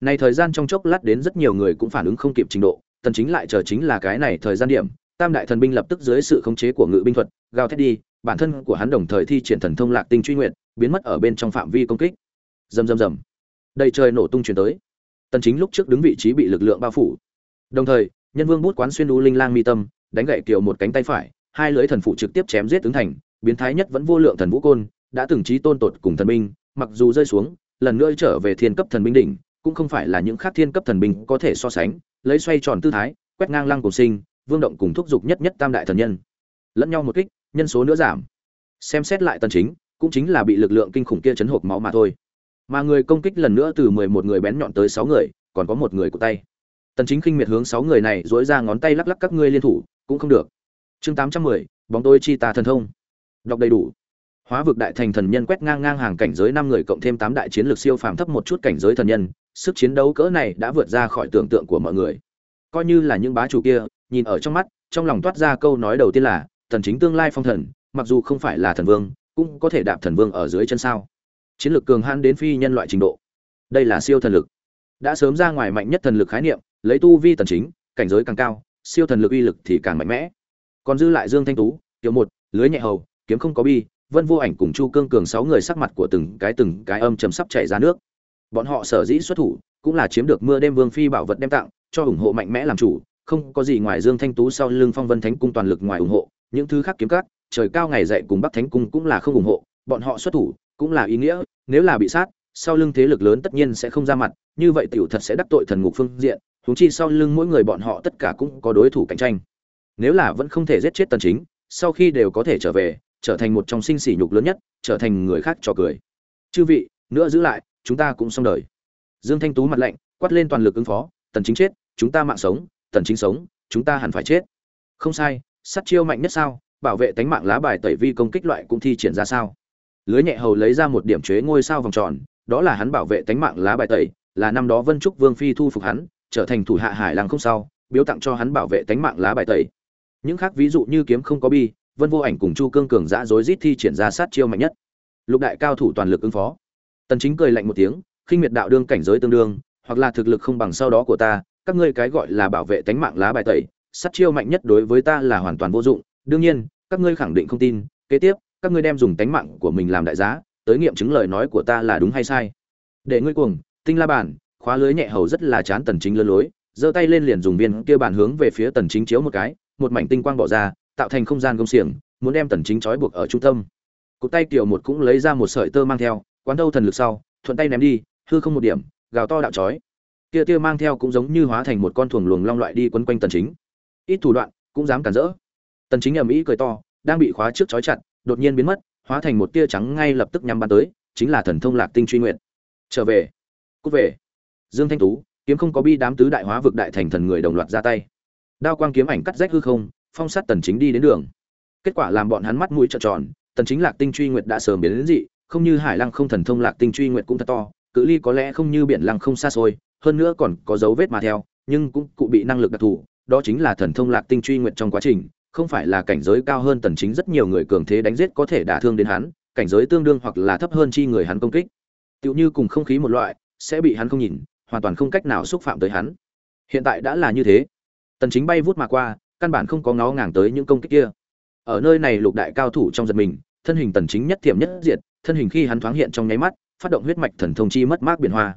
này thời gian trong chốc lát đến rất nhiều người cũng phản ứng không kịp trình độ, tần chính lại chờ chính là cái này thời gian điểm. Tam đại thần binh lập tức dưới sự khống chế của ngự binh thuật, gào thét đi, bản thân của hắn đồng thời thi triển thần thông lạc tinh truy nguyện biến mất ở bên trong phạm vi công kích. Rầm rầm rầm. Đầy trời nổ tung truyền tới. Tần chính lúc trước đứng vị trí bị lực lượng bao phủ. Đồng thời, nhân vương bút quán xuyên đu linh lang mi tâm, đánh gãy kiều một cánh tay phải, hai lưỡi thần phụ trực tiếp chém giết tướng thành, biến thái nhất vẫn vô lượng thần vũ côn, đã từng chí tôn tột cùng thần binh, mặc dù rơi xuống, lần nữa trở về thiên cấp thần binh đỉnh cũng không phải là những khác thiên cấp thần binh có thể so sánh lấy xoay tròn tư thái quét ngang lăng cùng sinh vương động cùng thúc giục nhất nhất tam đại thần nhân. Lẫn nhau một kích nhân số nữa giảm. Xem xét lại tần chính cũng chính là bị lực lượng kinh khủng kia chấn hộp máu mà thôi. Mà người công kích lần nữa từ 11 người bén nhọn tới 6 người còn có một người của tay. Tần chính khinh miệt hướng 6 người này duỗi ra ngón tay lắc lắc các ngươi liên thủ cũng không được. Chương 810, bóng tối chi tà thần thông. Đọc đầy đủ. Hóa vực đại thành thần nhân quét ngang ngang hàng cảnh giới năm người cộng thêm tám đại chiến lược siêu phàm thấp một chút cảnh giới thần nhân sức chiến đấu cỡ này đã vượt ra khỏi tưởng tượng của mọi người. Coi như là những bá chủ kia, nhìn ở trong mắt, trong lòng toát ra câu nói đầu tiên là, thần chính tương lai phong thần, mặc dù không phải là thần vương, cũng có thể đạp thần vương ở dưới chân sao. Chiến lược cường hãn đến phi nhân loại trình độ. Đây là siêu thần lực. Đã sớm ra ngoài mạnh nhất thần lực khái niệm, lấy tu vi tần chính, cảnh giới càng cao, siêu thần lực uy lực thì càng mạnh mẽ. Còn dư lại dương thanh tú, tiểu một, lưới nhẹ hầu, kiếm không có bi, vân vô ảnh cùng chu cương cường sáu người sắc mặt của từng cái từng cái âm chầm sắp chảy ra nước bọn họ sở dĩ xuất thủ cũng là chiếm được mưa đêm vương phi bảo vật đem tặng, cho ủng hộ mạnh mẽ làm chủ, không có gì ngoài dương thanh tú sau lưng phong vân thánh cung toàn lực ngoài ủng hộ, những thứ khác kiếm cắt trời cao ngày dậy cùng bắc thánh cung cũng là không ủng hộ, bọn họ xuất thủ cũng là ý nghĩa, nếu là bị sát, sau lưng thế lực lớn tất nhiên sẽ không ra mặt, như vậy tiểu thật sẽ đắc tội thần ngục phương diện, huống chi sau lưng mỗi người bọn họ tất cả cũng có đối thủ cạnh tranh. Nếu là vẫn không thể giết chết tần chính, sau khi đều có thể trở về, trở thành một trong sinh sỉ nhục lớn nhất, trở thành người khác cho cười. Chư vị, nữa giữ lại chúng ta cũng xong đời. Dương thanh tú mặt lạnh, quát lên toàn lực ứng phó, tần chính chết, chúng ta mạng sống, tần chính sống, chúng ta hẳn phải chết. Không sai, sát chiêu mạnh nhất sao, bảo vệ tánh mạng lá bài tẩy vi công kích loại cũng thi triển ra sao. Lưới nhẹ hầu lấy ra một điểm chế ngôi sao vòng tròn, đó là hắn bảo vệ tánh mạng lá bài tẩy, là năm đó vân trúc vương phi thu phục hắn, trở thành thủ hạ hải lăng không sao, biếu tặng cho hắn bảo vệ tánh mạng lá bài tẩy. Những khác ví dụ như kiếm không có bi, vân vô ảnh cùng chu cương cường giã rối rít thi triển ra sát chiêu mạnh nhất. Lục đại cao thủ toàn lực ứng phó tần chính cười lạnh một tiếng, khinh miệt đạo đương cảnh giới tương đương, hoặc là thực lực không bằng sau đó của ta, các ngươi cái gọi là bảo vệ tánh mạng lá bài tẩy, sát chiêu mạnh nhất đối với ta là hoàn toàn vô dụng. Đương nhiên, các ngươi khẳng định không tin, kế tiếp, các ngươi đem dùng tánh mạng của mình làm đại giá, tới nghiệm chứng lời nói của ta là đúng hay sai. Để ngươi cuồng, tinh la bàn khóa lưới nhẹ hầu rất là chán tần chính lơ lối, giơ tay lên liền dùng viên kia bàn hướng về phía tần chính chiếu một cái, một mảnh tinh quang bỏ ra, tạo thành không gian công xiềng, muốn đem tần chính trói buộc ở trung tâm. Cụt tay tiểu một cũng lấy ra một sợi tơ mang theo quán đâu thần lực sau, thuận tay ném đi, hư không một điểm, gào to đạo chói. Kia kia mang theo cũng giống như hóa thành một con thuồng luồng long loại đi quấn quanh tần chính. Ít thủ đoạn, cũng dám cản rỡ. Tần chính ầm ĩ cười to, đang bị khóa trước chói chặt, đột nhiên biến mất, hóa thành một tia trắng ngay lập tức nhắm bắn tới, chính là thần thông lạc tinh truy nguyện trở về, cút về. Dương thanh tú, kiếm không có bi đám tứ đại hóa vực đại thành thần người đồng loạt ra tay. Đao quang kiếm ảnh cắt rách hư không, phong sát tần chính đi đến đường. Kết quả làm bọn hắn mắt mũi trợn tròn, tần chính lạc tinh truy nguyệt đã sớm biến đến dị không như hải lăng không thần thông lạc tinh truy nguyện cũng thật to, cự ly có lẽ không như biển lăng không xa xôi, hơn nữa còn có dấu vết mà theo, nhưng cũng cụ bị năng lực đặc thù, đó chính là thần thông lạc tinh truy nguyện trong quá trình, không phải là cảnh giới cao hơn tần chính rất nhiều người cường thế đánh giết có thể đả thương đến hắn, cảnh giới tương đương hoặc là thấp hơn chi người hắn công kích. Tựu như cùng không khí một loại, sẽ bị hắn không nhìn, hoàn toàn không cách nào xúc phạm tới hắn. Hiện tại đã là như thế. Tần chính bay vút mà qua, căn bản không có ngó ngàng tới những công kích kia. Ở nơi này lục đại cao thủ trong giật mình, thân hình tần chính nhất thiểm nhất diệt thân hình khi hắn thoáng hiện trong nháy mắt, phát động huyết mạch thần thông chi mất mát biển hoa.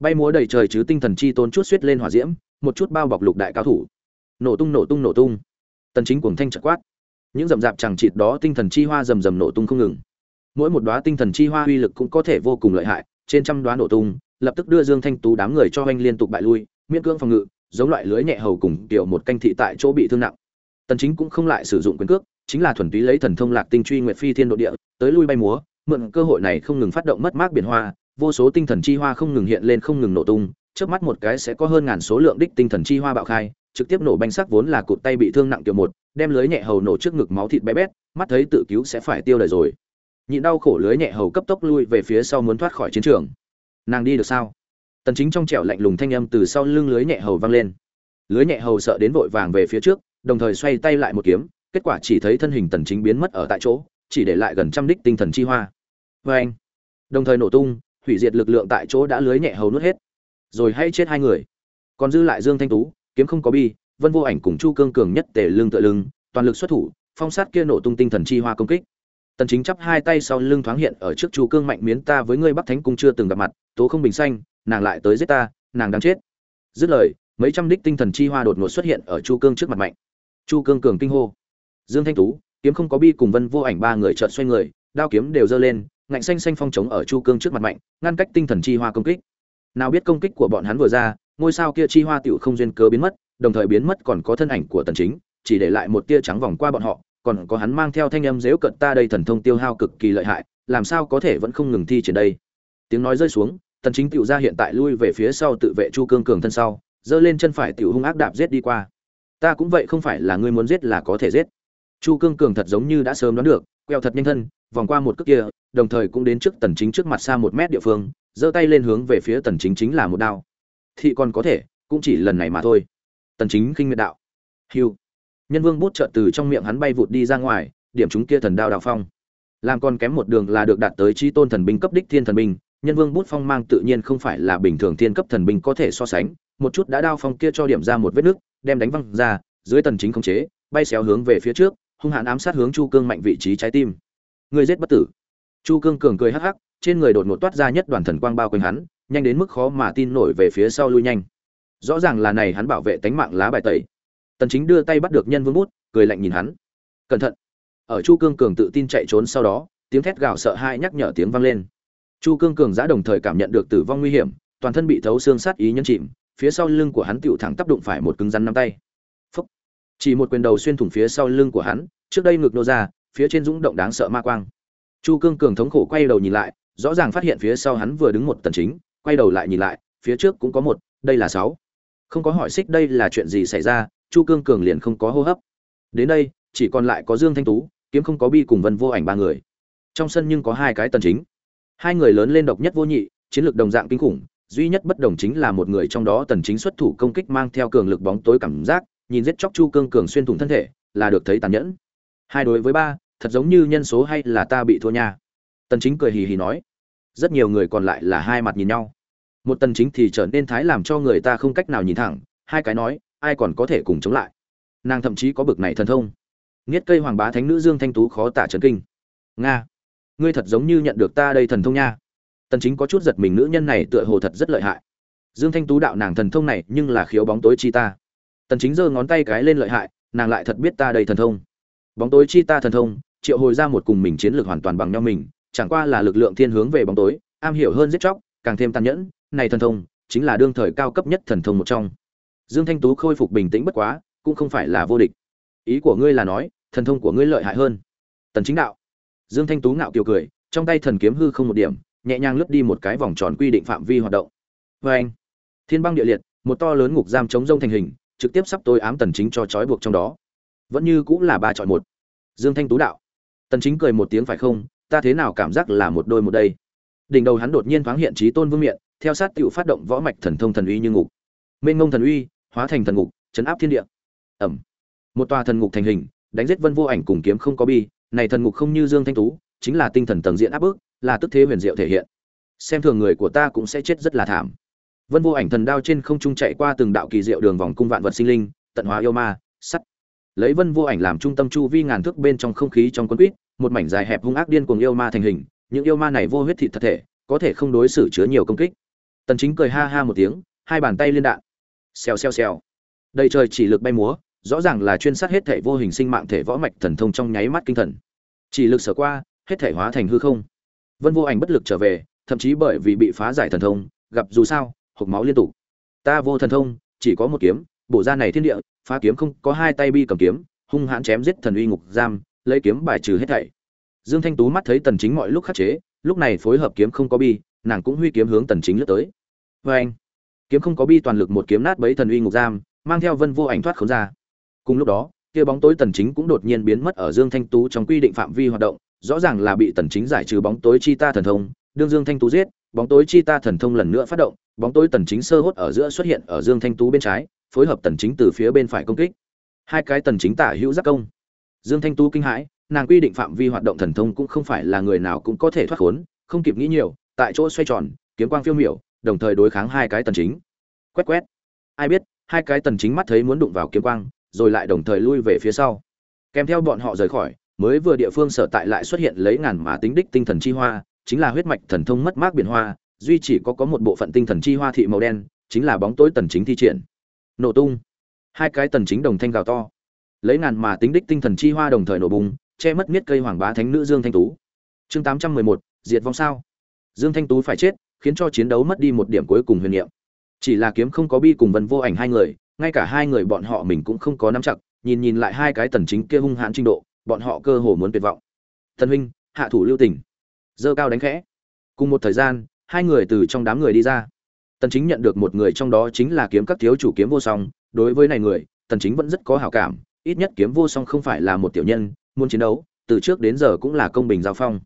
Bay múa đầy trời chứ tinh thần chi tôn chút suýt lên hỏa diễm, một chút bao bọc lục đại cao thủ. Nổ tung nổ tung nổ tung. Tần chính cuồng thanh chợt quát. Những rậm rạp chẳng chịt đó tinh thần chi hoa rầm rầm nổ tung không ngừng. Mỗi một đóa tinh thần chi hoa uy lực cũng có thể vô cùng lợi hại, trên trăm đóa nổ tung, lập tức đưa dương thanh tú đám người cho anh liên tục bại lui, miễn cưỡng phòng ngự, giống loại lưới nhẹ hầu cùng tiểu một canh thị tại chỗ bị thương nặng. Tần chính cũng không lại sử dụng quyền cước, chính là thuần túy lấy thần thông lạc tinh truy nguyệt phi thiên độ địa, tới lui bay múa mượn cơ hội này không ngừng phát động mất mát biển hoa, vô số tinh thần chi hoa không ngừng hiện lên không ngừng nổ tung, trước mắt một cái sẽ có hơn ngàn số lượng đích tinh thần chi hoa bạo khai, trực tiếp nổ banh sắc vốn là cụt tay bị thương nặng kiểu một, đem lưới nhẹ hầu nổ trước ngực máu thịt bé bét, mắt thấy tự cứu sẽ phải tiêu đời rồi. Nhịn đau khổ lưới nhẹ hầu cấp tốc lui về phía sau muốn thoát khỏi chiến trường. Nàng đi được sao? Tần chính trong trẻo lạnh lùng thanh âm từ sau lưng lưới nhẹ hầu vang lên. Lưới nhẹ hầu sợ đến vội vàng về phía trước, đồng thời xoay tay lại một kiếm, kết quả chỉ thấy thân hình tần chính biến mất ở tại chỗ, chỉ để lại gần trăm đích tinh thần chi hoa với anh. Đồng thời nổ tung, hủy diệt lực lượng tại chỗ đã lưới nhẹ hầu nuốt hết. Rồi hay chết hai người. Còn dư lại dương thanh tú, kiếm không có bi, vân vô ảnh cùng chu cương cường nhất tề lưng tựa lưng, toàn lực xuất thủ, phong sát kia nổ tung tinh thần chi hoa công kích. Tần chính chắp hai tay sau lưng thoáng hiện ở trước chu cương mạnh miến ta với ngươi bắc thánh cung chưa từng gặp mặt, tố không bình xanh, nàng lại tới giết ta, nàng đang chết. Dứt lời, mấy trăm đích tinh thần chi hoa đột ngột xuất hiện ở chu cương trước mặt mạnh. Chu cương cường kinh hô. Dương thanh tú, kiếm không có bi cùng vân vô ảnh ba người chợt xoay người, đao kiếm đều giơ lên ngạnh xanh xanh phong chống ở chu cương trước mặt mạnh, ngăn cách tinh thần chi hoa công kích. Nào biết công kích của bọn hắn vừa ra, ngôi sao kia chi hoa tựu không duyên cớ biến mất, đồng thời biến mất còn có thân ảnh của tần chính, chỉ để lại một tia trắng vòng qua bọn họ, còn có hắn mang theo thanh âm dễu cận ta đây thần thông tiêu hao cực kỳ lợi hại, làm sao có thể vẫn không ngừng thi triển đây? Tiếng nói rơi xuống, tần chính tiểu ra hiện tại lui về phía sau tự vệ chu cương cường thân sau, giơ lên chân phải tiểu hung ác đạp giết đi qua. Ta cũng vậy không phải là ngươi muốn giết là có thể giết. Chu cương cường thật giống như đã sớm đoán được, queo thật nhanh thân, vòng qua một cước kia đồng thời cũng đến trước tần chính trước mặt xa một mét địa phương, giơ tay lên hướng về phía tần chính chính là một đao. Thị còn có thể, cũng chỉ lần này mà thôi. Tần chính kinh miệt đạo. Hưu nhân vương bút trợ từ trong miệng hắn bay vụt đi ra ngoài, điểm chúng kia thần đao đào phong. Làm còn kém một đường là được đạt tới chi tôn thần binh cấp đích thiên thần binh, nhân vương bút phong mang tự nhiên không phải là bình thường thiên cấp thần binh có thể so sánh, một chút đã đao phong kia cho điểm ra một vết nước, đem đánh văng ra, dưới tần chính khống chế, bay xéo hướng về phía trước, hung hãn ám sát hướng chu cương mạnh vị trí trái tim. Người giết bất tử chu cương cường cười hắc hắc, trên người đột ngột toát ra nhất đoàn thần quang bao quanh hắn, nhanh đến mức khó mà tin nổi về phía sau lui nhanh. Rõ ràng là này hắn bảo vệ tánh mạng lá bài tẩy. Tần chính đưa tay bắt được nhân vương bút, cười lạnh nhìn hắn. Cẩn thận. Ở chu cương cường tự tin chạy trốn sau đó, tiếng thét gào sợ hãi nhắc nhở tiếng vang lên. Chu cương cường giã đồng thời cảm nhận được tử vong nguy hiểm, toàn thân bị thấu xương sát ý nhân chìm, phía sau lưng của hắn tựu thẳng tác đụng phải một cứng rắn nắm tay. Phúc. chỉ một quyền đầu xuyên thủng phía sau lưng của hắn, trước đây ngực nô ra, phía trên dũng động đáng sợ ma quang chu cương cường thống khổ quay đầu nhìn lại, rõ ràng phát hiện phía sau hắn vừa đứng một tần chính, quay đầu lại nhìn lại, phía trước cũng có một, đây là sáu. Không có hỏi xích đây là chuyện gì xảy ra, chu cương cường liền không có hô hấp. Đến đây, chỉ còn lại có dương thanh tú, kiếm không có bi cùng vân vô ảnh ba người. Trong sân nhưng có hai cái tần chính. Hai người lớn lên độc nhất vô nhị, chiến lược đồng dạng kinh khủng, duy nhất bất đồng chính là một người trong đó tần chính xuất thủ công kích mang theo cường lực bóng tối cảm giác, nhìn giết chóc chu cương cường xuyên thủng thân thể, là được thấy tàn nhẫn. Hai đối với ba thật giống như nhân số hay là ta bị thua nha. Tần chính cười hì hì nói. Rất nhiều người còn lại là hai mặt nhìn nhau. Một tần chính thì trở nên thái làm cho người ta không cách nào nhìn thẳng, hai cái nói, ai còn có thể cùng chống lại. Nàng thậm chí có bực này thần thông. Nghiết cây hoàng bá thánh nữ dương thanh tú khó tả trấn kinh. Nga, ngươi thật giống như nhận được ta đây thần thông nha. Tần chính có chút giật mình nữ nhân này tựa hồ thật rất lợi hại. Dương thanh tú đạo nàng thần thông này nhưng là khiếu bóng tối chi ta. Tần chính giơ ngón tay cái lên lợi hại, nàng lại thật biết ta đây thần thông. Bóng tối chi ta thần thông triệu hồi ra một cùng mình chiến lược hoàn toàn bằng nhau mình, chẳng qua là lực lượng thiên hướng về bóng tối, am hiểu hơn giết chóc, càng thêm tàn nhẫn, này thần thông, chính là đương thời cao cấp nhất thần thông một trong. Dương thanh tú khôi phục bình tĩnh bất quá, cũng không phải là vô địch. Ý của ngươi là nói, thần thông của ngươi lợi hại hơn. Tần chính đạo. Dương thanh tú ngạo kiều cười, trong tay thần kiếm hư không một điểm, nhẹ nhàng lướt đi một cái vòng tròn quy định phạm vi hoạt động. Với anh, thiên băng địa liệt, một to lớn ngục giam chống rông thành hình, trực tiếp sắp tối ám tần chính cho trói buộc trong đó. Vẫn như cũng là ba chọn một. Dương thanh tú đạo tần chính cười một tiếng phải không? Ta thế nào cảm giác là một đôi một đây? Đỉnh đầu hắn đột nhiên thoáng hiện trí tôn vương miện, theo sát tiểu phát động võ mạch thần thông thần uy như ngục. Mênh ngông thần uy, hóa thành thần ngục, chấn áp thiên địa. Ẩm. Một tòa thần ngục thành hình, đánh giết vân vô ảnh cùng kiếm không có bi. Này thần ngục không như dương thanh tú, chính là tinh thần tầng diện áp bức, là tức thế huyền diệu thể hiện. Xem thường người của ta cũng sẽ chết rất là thảm. Vân vô ảnh thần đao trên không trung chạy qua từng đạo kỳ diệu đường vòng cung vạn vật sinh linh, tận hóa yêu ma, sắt lấy vân vô ảnh làm trung tâm chu vi ngàn thước bên trong không khí trong quân quýt, một mảnh dài hẹp hung ác điên cuồng yêu ma thành hình, những yêu ma này vô huyết thịt thật thể, có thể không đối xử chứa nhiều công kích. Tần chính cười ha ha một tiếng, hai bàn tay liên đạn. Xèo xèo xèo. Đầy trời chỉ lực bay múa, rõ ràng là chuyên sát hết thể vô hình sinh mạng thể võ mạch thần thông trong nháy mắt kinh thần. Chỉ lực sở qua, hết thể hóa thành hư không. Vân vô ảnh bất lực trở về, thậm chí bởi vì bị phá giải thần thông, gặp dù sao, hộc máu liên tục. Ta vô thần thông, chỉ có một kiếm, bổ ra này thiên địa phá kiếm không, có hai tay bi cầm kiếm, hung hãn chém giết thần uy ngục giam, lấy kiếm bài trừ hết thảy. Dương thanh tú mắt thấy tần chính mọi lúc khắc chế, lúc này phối hợp kiếm không có bi, nàng cũng huy kiếm hướng tần chính lướt tới. Với anh, kiếm không có bi toàn lực một kiếm nát bấy thần uy ngục giam, mang theo vân vô ảnh thoát khốn ra. Cùng lúc đó, kia bóng tối tần chính cũng đột nhiên biến mất ở dương thanh tú trong quy định phạm vi hoạt động, rõ ràng là bị tần chính giải trừ bóng tối chi ta thần thông, đương dương thanh tú giết, bóng tối chi ta thần thông lần nữa phát động, bóng tối tần chính sơ hốt ở giữa xuất hiện ở dương thanh tú bên trái phối hợp tần chính từ phía bên phải công kích. Hai cái tần chính tả hữu giác công. Dương thanh tú kinh hãi, nàng quy định phạm vi hoạt động thần thông cũng không phải là người nào cũng có thể thoát khốn, không kịp nghĩ nhiều, tại chỗ xoay tròn, kiếm quang phiêu miểu, đồng thời đối kháng hai cái tần chính. Quét quét. Ai biết, hai cái tần chính mắt thấy muốn đụng vào kiếm quang, rồi lại đồng thời lui về phía sau. Kèm theo bọn họ rời khỏi, mới vừa địa phương sở tại lại xuất hiện lấy ngàn mà tính đích tinh thần chi hoa, chính là huyết mạch thần thông mất mát biển hoa, duy chỉ có có một bộ phận tinh thần chi hoa thị màu đen, chính là bóng tối tần chính thi triển nổ tung. Hai cái tần chính đồng thanh gào to. Lấy ngàn mà tính đích tinh thần chi hoa đồng thời nổ bùng che mất miết cây hoàng bá thánh nữ dương thanh tú. Chương 811, diệt vong sao? Dương thanh tú phải chết khiến cho chiến đấu mất đi một điểm cuối cùng huyền niệm. Chỉ là kiếm không có bi cùng vân vô ảnh hai người ngay cả hai người bọn họ mình cũng không có nắm chặt nhìn nhìn lại hai cái tần chính kia hung hãn trình độ bọn họ cơ hồ muốn tuyệt vọng. Thần huynh hạ thủ lưu tình. Dơ cao đánh khẽ. Cùng một thời gian hai người từ trong đám người đi ra tần chính nhận được một người trong đó chính là kiếm các thiếu chủ kiếm vô song, đối với này người, tần chính vẫn rất có hảo cảm, ít nhất kiếm vô song không phải là một tiểu nhân, muốn chiến đấu, từ trước đến giờ cũng là công bình giao phong.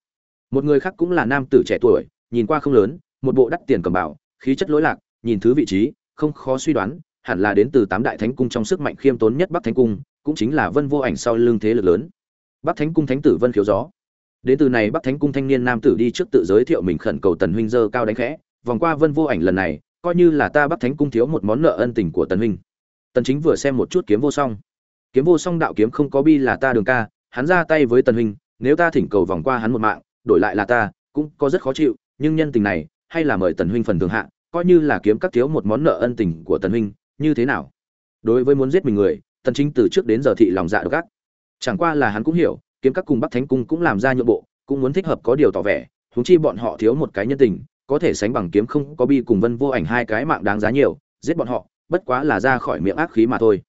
Một người khác cũng là nam tử trẻ tuổi, nhìn qua không lớn, một bộ đắt tiền cầm bảo, khí chất lỗi lạc, nhìn thứ vị trí, không khó suy đoán, hẳn là đến từ tám đại thánh cung trong sức mạnh khiêm tốn nhất bắc thánh cung, cũng chính là vân vô ảnh sau lưng thế lực lớn. Bắc thánh cung thánh tử vân khiếu gió. Đến từ này bắc thánh cung thanh niên nam tử đi trước tự giới thiệu mình khẩn cầu tần huynh dơ cao đánh khẽ vòng qua vân vô ảnh lần này, coi như là ta bắc thánh cung thiếu một món nợ ân tình của tần huynh tần chính vừa xem một chút kiếm vô song. Kiếm vô song đạo kiếm không có bi là ta đường ca, hắn ra tay với tần huynh nếu ta thỉnh cầu vòng qua hắn một mạng, đổi lại là ta, cũng có rất khó chịu, nhưng nhân tình này, hay là mời tần huynh phần thường hạ, coi như là kiếm các thiếu một món nợ ân tình của tần huynh, như thế nào? Đối với muốn giết mình người, tần chính từ trước đến giờ thị lòng dạ độc ác. Chẳng qua là hắn cũng hiểu, kiếm các cùng bắc thánh cung cũng làm ra nhượng bộ, cũng muốn thích hợp có điều tỏ vẻ, huống chi bọn họ thiếu một cái nhân tình có thể sánh bằng kiếm không có bi cùng vân vô ảnh hai cái mạng đáng giá nhiều, giết bọn họ, bất quá là ra khỏi miệng ác khí mà thôi.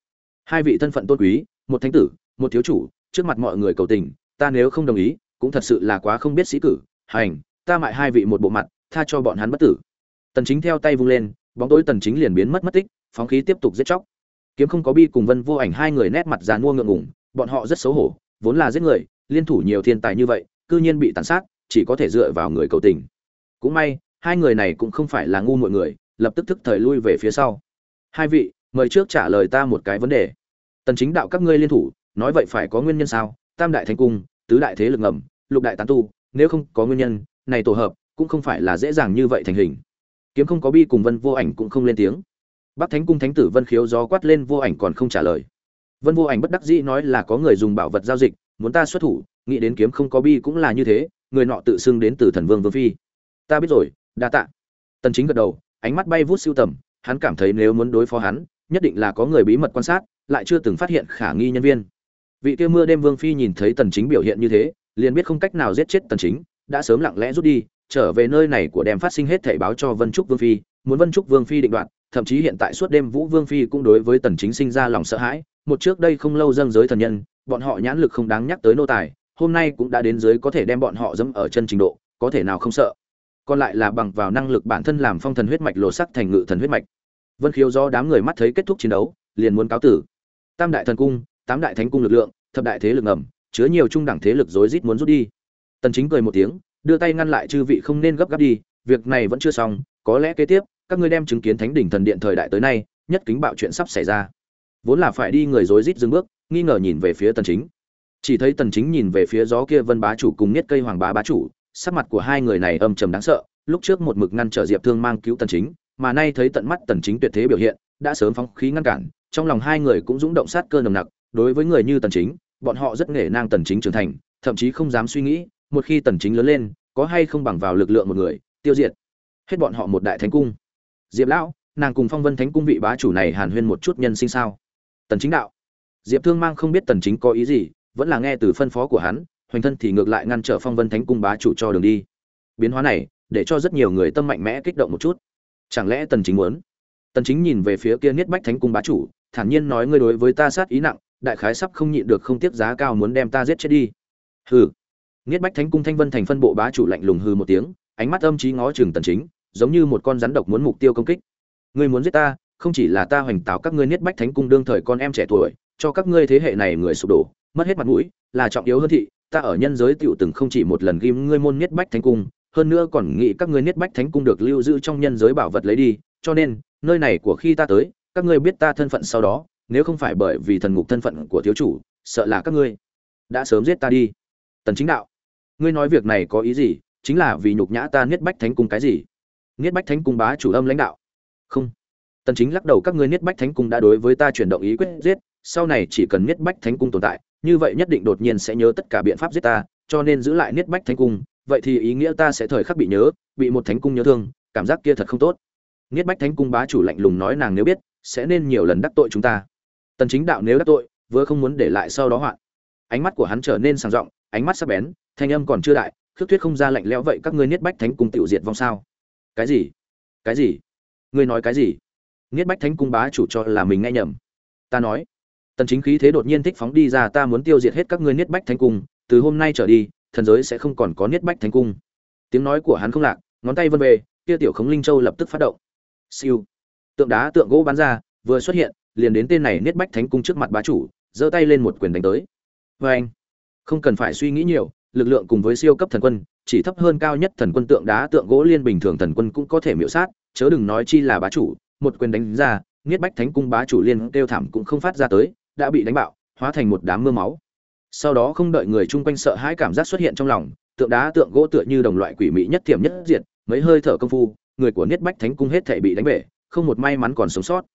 Hai vị thân phận tôn quý, một thánh tử, một thiếu chủ, trước mặt mọi người cầu tình, ta nếu không đồng ý, cũng thật sự là quá không biết sĩ cử. Hành, ta mại hai vị một bộ mặt, tha cho bọn hắn bất tử. Tần chính theo tay vung lên, bóng tối tần chính liền biến mất mất tích, phóng khí tiếp tục giết chóc. Kiếm không có bi cùng vân vô ảnh hai người nét mặt già mua ngượng ngùng, bọn họ rất xấu hổ, vốn là giết người, liên thủ nhiều thiên tài như vậy, cư nhiên bị tàn sát, chỉ có thể dựa vào người cầu tình. Cũng may hai người này cũng không phải là ngu mọi người, lập tức thức thời lui về phía sau. Hai vị, mời trước trả lời ta một cái vấn đề. Tần chính đạo các ngươi liên thủ, nói vậy phải có nguyên nhân sao? Tam đại thánh cung, tứ đại thế lực ngầm, lục đại tán tu, nếu không có nguyên nhân, này tổ hợp cũng không phải là dễ dàng như vậy thành hình. Kiếm không có bi cùng vân vô ảnh cũng không lên tiếng. Bắc thánh cung thánh tử vân khiếu gió quát lên vô ảnh còn không trả lời. Vân vô ảnh bất đắc dĩ nói là có người dùng bảo vật giao dịch, muốn ta xuất thủ, nghĩ đến kiếm không có bi cũng là như thế, người nọ tự xưng đến từ thần vương vương phi. Ta biết rồi đa tạ. Tần chính gật đầu, ánh mắt bay vút siêu tầm, hắn cảm thấy nếu muốn đối phó hắn, nhất định là có người bí mật quan sát, lại chưa từng phát hiện khả nghi nhân viên. Vị kia mưa đêm vương phi nhìn thấy tần chính biểu hiện như thế, liền biết không cách nào giết chết tần chính, đã sớm lặng lẽ rút đi, trở về nơi này của đem phát sinh hết thảy báo cho vân trúc vương phi, muốn vân trúc vương phi định đoạt, thậm chí hiện tại suốt đêm vũ vương phi cũng đối với tần chính sinh ra lòng sợ hãi, một trước đây không lâu dâng giới thần nhân, bọn họ nhãn lực không đáng nhắc tới nô tài, hôm nay cũng đã đến dưới có thể đem bọn họ dẫm ở chân trình độ, có thể nào không sợ còn lại là bằng vào năng lực bản thân làm phong thần huyết mạch lộ sắc thành ngự thần huyết mạch. Vân khiếu do đám người mắt thấy kết thúc chiến đấu, liền muốn cáo tử. Tam đại thần cung, tám đại thánh cung lực lượng, thập đại thế lực ngầm, chứa nhiều trung đẳng thế lực rối rít muốn rút đi. Tần chính cười một tiếng, đưa tay ngăn lại chư vị không nên gấp gáp đi, việc này vẫn chưa xong, có lẽ kế tiếp, các ngươi đem chứng kiến thánh đỉnh thần điện thời đại tới nay, nhất kính bạo chuyện sắp xảy ra. Vốn là phải đi người rối rít dừng bước, nghi ngờ nhìn về phía tần chính. Chỉ thấy tần chính nhìn về phía gió kia vân bá chủ cùng nhất cây hoàng bá bá chủ sắc mặt của hai người này âm trầm đáng sợ, lúc trước một mực ngăn trở diệp thương mang cứu tần chính, mà nay thấy tận mắt tần chính tuyệt thế biểu hiện, đã sớm phóng khí ngăn cản, trong lòng hai người cũng dũng động sát cơ nồng nặc, đối với người như tần chính, bọn họ rất nể nang tần chính trưởng thành, thậm chí không dám suy nghĩ, một khi tần chính lớn lên, có hay không bằng vào lực lượng một người, tiêu diệt, hết bọn họ một đại thánh cung. Diệp lão, nàng cùng phong vân thánh cung vị bá chủ này hàn huyên một chút nhân sinh sao? Tần chính đạo. Diệp thương mang không biết tần chính có ý gì, vẫn là nghe từ phân phó của hắn hoành thân thì ngược lại ngăn trở phong vân thánh cung bá chủ cho đường đi. Biến hóa này, để cho rất nhiều người tâm mạnh mẽ kích động một chút. Chẳng lẽ tần chính muốn? Tần chính nhìn về phía kia niết bách thánh cung bá chủ, thản nhiên nói, ngươi đối với ta sát ý nặng, đại khái sắp không nhịn được không tiếc giá cao muốn đem ta giết chết đi. Hừ. Niết bách thánh cung thanh vân thành phân bộ bá chủ lạnh lùng hừ một tiếng, ánh mắt âm trí ngó chừng tần chính, giống như một con rắn độc muốn mục tiêu công kích. Ngươi muốn giết ta, không chỉ là ta hoành tạo các ngươi niết bách thánh cung đương thời con em trẻ tuổi, cho các ngươi thế hệ này người sụp đổ, mất hết mặt mũi, là trọng yếu hơn thị ta ở nhân giới tiểu từng không chỉ một lần ghim ngươi môn niết bách thánh cung, hơn nữa còn nghĩ các ngươi niết bách thánh cung được lưu giữ trong nhân giới bảo vật lấy đi, cho nên, nơi này của khi ta tới, các ngươi biết ta thân phận sau đó, nếu không phải bởi vì thần ngục thân phận của thiếu chủ, sợ là các ngươi đã sớm giết ta đi. Tần chính đạo, ngươi nói việc này có ý gì? Chính là vì nhục nhã ta niết bách thánh cung cái gì? Niết bách thánh cung bá chủ âm lãnh đạo. Không. Tần chính lắc đầu, các ngươi niết bách thánh cung đã đối với ta chuyển động ý quyết giết, sau này chỉ cần niết bách thánh cung tồn tại như vậy nhất định đột nhiên sẽ nhớ tất cả biện pháp giết ta, cho nên giữ lại niết bách thánh cung, vậy thì ý nghĩa ta sẽ thời khắc bị nhớ, bị một thánh cung nhớ thương, cảm giác kia thật không tốt. Niết bách thánh cung bá chủ lạnh lùng nói nàng nếu biết, sẽ nên nhiều lần đắc tội chúng ta. Tần chính đạo nếu đắc tội, vừa không muốn để lại sau đó hoạn. Ánh mắt của hắn trở nên sáng rộng ánh mắt sắc bén, thanh âm còn chưa đại, khước thuyết không ra lạnh lẽo vậy các ngươi niết bách thánh cung tiểu diệt vong sao? Cái gì? Cái gì? Ngươi nói cái gì? Niết bách thánh cung bá chủ cho là mình nghe nhầm. Ta nói tần chính khí thế đột nhiên thích phóng đi ra, ta muốn tiêu diệt hết các ngươi niết bách thánh cung, từ hôm nay trở đi, thần giới sẽ không còn có niết bách thánh cung. Tiếng nói của hắn không lạc, ngón tay vân về, kia tiểu khống linh châu lập tức phát động. Siêu. Tượng đá tượng gỗ bắn ra, vừa xuất hiện, liền đến tên này niết bách thánh cung trước mặt bá chủ, giơ tay lên một quyền đánh tới. Vê anh. Không cần phải suy nghĩ nhiều, lực lượng cùng với siêu cấp thần quân, chỉ thấp hơn cao nhất thần quân tượng đá tượng gỗ liên bình thường thần quân cũng có thể miểu sát, chớ đừng nói chi là bá chủ, một quyền đánh ra, niết bách thánh cung bá chủ liên kêu thảm cũng không phát ra tới đã bị đánh bạo, hóa thành một đám mưa máu. Sau đó không đợi người chung quanh sợ hãi cảm giác xuất hiện trong lòng, tượng đá tượng gỗ tựa như đồng loại quỷ mỹ nhất thiểm nhất diệt, mấy hơi thở công phu, người của niết bách thánh cung hết thể bị đánh bể, không một may mắn còn sống sót.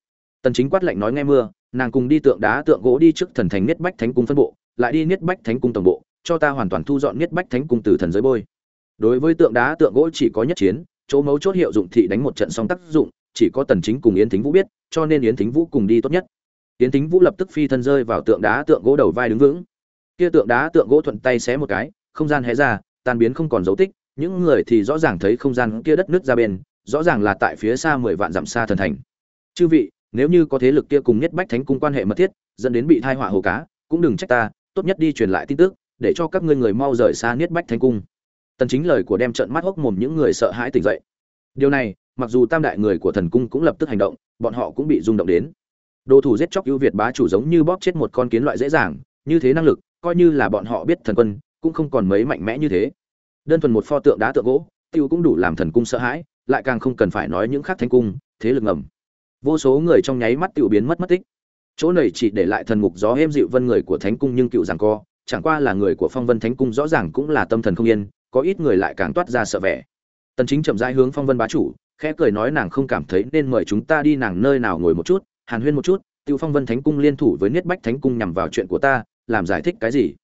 Tần chính quát lạnh nói nghe mưa, nàng cùng đi tượng đá tượng gỗ đi trước thần thành niết bách thánh cung phân bộ, lại đi niết bách thánh cung tổng bộ, cho ta hoàn toàn thu dọn niết bách thánh cung từ thần giới bôi. Đối với tượng đá tượng gỗ chỉ có nhất chiến, chỗ mấu chốt hiệu dụng thị đánh một trận xong tác dụng, chỉ có tần chính cùng yến thính vũ biết, cho nên yến thính vũ cùng đi tốt nhất yến tính vũ lập tức phi thân rơi vào tượng đá tượng gỗ đầu vai đứng vững. Kia tượng đá tượng gỗ thuận tay xé một cái, không gian hé ra, tan biến không còn dấu tích, những người thì rõ ràng thấy không gian kia đất nứt ra bên, rõ ràng là tại phía xa mười vạn dặm xa thần thành. Chư vị, nếu như có thế lực kia cùng nhất bách thánh cung quan hệ mật thiết, dẫn đến bị thai họa hồ cá, cũng đừng trách ta, tốt nhất đi truyền lại tin tức, để cho các ngươi người mau rời xa niết bách thánh cung. Tần chính lời của đem trận mắt hốc mồm những người sợ hãi tỉnh dậy. Điều này, mặc dù tam đại người của thần cung cũng lập tức hành động, bọn họ cũng bị rung động đến đồ thủ giết chóc ưu việt bá chủ giống như bóp chết một con kiến loại dễ dàng, như thế năng lực, coi như là bọn họ biết thần quân, cũng không còn mấy mạnh mẽ như thế. Đơn thuần một pho tượng đá tượng gỗ, tiêu cũng đủ làm thần cung sợ hãi, lại càng không cần phải nói những khác thánh cung, thế lực ngầm. Vô số người trong nháy mắt tiêu biến mất mất tích. Chỗ này chỉ để lại thần ngục gió êm dịu vân người của thánh cung nhưng cựu rằng co, chẳng qua là người của phong vân thánh cung rõ ràng cũng là tâm thần không yên, có ít người lại càng toát ra sợ vẻ. Tần chính chậm rãi hướng phong vân bá chủ, khẽ cười nói nàng không cảm thấy nên mời chúng ta đi nàng nơi nào ngồi một chút hàn huyên một chút, tiêu phong vân thánh cung liên thủ với niết bách thánh cung nhằm vào chuyện của ta, làm giải thích cái gì?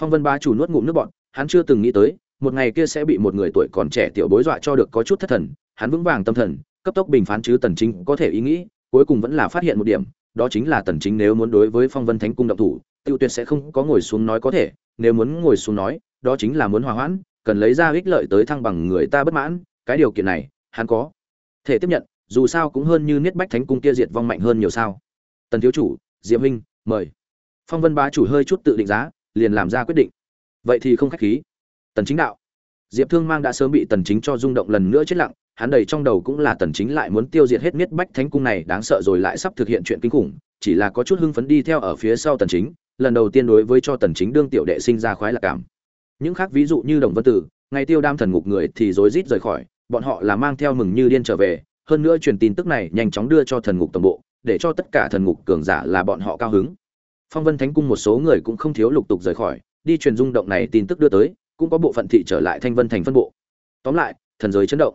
Phong vân bá chủ nuốt ngụm nước bọn hắn chưa từng nghĩ tới, một ngày kia sẽ bị một người tuổi còn trẻ tiểu bối dọa cho được có chút thất thần, hắn vững vàng tâm thần, cấp tốc bình phán chứ tần chính có thể ý nghĩ, cuối cùng vẫn là phát hiện một điểm, đó chính là tần chính nếu muốn đối với phong vân thánh cung động thủ, tiêu tuyệt sẽ không có ngồi xuống nói có thể, nếu muốn ngồi xuống nói, đó chính là muốn hòa hoãn, cần lấy ra ích lợi tới thăng bằng người ta bất mãn, cái điều kiện này, hắn có thể tiếp nhận dù sao cũng hơn như niết bách thánh cung kia diệt vong mạnh hơn nhiều sao. Tần thiếu chủ, diệp huynh, mời. Phong vân bá chủ hơi chút tự định giá, liền làm ra quyết định. Vậy thì không khách khí. Tần chính đạo. Diệp thương mang đã sớm bị tần chính cho rung động lần nữa chết lặng, hắn đầy trong đầu cũng là tần chính lại muốn tiêu diệt hết niết bách thánh cung này, đáng sợ rồi lại sắp thực hiện chuyện kinh khủng, chỉ là có chút hưng phấn đi theo ở phía sau tần chính, lần đầu tiên đối với cho tần chính đương tiểu đệ sinh ra khoái lạc cảm. Những khác ví dụ như đồng vân tử, ngày tiêu đam thần ngục người thì rối rít rời khỏi, bọn họ là mang theo mừng như điên trở về hơn nữa truyền tin tức này nhanh chóng đưa cho thần ngục tổng bộ, để cho tất cả thần ngục cường giả là bọn họ cao hứng. Phong vân thánh cung một số người cũng không thiếu lục tục rời khỏi, đi truyền rung động này tin tức đưa tới, cũng có bộ phận thị trở lại thanh vân thành phân bộ. Tóm lại, thần giới chấn động.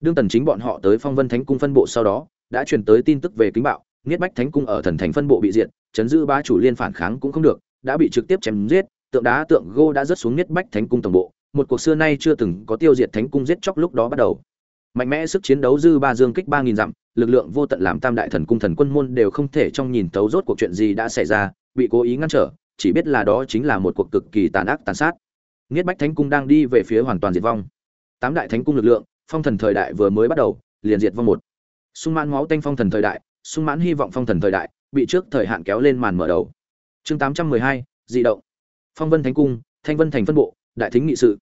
Đương tần chính bọn họ tới phong vân thánh cung phân bộ sau đó, đã truyền tới tin tức về kính bạo, niết bách thánh cung ở thần thành phân bộ bị diệt, chấn giữ bá chủ liên phản kháng cũng không được, đã bị trực tiếp chém giết, tượng đá tượng gô đã rớt xuống niết bách thánh cung tổng bộ. Một cuộc xưa nay chưa từng có tiêu diệt thánh cung giết chóc lúc đó bắt đầu mạnh mẽ sức chiến đấu dư ba dương kích ba nghìn dặm, lực lượng vô tận làm tam đại thần cung thần quân môn đều không thể trong nhìn tấu rốt cuộc chuyện gì đã xảy ra, bị cố ý ngăn trở, chỉ biết là đó chính là một cuộc cực kỳ tàn ác tàn sát. Nghiết bách thánh cung đang đi về phía hoàn toàn diệt vong. Tám đại thánh cung lực lượng, phong thần thời đại vừa mới bắt đầu, liền diệt vong một. Sung mãn máu tanh phong thần thời đại, sung mãn hy vọng phong thần thời đại, bị trước thời hạn kéo lên màn mở đầu. Chương tám trăm mười hai di động. Phong vân thánh cung, thanh vân thành phân bộ, đại thính nghị sự.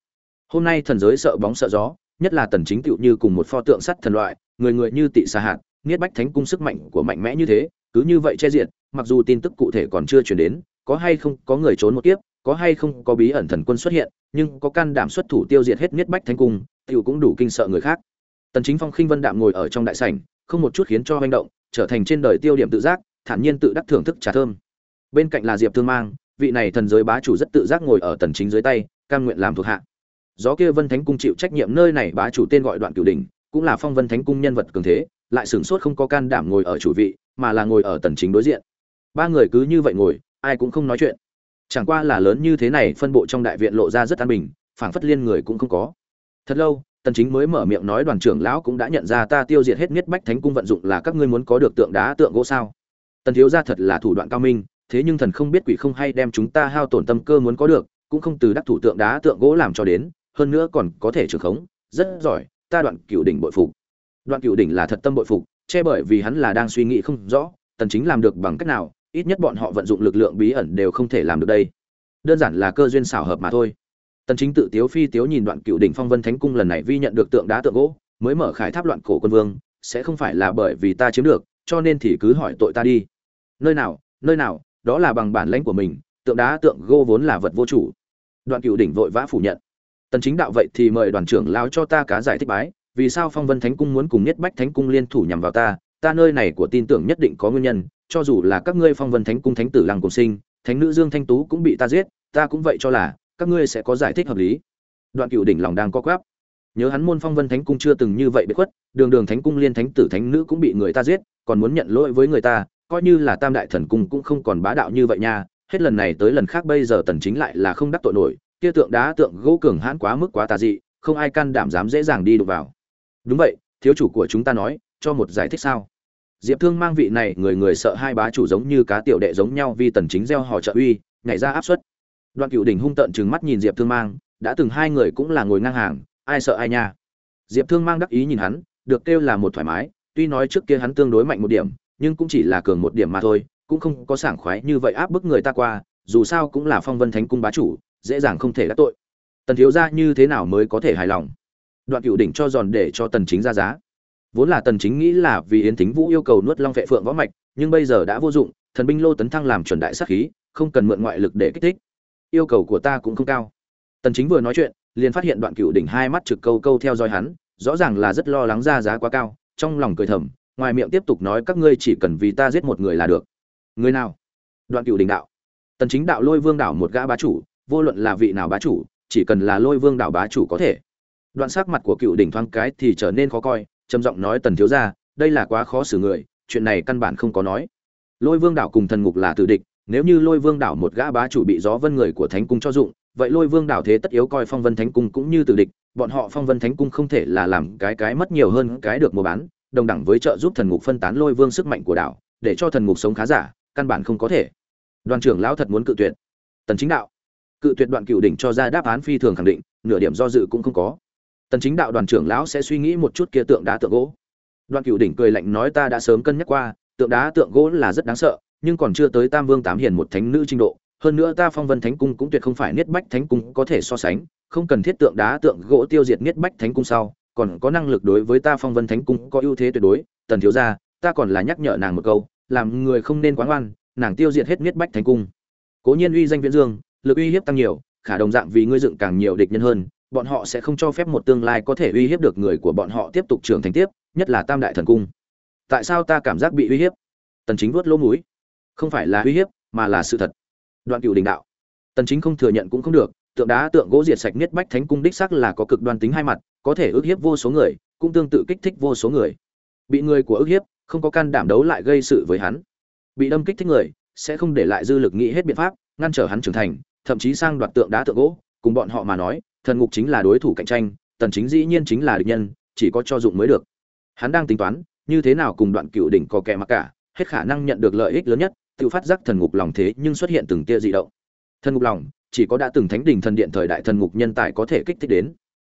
Hôm nay thần giới sợ bóng sợ gió nhất là tần chính tựu như cùng một pho tượng sắt thần loại, người người như tị xa hạt, niết bách thánh cung sức mạnh của mạnh mẽ như thế, cứ như vậy che diện mặc dù tin tức cụ thể còn chưa truyền đến, có hay không có người trốn một kiếp, có hay không có bí ẩn thần quân xuất hiện, nhưng có can đảm xuất thủ tiêu diệt hết niết bách thánh cung tiểu cũng đủ kinh sợ người khác. Tần chính phong khinh vân đạm ngồi ở trong đại sảnh, không một chút khiến cho hoành động, trở thành trên đời tiêu điểm tự giác, thản nhiên tự đắc thưởng thức trà thơm. Bên cạnh là diệp thương mang, vị này thần giới bá chủ rất tự giác ngồi ở tần chính dưới tay, cam nguyện làm thuộc hạ gió kia vân thánh cung chịu trách nhiệm nơi này bá chủ tên gọi đoạn cửu đình, cũng là phong vân thánh cung nhân vật cường thế, lại sửng sốt không có can đảm ngồi ở chủ vị, mà là ngồi ở tần chính đối diện. Ba người cứ như vậy ngồi, ai cũng không nói chuyện. Chẳng qua là lớn như thế này, phân bộ trong đại viện lộ ra rất an bình, phảng phất liên người cũng không có. Thật lâu, tần chính mới mở miệng nói đoàn trưởng lão cũng đã nhận ra ta tiêu diệt hết miết bách thánh cung vận dụng là các ngươi muốn có được tượng đá tượng gỗ sao. Tần thiếu gia thật là thủ đoạn cao minh, thế nhưng thần không biết quỷ không hay đem chúng ta hao tổn tâm cơ muốn có được, cũng không từ đắc thủ tượng đá tượng gỗ làm cho đến hơn nữa còn có thể trường khống. Rất giỏi ta đoạn cửu đỉnh bội phục. Đoạn cửu đỉnh là thật tâm bội phục che bởi vì hắn là đang suy nghĩ không rõ tần chính làm được bằng cách nào ít nhất bọn họ vận dụng lực lượng bí ẩn đều không thể làm được đây. Đơn giản là cơ duyên xảo hợp mà thôi. Tần chính tự tiếu phi tiếu nhìn đoạn cựu đỉnh phong vân thánh cung lần này vi nhận được tượng đá tượng gỗ mới mở khải tháp loạn cổ quân vương sẽ không phải là bởi vì ta chiếm được cho nên thì cứ hỏi tội ta đi. Nơi nào nơi nào đó là bằng bản lãnh của mình tượng đá tượng gỗ vốn là vật vô chủ. Đoạn cựu đỉnh vội vã phủ nhận tần chính đạo vậy thì mời đoàn trưởng lão cho ta cá giải thích bái, vì sao phong vân thánh cung muốn cùng nhất bách thánh cung liên thủ nhằm vào ta ta nơi này của tin tưởng nhất định có nguyên nhân, cho dù là các ngươi phong vân thánh cung thánh tử lăng cùng sinh, thánh nữ dương thanh tú cũng bị ta giết, ta cũng vậy cho là, các ngươi sẽ có giải thích hợp lý. Đoạn cựu đỉnh lòng đang co quắp. Nhớ hắn môn phong vân thánh cung chưa từng như vậy bị khuất, đường đường thánh cung liên thánh tử thánh nữ cũng bị người ta giết, còn muốn nhận lỗi với người ta, coi như là tam đại thần cung cũng không còn bá đạo như vậy nha, hết lần này tới lần khác bây giờ tần chính lại là không đắc tội nổi kia tượng đá tượng gỗ cường hãn quá mức quá tà dị, không ai can đảm dám dễ dàng đi đụng vào. Đúng vậy, thiếu chủ của chúng ta nói, cho một giải thích sao? Diệp thương mang vị này người người sợ hai bá chủ giống như cá tiểu đệ giống nhau vì tần chính gieo họ trợ uy, nhảy ra áp suất. Đoạn cựu đỉnh hung tận trừng mắt nhìn diệp thương mang, đã từng hai người cũng là ngồi ngang hàng, ai sợ ai nha. Diệp thương mang đắc ý nhìn hắn, được kêu là một thoải mái, tuy nói trước kia hắn tương đối mạnh một điểm, nhưng cũng chỉ là cường một điểm mà thôi, cũng không có sảng khoái như vậy áp bức người ta qua, dù sao cũng là phong vân thánh cung bá chủ dễ dàng không thể đắc tội. Tần thiếu gia như thế nào mới có thể hài lòng? Đoạn cựu đỉnh cho giòn để cho tần chính ra giá. Vốn là tần chính nghĩ là vì yến thính vũ yêu cầu nuốt long vệ phượng võ mạch, nhưng bây giờ đã vô dụng, thần binh lô tấn thăng làm chuẩn đại sát khí, không cần mượn ngoại lực để kích thích. Yêu cầu của ta cũng không cao. Tần chính vừa nói chuyện, liền phát hiện đoạn cựu đỉnh hai mắt trực câu câu theo dõi hắn, rõ ràng là rất lo lắng ra giá quá cao, trong lòng cười thầm, ngoài miệng tiếp tục nói các ngươi chỉ cần vì ta giết một người là được. Người nào? Đoạn cựu đỉnh đạo. Tần chính đạo lôi vương đảo một gã bá chủ vô luận là vị nào bá chủ, chỉ cần là lôi vương đảo bá chủ có thể. Đoạn sắc mặt của cựu đỉnh thoáng cái thì trở nên khó coi, trầm giọng nói tần thiếu gia, đây là quá khó xử người, chuyện này căn bản không có nói. Lôi vương đảo cùng thần ngục là tử địch, nếu như lôi vương đảo một gã bá chủ bị gió vân người của thánh cung cho dụng, vậy lôi vương đảo thế tất yếu coi phong vân thánh cung cũng như tử địch, bọn họ phong vân thánh cung không thể là làm cái cái mất nhiều hơn cái được mua bán, đồng đẳng với trợ giúp thần ngục phân tán lôi vương sức mạnh của đảo, để cho thần ngục sống khá giả, căn bản không có thể. Đoàn trưởng lão thật muốn cự tuyệt. Tần chính đạo cự tuyệt đoạn cựu đỉnh cho ra đáp án phi thường khẳng định, nửa điểm do dự cũng không có. Tần chính đạo đoàn trưởng lão sẽ suy nghĩ một chút kia tượng đá tượng gỗ. Đoạn cựu đỉnh cười lạnh nói ta đã sớm cân nhắc qua, tượng đá tượng gỗ là rất đáng sợ, nhưng còn chưa tới tam vương tám hiền một thánh nữ trình độ. Hơn nữa ta phong vân thánh cung cũng tuyệt không phải niết bách thánh cung có thể so sánh, không cần thiết tượng đá tượng gỗ tiêu diệt niết bách thánh cung sau, còn có năng lực đối với ta phong vân thánh cung có ưu thế tuyệt đối. Tần thiếu gia, ta còn là nhắc nhở nàng một câu, làm người không nên quá ngoan, nàng tiêu diệt hết niết bách thánh cung. Cố nhiên uy danh viễn dương lực uy hiếp tăng nhiều, khả đồng dạng vì ngươi dựng càng nhiều địch nhân hơn, bọn họ sẽ không cho phép một tương lai có thể uy hiếp được người của bọn họ tiếp tục trưởng thành tiếp, nhất là tam đại thần cung. Tại sao ta cảm giác bị uy hiếp? Tần chính vuốt lỗ mũi. Không phải là uy hiếp, mà là sự thật. Đoạn cựu đình đạo. Tần chính không thừa nhận cũng không được, tượng đá tượng gỗ diệt sạch niết bách thánh cung đích xác là có cực đoan tính hai mặt, có thể ức hiếp vô số người, cũng tương tự kích thích vô số người. Bị người của ức hiếp, không có can đảm đấu lại gây sự với hắn. Bị đâm kích thích người, sẽ không để lại dư lực nghĩ hết biện pháp, ngăn trở hắn trưởng thành thậm chí sang đoạt tượng đá tượng gỗ, cùng bọn họ mà nói, thần ngục chính là đối thủ cạnh tranh, tần chính dĩ nhiên chính là địch nhân, chỉ có cho dụng mới được. Hắn đang tính toán, như thế nào cùng đoạn cựu đỉnh có kẻ mặc cả, hết khả năng nhận được lợi ích lớn nhất, tự phát giác thần ngục lòng thế nhưng xuất hiện từng tia dị động. Thần ngục lòng, chỉ có đã từng thánh đỉnh thần điện thời đại thần ngục nhân tài có thể kích thích đến.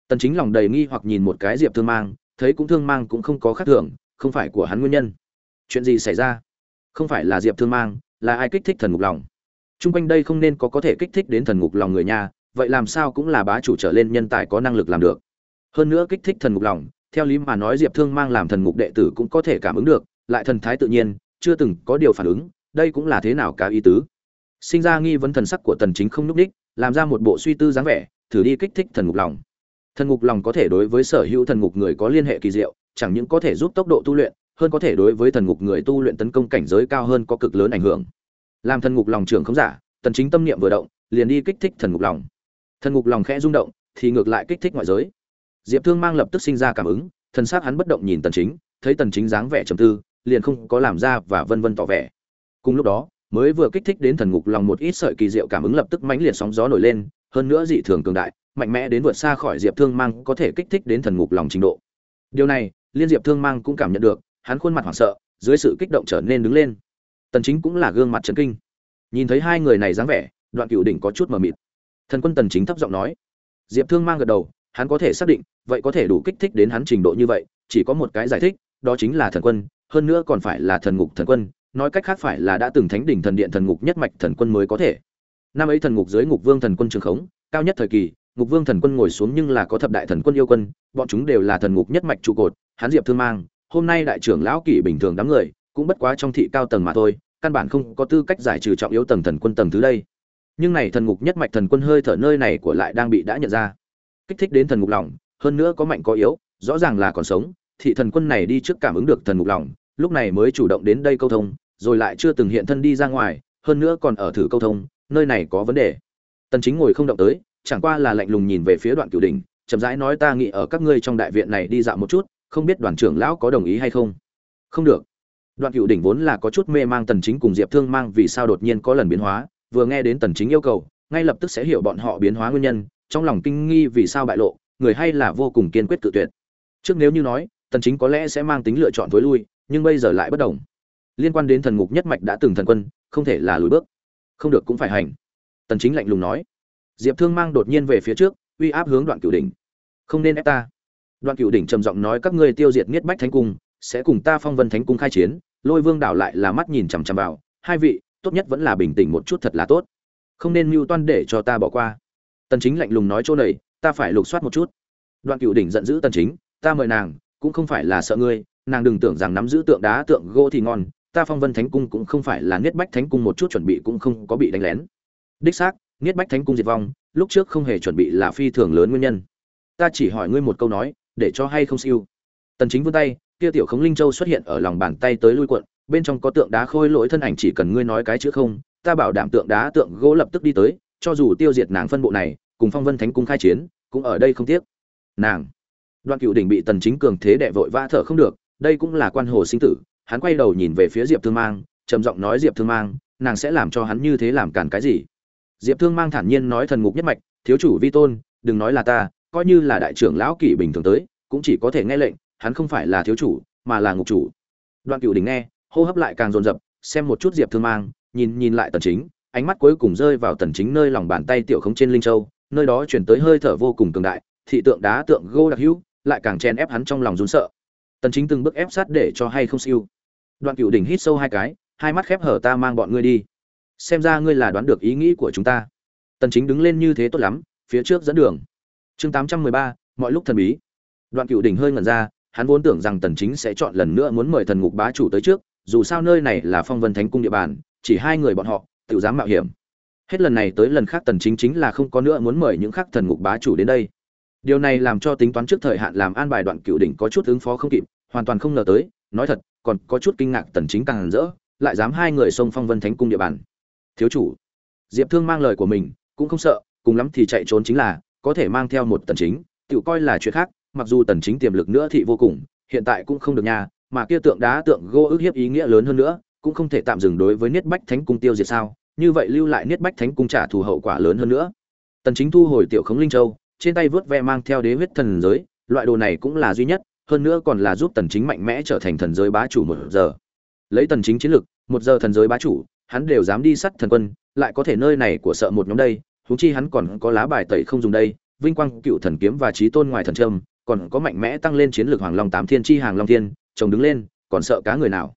Tần chính lòng đầy nghi hoặc nhìn một cái diệp thương mang, thấy cũng thương mang cũng không có khác thường, không phải của hắn nguyên nhân. Chuyện gì xảy ra? Không phải là diệp thương mang, là ai kích thích thần ngục lòng? Trung quanh đây không nên có có thể kích thích đến thần ngục lòng người nhà, vậy làm sao cũng là bá chủ trở lên nhân tài có năng lực làm được. Hơn nữa kích thích thần ngục lòng, theo lý mà nói Diệp Thương mang làm thần ngục đệ tử cũng có thể cảm ứng được, lại thần thái tự nhiên, chưa từng có điều phản ứng, đây cũng là thế nào cả ý tứ. Sinh ra nghi vấn thần sắc của Tần Chính không lúc đích, làm ra một bộ suy tư dáng vẻ, thử đi kích thích thần ngục lòng. Thần ngục lòng có thể đối với sở hữu thần ngục người có liên hệ kỳ diệu, chẳng những có thể giúp tốc độ tu luyện, hơn có thể đối với thần ngục người tu luyện tấn công cảnh giới cao hơn có cực lớn ảnh hưởng làm thần ngục lòng trưởng không giả, tần chính tâm niệm vừa động, liền đi kích thích thần ngục lòng. Thần ngục lòng khẽ rung động, thì ngược lại kích thích ngoại giới. Diệp thương mang lập tức sinh ra cảm ứng thân xác hắn bất động nhìn tần chính, thấy tần chính dáng vẻ trầm tư, liền không có làm ra và vân vân tỏ vẻ. Cùng lúc đó, mới vừa kích thích đến thần ngục lòng một ít sợi kỳ diệu cảm ứng lập tức mãnh liệt sóng gió nổi lên, hơn nữa dị thường cường đại, mạnh mẽ đến vượt xa khỏi diệp thương mang có thể kích thích đến thần ngục lòng trình độ. Điều này, liên diệp thương mang cũng cảm nhận được, hắn khuôn mặt hoảng sợ, dưới sự kích động trở nên đứng lên tần chính cũng là gương mặt chấn kinh. Nhìn thấy hai người này dáng vẻ, đoạn cửu đỉnh có chút mờ mịt. Thần quân tần chính thấp giọng nói. Diệp thương mang gật đầu, hắn có thể xác định, vậy có thể đủ kích thích đến hắn trình độ như vậy, chỉ có một cái giải thích, đó chính là thần quân, hơn nữa còn phải là thần ngục thần quân, nói cách khác phải là đã từng thánh đỉnh thần điện thần ngục nhất mạch thần quân mới có thể. Năm ấy thần ngục dưới ngục vương thần quân trường khống, cao nhất thời kỳ, ngục vương thần quân ngồi xuống nhưng là có thập đại thần quân yêu quân, bọn chúng đều là thần ngục nhất mạch trụ cột, hắn diệp thương mang, hôm nay đại trưởng lão kỷ bình thường đám người cũng bất quá trong thị cao tầng mà thôi, căn bản không có tư cách giải trừ trọng yếu tầng thần quân tầng thứ đây. Nhưng này thần ngục nhất mạch thần quân hơi thở nơi này của lại đang bị đã nhận ra. Kích thích đến thần ngục lòng, hơn nữa có mạnh có yếu, rõ ràng là còn sống, thị thần quân này đi trước cảm ứng được thần ngục lòng, lúc này mới chủ động đến đây câu thông, rồi lại chưa từng hiện thân đi ra ngoài, hơn nữa còn ở thử câu thông, nơi này có vấn đề. Tần chính ngồi không động tới, chẳng qua là lạnh lùng nhìn về phía đoạn cửu đỉnh, chậm rãi nói ta nghĩ ở các ngươi trong đại viện này đi dạo một chút, không biết đoàn trưởng lão có đồng ý hay không. Không được đoạn Cựu đỉnh vốn là có chút mê mang tần chính cùng diệp thương mang vì sao đột nhiên có lần biến hóa, vừa nghe đến tần chính yêu cầu, ngay lập tức sẽ hiểu bọn họ biến hóa nguyên nhân, trong lòng kinh nghi vì sao bại lộ, người hay là vô cùng kiên quyết tự tuyệt. Trước nếu như nói, tần chính có lẽ sẽ mang tính lựa chọn tối lui, nhưng bây giờ lại bất động liên quan đến thần ngục nhất mạch đã từng thần quân, không thể là lùi bước. Không được cũng phải hành. Tần chính lạnh lùng nói. Diệp thương mang đột nhiên về phía trước, uy áp hướng đoạn cửu đỉnh. Không nên ép ta. Đoạn cửu đỉnh trầm giọng nói các ngươi tiêu diệt niết bách thánh cung sẽ cùng ta phong vân thánh cung khai chiến, lôi vương đảo lại là mắt nhìn chằm chằm vào, hai vị, tốt nhất vẫn là bình tĩnh một chút thật là tốt. Không nên mưu toan để cho ta bỏ qua. Tần chính lạnh lùng nói chỗ này, ta phải lục soát một chút. Đoạn cửu đỉnh giận dữ tần chính, ta mời nàng, cũng không phải là sợ ngươi, nàng đừng tưởng rằng nắm giữ tượng đá tượng gỗ thì ngon, ta phong vân thánh cung cũng không phải là niết bách thánh cung một chút chuẩn bị cũng không có bị đánh lén. Đích xác, niết bách thánh cung diệt vong, lúc trước không hề chuẩn bị là phi thường lớn nguyên nhân. Ta chỉ hỏi ngươi một câu nói, để cho hay không siêu. Tần chính vươn tay kia tiểu khống linh châu xuất hiện ở lòng bàn tay tới lui cuộn, bên trong có tượng đá khôi lỗi thân ảnh chỉ cần ngươi nói cái chữ không, ta bảo đảm tượng đá tượng gỗ lập tức đi tới, cho dù tiêu diệt nàng phân bộ này, cùng phong vân thánh cung khai chiến, cũng ở đây không tiếc. Nàng. Đoạn cựu đỉnh bị tần chính cường thế đệ vội vã thở không được, đây cũng là quan hồ sinh tử, hắn quay đầu nhìn về phía diệp thương mang, trầm giọng nói diệp thương mang, nàng sẽ làm cho hắn như thế làm cản cái gì? Diệp thương mang thản nhiên nói thần ngục nhất mạch, thiếu chủ vi tôn, đừng nói là ta, coi như là đại trưởng lão kỷ bình thường tới, cũng chỉ có thể nghe lệnh hắn không phải là thiếu chủ mà là ngục chủ. Đoạn cựu đỉnh nghe hô hấp lại càng dồn dập xem một chút diệp thương mang nhìn nhìn lại tần chính ánh mắt cuối cùng rơi vào tần chính nơi lòng bàn tay tiểu khống trên linh châu nơi đó chuyển tới hơi thở vô cùng cường đại thị tượng đá tượng gô đặc hữu lại càng chen ép hắn trong lòng run sợ. Tần chính từng bước ép sát để cho hay không siêu. Đoạn cựu đỉnh hít sâu hai cái hai mắt khép hở ta mang bọn ngươi đi. Xem ra ngươi là đoán được ý nghĩ của chúng ta. Tần chính đứng lên như thế tốt lắm phía trước dẫn đường. Chương 813, mọi lúc thần bí. Đoạn cựu đỉnh hơi ngẩn ra hắn vốn tưởng rằng tần chính sẽ chọn lần nữa muốn mời thần ngục bá chủ tới trước, dù sao nơi này là phong vân thánh cung địa bàn, chỉ hai người bọn họ tự dám mạo hiểm. Hết lần này tới lần khác tần chính chính là không có nữa muốn mời những khác thần ngục bá chủ đến đây. Điều này làm cho tính toán trước thời hạn làm an bài đoạn cựu đỉnh có chút ứng phó không kịp, hoàn toàn không ngờ tới, nói thật, còn có chút kinh ngạc tần chính càng rỡ, lại dám hai người xông phong vân thánh cung địa bàn. Thiếu chủ, diệp thương mang lời của mình, cũng không sợ, cùng lắm thì chạy trốn chính là, có thể mang theo một tần chính tự coi là chuyện khác mặc dù tần chính tiềm lực nữa thì vô cùng, hiện tại cũng không được nha, mà kia tượng đá tượng gỗ ước hiếp ý nghĩa lớn hơn nữa, cũng không thể tạm dừng đối với niết bách thánh cung tiêu diệt sao, như vậy lưu lại niết bách thánh cung trả thù hậu quả lớn hơn nữa. Tần chính thu hồi tiểu khống linh châu, trên tay vớt ve mang theo đế huyết thần giới, loại đồ này cũng là duy nhất, hơn nữa còn là giúp tần chính mạnh mẽ trở thành thần giới bá chủ một giờ. Lấy tần chính chiến lực, một giờ thần giới bá chủ, hắn đều dám đi sắt thần quân, lại có thể nơi này của sợ một nhóm đây, huống chi hắn còn có lá bài tẩy không dùng đây, vinh quang, cựu thần kiếm và trí tôn ngoài thần trâm còn có mạnh mẽ tăng lên chiến lược hoàng long tám thiên chi hàng long thiên, chồng đứng lên, còn sợ cá người nào?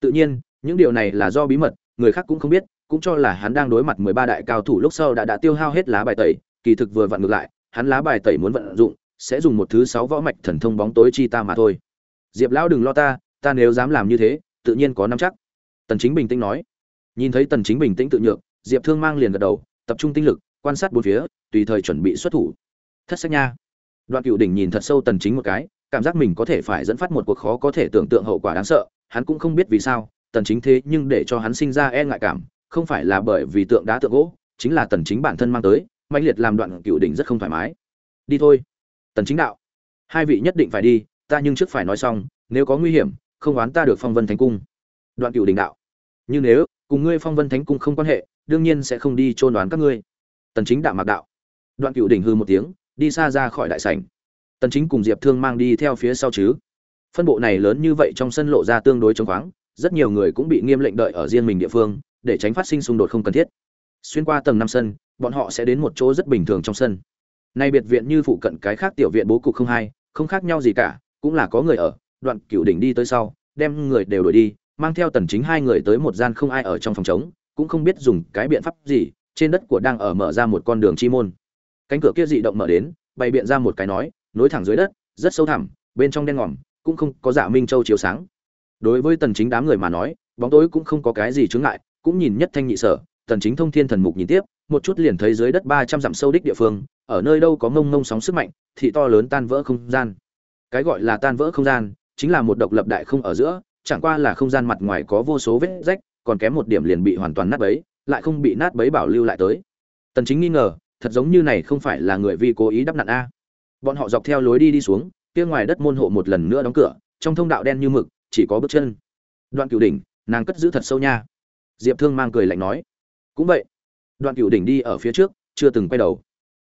Tự nhiên, những điều này là do bí mật, người khác cũng không biết, cũng cho là hắn đang đối mặt mười ba đại cao thủ lúc sau đã đã tiêu hao hết lá bài tẩy, kỳ thực vừa vặn ngược lại, hắn lá bài tẩy muốn vận dụng, sẽ dùng một thứ sáu võ mạch thần thông bóng tối chi ta mà thôi. Diệp lão đừng lo ta ta nếu dám làm như thế, tự nhiên có năm chắc. Tần chính bình tĩnh nói. Nhìn thấy tần chính bình tĩnh tự nhượng diệp thương mang liền gật đầu, tập trung tinh lực, quan sát bốn phía, tùy thời chuẩn bị xuất thủ. Thất sách nha đoạn cựu đỉnh nhìn thật sâu tần chính một cái, cảm giác mình có thể phải dẫn phát một cuộc khó có thể tưởng tượng hậu quả đáng sợ, hắn cũng không biết vì sao, tần chính thế nhưng để cho hắn sinh ra e ngại cảm, không phải là bởi vì tượng đá tượng gỗ, chính là tần chính bản thân mang tới mạnh liệt làm đoạn cựu đỉnh rất không thoải mái. Đi thôi. Tần chính đạo. Hai vị nhất định phải đi, ta nhưng trước phải nói xong, nếu có nguy hiểm, không oán ta được phong vân thánh cung. Đoạn cựu Đỉnh đạo. Như nếu, cùng ngươi phong vân thánh cung không quan hệ, đương nhiên sẽ không đi trôn đoán các ngươi. Tần chính đạo mặc đạo. Đoạn cựu đỉnh hư một tiếng đi xa ra khỏi đại sảnh. Tần chính cùng diệp thương mang đi theo phía sau chứ. Phân bộ này lớn như vậy trong sân lộ ra tương đối trống khoáng rất nhiều người cũng bị nghiêm lệnh đợi ở riêng mình địa phương để tránh phát sinh xung đột không cần thiết. Xuyên qua tầng năm sân bọn họ sẽ đến một chỗ rất bình thường trong sân. Nay biệt viện như phụ cận cái khác tiểu viện bố cục không hay, không khác nhau gì cả cũng là có người ở đoạn cửu đỉnh đi tới sau đem người đều đuổi đi mang theo tần chính hai người tới một gian không ai ở trong phòng trống cũng không biết dùng cái biện pháp gì trên đất của đang ở mở ra một con đường chi môn cánh cửa kia dị động mở đến, bày biện ra một cái nói, nối thẳng dưới đất, rất sâu thẳm, bên trong đen ngòm, cũng không có giả minh châu chiếu sáng. Đối với tần chính đám người mà nói, bóng tối cũng không có cái gì chướng ngại, cũng nhìn nhất thanh nhị sở, tần chính thông thiên thần mục nhìn tiếp, một chút liền thấy dưới đất 300 dặm sâu đích địa phương, ở nơi đâu có ngông ngông sóng sức mạnh thị to lớn tan vỡ không gian. Cái gọi là tan vỡ không gian, chính là một độc lập đại không ở giữa, chẳng qua là không gian mặt ngoài có vô số vết rách, còn kém một điểm liền bị hoàn toàn nát bấy, lại không bị nát bấy bảo lưu lại tới. Tần chính nghi ngờ thật giống như này không phải là người vi cố ý đắp nặn a. Bọn họ dọc theo lối đi đi xuống, kia ngoài đất môn hộ một lần nữa đóng cửa, trong thông đạo đen như mực, chỉ có bước chân. Đoạn cửu đỉnh, nàng cất giữ thật sâu nha. Diệp thương mang cười lạnh nói, cũng vậy. Đoạn cửu đỉnh đi ở phía trước, chưa từng quay đầu.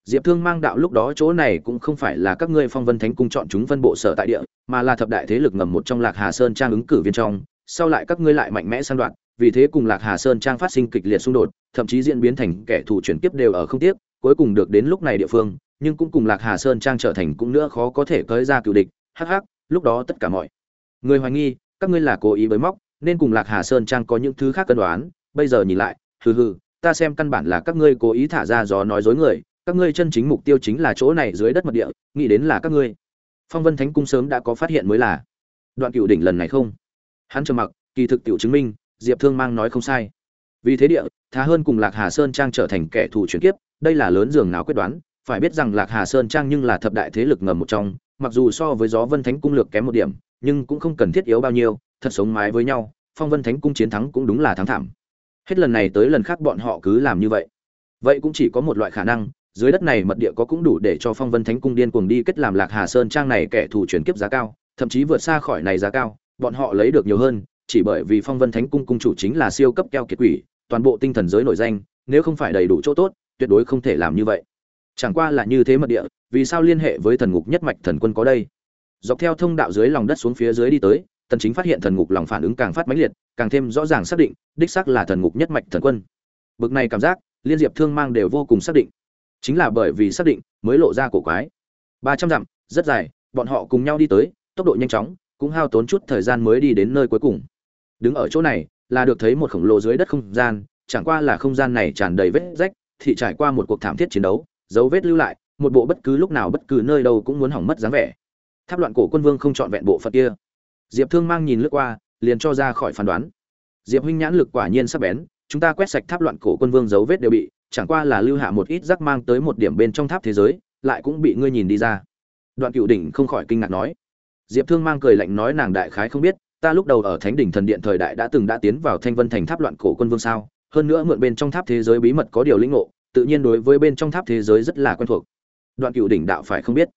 Diệp thương mang đạo lúc đó chỗ này cũng không phải là các ngươi phong vân thánh cung chọn chúng phân bộ sở tại địa, mà là thập đại thế lực ngầm một trong lạc hà sơn trang ứng cử viên trong, sau lại các ngươi lại mạnh mẽ săn đoạn vì thế cùng lạc hà sơn trang phát sinh kịch liệt xung đột, thậm chí diễn biến thành kẻ thù chuyển kiếp đều ở không tiếc cuối cùng được đến lúc này địa phương, nhưng cũng cùng lạc hà sơn trang trở thành cũng nữa khó có thể tới ra cựu địch. Hắc hắc, lúc đó tất cả mọi người hoài nghi, các ngươi là cố ý bới móc, nên cùng lạc hà sơn trang có những thứ khác cân đoán. Bây giờ nhìn lại, hừ hừ, ta xem căn bản là các ngươi cố ý thả ra gió nói dối người, các ngươi chân chính mục tiêu chính là chỗ này dưới đất mật địa, nghĩ đến là các ngươi. Phong vân thánh cung sớm đã có phát hiện mới là đoạn cựu đỉnh lần này không? Hắn trầm mặc, kỳ thực tiểu chứng minh, diệp thương mang nói không sai. Vì thế địa thà hơn cùng lạc hà sơn trang trở thành kẻ thù chuyển kiếp đây là lớn giường nào quyết đoán, phải biết rằng lạc hà sơn trang nhưng là thập đại thế lực ngầm một trong, mặc dù so với gió vân thánh cung lược kém một điểm, nhưng cũng không cần thiết yếu bao nhiêu, thật sống mái với nhau, phong vân thánh cung chiến thắng cũng đúng là thắng thảm. Hết lần này tới lần khác bọn họ cứ làm như vậy. Vậy cũng chỉ có một loại khả năng, dưới đất này mật địa có cũng đủ để cho phong vân thánh cung điên cuồng đi kết làm lạc hà sơn trang này kẻ thù chuyển kiếp giá cao, thậm chí vượt xa khỏi này giá cao, bọn họ lấy được nhiều hơn, chỉ bởi vì phong vân thánh cung cung chủ chính là siêu cấp keo kiệt quỷ, toàn bộ tinh thần giới nổi danh, nếu không phải đầy đủ chỗ tốt tuyệt đối không thể làm như vậy. Chẳng qua là như thế mật địa, vì sao liên hệ với thần ngục nhất mạch thần quân có đây? Dọc theo thông đạo dưới lòng đất xuống phía dưới đi tới tần chính phát hiện thần ngục lòng phản ứng càng phát mãnh liệt, càng thêm rõ ràng xác định, đích xác là thần ngục nhất mạch thần quân. Bực này cảm giác, liên diệp thương mang đều vô cùng xác định. Chính là bởi vì xác định, mới lộ ra cổ quái. Ba trăm dặm, rất dài, bọn họ cùng nhau đi tới, tốc độ nhanh chóng, cũng hao tốn chút thời gian mới đi đến nơi cuối cùng. Đứng ở chỗ này, là được thấy một khổng lồ dưới đất không gian, chẳng qua là không gian này tràn đầy vết rách thì trải qua một cuộc thảm thiết chiến đấu, dấu vết lưu lại, một bộ bất cứ lúc nào bất cứ nơi đâu cũng muốn hỏng mất dáng vẻ. Tháp loạn cổ quân vương không chọn vẹn bộ phận kia. Diệp thương mang nhìn lướt qua, liền cho ra khỏi phán đoán. Diệp huynh nhãn lực quả nhiên sắp bén, chúng ta quét sạch tháp loạn cổ quân vương dấu vết đều bị, chẳng qua là lưu hạ một ít rắc mang tới một điểm bên trong tháp thế giới, lại cũng bị ngươi nhìn đi ra. Đoạn cựu đỉnh không khỏi kinh ngạc nói. Diệp thương mang cười lạnh nói nàng đại khái không biết, ta lúc đầu ở thánh đỉnh thần điện thời đại đã từng đã tiến vào thanh vân thành tháp loạn cổ quân vương sao? Hơn nữa mượn bên trong tháp thế giới bí mật có điều lĩnh ngộ, tự nhiên đối với bên trong tháp thế giới rất là quen thuộc. Đoạn cựu đỉnh đạo phải không biết.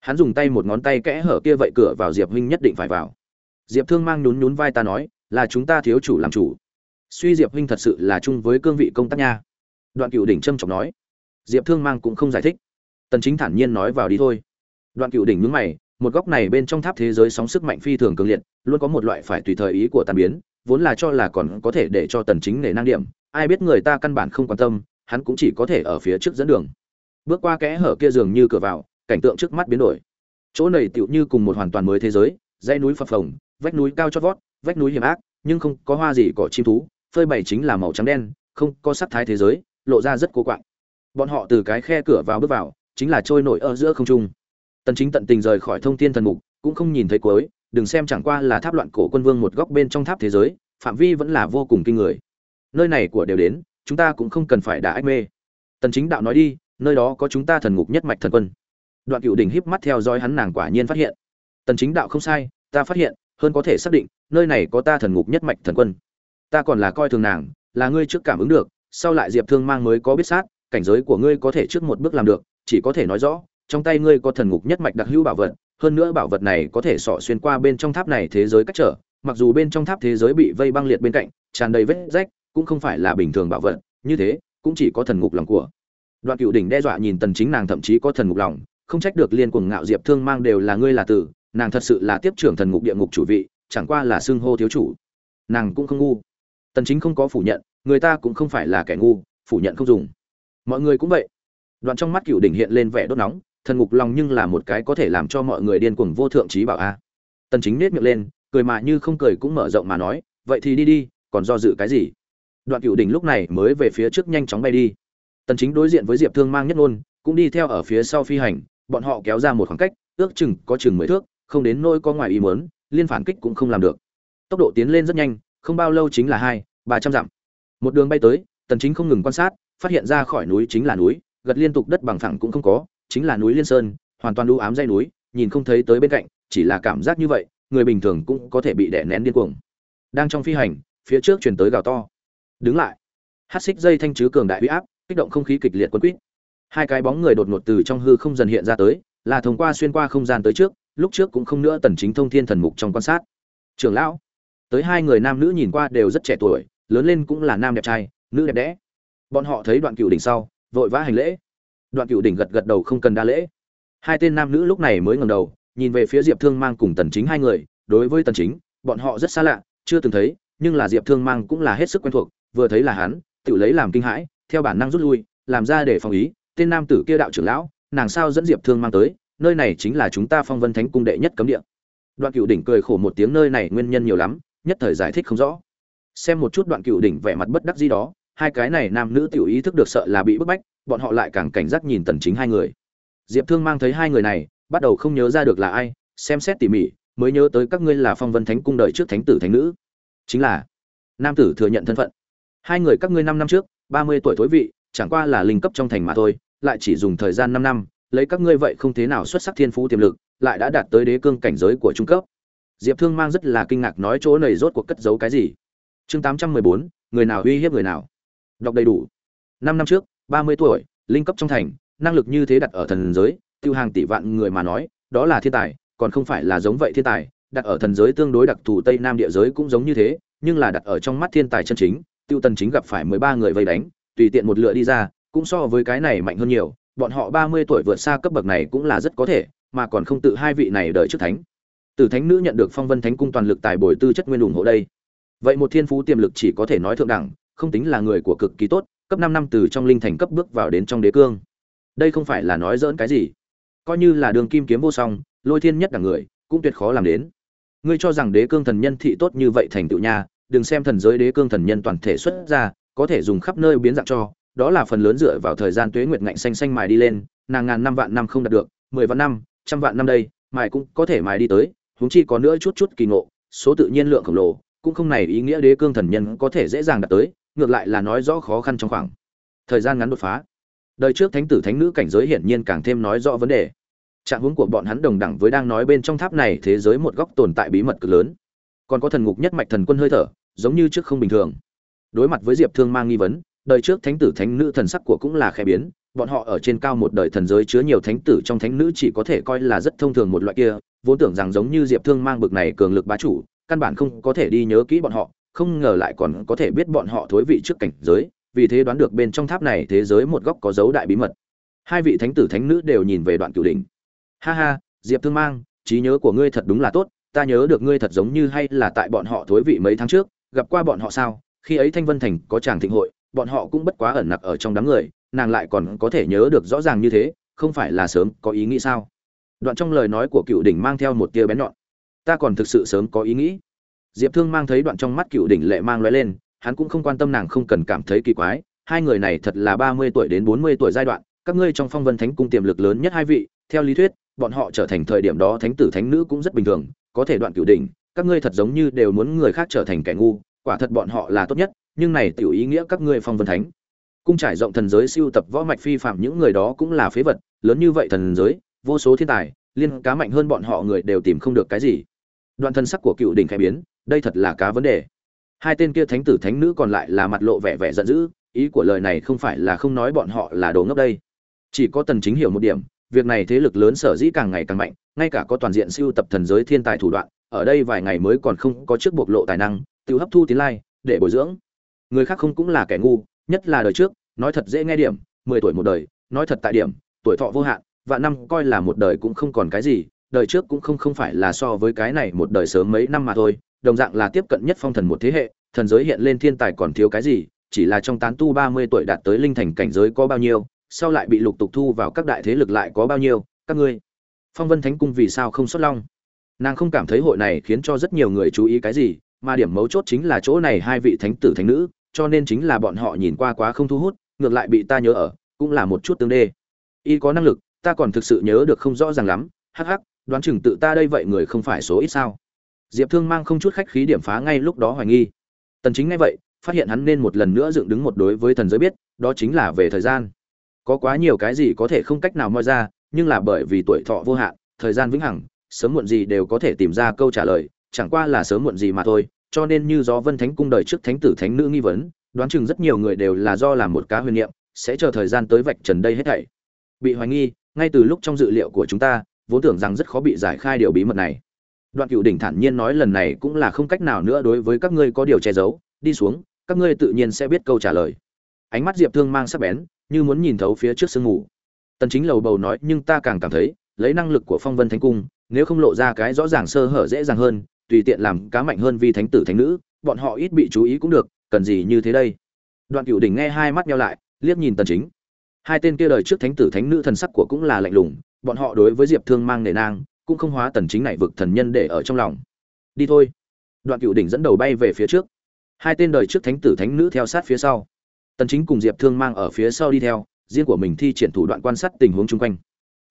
Hắn dùng tay một ngón tay kẽ hở kia vậy cửa vào diệp huynh nhất định phải vào. Diệp thương mang nhún nhún vai ta nói, là chúng ta thiếu chủ làm chủ. Suy diệp huynh thật sự là chung với cương vị công tác nha. Đoạn cựu đỉnh trâm trọng nói. Diệp thương mang cũng không giải thích. Tần chính thản nhiên nói vào đi thôi. Đoạn cựu đỉnh nhướng mày, một góc này bên trong tháp thế giới sóng sức mạnh phi thường cường liệt, luôn có một loại phải tùy thời ý của tàn biến, vốn là cho là còn có thể để cho tần chính nể năng điểm ai biết người ta căn bản không quan tâm, hắn cũng chỉ có thể ở phía trước dẫn đường. Bước qua kẽ hở kia dường như cửa vào, cảnh tượng trước mắt biến đổi. Chỗ này tựu như cùng một hoàn toàn mới thế giới, dãy núi phập phồng, vách núi cao chót vót, vách núi hiểm ác, nhưng không có hoa gì cỏ chim thú, phơi bày chính là màu trắng đen, không có sắc thái thế giới, lộ ra rất cô quạng. Bọn họ từ cái khe cửa vào bước vào, chính là trôi nổi ở giữa không trung. Tần chính tận tình rời khỏi thông thiên thần mục, cũng không nhìn thấy cuối, đừng xem chẳng qua là tháp loạn cổ quân vương một góc bên trong tháp thế giới, phạm vi vẫn là vô cùng kinh người nơi này của đều đến, chúng ta cũng không cần phải đả ách mê. Tần chính đạo nói đi, nơi đó có chúng ta thần ngục nhất mạch thần quân. Đoạn cựu đỉnh híp mắt theo dõi hắn nàng quả nhiên phát hiện. Tần chính đạo không sai, ta phát hiện, hơn có thể xác định, nơi này có ta thần ngục nhất mạch thần quân. Ta còn là coi thường nàng, là ngươi trước cảm ứng được, sau lại diệp thương mang mới có biết sát, cảnh giới của ngươi có thể trước một bước làm được, chỉ có thể nói rõ, trong tay ngươi có thần ngục nhất mạch đặc hữu bảo vật, hơn nữa bảo vật này có thể xỏ xuyên qua bên trong tháp này thế giới cách trở, mặc dù bên trong tháp thế giới bị vây băng liệt bên cạnh, tràn đầy vết rách cũng không phải là bình thường bảo vật, như thế, cũng chỉ có thần ngục lòng của. Đoạn cựu đỉnh đe dọa nhìn tần chính nàng thậm chí có thần ngục lòng, không trách được liên cuồng ngạo diệp thương mang đều là ngươi là tử, nàng thật sự là tiếp trưởng thần ngục địa ngục chủ vị, chẳng qua là xưng hô thiếu chủ. Nàng cũng không ngu. Tần chính không có phủ nhận, người ta cũng không phải là kẻ ngu, phủ nhận không dùng. Mọi người cũng vậy. Đoạn trong mắt cựu đỉnh hiện lên vẻ đốt nóng, thần ngục lòng nhưng là một cái có thể làm cho mọi người điên cuồng vô thượng trí bảo a. Tần chính nết miệng lên, cười mà như không cười cũng mở rộng mà nói, vậy thì đi đi, còn do dự cái gì? Đoạn cựu đỉnh lúc này mới về phía trước nhanh chóng bay đi. Tần chính đối diện với diệp thương mang nhất ngôn, cũng đi theo ở phía sau phi hành, bọn họ kéo ra một khoảng cách, ước chừng có chừng mười thước, không đến nỗi có ngoài ý muốn, liên phản kích cũng không làm được. Tốc độ tiến lên rất nhanh, không bao lâu chính là hai, ba trăm dặm. Một đường bay tới, tần chính không ngừng quan sát, phát hiện ra khỏi núi chính là núi, gật liên tục đất bằng phẳng cũng không có, chính là núi liên sơn, hoàn toàn đu ám dây núi, nhìn không thấy tới bên cạnh, chỉ là cảm giác như vậy, người bình thường cũng có thể bị đè nén điên cuồng. Đang trong phi hành, phía trước truyền tới gào to đứng lại. Hát xích dây thanh chứ cường đại huy áp, kích động không khí kịch liệt quân quýt. Hai cái bóng người đột ngột từ trong hư không dần hiện ra tới, là thông qua xuyên qua không gian tới trước, lúc trước cũng không nữa tần chính thông thiên thần mục trong quan sát. Trưởng lão, tới hai người nam nữ nhìn qua đều rất trẻ tuổi, lớn lên cũng là nam đẹp trai, nữ đẹp đẽ. Bọn họ thấy đoạn cựu đỉnh sau, vội vã hành lễ. Đoạn cựu đỉnh gật gật đầu không cần đa lễ. Hai tên nam nữ lúc này mới ngẩng đầu, nhìn về phía diệp thương mang cùng tần chính hai người. Đối với tần chính, bọn họ rất xa lạ, chưa từng thấy, nhưng là diệp thương mang cũng là hết sức quen thuộc vừa thấy là hắn, tự lấy làm kinh hãi, theo bản năng rút lui, làm ra để phòng ý, tên nam tử kia đạo trưởng lão, nàng sao dẫn diệp thương mang tới, nơi này chính là chúng ta phong vân thánh cung đệ nhất cấm địa. Đoạn cựu đỉnh cười khổ một tiếng nơi này nguyên nhân nhiều lắm, nhất thời giải thích không rõ. Xem một chút đoạn cựu đỉnh vẻ mặt bất đắc dĩ đó, hai cái này nam nữ tiểu ý thức được sợ là bị bức bách, bọn họ lại càng cảnh giác nhìn tần chính hai người. Diệp thương mang thấy hai người này, bắt đầu không nhớ ra được là ai, xem xét tỉ mỉ, mới nhớ tới các ngươi là phong vân thánh cung đợi trước thánh tử thánh nữ. Chính là nam tử thừa nhận thân phận hai người các ngươi năm năm trước, ba mươi tuổi thối vị, chẳng qua là linh cấp trong thành mà thôi, lại chỉ dùng thời gian năm năm, lấy các ngươi vậy không thế nào xuất sắc thiên phú tiềm lực, lại đã đạt tới đế cương cảnh giới của trung cấp. Diệp thương mang rất là kinh ngạc nói chỗ này rốt cuộc cất giấu cái gì. Chương tám trăm mười bốn, người nào uy hiếp người nào? Đọc đầy đủ. Năm năm trước, ba mươi tuổi, linh cấp trong thành, năng lực như thế đặt ở thần giới, tiêu hàng tỷ vạn người mà nói, đó là thiên tài, còn không phải là giống vậy thiên tài, đặt ở thần giới tương đối đặc thù tây nam địa giới cũng giống như thế, nhưng là đặt ở trong mắt thiên tài chân chính tiêu tần chính gặp phải mười ba người vây đánh, tùy tiện một lựa đi ra, cũng so với cái này mạnh hơn nhiều, bọn họ ba mươi tuổi vượt xa cấp bậc này cũng là rất có thể, mà còn không tự hai vị này đợi trước thánh. Từ thánh nữ nhận được phong vân thánh cung toàn lực tài bồi tư chất nguyên ủng hộ đây. Vậy một thiên phú tiềm lực chỉ có thể nói thượng đẳng, không tính là người của cực kỳ tốt, cấp năm năm từ trong linh thành cấp bước vào đến trong đế cương. Đây không phải là nói giỡn cái gì. Coi như là đường kim kiếm vô song, lôi thiên nhất đẳng người, cũng tuyệt khó làm đến. Ngươi cho rằng đế cương thần nhân thị tốt như vậy thành tựu nha đừng xem thần giới đế cương thần nhân toàn thể xuất ra, có thể dùng khắp nơi biến dạng cho, đó là phần lớn dựa vào thời gian tuế nguyệt ngạnh xanh xanh mài đi lên, nàng ngàn năm vạn năm không đạt được, mười vạn năm, trăm vạn năm đây, mài cũng có thể mài đi tới, huống chi có nữa chút chút kỳ ngộ, số tự nhiên lượng khổng lồ, cũng không này ý nghĩa đế cương thần nhân có thể dễ dàng đạt tới, ngược lại là nói rõ khó khăn trong khoảng thời gian ngắn đột phá. Đời trước thánh tử thánh nữ cảnh giới hiển nhiên càng thêm nói rõ vấn đề. Trạng huống của bọn hắn đồng đẳng với đang nói bên trong tháp này thế giới một góc tồn tại bí mật cực lớn. Còn có thần ngục nhất mạch thần quân hơi thở giống như trước không bình thường. Đối mặt với diệp thương mang nghi vấn, đời trước thánh tử, thánh nữ thần sắc của cũng là khẽ biến, bọn họ ở trên cao một đời thần giới chứa nhiều thánh tử, trong thánh nữ chỉ có thể coi là rất thông thường một loại kia, vốn tưởng rằng giống như diệp thương mang bực này cường lực bá chủ, căn bản không có thể đi nhớ kỹ bọn họ, không ngờ lại còn có thể biết bọn họ thối vị trước cảnh giới, vì thế đoán được bên trong tháp này thế giới một góc có dấu đại bí mật. Hai vị thánh tử, thánh nữ đều nhìn về đoạn cửu đỉnh. Ha ha, diệp thương mang, trí nhớ của ngươi thật đúng là tốt, ta nhớ được ngươi thật giống như hay là tại bọn họ thối vị mấy tháng trước gặp qua bọn họ sao? Khi ấy thanh vân thành có chàng thịnh hội, bọn họ cũng bất quá ẩn nặc ở trong đám người, nàng lại còn có thể nhớ được rõ ràng như thế, không phải là sớm có ý nghĩ sao? Đoạn trong lời nói của cựu đỉnh mang theo một tia bén nhọn. Ta còn thực sự sớm có ý nghĩ. Diệp thương mang thấy đoạn trong mắt cựu đỉnh lệ mang lóe lên, hắn cũng không quan tâm nàng không cần cảm thấy kỳ quái, hai người này thật là ba mươi tuổi đến bốn mươi tuổi giai đoạn, các ngươi trong phong vân thánh cung tiềm lực lớn nhất hai vị, theo lý thuyết, bọn họ trở thành thời điểm đó thánh tử thánh nữ cũng rất bình thường, có thể đoạn cựu đỉnh các ngươi thật giống như đều muốn người khác trở thành kẻ ngu, quả thật bọn họ là tốt nhất, nhưng này tiểu ý nghĩa các ngươi phong vân thánh. Cung trải rộng thần giới siêu tập võ mạch phi phạm những người đó cũng là phế vật, lớn như vậy thần giới, vô số thiên tài, liên cá mạnh hơn bọn họ người đều tìm không được cái gì. Đoạn thân sắc của cựu đỉnh khai biến, đây thật là cá vấn đề. Hai tên kia thánh tử thánh nữ còn lại là mặt lộ vẻ vẻ giận dữ, ý của lời này không phải là không nói bọn họ là đồ ngốc đây. Chỉ có tần chính hiểu một điểm, việc này thế lực lớn sở dĩ càng ngày càng mạnh, ngay cả có toàn diện siêu tập thần giới thiên tài thủ đoạn ở đây vài ngày mới còn không có trước bộc lộ tài năng, tự hấp thu tiến lai, để bồi dưỡng. Người khác không cũng là kẻ ngu, nhất là đời trước, nói thật dễ nghe điểm, mười tuổi một đời, nói thật tại điểm, tuổi thọ vô hạn và năm coi là một đời cũng không còn cái gì, đời trước cũng không không phải là so với cái này một đời sớm mấy năm mà thôi, đồng dạng là tiếp cận nhất phong thần một thế hệ, thần giới hiện lên thiên tài còn thiếu cái gì, chỉ là trong tán tu ba mươi tuổi đạt tới linh thành cảnh giới có bao nhiêu, sau lại bị lục tục thu vào các đại thế lực lại có bao nhiêu, các ngươi. Phong vân thánh cung vì sao không xuất long? Nàng không cảm thấy hội này khiến cho rất nhiều người chú ý cái gì, mà điểm mấu chốt chính là chỗ này hai vị thánh tử thánh nữ, cho nên chính là bọn họ nhìn qua quá không thu hút, ngược lại bị ta nhớ ở, cũng là một chút tương đê. Y có năng lực, ta còn thực sự nhớ được không rõ ràng lắm, hắc hắc, đoán chừng tự ta đây vậy người không phải số ít sao. Diệp thương mang không chút khách khí điểm phá ngay lúc đó hoài nghi. Tần chính ngay vậy, phát hiện hắn nên một lần nữa dựng đứng một đối với thần giới biết, đó chính là về thời gian. Có quá nhiều cái gì có thể không cách nào moi ra, nhưng là bởi vì tuổi thọ vô hạn, thời gian vĩnh hằng sớm muộn gì đều có thể tìm ra câu trả lời, chẳng qua là sớm muộn gì mà thôi, cho nên như do vân thánh cung đời trước thánh tử thánh nữ nghi vấn, đoán chừng rất nhiều người đều là do làm một cá huyền niệm, sẽ chờ thời gian tới vạch trần đây hết thảy. Bị hoài nghi, ngay từ lúc trong dự liệu của chúng ta, vốn tưởng rằng rất khó bị giải khai điều bí mật này. Đoạn cựu đỉnh thản nhiên nói lần này cũng là không cách nào nữa đối với các ngươi có điều che giấu, đi xuống, các ngươi tự nhiên sẽ biết câu trả lời. Ánh mắt diệp thương mang sắc bén, như muốn nhìn thấu phía trước sương mù. Tần chính lầu bầu nói, nhưng ta càng cảm thấy, lấy năng lực của phong vân thánh cung nếu không lộ ra cái rõ ràng sơ hở dễ dàng hơn, tùy tiện làm cá mạnh hơn vì thánh tử thánh nữ, bọn họ ít bị chú ý cũng được, cần gì như thế đây? Đoạn cựu đỉnh nghe hai mắt nhau lại, liếc nhìn tần chính. Hai tên kia đời trước thánh tử thánh nữ thần sắc của cũng là lạnh lùng, bọn họ đối với diệp thương mang nề nang, cũng không hóa tần chính này vực thần nhân để ở trong lòng. Đi thôi. Đoạn cựu đỉnh dẫn đầu bay về phía trước. Hai tên đời trước thánh tử thánh nữ theo sát phía sau. Tần chính cùng diệp thương mang ở phía sau đi theo, riêng của mình thi triển thủ đoạn quan sát tình huống chung quanh.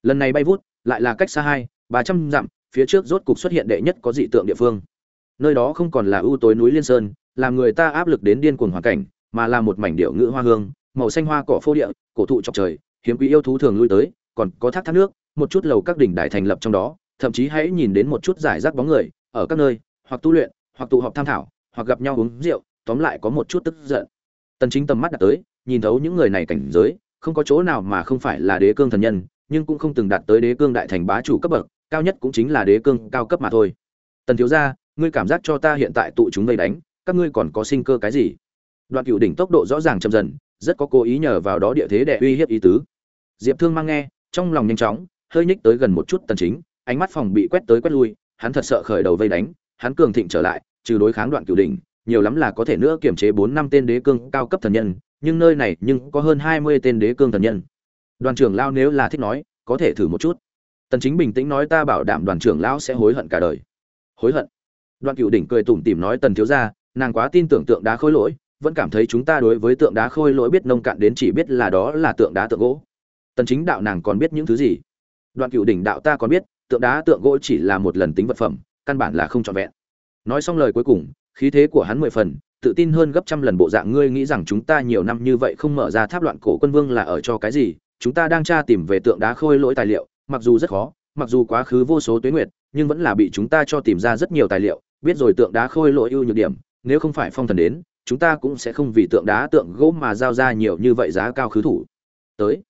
Lần này bay vút, lại là cách xa hai ba trăm dặm, phía trước rốt cục xuất hiện đệ nhất có dị tượng địa phương. Nơi đó không còn là ưu tối núi liên sơn làm người ta áp lực đến điên cuồng hoàn cảnh, mà là một mảnh điệu ngữ hoa hương, màu xanh hoa cỏ phô địa, cổ thụ chọc trời, hiếm quý yêu thú thường lui tới, còn có thác thác nước, một chút lầu các đỉnh đại thành lập trong đó, thậm chí hãy nhìn đến một chút giải rác bóng người, ở các nơi, hoặc tu luyện, hoặc tụ họp tham thảo, hoặc gặp nhau uống rượu, tóm lại có một chút tức giận. Tần chính tầm mắt đặt tới, nhìn thấu những người này cảnh giới, không có chỗ nào mà không phải là đế cương thần nhân, nhưng cũng không từng đạt tới đế cương đại thành bá chủ cấp bậc cao nhất cũng chính là đế cương cao cấp mà thôi. Tần thiếu gia, ngươi cảm giác cho ta hiện tại tụ chúng vây đánh, các ngươi còn có sinh cơ cái gì? Đoạn cựu đỉnh tốc độ rõ ràng chậm dần, rất có cố ý nhờ vào đó địa thế để uy hiếp ý tứ. Diệp thương mang nghe, trong lòng nhanh chóng, hơi nhích tới gần một chút tần chính, ánh mắt phòng bị quét tới quét lui, hắn thật sợ khởi đầu vây đánh, hắn cường thịnh trở lại, trừ đối kháng đoạn cửu đỉnh, nhiều lắm là có thể nữa kiểm chế bốn năm tên đế cương cao cấp thần nhân, nhưng nơi này nhưng có hơn 20 tên đế cương thần nhân. Đoàn trưởng lao nếu là thích nói, có thể thử một chút tần chính bình tĩnh nói ta bảo đảm đoàn trưởng lão sẽ hối hận cả đời. Hối hận? Đoàn cửu đỉnh cười tủm tỉm nói tần thiếu gia, nàng quá tin tưởng tượng đá khôi lỗi, vẫn cảm thấy chúng ta đối với tượng đá khôi lỗi biết nông cạn đến chỉ biết là đó là tượng đá tượng gỗ. Tần chính đạo nàng còn biết những thứ gì? Đoàn cựu đỉnh đạo ta còn biết, tượng đá tượng gỗ chỉ là một lần tính vật phẩm, căn bản là không trọn vẹn. Nói xong lời cuối cùng, khí thế của hắn mười phần, tự tin hơn gấp trăm lần bộ dạng ngươi nghĩ rằng chúng ta nhiều năm như vậy không mở ra tháp loạn cổ quân vương là ở cho cái gì? Chúng ta đang tra tìm về tượng đá khôi lỗi tài liệu mặc dù rất khó, mặc dù quá khứ vô số tuyến nguyệt, nhưng vẫn là bị chúng ta cho tìm ra rất nhiều tài liệu, biết rồi tượng đá khôi lỗi ưu nhược điểm, nếu không phải phong thần đến, chúng ta cũng sẽ không vì tượng đá tượng gỗ mà giao ra nhiều như vậy giá cao khứ thủ. Tới.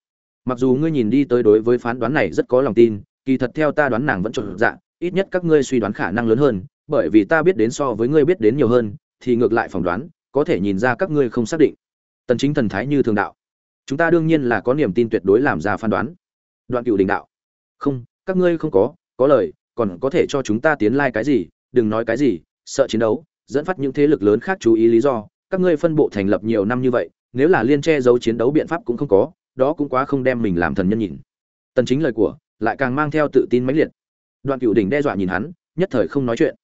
Mặc dù ngươi nhìn đi tới đối với phán đoán này rất có lòng tin, kỳ thật theo ta đoán nàng vẫn trộn dạ ít nhất các ngươi suy đoán khả năng lớn hơn, bởi vì ta biết đến so với ngươi biết đến nhiều hơn, thì ngược lại phỏng đoán, có thể nhìn ra các ngươi không xác định. Tần chính thần thái như thường đạo. Chúng ta đương nhiên là có niềm tin tuyệt đối làm ra phán đoán. Đoạn cựu đình đạo không, các ngươi không có có lời, còn có thể cho chúng ta tiến lai cái gì, đừng nói cái gì, sợ chiến đấu, dẫn phát những thế lực lớn khác chú ý lý do, các ngươi phân bộ thành lập nhiều năm như vậy, nếu là liên che giấu chiến đấu biện pháp cũng không có, đó cũng quá không đem mình làm thần nhân nhìn. Tần chính lời của, lại càng mang theo tự tin mãnh liệt. Đoạn cựu đỉnh đe dọa nhìn hắn, nhất thời không nói chuyện.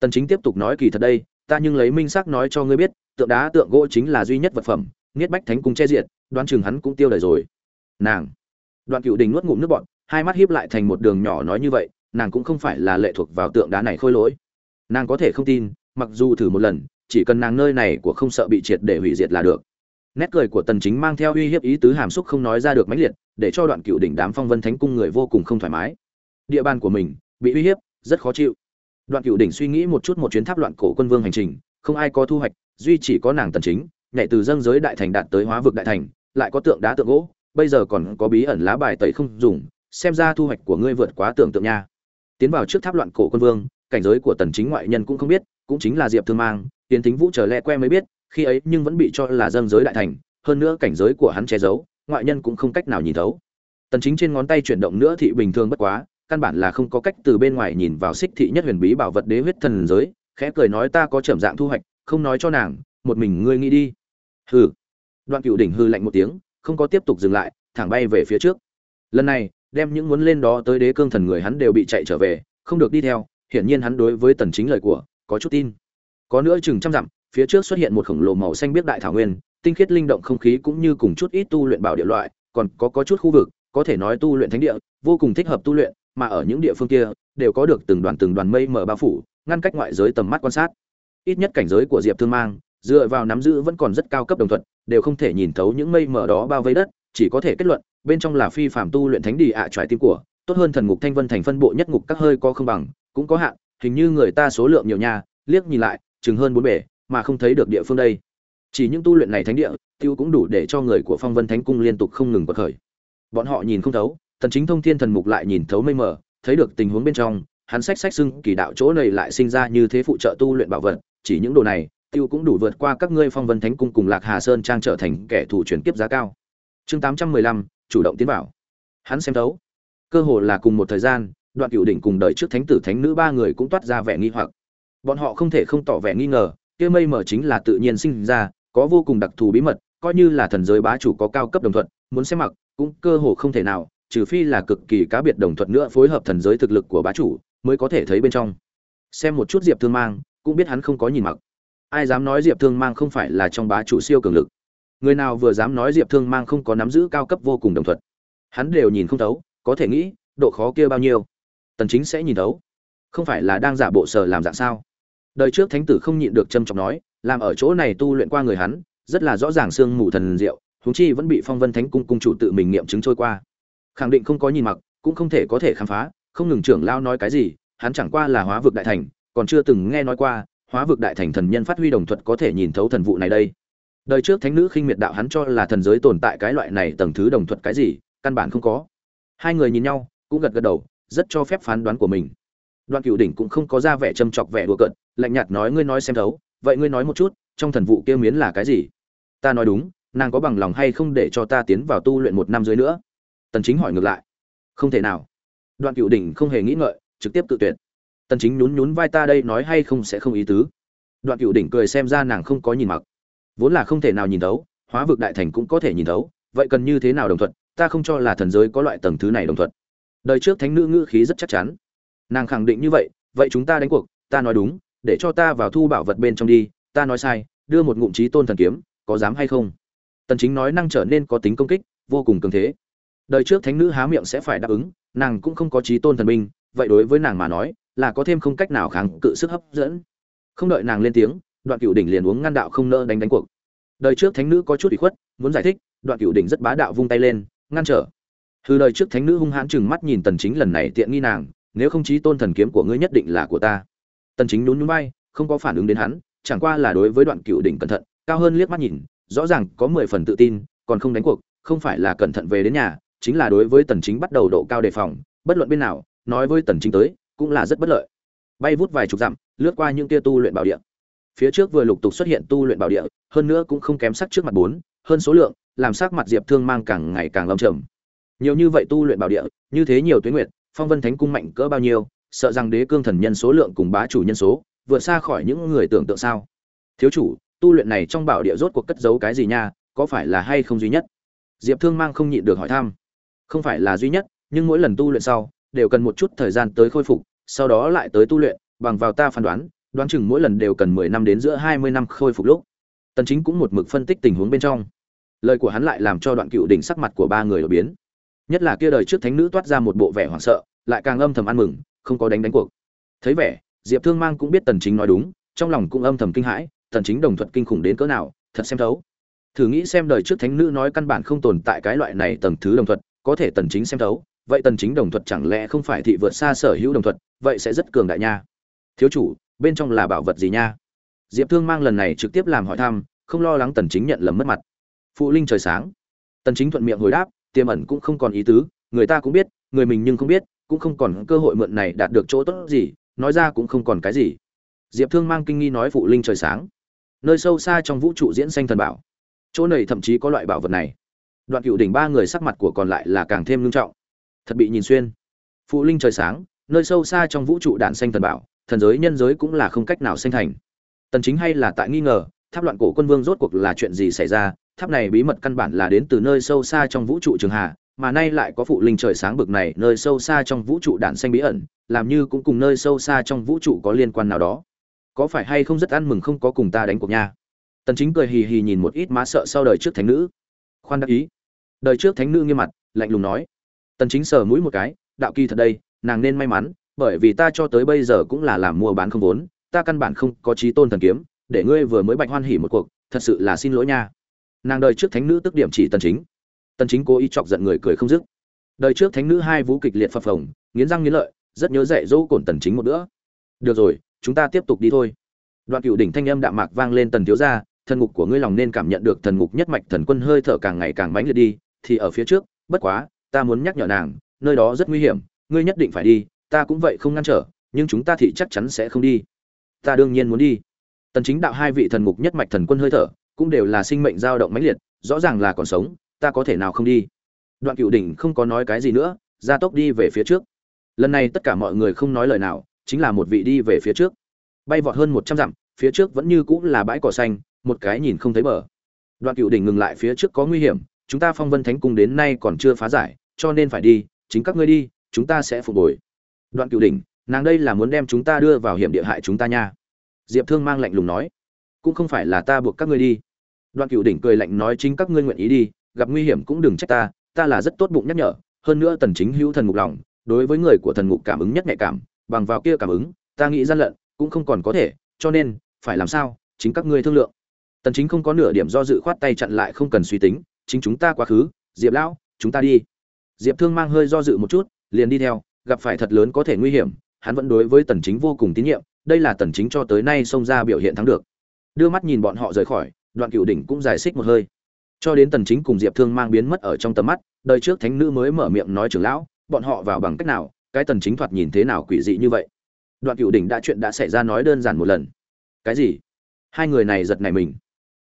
Tần chính tiếp tục nói kỳ thật đây, ta nhưng lấy minh xác nói cho ngươi biết, tượng đá tượng gỗ chính là duy nhất vật phẩm, niết bách thánh cung che diện đoán chừng hắn cũng tiêu đời rồi. Nàng. Đoạn cựu đỉnh nuốt ngụm nước bọt hai mắt híp lại thành một đường nhỏ nói như vậy, nàng cũng không phải là lệ thuộc vào tượng đá này khôi lỗi. Nàng có thể không tin, mặc dù thử một lần, chỉ cần nàng nơi này của không sợ bị triệt để hủy diệt là được. Nét cười của tần chính mang theo uy hiếp ý tứ hàm xúc không nói ra được mãnh liệt, để cho đoạn cựu đỉnh đám phong vân thánh cung người vô cùng không thoải mái. Địa bàn của mình bị uy hiếp, rất khó chịu. Đoạn cựu đỉnh suy nghĩ một chút một chuyến tháp loạn cổ quân vương hành trình, không ai có thu hoạch, duy chỉ có nàng tần chính, nhảy từ dâng giới đại thành đạt tới hóa vực đại thành, lại có tượng đá tượng gỗ, bây giờ còn có bí ẩn lá bài tẩy không dùng xem ra thu hoạch của ngươi vượt quá tưởng tượng nha. Tiến vào trước tháp loạn cổ quân vương, cảnh giới của tần chính ngoại nhân cũng không biết, cũng chính là diệp thương mang, tiến tính vũ trở lẹ que mới biết, khi ấy nhưng vẫn bị cho là dâng giới đại thành, hơn nữa cảnh giới của hắn che giấu, ngoại nhân cũng không cách nào nhìn thấu. Tần chính trên ngón tay chuyển động nữa thị bình thường bất quá, căn bản là không có cách từ bên ngoài nhìn vào xích thị nhất huyền bí bảo vật đế huyết thần giới, khẽ cười nói ta có trầm dạng thu hoạch, không nói cho nàng, một mình ngươi nghĩ đi. Hừ. Đoạn cựu đỉnh hư lạnh một tiếng, không có tiếp tục dừng lại, thẳng bay về phía trước. Lần này đem những muốn lên đó tới đế cương thần người hắn đều bị chạy trở về, không được đi theo, hiển nhiên hắn đối với tần chính lời của, có chút tin. Có nữa chừng trăm dặm, phía trước xuất hiện một khổng lồ màu xanh biết đại thảo nguyên, tinh khiết linh động không khí cũng như cùng chút ít tu luyện bảo địa loại, còn có có chút khu vực, có thể nói tu luyện thánh địa, vô cùng thích hợp tu luyện, mà ở những địa phương kia, đều có được từng đoàn từng đoàn mây mờ bao phủ, ngăn cách ngoại giới tầm mắt quan sát. Ít nhất cảnh giới của diệp thương mang, dựa vào nắm giữ vẫn còn rất cao cấp đồng thuận, đều không thể nhìn thấu những mây mờ đó bao vây đất chỉ có thể kết luận, bên trong là phi phạm tu luyện thánh địa ạ à tim của, tốt hơn thần ngục thanh vân thành phân bộ nhất ngục các hơi có không bằng, cũng có hạn, hình như người ta số lượng nhiều nhà liếc nhìn lại, chừng hơn bốn bể mà không thấy được địa phương đây. Chỉ những tu luyện này thánh địa, tiêu cũng đủ để cho người của phong vân thánh cung liên tục không ngừng bật khởi. Bọn họ nhìn không thấu tần chính thông thiên thần mục lại nhìn thấu mây mờ, thấy được tình huống bên trong, hắn sách sách xưng kỳ đạo chỗ này lại sinh ra như thế phụ trợ tu luyện bảo vật, chỉ những đồ này, tiêu cũng đủ vượt qua các ngươi phong vân thánh cung cùng lạc hà sơn trang trở thành kẻ thù chuyển kiếp giá cao chương 815, chủ động tiến vào. Hắn xem thấu. Cơ hồ là cùng một thời gian đoạn cựu đỉnh cùng đời trước thánh tử thánh nữ ba người cũng toát ra vẻ nghi hoặc. Bọn họ không thể không tỏ vẻ nghi ngờ kia mây mờ chính là tự nhiên sinh ra có vô cùng đặc thù bí mật coi như là thần giới bá chủ có cao cấp đồng thuận muốn xem mặc cũng cơ hồ không thể nào trừ phi là cực kỳ cá biệt đồng thuận nữa phối hợp thần giới thực lực của bá chủ mới có thể thấy bên trong. Xem một chút diệp thương mang cũng biết hắn không có nhìn mặc. Ai dám nói diệp thương mang không phải là trong bá chủ siêu cường lực người nào vừa dám nói diệp thương mang không có nắm giữ cao cấp vô cùng đồng thuận hắn đều nhìn không thấu, có thể nghĩ, độ khó kia bao nhiêu. Tần chính sẽ nhìn thấu. Không phải là đang giả bộ sở làm dạng sao? Đời trước thánh tử không nhịn được châm trọng nói, làm ở chỗ này tu luyện qua người hắn, rất là rõ ràng xương mù thần diệu, huống chi vẫn bị phong vân thánh cung cung chủ tự mình nghiệm chứng trôi qua. Khẳng định không có nhìn mặc, cũng không thể có thể khám phá, không ngừng trưởng lao nói cái gì, hắn chẳng qua là hóa vực đại thành, còn chưa từng nghe nói qua, hóa vực đại thành thần nhân phát huy đồng thuật có thể nhìn thấu thần vụ này đây đời trước thánh nữ khinh miệt đạo hắn cho là thần giới tồn tại cái loại này tầng thứ đồng thuật cái gì, căn bản không có. Hai người nhìn nhau, cũng gật gật đầu, rất cho phép phán đoán của mình. Đoạn cựu đỉnh cũng không có ra vẻ châm chọc vẻ đùa cợt, lạnh nhạt nói, ngươi nói xem thấu, vậy ngươi nói một chút, trong thần vụ kia miến là cái gì? Ta nói đúng, nàng có bằng lòng hay không để cho ta tiến vào tu luyện một năm dưới nữa? Tần chính hỏi ngược lại. Không thể nào. Đoạn cựu đỉnh không hề nghĩ ngợi, trực tiếp tự tuyệt. Tần chính nhún nhún vai, ta đây nói hay không sẽ không ý tứ. Đoạn cựu đỉnh cười xem ra nàng không có nhìn mặc vốn là không thể nào nhìn thấu, hóa vực đại thành cũng có thể nhìn thấu, vậy cần như thế nào đồng thuận, ta không cho là thần giới có loại tầng thứ này đồng thuận. Đời trước thánh nữ ngữ khí rất chắc chắn. Nàng khẳng định như vậy vậy chúng ta đánh cuộc, ta nói đúng, để cho ta vào thu bảo vật bên trong đi, ta nói sai, đưa một ngụm trí tôn thần kiếm, có dám hay không? Tần chính nói năng trở nên có tính công kích, vô cùng cường thế. Đời trước thánh nữ há miệng sẽ phải đáp ứng, nàng cũng không có trí tôn thần binh, vậy đối với nàng mà nói, là có thêm không cách nào kháng cự sức hấp dẫn. Không đợi nàng lên tiếng đoạn cửu đỉnh liền uống ngăn đạo không nỡ đánh đánh cuộc. Đời trước thánh nữ có chút ủy khuất, muốn giải thích, đoạn cửu đỉnh rất bá đạo vung tay lên, ngăn trở. Hư đời trước thánh nữ hung hãn chừng mắt nhìn tần chính lần này tiện nghi nàng, nếu không chí tôn thần kiếm của ngươi nhất định là của ta. Tần chính nhún nhún vai, không có phản ứng đến hắn, chẳng qua là đối với đoạn cựu đỉnh cẩn thận, cao hơn liếc mắt nhìn, rõ ràng có 10 phần tự tin, còn không đánh cuộc, không phải là cẩn thận về đến nhà, chính là đối với tần chính bắt đầu độ cao đề phòng, bất luận bên nào, nói với tần chính tới, cũng là rất bất lợi. Bay vút vài chục dặm, lướt qua những tia tu luyện bảo địa phía trước vừa lục tục xuất hiện tu luyện bảo địa, hơn nữa cũng không kém sắc trước mặt bốn, hơn số lượng, làm sắc mặt diệp thương mang càng ngày càng lâm trầm. Nhiều như vậy tu luyện bảo địa, như thế nhiều tuyến nguyệt, phong vân thánh cung mạnh cỡ bao nhiêu, sợ rằng đế cương thần nhân số lượng cùng bá chủ nhân số, vượt xa khỏi những người tưởng tượng sao? Thiếu chủ, tu luyện này trong bảo địa rốt cuộc cất giấu cái gì nha, có phải là hay không duy nhất? Diệp thương mang không nhịn được hỏi thăm. Không phải là duy nhất, nhưng mỗi lần tu luyện sau, đều cần một chút thời gian tới khôi phục, sau đó lại tới tu luyện, bằng vào ta phán đoán đoán chừng mỗi lần đều cần mười năm đến giữa hai mươi năm khôi phục lúc. Tần chính cũng một mực phân tích tình huống bên trong. Lời của hắn lại làm cho đoạn cựu đỉnh sắc mặt của ba người đổi biến. Nhất là kia đời trước thánh nữ toát ra một bộ vẻ hoảng sợ, lại càng âm thầm ăn mừng, không có đánh đánh cuộc. Thấy vẻ, diệp thương mang cũng biết tần chính nói đúng, trong lòng cũng âm thầm kinh hãi, tần chính đồng thuận kinh khủng đến cỡ nào, thật xem thấu. Thử nghĩ xem đời trước thánh nữ nói căn bản không tồn tại cái loại này tầng thứ đồng thuận, có thể tần chính xem thấu, vậy tần chính đồng thuận chẳng lẽ không phải thị vượt xa sở hữu đồng thuận, vậy sẽ rất cường đại nha. Thiếu chủ bên trong là bảo vật gì nha? Diệp thương mang lần này trực tiếp làm hỏi thăm, không lo lắng tần chính nhận lầm mất mặt. Phụ linh trời sáng. Tần chính thuận miệng hồi đáp, tiềm ẩn cũng không còn ý tứ, người ta cũng biết, người mình nhưng không biết, cũng không còn cơ hội mượn này đạt được chỗ tốt gì, nói ra cũng không còn cái gì. Diệp thương mang kinh nghi nói phụ linh trời sáng. Nơi sâu xa trong vũ trụ diễn sanh thần bảo. Chỗ này thậm chí có loại bảo vật này. Đoạn cựu đỉnh ba người sắc mặt của còn lại là càng thêm nghiêm trọng. Thật bị nhìn xuyên. Phụ linh trời sáng, nơi sâu xa trong vũ trụ đạn xanh thần bảo thần giới nhân giới cũng là không cách nào sinh thành. Tần chính hay là tại nghi ngờ tháp loạn cổ quân vương rốt cuộc là chuyện gì xảy ra? Tháp này bí mật căn bản là đến từ nơi sâu xa trong vũ trụ trường hạ, mà nay lại có phụ linh trời sáng bực này nơi sâu xa trong vũ trụ đạn xanh bí ẩn làm như cũng cùng nơi sâu xa trong vũ trụ có liên quan nào đó. Có phải hay không rất ăn mừng không có cùng ta đánh cuộc nha? Tần chính cười hì hì nhìn một ít má sợ sau đời trước thánh nữ. Khoan đã ý. Đời trước thánh nữ nghiêm mặt lạnh lùng nói. Tần chính sờ mũi một cái đạo kỳ thật đây nàng nên may mắn bởi vì ta cho tới bây giờ cũng là làm mua bán không vốn, ta căn bản không có trí tôn thần kiếm, để ngươi vừa mới bạch hoan hỉ một cuộc, thật sự là xin lỗi nha. Nàng đời trước thánh nữ tức điểm chỉ tần chính. Tần chính cố ý chọc giận người cười không dứt. Đời trước thánh nữ hai vũ kịch liệt phập phồng, nghiến răng nghiến lợi, rất nhớ dạy dỗ cổn tần chính một nữa. được rồi, chúng ta tiếp tục đi thôi. Đoạn cựu đỉnh thanh âm đạm mạc vang lên tần thiếu gia, thần ngục của ngươi lòng nên cảm nhận được thần ngục nhất mạch thần quân hơi thở càng ngày càng mãnh liệt đi, thì ở phía trước, bất quá, ta muốn nhắc nhở nàng, nơi đó rất nguy hiểm, ngươi nhất định phải đi ta cũng vậy không ngăn trở, nhưng chúng ta thì chắc chắn sẽ không đi. Ta đương nhiên muốn đi. Tần chính đạo hai vị thần ngục nhất mạch thần quân hơi thở, cũng đều là sinh mệnh dao động mãnh liệt, rõ ràng là còn sống, ta có thể nào không đi? Đoạn cựu đỉnh không có nói cái gì nữa ra tốc đi về phía trước. Lần này tất cả mọi người không nói lời nào, chính là một vị đi về phía trước. Bay vọt hơn một trăm dặm, phía trước vẫn như cũ là bãi cỏ xanh, một cái nhìn không thấy bờ. Đoạn cựu đỉnh ngừng lại phía trước có nguy hiểm, chúng ta phong vân thánh cung đến nay còn chưa phá giải, cho nên phải đi, chính các ngươi đi, chúng ta sẽ phục hồi đoạn cựu đỉnh, nàng đây là muốn đem chúng ta đưa vào hiểm địa hại chúng ta nha. Diệp thương mang lạnh lùng nói. Cũng không phải là ta buộc các ngươi đi. Đoạn cựu đỉnh cười lạnh nói chính các ngươi nguyện ý đi, gặp nguy hiểm cũng đừng trách ta ta là rất tốt bụng nhắc nhở, hơn nữa tần chính hữu thần ngục lòng, đối với người của thần ngục cảm ứng nhất nhạy cảm, bằng vào kia cảm ứng, ta nghĩ gian lận cũng không còn có thể, cho nên, phải làm sao, chính các ngươi thương lượng. Tần chính không có nửa điểm do dự khoát tay chặn lại không cần suy tính, chính chúng ta quá khứ, diệp lão, chúng ta đi. Diệp thương mang hơi do dự một chút, liền đi theo gặp phải thật lớn có thể nguy hiểm, hắn vẫn đối với tần chính vô cùng tín nhiệm, đây là tần chính cho tới nay xông ra biểu hiện thắng được. Đưa mắt nhìn bọn họ rời khỏi, đoạn cửu đỉnh cũng giải xích một hơi. Cho đến tần chính cùng diệp thương mang biến mất ở trong tầm mắt, đời trước thánh nữ mới mở miệng nói trưởng lão, bọn họ vào bằng cách nào, cái tần chính thoạt nhìn thế nào quỷ dị như vậy. Đoạn cửu đỉnh đã chuyện đã xảy ra nói đơn giản một lần. Cái gì? Hai người này giật này mình.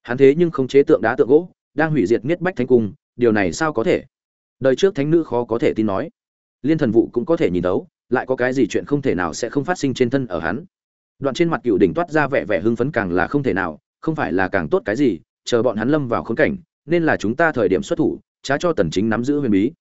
Hắn thế nhưng không chế tượng đá tượng gỗ, đang hủy diệt miết bách thánh cung, điều này sao có thể? Đời trước thánh nữ khó có thể tin nói liên thần vụ cũng có thể nhìn đấu lại có cái gì chuyện không thể nào sẽ không phát sinh trên thân ở hắn. Đoạn trên mặt cựu đỉnh toát ra vẻ vẻ hưng phấn càng là không thể nào, không phải là càng tốt cái gì, chờ bọn hắn lâm vào khốn cảnh, nên là chúng ta thời điểm xuất thủ, trá cho tần chính nắm giữ huyền bí.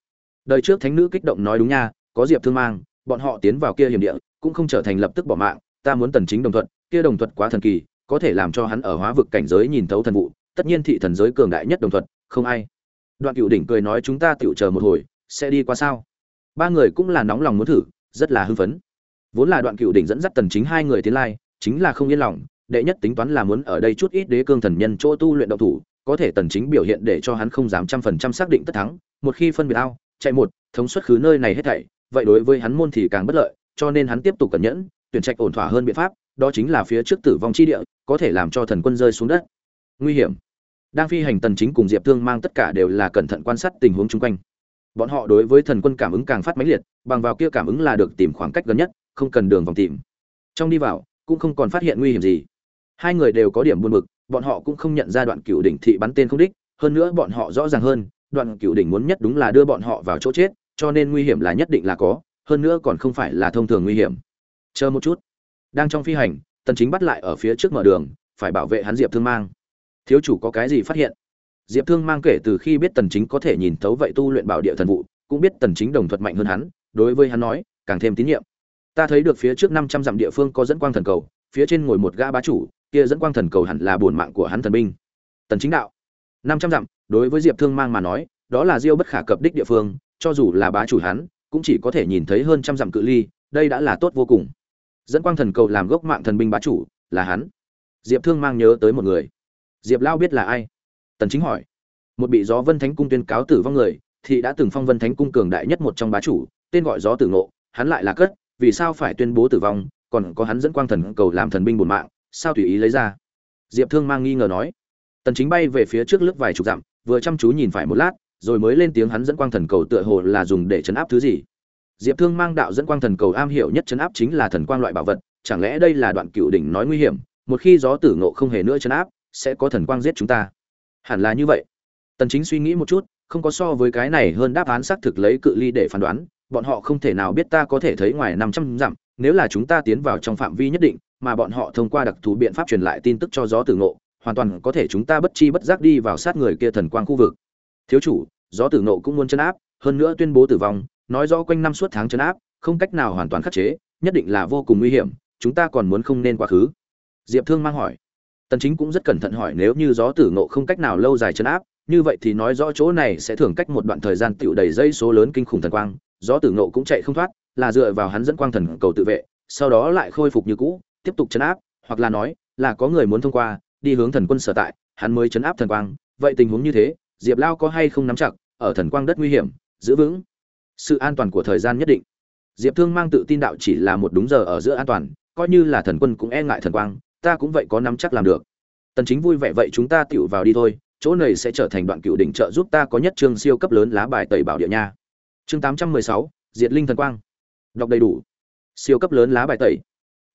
Đời trước thánh nữ kích động nói đúng nha, có diệp thương mang, bọn họ tiến vào kia hiểm địa, cũng không trở thành lập tức bỏ mạng, ta muốn tần chính đồng thuận, kia đồng thuận quá thần kỳ, có thể làm cho hắn ở hóa vực cảnh giới nhìn thấu thần vụ, tất nhiên thị thần giới cường đại nhất đồng thuận, không ai. Đoạn cựu đỉnh cười nói chúng ta tiểu chờ một hồi, sẽ đi qua sao? Ba người cũng là nóng lòng muốn thử, rất là hưng phấn. Vốn là đoạn cựu đỉnh dẫn dắt tần chính hai người tiến lai, chính là không yên lòng, đệ nhất tính toán là muốn ở đây chút ít đế cương thần nhân chỗ tu luyện động thủ, có thể tần chính biểu hiện để cho hắn không dám trăm phần trăm xác định tất thắng, một khi phân biệt ao, chạy một, thống suất khứ nơi này hết thảy, vậy đối với hắn môn thì càng bất lợi, cho nên hắn tiếp tục cẩn nhẫn, tuyển trạch ổn thỏa hơn biện pháp, đó chính là phía trước tử vong chi địa, có thể làm cho thần quân rơi xuống đất. Nguy hiểm. Đang phi hành tần chính cùng diệp thương mang tất cả đều là cẩn thận quan sát tình huống chung quanh bọn họ đối với thần quân cảm ứng càng phát mãnh liệt, bằng vào kia cảm ứng là được tìm khoảng cách gần nhất, không cần đường vòng tìm. Trong đi vào, cũng không còn phát hiện nguy hiểm gì. Hai người đều có điểm buồn bực, bọn họ cũng không nhận ra đoạn cựu đỉnh thị bắn tên không đích, hơn nữa bọn họ rõ ràng hơn, đoạn cựu đỉnh muốn nhất đúng là đưa bọn họ vào chỗ chết, cho nên nguy hiểm là nhất định là có, hơn nữa còn không phải là thông thường nguy hiểm. Chờ một chút. Đang trong phi hành, tần chính bắt lại ở phía trước mở đường, phải bảo vệ hắn diệp thương mang. Thiếu chủ có cái gì phát hiện? Diệp thương mang kể từ khi biết tần chính có thể nhìn thấu vậy tu luyện bảo địa thần vụ, cũng biết tần chính đồng thuật mạnh hơn hắn, đối với hắn nói, càng thêm tín nhiệm. Ta thấy được phía trước 500 dặm địa phương có dẫn quang thần cầu, phía trên ngồi một gã bá chủ, kia dẫn quang thần cầu hẳn là bổn mạng của hắn thần binh. Tần chính đạo 500 dặm, đối với diệp thương mang mà nói, đó là diêu bất khả cập đích địa phương, cho dù là bá chủ hắn, cũng chỉ có thể nhìn thấy hơn trăm dặm cự ly, đây đã là tốt vô cùng. Dẫn quang thần cầu làm gốc mạng thần binh bá chủ, là hắn. Diệp thương mang nhớ tới một người. Diệp lao biết là ai? Tần chính hỏi, một bị gió vân thánh cung tuyên cáo tử vong người, thì đã từng phong vân thánh cung cường đại nhất một trong bá chủ, tên gọi gió tử ngộ, hắn lại là cất, vì sao phải tuyên bố tử vong, còn có hắn dẫn quang thần cầu làm thần binh bổn mạng, sao tùy ý lấy ra? Diệp thương mang nghi ngờ nói. Tần chính bay về phía trước lướt vài chục dặm, vừa chăm chú nhìn phải một lát, rồi mới lên tiếng hắn dẫn quang thần cầu tựa hồ là dùng để chấn áp thứ gì. Diệp thương mang đạo dẫn quang thần cầu am hiểu nhất chấn áp chính là thần quang loại bảo vật, chẳng lẽ đây là đoạn cựu đỉnh nói nguy hiểm, một khi gió tử ngộ không hề nữa chấn áp, sẽ có thần quang giết chúng ta? Hẳn là như vậy. Tần chính suy nghĩ một chút, không có so với cái này hơn đáp án xác thực lấy cự ly để phán đoán, bọn họ không thể nào biết ta có thể thấy ngoài 500 dặm, nếu là chúng ta tiến vào trong phạm vi nhất định, mà bọn họ thông qua đặc thù biện pháp truyền lại tin tức cho gió tử ngộ, hoàn toàn có thể chúng ta bất chi bất giác đi vào sát người kia thần quang khu vực. Thiếu chủ, gió tử ngộ cũng muốn chấn áp, hơn nữa tuyên bố tử vong, nói rõ quanh năm suốt tháng chấn áp, không cách nào hoàn toàn khắc chế, nhất định là vô cùng nguy hiểm, chúng ta còn muốn không nên quá khứ. Diệp thương mang hỏi tần chính cũng rất cẩn thận hỏi nếu như gió tử ngộ không cách nào lâu dài chấn áp, như vậy thì nói rõ chỗ này sẽ thường cách một đoạn thời gian tiểu đầy dây số lớn kinh khủng thần quang, gió tử ngộ cũng chạy không thoát, là dựa vào hắn dẫn quang thần cầu tự vệ, sau đó lại khôi phục như cũ, tiếp tục chấn áp, hoặc là nói, là có người muốn thông qua, đi hướng thần quân sở tại, hắn mới chấn áp thần quang. Vậy tình huống như thế, diệp lao có hay không nắm chặt, ở thần quang đất nguy hiểm, giữ vững sự an toàn của thời gian nhất định? Diệp thương mang tự tin đạo chỉ là một đúng giờ ở giữa an toàn, coi như là thần quân cũng e ngại thần quang ta cũng vậy có nắm chắc làm được. Tần chính vui vẻ vậy chúng ta tiểu vào đi thôi chỗ này sẽ trở thành đoạn cựu đỉnh trợ giúp ta có nhất chương siêu cấp lớn lá bài tẩy bảo địa nha. Chương 816, diệt linh thần quang. Đọc đầy đủ. Siêu cấp lớn lá bài tẩy.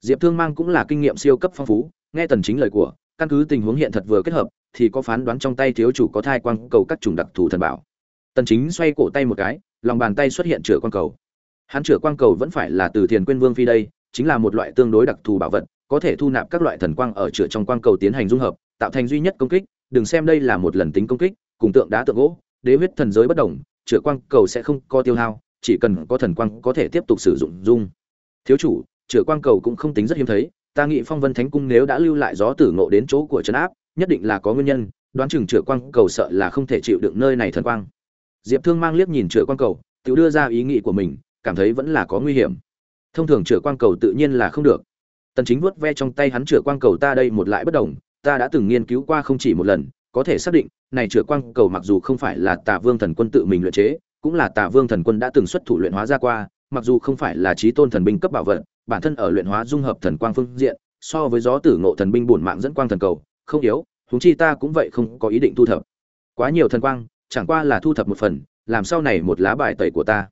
Diệp thương mang cũng là kinh nghiệm siêu cấp phong phú nghe tần chính lời của căn cứ tình huống hiện thật vừa kết hợp thì có phán đoán trong tay thiếu chủ có thai quang cầu các chủng đặc thù thần bảo. Tần chính xoay cổ tay một cái lòng bàn tay xuất hiện chữa quang cầu. Hắn chữa quang cầu vẫn phải là từ thiền quyên vương phi đây chính là một loại tương đối đặc thù bảo vật có thể thu nạp các loại thần quang ở chữa trong quang cầu tiến hành dung hợp, tạo thành duy nhất công kích, đừng xem đây là một lần tính công kích, cùng tượng đá tượng gỗ, đế huyết thần giới bất động chữa quang cầu sẽ không có tiêu hao, chỉ cần có thần quang có thể tiếp tục sử dụng dung. Thiếu chủ, chữa quang cầu cũng không tính rất hiếm thấy, ta nghĩ phong vân thánh cung nếu đã lưu lại gió tử ngộ đến chỗ của trấn áp, nhất định là có nguyên nhân, đoán chừng chữa quang cầu sợ là không thể chịu đựng nơi này thần quang. Diệp thương mang liếc nhìn chữa quang cầu, tự đưa ra ý nghĩ của mình, cảm thấy vẫn là có nguy hiểm. Thông thường chữa quang cầu tự nhiên là không được tần chính vuốt ve trong tay hắn chữa quang cầu, ta đây một lại bất đồng, ta đã từng nghiên cứu qua không chỉ một lần, có thể xác định, này chữa quang cầu mặc dù không phải là tà vương thần quân tự mình luyện chế, cũng là tà vương thần quân đã từng xuất thủ luyện hóa ra qua, mặc dù không phải là trí tôn thần binh cấp bảo vật, bản thân ở luyện hóa dung hợp thần quang phương diện, so với gió tử ngộ thần binh bổn mạng dẫn quang thần cầu, không yếu, huống chi ta cũng vậy không có ý định thu thập. Quá nhiều thần quang, chẳng qua là thu thập một phần, làm sau này một lá bài tẩy của ta.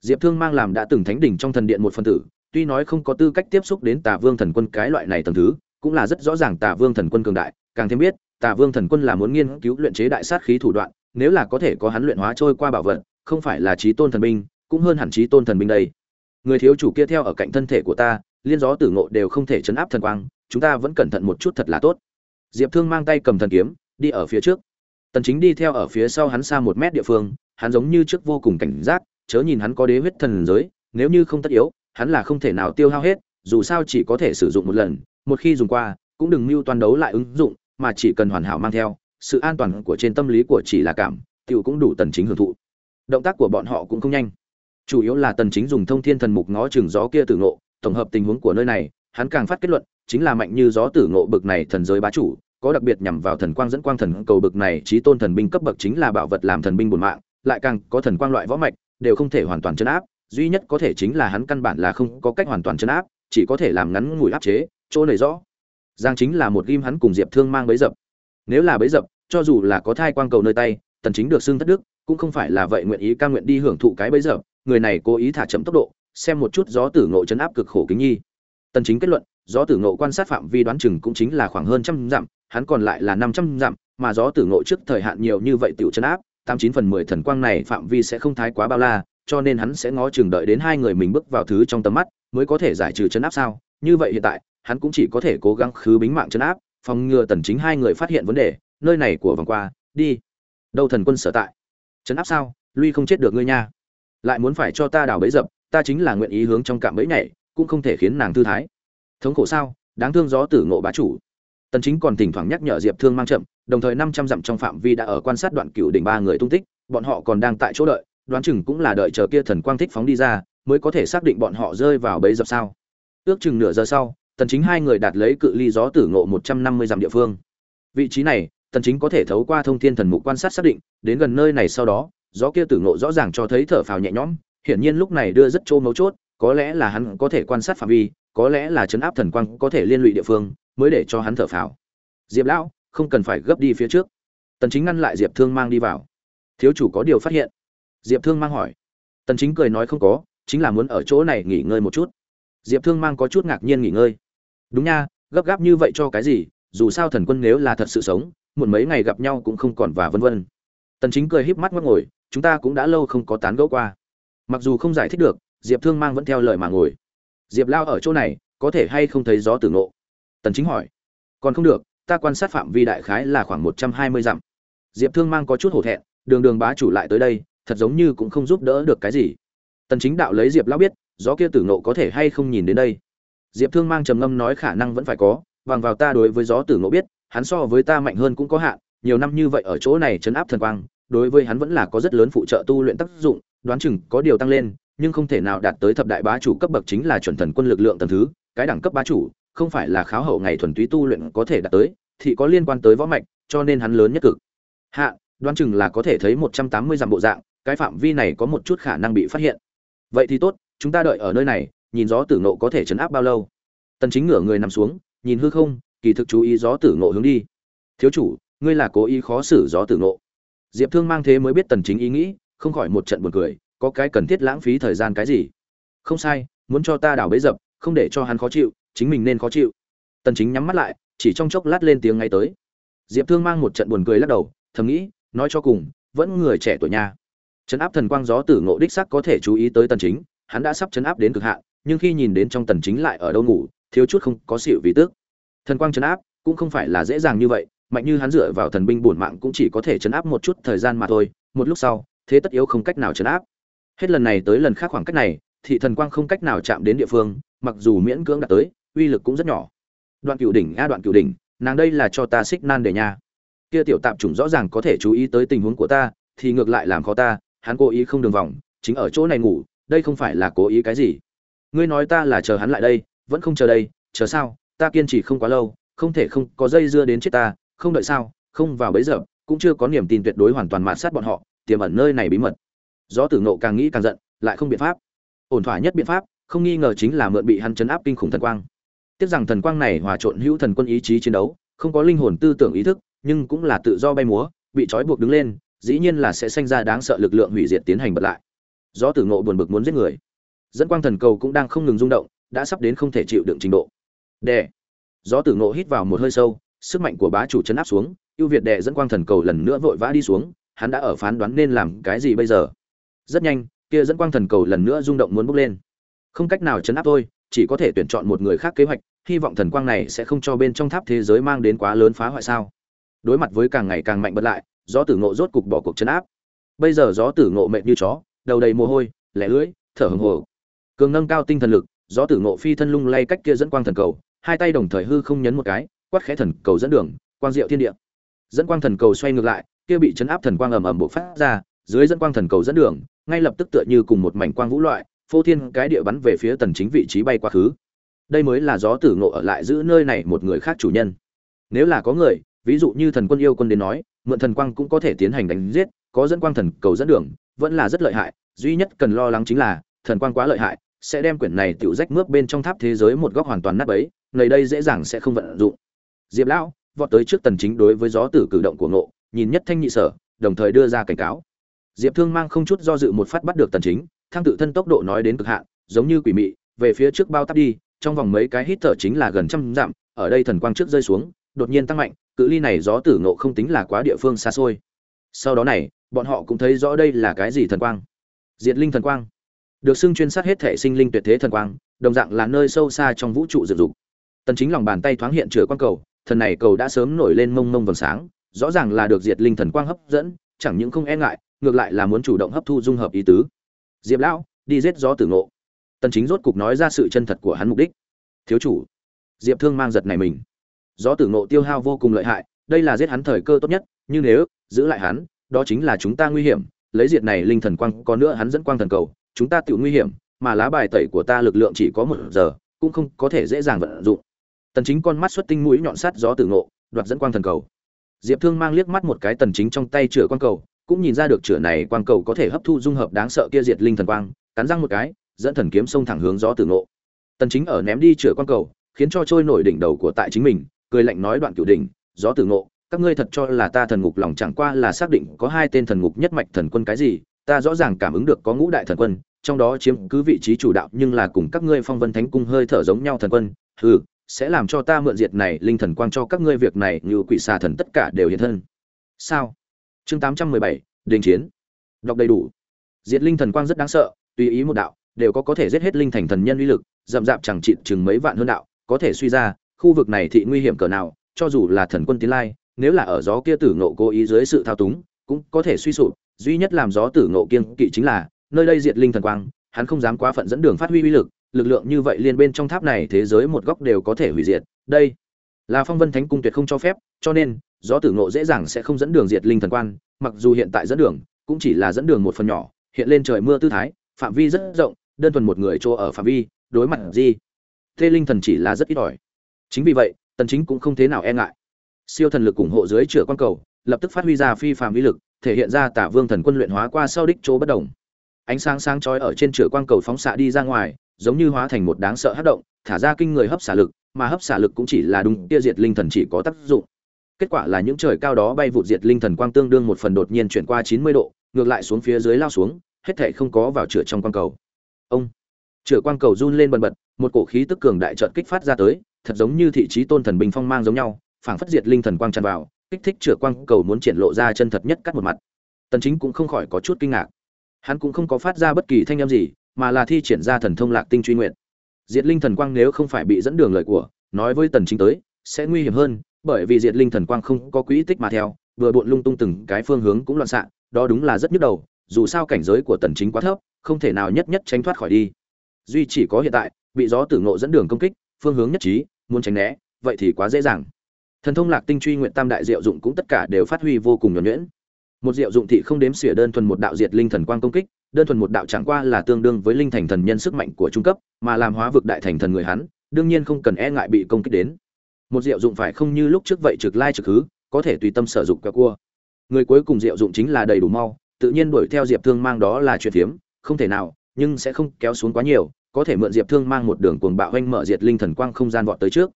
Diệp thương mang làm đã từng thánh đỉnh trong thần điện một phần tử tuy nói không có tư cách tiếp xúc đến tà vương thần quân cái loại này tầng thứ, cũng là rất rõ ràng tà vương thần quân cường đại, càng thêm biết, tà vương thần quân là muốn nghiên cứu luyện chế đại sát khí thủ đoạn, nếu là có thể có hắn luyện hóa trôi qua bảo vật, không phải là chí tôn thần binh, cũng hơn hẳn chí tôn thần binh đây. Người thiếu chủ kia theo ở cạnh thân thể của ta, liên gió tử ngộ đều không thể chấn áp thần quang, chúng ta vẫn cẩn thận một chút thật là tốt. Diệp thương mang tay cầm thần kiếm, đi ở phía trước. Tần chính đi theo ở phía sau hắn xa một mét địa phương, hắn giống như trước vô cùng cảnh giác, chớ nhìn hắn có đế huyết thần giới, nếu như không tất yếu hắn là không thể nào tiêu hao hết, dù sao chỉ có thể sử dụng một lần, một khi dùng qua, cũng đừng mưu toàn đấu lại ứng dụng, mà chỉ cần hoàn hảo mang theo, sự an toàn của trên tâm lý của chỉ là cảm, tiểu cũng đủ tần chính hưởng thụ. Động tác của bọn họ cũng không nhanh. Chủ yếu là tần chính dùng thông thiên thần mục ngó chừng gió kia tử ngộ, tổng hợp tình huống của nơi này, hắn càng phát kết luận, chính là mạnh như gió tử ngộ bực này thần giới bá chủ, có đặc biệt nhằm vào thần quang dẫn quang thần cầu bực này trí tôn thần binh cấp bậc chính là bảo vật làm thần binh bổn mạng, lại càng có thần quang loại võ mạch, đều không thể hoàn toàn chấn áp duy nhất có thể chính là hắn căn bản là không có cách hoàn toàn chấn áp, chỉ có thể làm ngắn ngủi áp chế, chỗ này rõ. Giang chính là một ghim hắn cùng diệp thương mang bấy dập. Nếu là bấy dập, cho dù là có thai quang cầu nơi tay, tần chính được xưng thất đức, cũng không phải là vậy nguyện ý ca nguyện đi hưởng thụ cái bấy dập, người này cố ý thả chậm tốc độ, xem một chút gió tử ngộ chấn áp cực khổ kính nhi. Tần chính kết luận, gió tử ngộ quan sát phạm vi đoán chừng cũng chính là khoảng hơn trăm dặm, hắn còn lại là 500 dặm, mà gió tử ngộ trước thời hạn nhiều như vậy tiểu chấn áp, tám chín phần mười thần quang này phạm vi sẽ không thái quá bao la cho nên hắn sẽ ngó chừng đợi đến hai người mình bước vào thứ trong tầm mắt, mới có thể giải trừ chấn áp sao? Như vậy hiện tại, hắn cũng chỉ có thể cố gắng khứ bính mạng chấn áp, phòng ngừa tần chính hai người phát hiện vấn đề, nơi này của vòng qua, đi. Đâu thần quân sở tại? Chấn áp sao? Lui không chết được ngươi nha. Lại muốn phải cho ta đào bẫy dập, ta chính là nguyện ý hướng trong cạm bẫy nhảy, cũng không thể khiến nàng thư thái. Thống khổ sao? Đáng thương gió tử ngộ bá chủ. Tần chính còn thỉnh thoảng nhắc nhở diệp thương mang chậm, đồng thời 500 dặm trong phạm vi đã ở quan sát đoạn cửu đỉnh ba người tung tích, bọn họ còn đang tại chỗ đợi đoán chừng cũng là đợi chờ kia thần quang thích phóng đi ra, mới có thể xác định bọn họ rơi vào bẫy dập sao. Ước chừng nửa giờ sau, tần chính hai người đạt lấy cự ly gió tử ngộ 150 dặm địa phương. Vị trí này, tần chính có thể thấu qua thông thiên thần mục quan sát xác định, đến gần nơi này sau đó, gió kia tử ngộ rõ ràng cho thấy thở phào nhẹ nhõm, hiển nhiên lúc này đưa rất trô mấu chốt, có lẽ là hắn có thể quan sát phạm vi, có lẽ là chấn áp thần quang có thể liên lụy địa phương, mới để cho hắn thở phào. Diệp lão, không cần phải gấp đi phía trước. Tần chính ngăn lại diệp thương mang đi vào. Thiếu chủ có điều phát hiện diệp thương mang hỏi. Tần chính cười nói không có, chính là muốn ở chỗ này nghỉ ngơi một chút. Diệp thương mang có chút ngạc nhiên nghỉ ngơi. Đúng nha, gấp gáp như vậy cho cái gì, dù sao thần quân nếu là thật sự sống, muộn mấy ngày gặp nhau cũng không còn và vân vân. Tần chính cười híp mắt ngồi ngồi, chúng ta cũng đã lâu không có tán gẫu qua. Mặc dù không giải thích được, diệp thương mang vẫn theo lời mà ngồi. Diệp lao ở chỗ này, có thể hay không thấy gió tử ngộ? Tần chính hỏi. Còn không được, ta quan sát phạm vi đại khái là khoảng 120 dặm. Diệp thương mang có chút hổ thẹn, đường đường bá chủ lại tới đây thật giống như cũng không giúp đỡ được cái gì. Tần chính đạo lấy diệp lão biết, gió kia tử ngộ có thể hay không nhìn đến đây. Diệp thương mang trầm ngâm nói khả năng vẫn phải có, bằng vào ta đối với gió tử ngộ biết, hắn so với ta mạnh hơn cũng có hạn, nhiều năm như vậy ở chỗ này chấn áp thần quang, đối với hắn vẫn là có rất lớn phụ trợ tu luyện tác dụng, đoán chừng có điều tăng lên, nhưng không thể nào đạt tới thập đại bá chủ cấp bậc chính là chuẩn thần quân lực lượng tầng thứ, cái đẳng cấp bá chủ, không phải là kháo hậu ngày thuần túy tu luyện có thể đạt tới, thì có liên quan tới võ mạch, cho nên hắn lớn nhất cực. Hạ, đoán chừng là có thể thấy một trăm tám mươi dặm bộ dạng cái phạm vi này có một chút khả năng bị phát hiện. Vậy thì tốt, chúng ta đợi ở nơi này, nhìn gió tử nộ có thể chấn áp bao lâu. Tần chính ngửa người nằm xuống, nhìn hư không, kỳ thực chú ý gió tử nộ hướng đi. Thiếu chủ, ngươi là cố ý khó xử gió tử nộ diệp thương mang thế mới biết tần chính ý nghĩ, không khỏi một trận buồn cười, có cái cần thiết lãng phí thời gian cái gì? Không sai, muốn cho ta đảo bấy dập, không để cho hắn khó chịu, chính mình nên khó chịu. Tần chính nhắm mắt lại, chỉ trong chốc lát lên tiếng ngay tới. Diệp thương mang một trận buồn cười lắc đầu, thầm nghĩ, nói cho cùng, vẫn người trẻ tuổi nha chấn áp thần quang gió tử ngộ đích sắc có thể chú ý tới tần chính, hắn đã sắp chấn áp đến cực hạn, nhưng khi nhìn đến trong tần chính lại ở đâu ngủ, thiếu chút không có xỉu vì tức thần quang chấn áp cũng không phải là dễ dàng như vậy, mạnh như hắn dựa vào thần binh bổn mạng cũng chỉ có thể chấn áp một chút thời gian mà thôi, một lúc sau, thế tất yếu không cách nào chấn áp. Hết lần này tới lần khác khoảng cách này, thị thần quang không cách nào chạm đến địa phương, mặc dù miễn cưỡng đạt tới, uy lực cũng rất nhỏ. Đoạn cửu đỉnh a, đoạn cửu đỉnh, nàng đây là cho ta xích nan để nha. Kia tiểu tạp chủng rõ ràng có thể chú ý tới tình huống của ta, thì ngược lại làm khó ta hắn cố ý không đường vòng, chính ở chỗ này ngủ, đây không phải là cố ý cái gì. Ngươi nói ta là chờ hắn lại đây, vẫn không chờ đây, chờ sao? Ta kiên trì không quá lâu, không thể không có dây dưa đến chết ta, không đợi sao? Không vào bấy giờ, cũng chưa có niềm tin tuyệt đối hoàn toàn mạt sát bọn họ, tiềm ẩn nơi này bí mật. Gió tử nộ càng nghĩ càng giận, lại không biện pháp. Ổn thỏa nhất biện pháp, không nghi ngờ chính là mượn bị hắn chấn áp kinh khủng thần quang. Tiếc rằng thần quang này hòa trộn hữu thần quân ý chí chiến đấu, không có linh hồn tư tưởng ý thức, nhưng cũng là tự do bay múa, bị trói buộc đứng lên dĩ nhiên là sẽ sinh ra đáng sợ lực lượng hủy diệt tiến hành bật lại. Gió tử ngộ buồn bực muốn giết người. Dẫn quang thần cầu cũng đang không ngừng rung động, đã sắp đến không thể chịu đựng trình độ. Đè. Gió tử ngộ hít vào một hơi sâu, sức mạnh của bá chủ chấn áp xuống, ưu việt đệ dẫn quang thần cầu lần nữa vội vã đi xuống, hắn đã ở phán đoán nên làm cái gì bây giờ. Rất nhanh, kia dẫn quang thần cầu lần nữa rung động muốn bốc lên. Không cách nào chấn áp tôi chỉ có thể tuyển chọn một người khác kế hoạch, hy vọng thần quang này sẽ không cho bên trong tháp thế giới mang đến quá lớn phá hoại sao. Đối mặt với càng ngày càng mạnh bật lại gió tử ngộ rốt cục bỏ cuộc chấn áp. Bây giờ gió tử ngộ mệt như chó, đầu đầy mồ hôi, lẻ lưỡi, thở hừng hồ cường nâng cao tinh thần lực, gió tử ngộ phi thân lung lay cách kia dẫn quang thần cầu, hai tay đồng thời hư không nhấn một cái, quát khẽ thần cầu dẫn đường, quang diệu thiên địa. Dẫn quang thần cầu xoay ngược lại, kia bị chấn áp thần quang ầm ầm bộc phát ra, dưới dẫn quang thần cầu dẫn đường, ngay lập tức tựa như cùng một mảnh quang vũ loại, phô thiên cái địa bắn về phía tần chính vị trí bay quá khứ. Đây mới là gió tử ngộ ở lại giữ nơi này một người khác chủ nhân. Nếu là có người ví dụ như thần quân yêu quân đến nói, mượn thần quang cũng có thể tiến hành đánh giết, có dẫn quang thần cầu dẫn đường, vẫn là rất lợi hại. Duy nhất cần lo lắng chính là, thần quang quá lợi hại, sẽ đem quyển này tiểu rách mướp bên trong tháp thế giới một góc hoàn toàn nát ấy nơi đây dễ dàng sẽ không vận dụng. Diệp lão, vọt tới trước tần chính đối với gió tử cử động của ngộ, nhìn nhất thanh nhị sở, đồng thời đưa ra cảnh cáo. Diệp thương mang không chút do dự một phát bắt được tần chính, thăng tự thân tốc độ nói đến cực hạn, giống như quỷ mị, về phía trước bao tắp đi, trong vòng mấy cái hít thở chính là gần trăm dặm, ở đây thần quang trước rơi xuống, đột nhiên tăng mạnh cự ly này gió tử ngộ không tính là quá địa phương xa xôi. Sau đó này, bọn họ cũng thấy rõ đây là cái gì thần quang. Diệt linh thần quang. Được xưng chuyên sát hết thể sinh linh tuyệt thế thần quang, đồng dạng là nơi sâu xa trong vũ trụ dựng dục. Tần chính lòng bàn tay thoáng hiện chứa quang cầu, thần này cầu đã sớm nổi lên mông mông vầng sáng, rõ ràng là được diệt linh thần quang hấp dẫn, chẳng những không e ngại, ngược lại là muốn chủ động hấp thu dung hợp ý tứ. Diệp lão, đi giết gió tử ngộ. Tần chính rốt cục nói ra sự chân thật của hắn mục đích. Thiếu chủ. Diệp thương mang giật này mình gió tử ngộ tiêu hao vô cùng lợi hại, đây là giết hắn thời cơ tốt nhất, nhưng nếu giữ lại hắn, đó chính là chúng ta nguy hiểm, lấy diệt này linh thần quang, có nữa hắn dẫn quang thần cầu, chúng ta tự nguy hiểm, mà lá bài tẩy của ta lực lượng chỉ có một giờ, cũng không có thể dễ dàng vận dụng. Tần chính con mắt xuất tinh mũi nhọn sắt gió tử ngộ, đoạt dẫn quang thần cầu. Diệp thương mang liếc mắt một cái tần chính trong tay chữa quang cầu, cũng nhìn ra được chữa này quang cầu có thể hấp thu dung hợp đáng sợ kia diệt linh thần quang, cắn răng một cái, dẫn thần kiếm xông thẳng hướng gió tử ngộ. Tần chính ở ném đi chữa quang cầu, khiến cho trôi nổi đỉnh đầu của tại chính mình cười lạnh nói đoạn cửu đỉnh, gió tử ngộ, các ngươi thật cho là ta thần ngục lòng chẳng qua là xác định có hai tên thần ngục nhất mạch thần quân cái gì, ta rõ ràng cảm ứng được có ngũ đại thần quân, trong đó chiếm cứ vị trí chủ đạo nhưng là cùng các ngươi phong vân thánh cung hơi thở giống nhau thần quân, hừ, sẽ làm cho ta mượn diệt này linh thần quang cho các ngươi việc này, như quỷ xà thần tất cả đều hiện thân. Sao? Chương tám trăm mười bảy, đình chiến. Đọc đầy đủ. Diệt linh thần quang rất đáng sợ, tùy ý một đạo, đều có có thể giết hết linh thành thần nhân uy lực, dậm dạp chẳng trị chừng mấy vạn hơn đạo, có thể suy ra khu vực này thị nguy hiểm cỡ nào, cho dù là thần quân tiến lai, nếu là ở gió kia tử ngộ cố ý dưới sự thao túng, cũng có thể suy sụp. Duy nhất làm gió tử ngộ kiên kỵ chính là, nơi đây diệt linh thần quang, hắn không dám quá phận dẫn đường phát huy uy lực lực lượng như vậy liên bên trong tháp này thế giới một góc đều có thể hủy diệt. Đây là phong vân thánh cung tuyệt không cho phép, cho nên, gió tử ngộ dễ dàng sẽ không dẫn đường diệt linh thần quan mặc dù hiện tại dẫn đường, cũng chỉ là dẫn đường một phần nhỏ, hiện lên trời mưa tư thái, phạm vi rất rộng, đơn thuần một người chỗ ở phạm vi, đối mặt gì? Tê linh thần chỉ là rất ít ỏi chính vì vậy, tần chính cũng không thế nào e ngại. Siêu thần lực ủng hộ dưới chữa quan cầu, lập tức phát huy ra phi phàm uy lực, thể hiện ra tả vương thần quân luyện hóa qua sau đích chỗ bất động ánh sáng sáng chói ở trên chữa quan cầu phóng xạ đi ra ngoài, giống như hóa thành một đáng sợ hấp động, thả ra kinh người hấp xả lực, mà hấp xả lực cũng chỉ là đúng tia diệt linh thần chỉ có tác dụng. Kết quả là những trời cao đó bay vụt diệt linh thần quang tương đương một phần đột nhiên chuyển qua 90 độ, ngược lại xuống phía dưới lao xuống, hết thảy không có vào chữa trong quan cầu. Ông chữa quan cầu run lên bần bật, một cổ khí tức cường đại chợt kích phát ra tới thật giống như thị trí tôn thần bình phong mang giống nhau, phảng phất diệt linh thần quang tràn vào, kích thích chửa quang cầu muốn triển lộ ra chân thật nhất cắt một mặt. Tần chính cũng không khỏi có chút kinh ngạc. Hắn cũng không có phát ra bất kỳ thanh âm gì, mà là thi triển ra thần thông lạc tinh truy nguyện diệt linh thần quang nếu không phải bị dẫn đường lời của, nói với tần chính tới, sẽ nguy hiểm hơn, bởi vì diệt linh thần quang không có quỹ tích mà theo, vừa bộn lung tung từng cái phương hướng cũng loạn xạ, đó đúng là rất nhức đầu, dù sao cảnh giới của tần chính quá thấp, không thể nào nhất nhất tránh thoát khỏi đi. Duy chỉ có hiện tại, bị gió tử ngộ dẫn đường công kích, phương hướng nhất trí muốn tránh né, vậy thì quá dễ dàng. Thần thông lạc tinh truy nguyện tam đại diệu dụng cũng tất cả đều phát huy vô cùng nhuần nhuyễn. Một diệu dụng thị không đếm xỉa đơn thuần một đạo diệt linh thần quang công kích, đơn thuần một đạo chẳng qua là tương đương với linh thành thần nhân sức mạnh của trung cấp, mà làm hóa vực đại thành thần người hắn, đương nhiên không cần e ngại bị công kích đến. Một diệu dụng phải không như lúc trước vậy trực lai trực hứ, có thể tùy tâm sở dụng cả cua. Người cuối cùng diệu dụng chính là đầy đủ mau, tự nhiên đuổi theo diệp thương mang đó là chuyện phiếm không thể nào, nhưng sẽ không kéo xuống quá nhiều có thể mượn diệp thương mang một đường cuồng bạo hoanh mở diệt linh thần quang không gian vọt tới trước.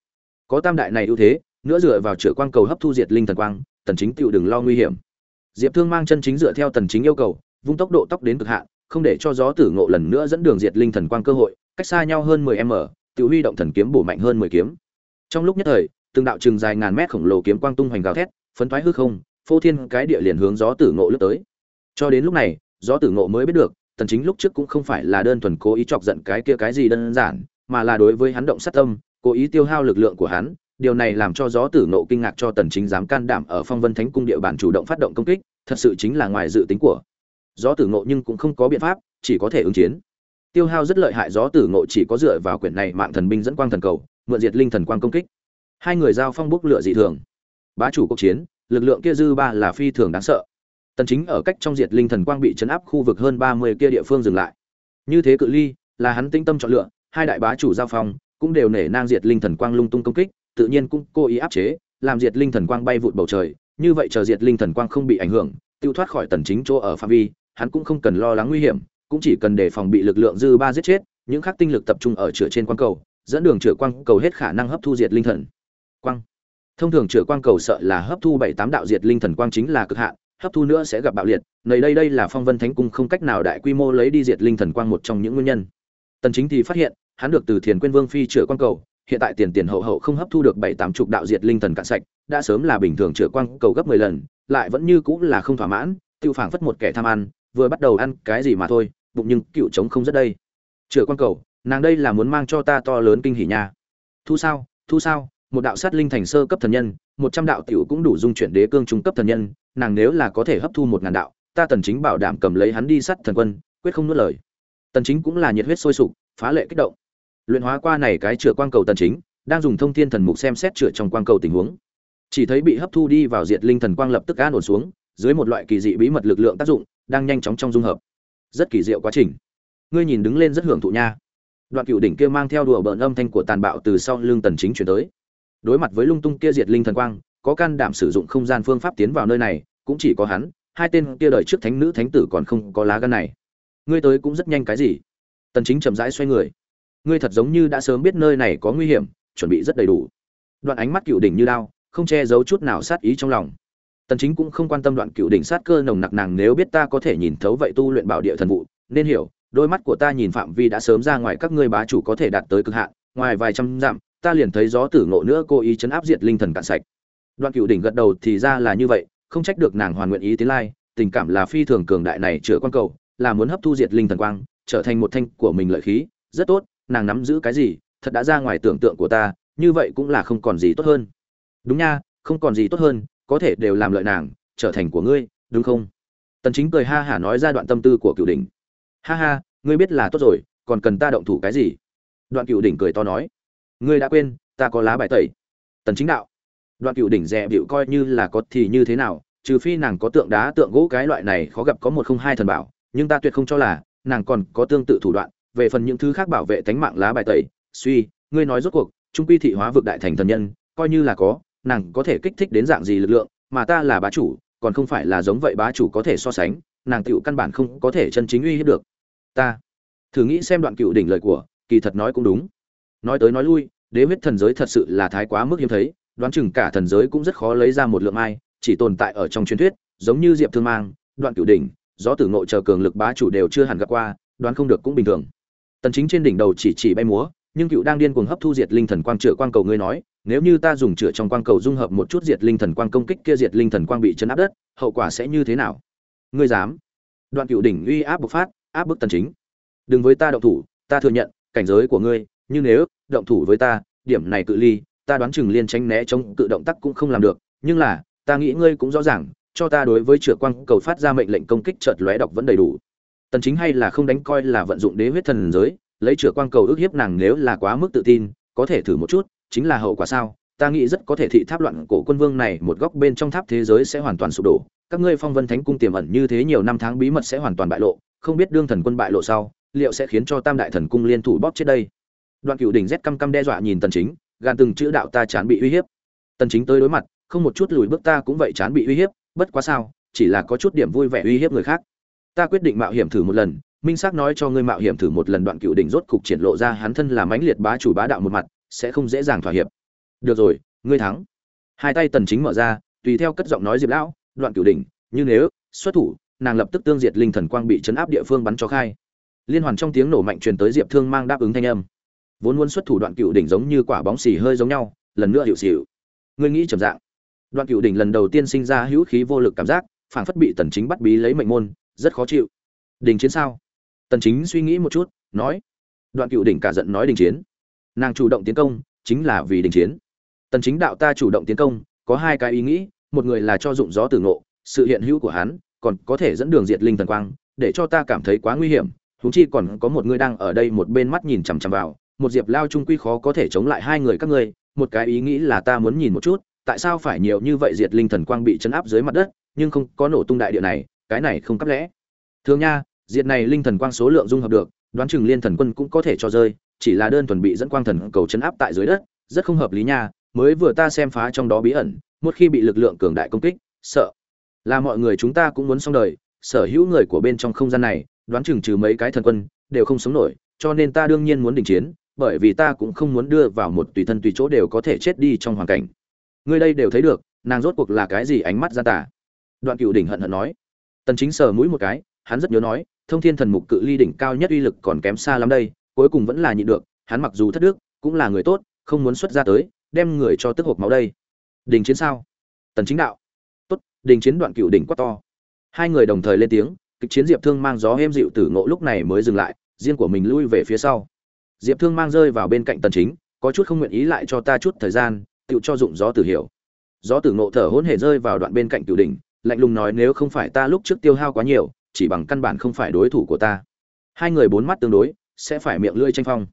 Có tam đại này ưu thế, nữa dựa vào chữa quang cầu hấp thu diệt linh thần quang, tần chính tựu đừng lo nguy hiểm. Diệp thương mang chân chính dựa theo tần chính yêu cầu, vung tốc độ tốc đến cực hạn, không để cho gió tử ngộ lần nữa dẫn đường diệt linh thần quang cơ hội, cách xa nhau hơn 10 m tiểu huy động thần kiếm bổ mạnh hơn 10 kiếm. Trong lúc nhất thời, từng đạo trường dài ngàn mét khổng lồ kiếm quang tung hoành gào thét, phấn thoái hư không, phô thiên cái địa liền hướng gió tử ngộ lướt tới. Cho đến lúc này, gió tử ngộ mới biết được tần chính lúc trước cũng không phải là đơn thuần cố ý chọc giận cái kia cái gì đơn giản, mà là đối với hắn động sát tâm, cố ý tiêu hao lực lượng của hắn. Điều này làm cho gió tử Nộ kinh ngạc cho tần chính dám can đảm ở phong vân thánh cung địa bàn chủ động phát động công kích, thật sự chính là ngoài dự tính của gió tử Nộ nhưng cũng không có biện pháp, chỉ có thể ứng chiến. Tiêu hao rất lợi hại gió tử ngộ chỉ có dựa vào quyển này mạng thần binh dẫn quang thần cầu, mượn diệt linh thần quang công kích. Hai người giao phong bốc lửa dị thường. Bá chủ cuộc chiến, lực lượng kia dư ba là phi thường đáng sợ tần chính ở cách trong diệt linh thần quang bị chấn áp khu vực hơn 30 kia địa phương dừng lại. Như thế cự ly, là hắn tinh tâm chọn lựa, hai đại bá chủ giao phong cũng đều nể nang diệt linh thần quang lung tung công kích, tự nhiên cũng cố ý áp chế, làm diệt linh thần quang bay vụt bầu trời. Như vậy chờ diệt linh thần quang không bị ảnh hưởng, tiêu thoát khỏi tần chính chỗ ở phạm vi, hắn cũng không cần lo lắng nguy hiểm, cũng chỉ cần đề phòng bị lực lượng dư ba giết chết, những khắc tinh lực tập trung ở chữa trên quang cầu, dẫn đường chữa quang cầu hết khả năng hấp thu diệt linh thần. Quang. Thông thường chữa quang cầu sợ là hấp thu bảy tám đạo diệt linh thần quang chính là cực hạn hấp thu nữa sẽ gặp bạo liệt nơi đây đây là phong vân thánh cung không cách nào đại quy mô lấy đi diệt linh thần quang một trong những nguyên nhân. Tần chính thì phát hiện, hắn được từ thiền quyên vương phi chữa quang cầu, hiện tại tiền tiền hậu hậu không hấp thu được bảy tám chục đạo diệt linh thần cạn sạch, đã sớm là bình thường chữa quang cầu gấp 10 lần, lại vẫn như cũng là không thỏa mãn, tiêu phảng phất một kẻ tham ăn, vừa bắt đầu ăn cái gì mà thôi, bụng nhưng cựu trống không rất đây. Chữa quang cầu, nàng đây là muốn mang cho ta to lớn kinh hỉ nha. Thu sao thu sao, một đạo sát linh thành sơ cấp thần nhân một trăm đạo tiểu cũng đủ dung chuyển đế cương trung cấp thần nhân, nàng nếu là có thể hấp thu một ngàn đạo, ta tần chính bảo đảm cầm lấy hắn đi sát thần quân, quyết không nuốt lời. Tần chính cũng là nhiệt huyết sôi sục, phá lệ kích động. Luyện hóa qua này cái chữa quang cầu tần chính, đang dùng thông thiên thần mục xem xét chữa trong quang cầu tình huống. Chỉ thấy bị hấp thu đi vào diệt linh thần quang lập tức an ổn xuống, dưới một loại kỳ dị bí mật lực lượng tác dụng, đang nhanh chóng trong dung hợp. Rất kỳ diệu quá trình. Ngươi nhìn đứng lên rất hưởng thụ nha. Đoạn cựu đỉnh kia mang theo đùa bỡn âm thanh của tàn bạo từ sau lưng tần chính chuyển tới đối mặt với lung tung kia diệt linh thần quang, có can đảm sử dụng không gian phương pháp tiến vào nơi này, cũng chỉ có hắn, hai tên kia đời trước thánh nữ thánh tử còn không có lá gan này. Ngươi tới cũng rất nhanh cái gì? Tần chính chậm rãi xoay người. Ngươi thật giống như đã sớm biết nơi này có nguy hiểm, chuẩn bị rất đầy đủ. Đoạn ánh mắt cựu đỉnh như đao, không che giấu chút nào sát ý trong lòng. Tần chính cũng không quan tâm đoạn cựu đỉnh sát cơ nồng nặc nàng nếu biết ta có thể nhìn thấu vậy tu luyện bảo địa thần vụ, nên hiểu, đôi mắt của ta nhìn phạm vi đã sớm ra ngoài các ngươi bá chủ có thể đạt tới cực hạn, ngoài vài trăm dặm ta liền thấy gió tử ngộ nữa cố ý chấn áp diệt linh thần cạn sạch. Đoạn cựu đỉnh gật đầu thì ra là như vậy, không trách được nàng hoàn nguyện ý tiến lai, tình cảm là phi thường cường đại này chữa quan cầu, là muốn hấp thu diệt linh thần quang, trở thành một thanh của mình lợi khí, rất tốt, nàng nắm giữ cái gì, thật đã ra ngoài tưởng tượng của ta, như vậy cũng là không còn gì tốt hơn. Đúng nha, không còn gì tốt hơn, có thể đều làm lợi nàng, trở thành của ngươi, đúng không? Tần chính cười ha hả nói ra đoạn tâm tư của cựu đỉnh. Ha ha, ngươi biết là tốt rồi, còn cần ta động thủ cái gì? Đoạn cựu đỉnh cười to nói ngươi đã quên, ta có lá bài tẩy. Tần chính đạo. Đoạn cựu đỉnh dè bịu coi như là có thì như thế nào, trừ phi nàng có tượng đá, tượng gỗ cái loại này khó gặp có một không hai thần bảo, nhưng ta tuyệt không cho là nàng còn có tương tự thủ đoạn. Về phần những thứ khác bảo vệ tánh mạng lá bài tẩy, suy, ngươi nói rốt cuộc, trung quy thị hóa vực đại thành thần nhân, coi như là có, nàng có thể kích thích đến dạng gì lực lượng, mà ta là bá chủ, còn không phải là giống vậy bá chủ có thể so sánh, nàng tựu căn bản không có thể chân chính uy hiếp được. Ta. Thử nghĩ xem đoạn cựu đỉnh lời của, kỳ thật nói cũng đúng nói tới nói lui, đế huyết thần giới thật sự là thái quá mức hiếm thấy, đoán chừng cả thần giới cũng rất khó lấy ra một lượng ai, chỉ tồn tại ở trong truyền thuyết, giống như diệp thương mang, đoạn cửu đỉnh, gió tử ngộ chờ cường lực bá chủ đều chưa hẳn gặp qua, đoán không được cũng bình thường. Tần chính trên đỉnh đầu chỉ chỉ bay múa, nhưng cựu đang điên cuồng hấp thu diệt linh thần quang chữa quang cầu ngươi nói, nếu như ta dùng chữa trong quang cầu dung hợp một chút diệt linh thần quang công kích kia diệt linh thần quang bị chấn áp đất, hậu quả sẽ như thế nào? Ngươi dám? Đoạn cựu đỉnh uy áp bộc phát, áp bức tần chính. Đừng với ta động thủ, ta thừa nhận, cảnh giới của ngươi nhưng nếu, động thủ với ta, điểm này cự ly, ta đoán chừng liên tránh né chống cự động tác cũng không làm được. Nhưng là, ta nghĩ ngươi cũng rõ ràng, cho ta đối với chữa quang cầu phát ra mệnh lệnh công kích chợt lóe đọc vẫn đầy đủ. Tần chính hay là không đánh coi là vận dụng đế huyết thần giới, lấy chữa quang cầu ước hiếp nàng nếu là quá mức tự tin, có thể thử một chút, chính là hậu quả sao? Ta nghĩ rất có thể thị tháp loạn cổ quân vương này một góc bên trong tháp thế giới sẽ hoàn toàn sụp đổ. Các ngươi phong vân thánh cung tiềm ẩn như thế nhiều năm tháng bí mật sẽ hoàn toàn bại lộ, không biết đương thần quân bại lộ sau, liệu sẽ khiến cho tam đại thần cung liên thủ bóp chết đây? Đoạn cựu đỉnh rét căm căm đe dọa nhìn tần chính, gan từng chữ đạo ta chán bị uy hiếp. Tần chính tới đối mặt, không một chút lùi bước ta cũng vậy chán bị uy hiếp, bất quá sao, chỉ là có chút điểm vui vẻ uy hiếp người khác. Ta quyết định mạo hiểm thử một lần, minh xác nói cho ngươi mạo hiểm thử một lần đoạn cựu đỉnh rốt cục triển lộ ra hắn thân là mãnh liệt bá chủ bá đạo một mặt, sẽ không dễ dàng thỏa hiệp. Được rồi, ngươi thắng. Hai tay tần chính mở ra, tùy theo cất giọng nói diệp lão, đoạn cửu đỉnh, như nếu, xuất thủ, nàng lập tức tương diệt linh thần quang bị chấn áp địa phương bắn cho khai. Liên hoàn trong tiếng nổ mạnh truyền tới diệp thương mang đáp ứng thanh âm vốn muốn xuất thủ đoạn cựu đỉnh giống như quả bóng xì hơi giống nhau, lần nữa hiệu xịu. Ngươi nghĩ trầm dạng. Đoạn cựu đỉnh lần đầu tiên sinh ra hữu khí vô lực cảm giác, phảng phất bị tần chính bắt bí lấy mệnh môn, rất khó chịu. Đình chiến sao? Tần chính suy nghĩ một chút, nói. Đoạn cựu đỉnh cả giận nói đình chiến. Nàng chủ động tiến công, chính là vì đình chiến. Tần chính đạo ta chủ động tiến công, có hai cái ý nghĩ, một người là cho dụng gió tử ngộ, sự hiện hữu của hắn, còn có thể dẫn đường diệt linh thần quang, để cho ta cảm thấy quá nguy hiểm, huống chi còn có một người đang ở đây một bên mắt nhìn chằm chằm vào một diệp lao trung quy khó có thể chống lại hai người các ngươi, một cái ý nghĩ là ta muốn nhìn một chút, tại sao phải nhiều như vậy diệt linh thần quang bị chấn áp dưới mặt đất, nhưng không có nổ tung đại địa này, cái này không cấp lẽ. Thường nha, diệt này linh thần quang số lượng dung hợp được, đoán chừng liên thần quân cũng có thể cho rơi, chỉ là đơn thuần bị dẫn quang thần cầu chấn áp tại dưới đất, rất không hợp lý nha, mới vừa ta xem phá trong đó bí ẩn, một khi bị lực lượng cường đại công kích, sợ là mọi người chúng ta cũng muốn xong đời, sở hữu người của bên trong không gian này, đoán chừng trừ mấy cái thần quân, đều không sống nổi, cho nên ta đương nhiên muốn đình chiến bởi vì ta cũng không muốn đưa vào một tùy thân tùy chỗ đều có thể chết đi trong hoàn cảnh. Người đây đều thấy được, nàng rốt cuộc là cái gì ánh mắt ra tả đoạn cựu đỉnh hận hận nói. Tần chính sờ mũi một cái, hắn rất nhớ nói, thông thiên thần mục cự ly đỉnh cao nhất uy lực còn kém xa lắm đây, cuối cùng vẫn là nhịn được, hắn mặc dù thất đức, cũng là người tốt, không muốn xuất ra tới, đem người cho tức hộp máu đây. Đình chiến sao? Tần chính đạo. Tốt, đình chiến đoạn cựu đỉnh quá to. Hai người đồng thời lên tiếng, kịch chiến diệp thương mang gió êm dịu tử ngộ lúc này mới dừng lại, riêng của mình lui về phía sau diệp thương mang rơi vào bên cạnh tần chính có chút không nguyện ý lại cho ta chút thời gian tự cho dụng gió tử hiểu. Gió tử ngộ thở hỗn hề rơi vào đoạn bên cạnh tiểu đỉnh lạnh lùng nói nếu không phải ta lúc trước tiêu hao quá nhiều chỉ bằng căn bản không phải đối thủ của ta. Hai người bốn mắt tương đối sẽ phải miệng lưỡi tranh phong.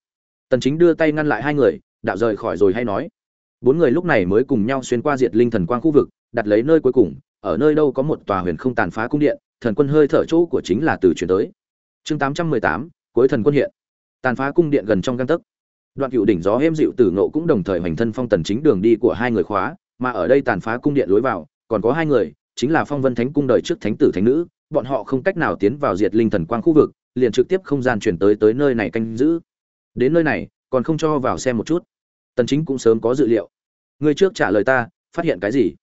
Tần chính đưa tay ngăn lại hai người đạo rời khỏi rồi hay nói. Bốn người lúc này mới cùng nhau xuyên qua diệt linh thần quang khu vực đặt lấy nơi cuối cùng ở nơi đâu có một tòa huyền không tàn phá cung điện thần quân hơi thở chỗ của chính là từ chuyển tới. Chương 818, cuối thần quân hiện tàn phá cung điện gần trong găng tấc. Đoạn cựu đỉnh gió hêm dịu tử nộ cũng đồng thời hoành thân phong tần chính đường đi của hai người khóa, mà ở đây tàn phá cung điện lối vào, còn có hai người, chính là phong vân thánh cung đời trước thánh tử thánh nữ, bọn họ không cách nào tiến vào diệt linh thần quang khu vực, liền trực tiếp không gian chuyển tới tới nơi này canh giữ. Đến nơi này, còn không cho vào xem một chút. Tần chính cũng sớm có dự liệu. Người trước trả lời ta, phát hiện cái gì?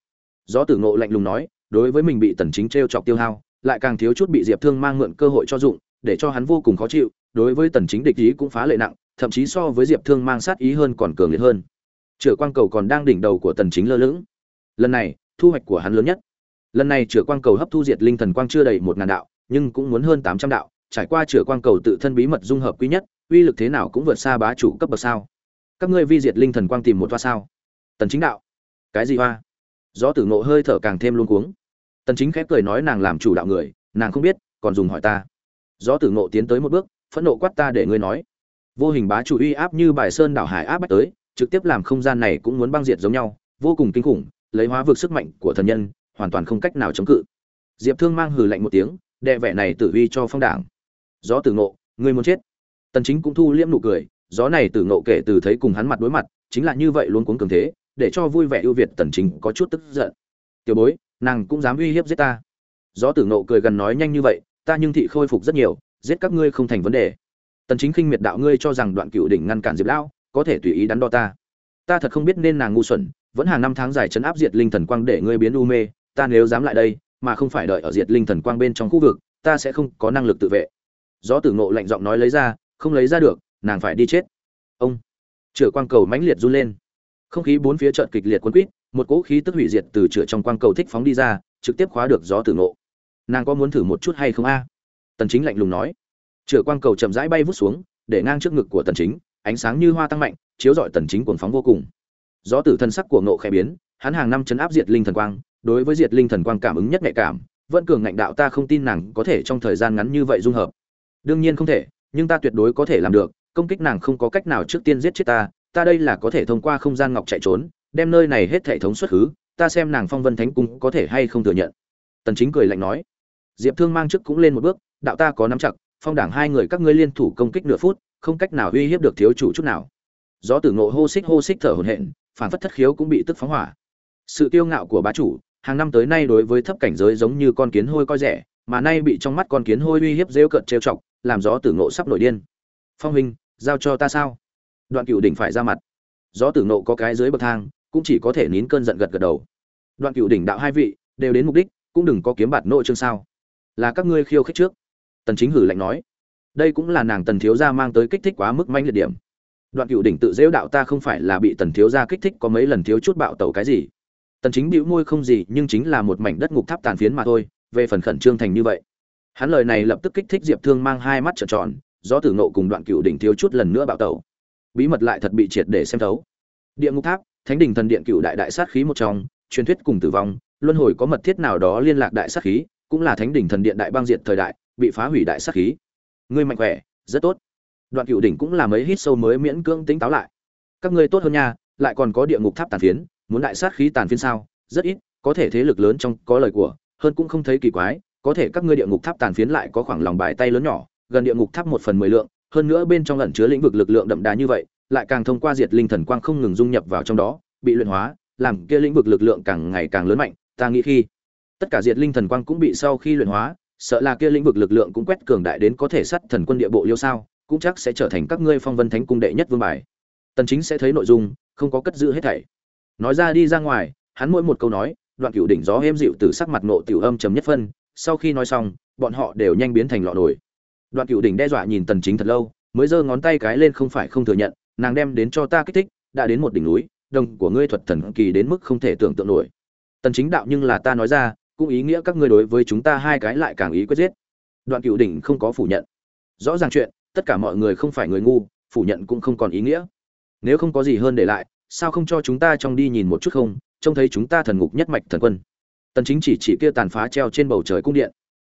Gió tử nộ lạnh lùng nói, đối với mình bị tần chính treo chọc tiêu hao, lại càng thiếu chút bị diệp thương mang mượn cơ hội cho dụng, để cho hắn vô cùng khó chịu đối với tần chính địch ý cũng phá lệ nặng, thậm chí so với diệp thương mang sát ý hơn còn cường liệt hơn. Chửa quang cầu còn đang đỉnh đầu của tần chính lơ lửng. Lần này, thu hoạch của hắn lớn nhất. Lần này chửa quang cầu hấp thu diệt linh thần quang chưa đầy một ngàn đạo, nhưng cũng muốn hơn 800 đạo, trải qua chửa quang cầu tự thân bí mật dung hợp quý nhất, uy lực thế nào cũng vượt xa bá chủ cấp bậc sao. Các ngươi vi diệt linh thần quang tìm một toa sao? Tần chính đạo. Cái gì hoa? Gió tử ngộ hơi thở càng thêm luống cuống. Tần chính khép cười nói nàng làm chủ đạo người, nàng không biết, còn dùng hỏi ta. Gió tử ngộ tiến tới một bước phẫn nộ quát ta để ngươi nói. Vô hình bá chủ uy áp như bài sơn đảo hải áp bách tới, trực tiếp làm không gian này cũng muốn băng diệt giống nhau, vô cùng kinh khủng, lấy hóa vực sức mạnh của thần nhân, hoàn toàn không cách nào chống cự. Diệp thương mang hừ lạnh một tiếng, đệ vẻ này tử uy cho phong đảng. Gió tử ngộ, ngươi muốn chết. Tần chính cũng thu liễm nụ cười, gió này tử ngộ kể từ thấy cùng hắn mặt đối mặt, chính là như vậy luôn cuống cường thế, để cho vui vẻ ưu việt tần chính có chút tức giận. Tiểu bối, nàng cũng dám uy hiếp giết ta. Gió tử ngộ cười gần nói nhanh như vậy, ta nhưng thị khôi phục rất nhiều giết các ngươi không thành vấn đề. Tần chính khinh miệt đạo ngươi cho rằng đoạn cựu đỉnh ngăn cản diệp lão, có thể tùy ý đắn đo ta. Ta thật không biết nên nàng ngu xuẩn, vẫn hàng năm tháng dài chấn áp diệt linh thần quang để ngươi biến u mê, ta nếu dám lại đây, mà không phải đợi ở diệt linh thần quang bên trong khu vực, ta sẽ không có năng lực tự vệ. Gió tử ngộ lạnh giọng nói lấy ra, không lấy ra được, nàng phải đi chết. Ông, chửa quang cầu mãnh liệt run lên. Không khí bốn phía trận kịch liệt cuốn quýt một cỗ khí tức hủy diệt từ chửa trong quang cầu thích phóng đi ra, trực tiếp khóa được gió tử ngộ. Nàng có muốn thử một chút hay không a? Tần chính lạnh lùng nói. Chửa quang cầu chậm rãi bay vút xuống, để ngang trước ngực của tần chính, ánh sáng như hoa tăng mạnh, chiếu rọi tần chính cuồng phóng vô cùng. Gió tử thần sắc của ngộ khẽ biến, hắn hàng năm chấn áp diệt linh thần quang, đối với diệt linh thần quang cảm ứng nhất nhạy cảm, vẫn cường ngạnh đạo ta không tin nàng có thể trong thời gian ngắn như vậy dung hợp. Đương nhiên không thể, nhưng ta tuyệt đối có thể làm được, công kích nàng không có cách nào trước tiên giết chết ta ta đây là có thể thông qua không gian ngọc chạy trốn, đem nơi này hết hệ thống xuất khứ ta xem nàng phong vân thánh cung có thể hay không thừa nhận. Tần chính cười lạnh nói. Diệp thương mang trước cũng lên một bước đạo ta có nắm chặt, phong đảng hai người các ngươi liên thủ công kích nửa phút, không cách nào uy hiếp được thiếu chủ chút nào. Gió tử ngộ hô xích hô xích thở hổn hển, phản phất thất khiếu cũng bị tức phóng hỏa. Sự kiêu ngạo của bá chủ, hàng năm tới nay đối với thấp cảnh giới giống như con kiến hôi coi rẻ, mà nay bị trong mắt con kiến hôi uy hiếp rêu cợt trêu chọc, làm gió tử ngộ sắp nổi điên. Phong huynh, giao cho ta sao? Đoạn cựu đỉnh phải ra mặt. Gió tử ngộ có cái dưới bậc thang, cũng chỉ có thể nín cơn giận gật gật đầu. Đoạn cựu đỉnh đạo hai vị, đều đến mục đích, cũng đừng có kiếm bạt nội chương sao. Là các ngươi khiêu khích trước tần chính hử lạnh nói, đây cũng là nàng tần thiếu gia mang tới kích thích quá mức manh liệt điểm. Đoạn cựu đỉnh tự dễu đạo ta không phải là bị tần thiếu gia kích thích có mấy lần thiếu chút bạo tẩu cái gì. Tần chính bĩu môi không gì, nhưng chính là một mảnh đất ngục tháp tàn phiến mà thôi, về phần khẩn trương thành như vậy. Hắn lời này lập tức kích thích diệp thương mang hai mắt trợn tròn do tử nộ cùng đoạn cựu đỉnh thiếu chút lần nữa bạo tẩu. Bí mật lại thật bị triệt để xem thấu. Địa ngục tháp, thánh đình thần điện cựu đại đại sát khí một trong, truyền thuyết cùng tử vong, luân hồi có mật thiết nào đó liên lạc đại sát khí, cũng là thánh đình thần điện đại bang diệt thời đại bị phá hủy đại sát khí. Ngươi mạnh khỏe, rất tốt. Đoạn cựu đỉnh cũng là mấy hít sâu mới miễn cưỡng tính táo lại. Các ngươi tốt hơn nha, lại còn có địa ngục tháp tàn phiến, muốn đại sát khí tàn phiến sao? Rất ít, có thể thế lực lớn trong có lời của, hơn cũng không thấy kỳ quái, có thể các ngươi địa ngục tháp tàn phiến lại có khoảng lòng bài tay lớn nhỏ, gần địa ngục tháp một phần mười lượng, hơn nữa bên trong ẩn chứa lĩnh vực lực lượng đậm đà như vậy, lại càng thông qua diệt linh thần quang không ngừng dung nhập vào trong đó, bị luyện hóa, làm kia lĩnh vực lực lượng càng ngày càng lớn mạnh, ta nghĩ khi tất cả diệt linh thần quang cũng bị sau khi luyện hóa sợ là kia lĩnh vực lực lượng cũng quét cường đại đến có thể sắt thần quân địa bộ liêu sao, cũng chắc sẽ trở thành các ngươi phong vân thánh cung đệ nhất vương bài. Tần chính sẽ thấy nội dung, không có cất giữ hết thảy. Nói ra đi ra ngoài, hắn mỗi một câu nói, đoạn cửu đỉnh gió êm dịu từ sắc mặt nộ tiểu âm trầm nhất phân, sau khi nói xong, bọn họ đều nhanh biến thành lọ nổi đoạn cửu đỉnh đe dọa nhìn tần chính thật lâu, mới giơ ngón tay cái lên không phải không thừa nhận, nàng đem đến cho ta kích thích, đã đến một đỉnh núi, đồng của ngươi thuật thần kỳ đến mức không thể tưởng tượng nổi. Tần chính đạo nhưng là ta nói ra cũng ý nghĩa các ngươi đối với chúng ta hai cái lại càng ý quyết giết. Đoạn Cựu đỉnh không có phủ nhận. Rõ ràng chuyện, tất cả mọi người không phải người ngu, phủ nhận cũng không còn ý nghĩa. Nếu không có gì hơn để lại, sao không cho chúng ta trong đi nhìn một chút không? Trông thấy chúng ta thần ngục nhất mạch thần quân. Tần chính chỉ chỉ kia tàn phá treo trên bầu trời cung điện.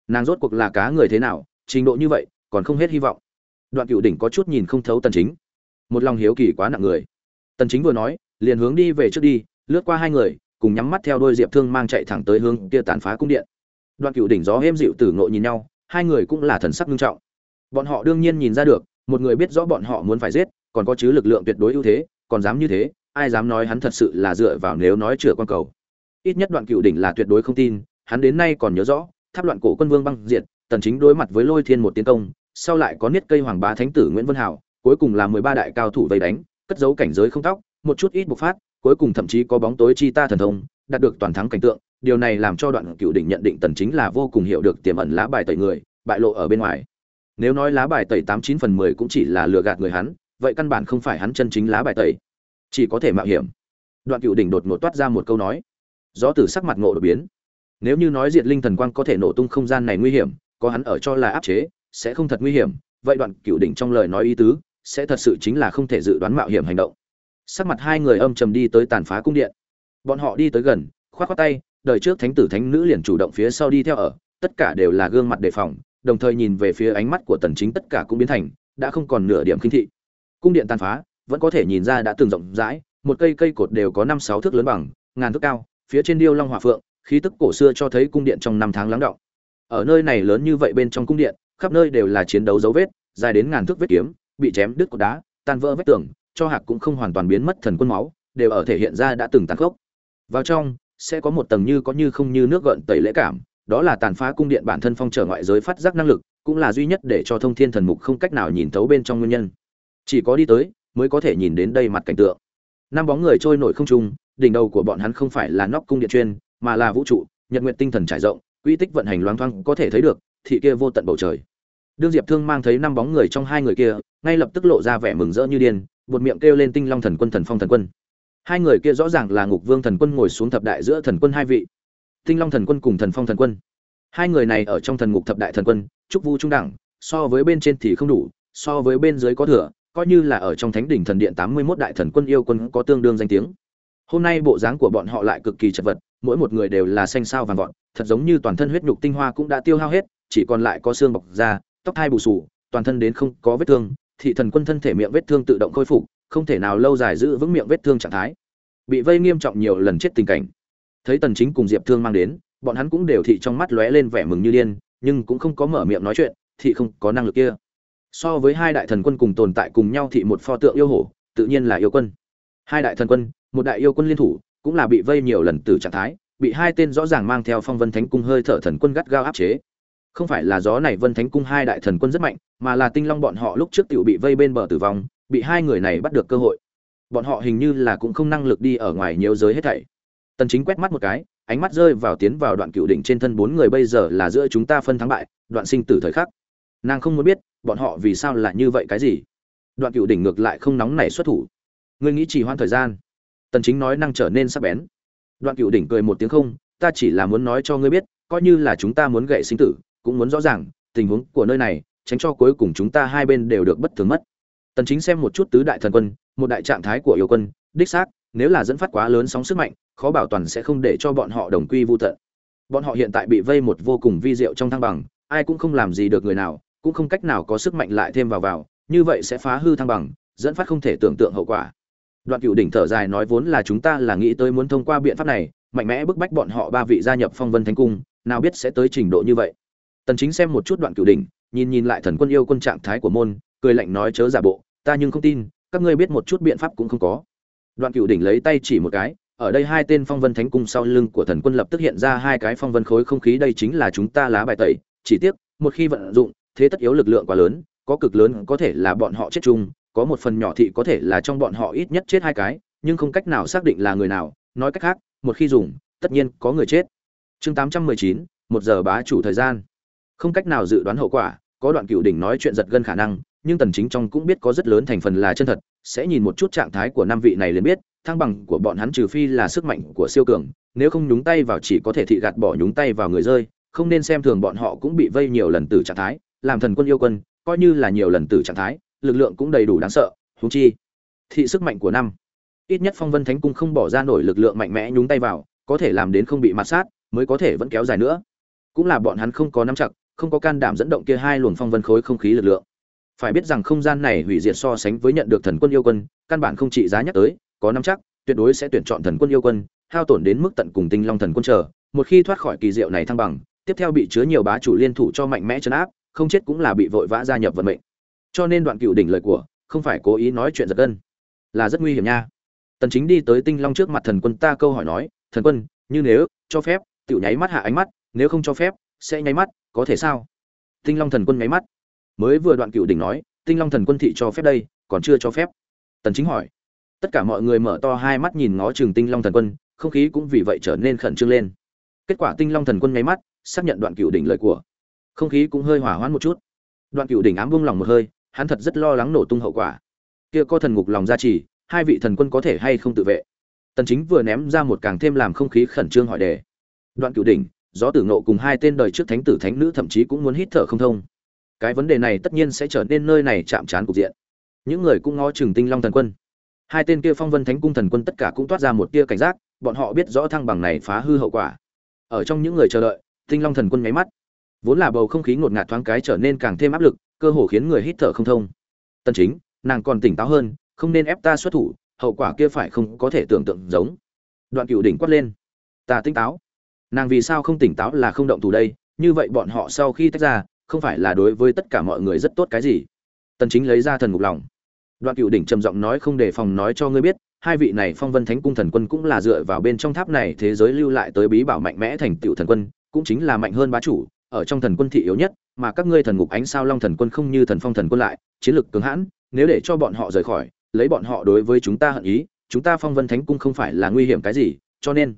Nàng rốt cuộc là cá người thế nào, trình độ như vậy, còn không hết hy vọng. Đoạn cựu đỉnh có chút nhìn không thấu tần chính. Một lòng hiếu kỳ quá nặng người. Tần chính vừa nói, liền hướng đi về trước đi, lướt qua hai người cùng nhắm mắt theo đôi diệp thương mang chạy thẳng tới hướng kia tàn phá cung điện. Đoạn cựu đỉnh gió êm dịu tử ngộ nhìn nhau, hai người cũng là thần sắc nghiêm trọng. Bọn họ đương nhiên nhìn ra được, một người biết rõ bọn họ muốn phải giết, còn có chứ lực lượng tuyệt đối ưu thế, còn dám như thế, ai dám nói hắn thật sự là dựa vào nếu nói chửa quan cầu. Ít nhất đoạn cựu đỉnh là tuyệt đối không tin, hắn đến nay còn nhớ rõ, tháp loạn cổ quân vương băng diệt, tần chính đối mặt với lôi thiên một tiến công, sau lại có niết cây hoàng bá thánh tử nguyễn vân hảo, cuối cùng là 13 đại cao thủ vây đánh, cất giấu cảnh giới không tóc, một chút ít bộc phát cuối cùng thậm chí có bóng tối chi ta thần thông, đạt được toàn thắng cảnh tượng, điều này làm cho đoạn cựu đỉnh nhận định tần chính là vô cùng hiểu được tiềm ẩn lá bài tẩy người, bại lộ ở bên ngoài. Nếu nói lá bài tẩy tám chín phần mười cũng chỉ là lừa gạt người hắn, vậy căn bản không phải hắn chân chính lá bài tẩy. Chỉ có thể mạo hiểm. Đoạn cựu đỉnh đột ngột toát ra một câu nói. Gió từ sắc mặt ngộ đột biến. Nếu như nói diệt linh thần quang có thể nổ tung không gian này nguy hiểm, có hắn ở cho là áp chế, sẽ không thật nguy hiểm, vậy đoạn cựu đỉnh trong lời nói ý tứ, sẽ thật sự chính là không thể dự đoán mạo hiểm hành động sắc mặt hai người âm trầm đi tới tàn phá cung điện. Bọn họ đi tới gần, khoát khoát tay, đời trước thánh tử thánh nữ liền chủ động phía sau đi theo ở, tất cả đều là gương mặt đề phòng, đồng thời nhìn về phía ánh mắt của tần chính tất cả cũng biến thành, đã không còn nửa điểm kinh thị. Cung điện tàn phá, vẫn có thể nhìn ra đã từng rộng rãi, một cây cây cột đều có năm sáu thước lớn bằng, ngàn thước cao, phía trên điêu long hỏa phượng, khí tức cổ xưa cho thấy cung điện trong năm tháng lắng động. Ở nơi này lớn như vậy bên trong cung điện, khắp nơi đều là chiến đấu dấu vết, dài đến ngàn thước vết kiếm, bị chém đứt cột đá, tan vỡ vết tường cho hạc cũng không hoàn toàn biến mất thần quân máu, đều ở thể hiện ra đã từng tàn khốc. Vào trong, sẽ có một tầng như có như không như nước gợn tẩy lễ cảm, đó là tàn phá cung điện bản thân phong trở ngoại giới phát giác năng lực, cũng là duy nhất để cho thông thiên thần mục không cách nào nhìn thấu bên trong nguyên nhân. Chỉ có đi tới, mới có thể nhìn đến đây mặt cảnh tượng. Năm bóng người trôi nổi không trung, đỉnh đầu của bọn hắn không phải là nóc cung điện chuyên, mà là vũ trụ, nhật nguyện tinh thần trải rộng, quy tích vận hành loáng thoáng có thể thấy được, thị kia vô tận bầu trời. Đương diệp thương mang thấy năm bóng người trong hai người kia, ngay lập tức lộ ra vẻ mừng rỡ như điên buột miệng kêu lên tinh long thần quân, thần phong thần quân. Hai người kia rõ ràng là ngục vương thần quân ngồi xuống thập đại giữa thần quân hai vị. Tinh long thần quân cùng thần phong thần quân. Hai người này ở trong thần ngục thập đại thần quân, trúc vu trung đẳng, so với bên trên thì không đủ, so với bên dưới có thừa, coi như là ở trong thánh đỉnh thần điện tám mươi 81 đại thần quân yêu quân có tương đương danh tiếng. Hôm nay bộ dáng của bọn họ lại cực kỳ chật vật, mỗi một người đều là xanh sao vàng vọt, thật giống như toàn thân huyết nhục tinh hoa cũng đã tiêu hao hết, chỉ còn lại có xương bọc da, tóc hai bù sù, toàn thân đến không có vết thương thị thần quân thân thể miệng vết thương tự động khôi phục, không thể nào lâu dài giữ vững miệng vết thương trạng thái. Bị vây nghiêm trọng nhiều lần chết tình cảnh. Thấy tần chính cùng diệp thương mang đến, bọn hắn cũng đều thị trong mắt lóe lên vẻ mừng như điên, nhưng cũng không có mở miệng nói chuyện, thị không có năng lực kia. So với hai đại thần quân cùng tồn tại cùng nhau thị một pho tượng yêu hổ, tự nhiên là yêu quân. Hai đại thần quân, một đại yêu quân liên thủ, cũng là bị vây nhiều lần từ trạng thái, bị hai tên rõ ràng mang theo phong vân thánh cung hơi thở thần quân gắt gao áp chế không phải là gió này vân thánh cung hai đại thần quân rất mạnh, mà là tinh long bọn họ lúc trước tiểu bị vây bên bờ tử vong, bị hai người này bắt được cơ hội. Bọn họ hình như là cũng không năng lực đi ở ngoài nhiều giới hết thảy. Tần chính quét mắt một cái, ánh mắt rơi vào tiến vào đoạn cựu đỉnh trên thân bốn người bây giờ là giữa chúng ta phân thắng bại, đoạn sinh tử thời khắc. Nàng không muốn biết, bọn họ vì sao lại như vậy cái gì? Đoạn cựu đỉnh ngược lại không nóng nảy xuất thủ. Ngươi nghĩ chỉ hoãn thời gian? Tần chính nói năng trở nên sắc bén. Đoạn cựu đỉnh cười một tiếng không, ta chỉ là muốn nói cho ngươi biết, coi như là chúng ta muốn gậy sinh tử cũng muốn rõ ràng, tình huống của nơi này, tránh cho cuối cùng chúng ta hai bên đều được bất thường mất. Tần chính xem một chút tứ đại thần quân, một đại trạng thái của yêu quân, đích xác, nếu là dẫn phát quá lớn sóng sức mạnh, khó bảo toàn sẽ không để cho bọn họ đồng quy vu tận. Bọn họ hiện tại bị vây một vô cùng vi diệu trong thăng bằng, ai cũng không làm gì được người nào, cũng không cách nào có sức mạnh lại thêm vào vào, như vậy sẽ phá hư thăng bằng, dẫn phát không thể tưởng tượng hậu quả. Đoạn cựu đỉnh thở dài nói vốn là chúng ta là nghĩ tới muốn thông qua biện pháp này, mạnh mẽ bức bách bọn họ ba vị gia nhập phong vân thánh cung, nào biết sẽ tới trình độ như vậy tần chính xem một chút đoạn cửu đỉnh, nhìn nhìn lại thần quân yêu quân trạng thái của môn, cười lạnh nói chớ giả bộ, ta nhưng không tin, các ngươi biết một chút biện pháp cũng không có. Đoạn cửu đỉnh lấy tay chỉ một cái, ở đây hai tên phong vân thánh cung sau lưng của thần quân lập tức hiện ra hai cái phong vân khối không khí, đây chính là chúng ta lá bài tẩy, chỉ tiếc, một khi vận dụng, thế tất yếu lực lượng quá lớn, có cực lớn có thể là bọn họ chết chung, có một phần nhỏ thị có thể là trong bọn họ ít nhất chết hai cái, nhưng không cách nào xác định là người nào, nói cách khác, một khi dùng, tất nhiên có người chết. Chương tám trăm mười chín, một giờ bá chủ thời gian không cách nào dự đoán hậu quả, có đoạn cựu đỉnh nói chuyện giật gân khả năng, nhưng tần chính trong cũng biết có rất lớn thành phần là chân thật, sẽ nhìn một chút trạng thái của năm vị này liền biết, thăng bằng của bọn hắn trừ phi là sức mạnh của siêu cường, nếu không nhúng tay vào chỉ có thể thị gạt bỏ nhúng tay vào người rơi, không nên xem thường bọn họ cũng bị vây nhiều lần từ trạng thái, làm thần quân yêu quân, coi như là nhiều lần từ trạng thái, lực lượng cũng đầy đủ đáng sợ, huống chi, thị sức mạnh của năm. Ít nhất phong vân thánh cung không bỏ ra nổi lực lượng mạnh mẽ nhúng tay vào, có thể làm đến không bị mặt sát, mới có thể vẫn kéo dài nữa. Cũng là bọn hắn không có nắm chặt không có can đảm dẫn động kia hai luồng phong vân khối không khí lực lượng. Phải biết rằng không gian này hủy diệt so sánh với nhận được thần quân yêu quân, căn bản không trị giá nhắc tới, có nắm chắc, tuyệt đối sẽ tuyển chọn thần quân yêu quân, hao tổn đến mức tận cùng tinh long thần quân chờ, một khi thoát khỏi kỳ diệu này thăng bằng, tiếp theo bị chứa nhiều bá chủ liên thủ cho mạnh mẽ chấn áp, không chết cũng là bị vội vã gia nhập vận mệnh. Cho nên đoạn cựu đỉnh lời của, không phải cố ý nói chuyện giật gân. Là rất nguy hiểm nha. Tần chính đi tới tinh long trước mặt thần quân ta câu hỏi nói, thần quân, như nếu cho phép, tiểu nháy mắt hạ ánh mắt, nếu không cho phép sẽ nháy mắt, có thể sao? Tinh long thần quân nháy mắt. Mới vừa đoạn cựu đỉnh nói, tinh long thần quân thị cho phép đây, còn chưa cho phép. Tần chính hỏi. Tất cả mọi người mở to hai mắt nhìn ngó chừng tinh long thần quân, không khí cũng vì vậy trở nên khẩn trương lên. Kết quả tinh long thần quân nháy mắt, xác nhận đoạn cựu đỉnh lời của. Không khí cũng hơi hỏa hoãn một chút. Đoạn cựu đỉnh ám buông lòng một hơi, hắn thật rất lo lắng nổ tung hậu quả. Kia có thần ngục lòng gia trì, hai vị thần quân có thể hay không tự vệ? Tần chính vừa ném ra một càng thêm làm không khí khẩn trương hỏi đề. Đoạn cựu đỉnh gió tử nộ cùng hai tên đời trước thánh tử thánh nữ thậm chí cũng muốn hít thở không thông. Cái vấn đề này tất nhiên sẽ trở nên nơi này chạm trán cục diện. Những người cũng ngó chừng tinh long thần quân. Hai tên kia phong vân thánh cung thần quân tất cả cũng toát ra một tia cảnh giác, bọn họ biết rõ thăng bằng này phá hư hậu quả. Ở trong những người chờ đợi, tinh long thần quân nháy mắt. Vốn là bầu không khí ngột ngạt thoáng cái trở nên càng thêm áp lực, cơ hồ khiến người hít thở không thông. Tân chính, nàng còn tỉnh táo hơn, không nên ép ta xuất thủ, hậu quả kia phải không có thể tưởng tượng giống. Đoạn cựu đỉnh quát lên. Ta tỉnh táo nàng vì sao không tỉnh táo là không động thủ đây, như vậy bọn họ sau khi tách ra, không phải là đối với tất cả mọi người rất tốt cái gì? Tần chính lấy ra thần ngục lòng. Đoạn cựu đỉnh trầm giọng nói không đề phòng nói cho ngươi biết, hai vị này phong vân thánh cung thần quân cũng là dựa vào bên trong tháp này thế giới lưu lại tới bí bảo mạnh mẽ thành tựu thần quân, cũng chính là mạnh hơn bá chủ, ở trong thần quân thị yếu nhất, mà các ngươi thần ngục ánh sao long thần quân không như thần phong thần quân lại, chiến lực cứng hãn, nếu để cho bọn họ rời khỏi, lấy bọn họ đối với chúng ta hận ý, chúng ta phong vân thánh cung không phải là nguy hiểm cái gì, cho nên,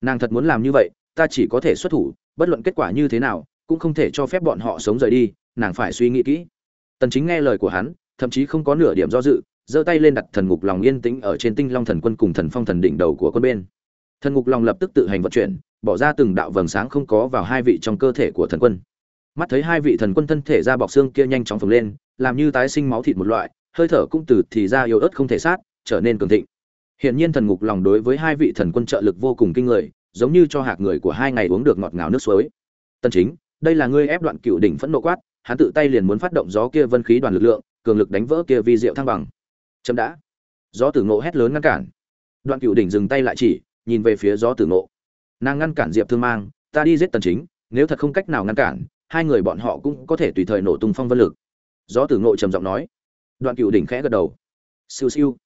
nàng thật muốn làm như vậy ta chỉ có thể xuất thủ, bất luận kết quả như thế nào, cũng không thể cho phép bọn họ sống rời đi, nàng phải suy nghĩ kỹ. Tần chính nghe lời của hắn, thậm chí không có nửa điểm do dự, giơ tay lên đặt thần ngục lòng yên tĩnh ở trên tinh long thần quân cùng thần phong thần đỉnh đầu của quân bên. Thần ngục lòng lập tức tự hành vận chuyển, bỏ ra từng đạo vầng sáng không có vào hai vị trong cơ thể của thần quân. Mắt thấy hai vị thần quân thân thể ra bọc xương kia nhanh chóng phồng lên, làm như tái sinh máu thịt một loại, hơi thở cũng từ thì ra yếu ớt không thể sát, trở nên cường thịnh. Hiển nhiên thần ngục lòng đối với hai vị thần quân trợ lực vô cùng kinh người giống như cho hạc người của hai ngày uống được ngọt ngào nước suối. Tân chính, đây là ngươi ép đoạn cựu đỉnh phẫn nộ quát, hắn tự tay liền muốn phát động gió kia vân khí đoàn lực lượng, cường lực đánh vỡ kia vi diệu thăng bằng. Chấm đã. Gió tử ngộ hét lớn ngăn cản. Đoạn cựu đỉnh dừng tay lại chỉ, nhìn về phía gió tử ngộ. Nàng ngăn cản diệp thương mang, ta đi giết tần chính, nếu thật không cách nào ngăn cản, hai người bọn họ cũng có thể tùy thời nổ tung phong vân lực. Gió tử ngộ trầm giọng nói. Đoạn cựu đỉnh khẽ gật đầu. Siêu siêu.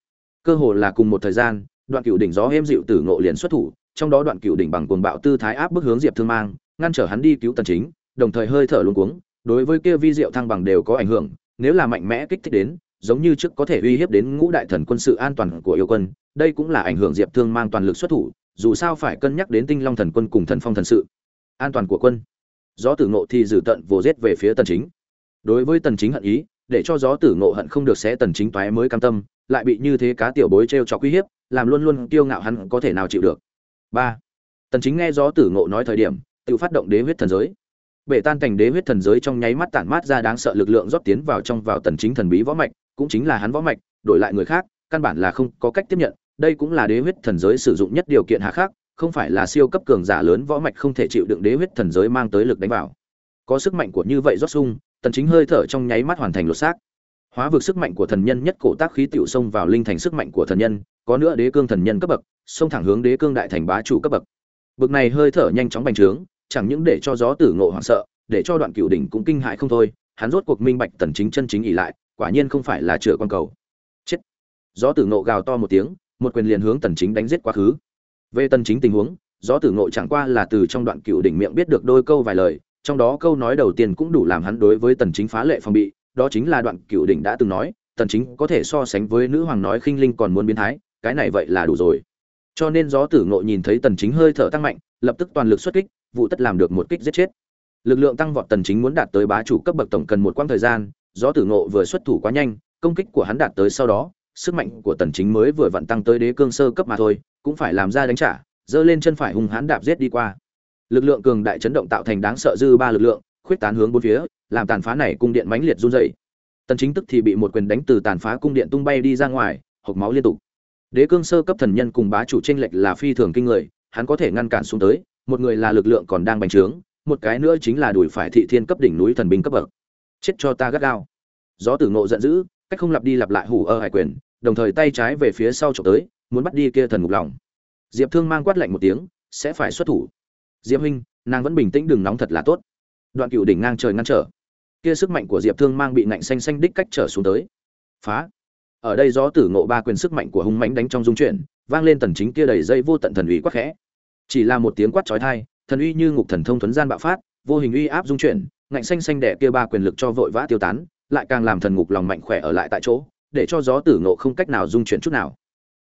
Cơ hồ là cùng một thời gian, đoạn cựu đỉnh gió êm dịu tử ngộ liền xuất thủ trong đó đoạn cựu đỉnh bằng cuồng bạo tư thái áp bức hướng diệp thương mang, ngăn trở hắn đi cứu tần chính, đồng thời hơi thở luống cuống, đối với kia vi diệu thăng bằng đều có ảnh hưởng, nếu là mạnh mẽ kích thích đến, giống như trước có thể uy hiếp đến ngũ đại thần quân sự an toàn của yêu quân, đây cũng là ảnh hưởng diệp thương mang toàn lực xuất thủ, dù sao phải cân nhắc đến tinh long thần quân cùng thần phong thần sự, an toàn của quân. Gió tử ngộ thì dử tận vồ giết về phía tần chính. Đối với tần chính hận ý, để cho gió tử ngộ hận không được xé tần chính toái mới cam tâm, lại bị như thế cá tiểu bối treo cho uy hiếp, làm luôn luôn kiêu ngạo hắn có thể nào chịu được ba. Tần chính nghe gió tử ngộ nói thời điểm, tự phát động đế huyết thần giới. Bể tan cảnh đế huyết thần giới trong nháy mắt tản mát ra đáng sợ lực lượng rót tiến vào trong vào tần chính thần bí võ mạch, cũng chính là hắn võ mạch, đổi lại người khác, căn bản là không có cách tiếp nhận, đây cũng là đế huyết thần giới sử dụng nhất điều kiện hạ khác, không phải là siêu cấp cường giả lớn võ mạch không thể chịu đựng đế huyết thần giới mang tới lực đánh vào. Có sức mạnh của như vậy rót sung, tần chính hơi thở trong nháy mắt hoàn thành lột xác. Hóa vực sức mạnh của thần nhân nhất cổ tác khí tiểu xông vào linh thành sức mạnh của thần nhân, có nữa đế cương thần nhân cấp bậc xông thẳng hướng đế cương đại thành bá chủ cấp bậc. Bậc này hơi thở nhanh chóng bành trướng, chẳng những để cho gió tử ngộ hoảng sợ, để cho đoạn cửu đỉnh cũng kinh hại không thôi, hắn rốt cuộc minh bạch tần chính chân chính ỉ lại, quả nhiên không phải là chữa quan cầu. Chết! Gió tử ngộ gào to một tiếng, một quyền liền hướng tần chính đánh giết quá khứ. Về tần chính tình huống, gió tử ngộ chẳng qua là từ trong đoạn cửu đỉnh miệng biết được đôi câu vài lời, trong đó câu nói đầu tiên cũng đủ làm hắn đối với tần chính phá lệ phòng bị, đó chính là đoạn cửu đỉnh đã từng nói, tần chính có thể so sánh với nữ hoàng nói khinh linh còn muốn biến thái, cái này vậy là đủ rồi cho nên gió tử ngộ nhìn thấy tần chính hơi thở tăng mạnh, lập tức toàn lực xuất kích, vụ tất làm được một kích giết chết. Lực lượng tăng vọt tần chính muốn đạt tới bá chủ cấp bậc tổng cần một quãng thời gian, gió tử ngộ vừa xuất thủ quá nhanh, công kích của hắn đạt tới sau đó, sức mạnh của tần chính mới vừa vặn tăng tới đế cương sơ cấp mà thôi, cũng phải làm ra đánh trả dơ lên chân phải hung hãn đạp giết đi qua. Lực lượng cường đại chấn động tạo thành đáng sợ dư ba lực lượng, khuyết tán hướng bốn phía, làm tàn phá này cung điện mãnh liệt run rẩy. Tần chính tức thì bị một quyền đánh từ tàn phá cung điện tung bay đi ra ngoài, hộc máu liên tục đế cương sơ cấp thần nhân cùng bá chủ tranh lệch là phi thường kinh người, hắn có thể ngăn cản xuống tới, một người là lực lượng còn đang bành trướng, một cái nữa chính là đuổi phải thị thiên cấp đỉnh núi thần binh cấp bậc. Chết cho ta gắt gao. Gió tử ngộ giận dữ, cách không lặp đi lặp lại hủ ơ hải quyền, đồng thời tay trái về phía sau trộm tới, muốn bắt đi kia thần ngục lòng. Diệp thương mang quát lạnh một tiếng, sẽ phải xuất thủ. Diệp huynh, nàng vẫn bình tĩnh, đừng nóng thật là tốt. Đoạn cựu đỉnh ngang trời ngăn trở. Kia sức mạnh của diệp thương mang bị nạnh xanh xanh đích cách trở xuống tới. Phá ở đây gió tử ngộ ba quyền sức mạnh của hung mãnh đánh trong dung chuyển, vang lên tần chính kia đầy dây vô tận thần uy quát khẽ. Chỉ là một tiếng quát chói tai, thần uy như ngục thần thông thuấn gian bạo phát, vô hình uy áp dung chuyển, ngạnh xanh xanh đẻ kia ba quyền lực cho vội vã tiêu tán, lại càng làm thần ngục lòng mạnh khỏe ở lại tại chỗ, để cho gió tử ngộ không cách nào dung chuyển chút nào.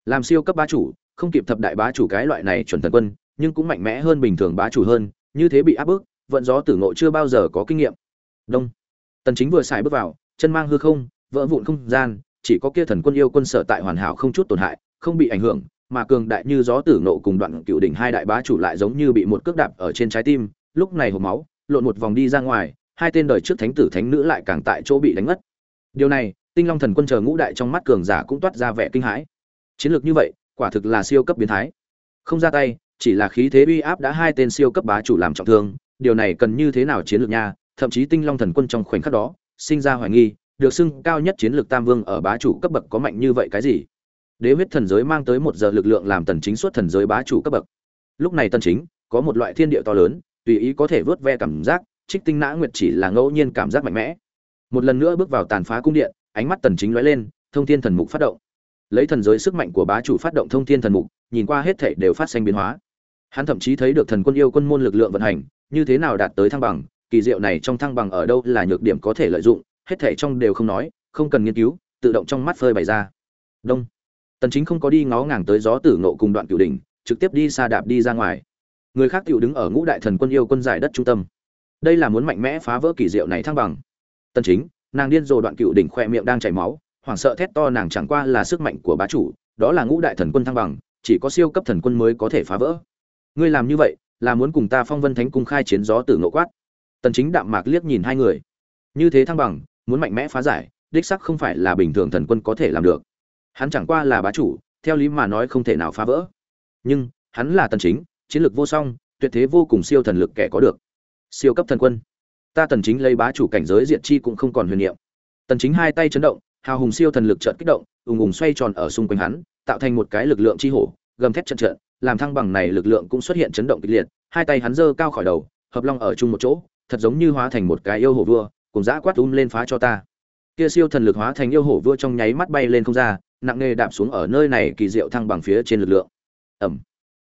Làm siêu cấp bá chủ, không kịp thập đại bá chủ cái loại này chuẩn thần quân, nhưng cũng mạnh mẽ hơn bình thường bá chủ hơn, như thế bị áp bức, vận gió tử ngộ chưa bao giờ có kinh nghiệm. Đông. Tần chính vừa xài bước vào, chân mang hư không, vỡ vụn không gian chỉ có kia thần quân yêu quân sở tại hoàn hảo không chút tổn hại, không bị ảnh hưởng, mà cường đại như gió tử nộ cùng đoạn cựu đỉnh hai đại bá chủ lại giống như bị một cước đạp ở trên trái tim, lúc này hổ máu, lộn một vòng đi ra ngoài, hai tên đời trước thánh tử thánh nữ lại càng tại chỗ bị đánh ngất. điều này, tinh long thần quân chờ ngũ đại trong mắt cường giả cũng toát ra vẻ kinh hãi chiến lược như vậy, quả thực là siêu cấp biến thái không ra tay, chỉ là khí thế uy áp đã hai tên siêu cấp bá chủ làm trọng thương, điều này cần như thế nào chiến lược nha, thậm chí tinh long thần quân trong khoảnh khắc đó, sinh ra hoài nghi được xưng cao nhất chiến lược tam vương ở bá chủ cấp bậc có mạnh như vậy cái gì? Đế huyết thần giới mang tới một giờ lực lượng làm tần chính suốt thần giới bá chủ cấp bậc. Lúc này tần chính, có một loại thiên địa to lớn, tùy ý có thể vớt ve cảm giác, trích tinh nã nguyệt chỉ là ngẫu nhiên cảm giác mạnh mẽ. Một lần nữa bước vào tàn phá cung điện, ánh mắt tần chính lóe lên, thông thiên thần mục phát động. Lấy thần giới sức mạnh của bá chủ phát động thông thiên thần mục, nhìn qua hết thảy đều phát sinh biến hóa. Hắn thậm chí thấy được thần quân yêu quân môn lực lượng vận hành, như thế nào đạt tới thăng bằng, kỳ diệu này trong thăng bằng ở đâu là nhược điểm có thể lợi dụng hết thảy trong đều không nói, không cần nghiên cứu, tự động trong mắt phơi bày ra. Đông. Tần chính không có đi ngó ngàng tới gió tử nộ cùng đoạn cửu đỉnh, trực tiếp đi xa đạp đi ra ngoài. Người khác tiểu đứng ở ngũ đại thần quân yêu quân giải đất trung tâm. Đây là muốn mạnh mẽ phá vỡ kỳ diệu này thăng bằng. Tần chính, nàng điên rồ đoạn cửu đỉnh khỏe miệng đang chảy máu, hoảng sợ thét to nàng chẳng qua là sức mạnh của bá chủ, đó là ngũ đại thần quân thăng bằng, chỉ có siêu cấp thần quân mới có thể phá vỡ. Ngươi làm như vậy, là muốn cùng ta phong vân thánh cung khai chiến gió tử nộ quát. Tần chính đạm mạc liếc nhìn hai người. Như thế thăng bằng muốn mạnh mẽ phá giải, đích sắc không phải là bình thường thần quân có thể làm được. Hắn chẳng qua là bá chủ, theo lý mà nói không thể nào phá vỡ. Nhưng, hắn là tần chính, chiến lược vô song, tuyệt thế vô cùng siêu thần lực kẻ có được. Siêu cấp thần quân. Ta tần chính lấy bá chủ cảnh giới diệt chi cũng không còn huyền niệm. Tần chính hai tay chấn động, hào hùng siêu thần lực chợt kích động, ùng ùng xoay tròn ở xung quanh hắn, tạo thành một cái lực lượng chi hổ, gầm thét trận trận, làm thăng bằng này lực lượng cũng xuất hiện chấn động kịch liệt, hai tay hắn giơ cao khỏi đầu, hợp long ở chung một chỗ, thật giống như hóa thành một cái yêu hổ vua cùng dã quát um lên phá cho ta. Kia siêu thần lực hóa thành yêu hổ vua trong nháy mắt bay lên không ra, nặng nề đạp xuống ở nơi này kỳ diệu thăng bằng phía trên lực lượng. Ẩm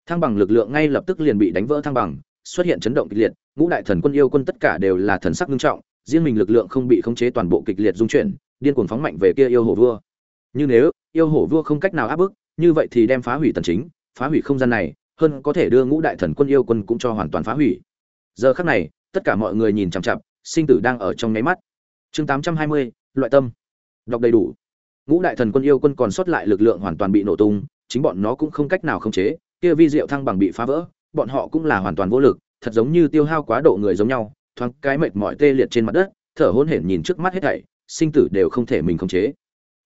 thăng bằng lực lượng ngay lập tức liền bị đánh vỡ thăng bằng, xuất hiện chấn động kịch liệt, ngũ đại thần quân yêu quân tất cả đều là thần sắc nghiêm trọng, riêng mình lực lượng không bị khống chế toàn bộ kịch liệt dung chuyển, điên cuồng phóng mạnh về kia yêu hổ vua. Như nếu, yêu hổ vua không cách nào áp bức, như vậy thì đem phá hủy tần chính, phá hủy không gian này, hơn có thể đưa ngũ đại thần quân yêu quân cũng cho hoàn toàn phá hủy. Giờ khắc này, tất cả mọi người nhìn chằm chằm sinh tử đang ở trong nháy mắt. Chương 820, loại tâm. Đọc đầy đủ. Ngũ đại thần quân yêu quân còn sót lại lực lượng hoàn toàn bị nổ tung chính bọn nó cũng không cách nào khống chế kia vi diệu thăng bằng bị phá vỡ bọn họ cũng là hoàn toàn vô lực thật giống như tiêu hao quá độ người giống nhau thoáng cái mệt mỏi tê liệt trên mặt đất thở hổn hển nhìn trước mắt hết thảy sinh tử đều không thể mình khống chế.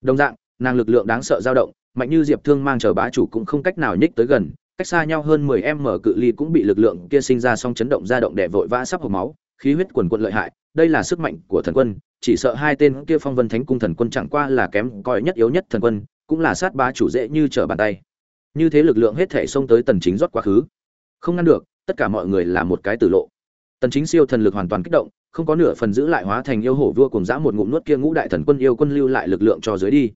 Đồng dạng nàng lực lượng đáng sợ dao động mạnh như diệp thương mang chờ bá chủ cũng không cách nào nhích tới gần cách xa nhau hơn 10 m cự ly cũng bị lực lượng kia sinh ra song chấn động ra động đè vội vã sắp hộc máu khí huyết quần quận lợi hại, đây là sức mạnh của thần quân, chỉ sợ hai tên kia phong vân thánh cung thần quân chẳng qua là kém coi nhất yếu nhất thần quân, cũng là sát bá chủ dễ như trở bàn tay. Như thế lực lượng hết thể xông tới tần chính rót quá khứ. Không ngăn được, tất cả mọi người là một cái tử lộ. Tần chính siêu thần lực hoàn toàn kích động, không có nửa phần giữ lại hóa thành yêu hổ vua cùng dã một ngụm nuốt kia ngũ đại thần quân yêu quân lưu lại lực lượng cho dưới đi.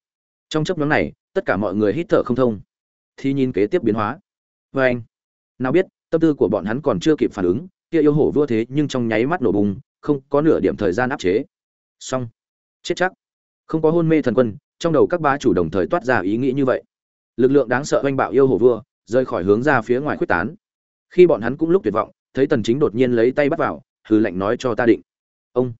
Trong chốc ngắn này, tất cả mọi người hít thở không thông. Thì nhìn kế tiếp biến hóa. Với anh nào biết, tâm tư của bọn hắn còn chưa kịp phản ứng kia yêu hổ vua thế nhưng trong nháy mắt nổ bùng, không có nửa điểm thời gian áp chế. Xong. Chết chắc. Không có hôn mê thần quân, trong đầu các bá chủ đồng thời toát ra ý nghĩ như vậy. Lực lượng đáng sợ oanh bạo yêu hổ vua rơi khỏi hướng ra phía ngoài quyết tán. Khi bọn hắn cũng lúc tuyệt vọng, thấy tần chính đột nhiên lấy tay bắt vào, hừ lạnh nói cho ta định. Ông.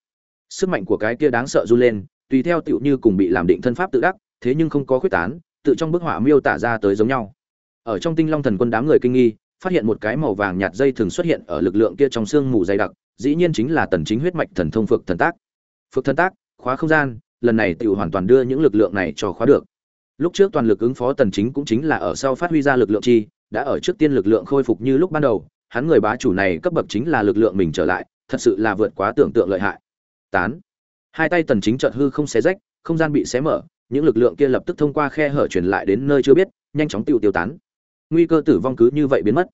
Sức mạnh của cái kia đáng sợ run lên, tùy theo tựu như cùng bị làm định thân pháp tự đắc, thế nhưng không có khuyết tán, tự trong bức họa miêu tả ra tới giống nhau. Ở trong tinh long thần quân đám người kinh nghi phát hiện một cái màu vàng nhạt dây thường xuất hiện ở lực lượng kia trong xương mù dày đặc, dĩ nhiên chính là tần chính huyết mạch thần thông phược thần tác. Phược thần tác, khóa không gian, lần này tiểu hoàn toàn đưa những lực lượng này cho khóa được. Lúc trước toàn lực ứng phó tần chính cũng chính là ở sau phát huy ra lực lượng chi, đã ở trước tiên lực lượng khôi phục như lúc ban đầu, hắn người bá chủ này cấp bậc chính là lực lượng mình trở lại, thật sự là vượt quá tưởng tượng lợi hại. Tán. Hai tay tần chính chợt hư không xé rách, không gian bị xé mở, những lực lượng kia lập tức thông qua khe hở truyền lại đến nơi chưa biết, nhanh chóng tiêu tiêu tán nguy cơ tử vong cứ như vậy biến mất.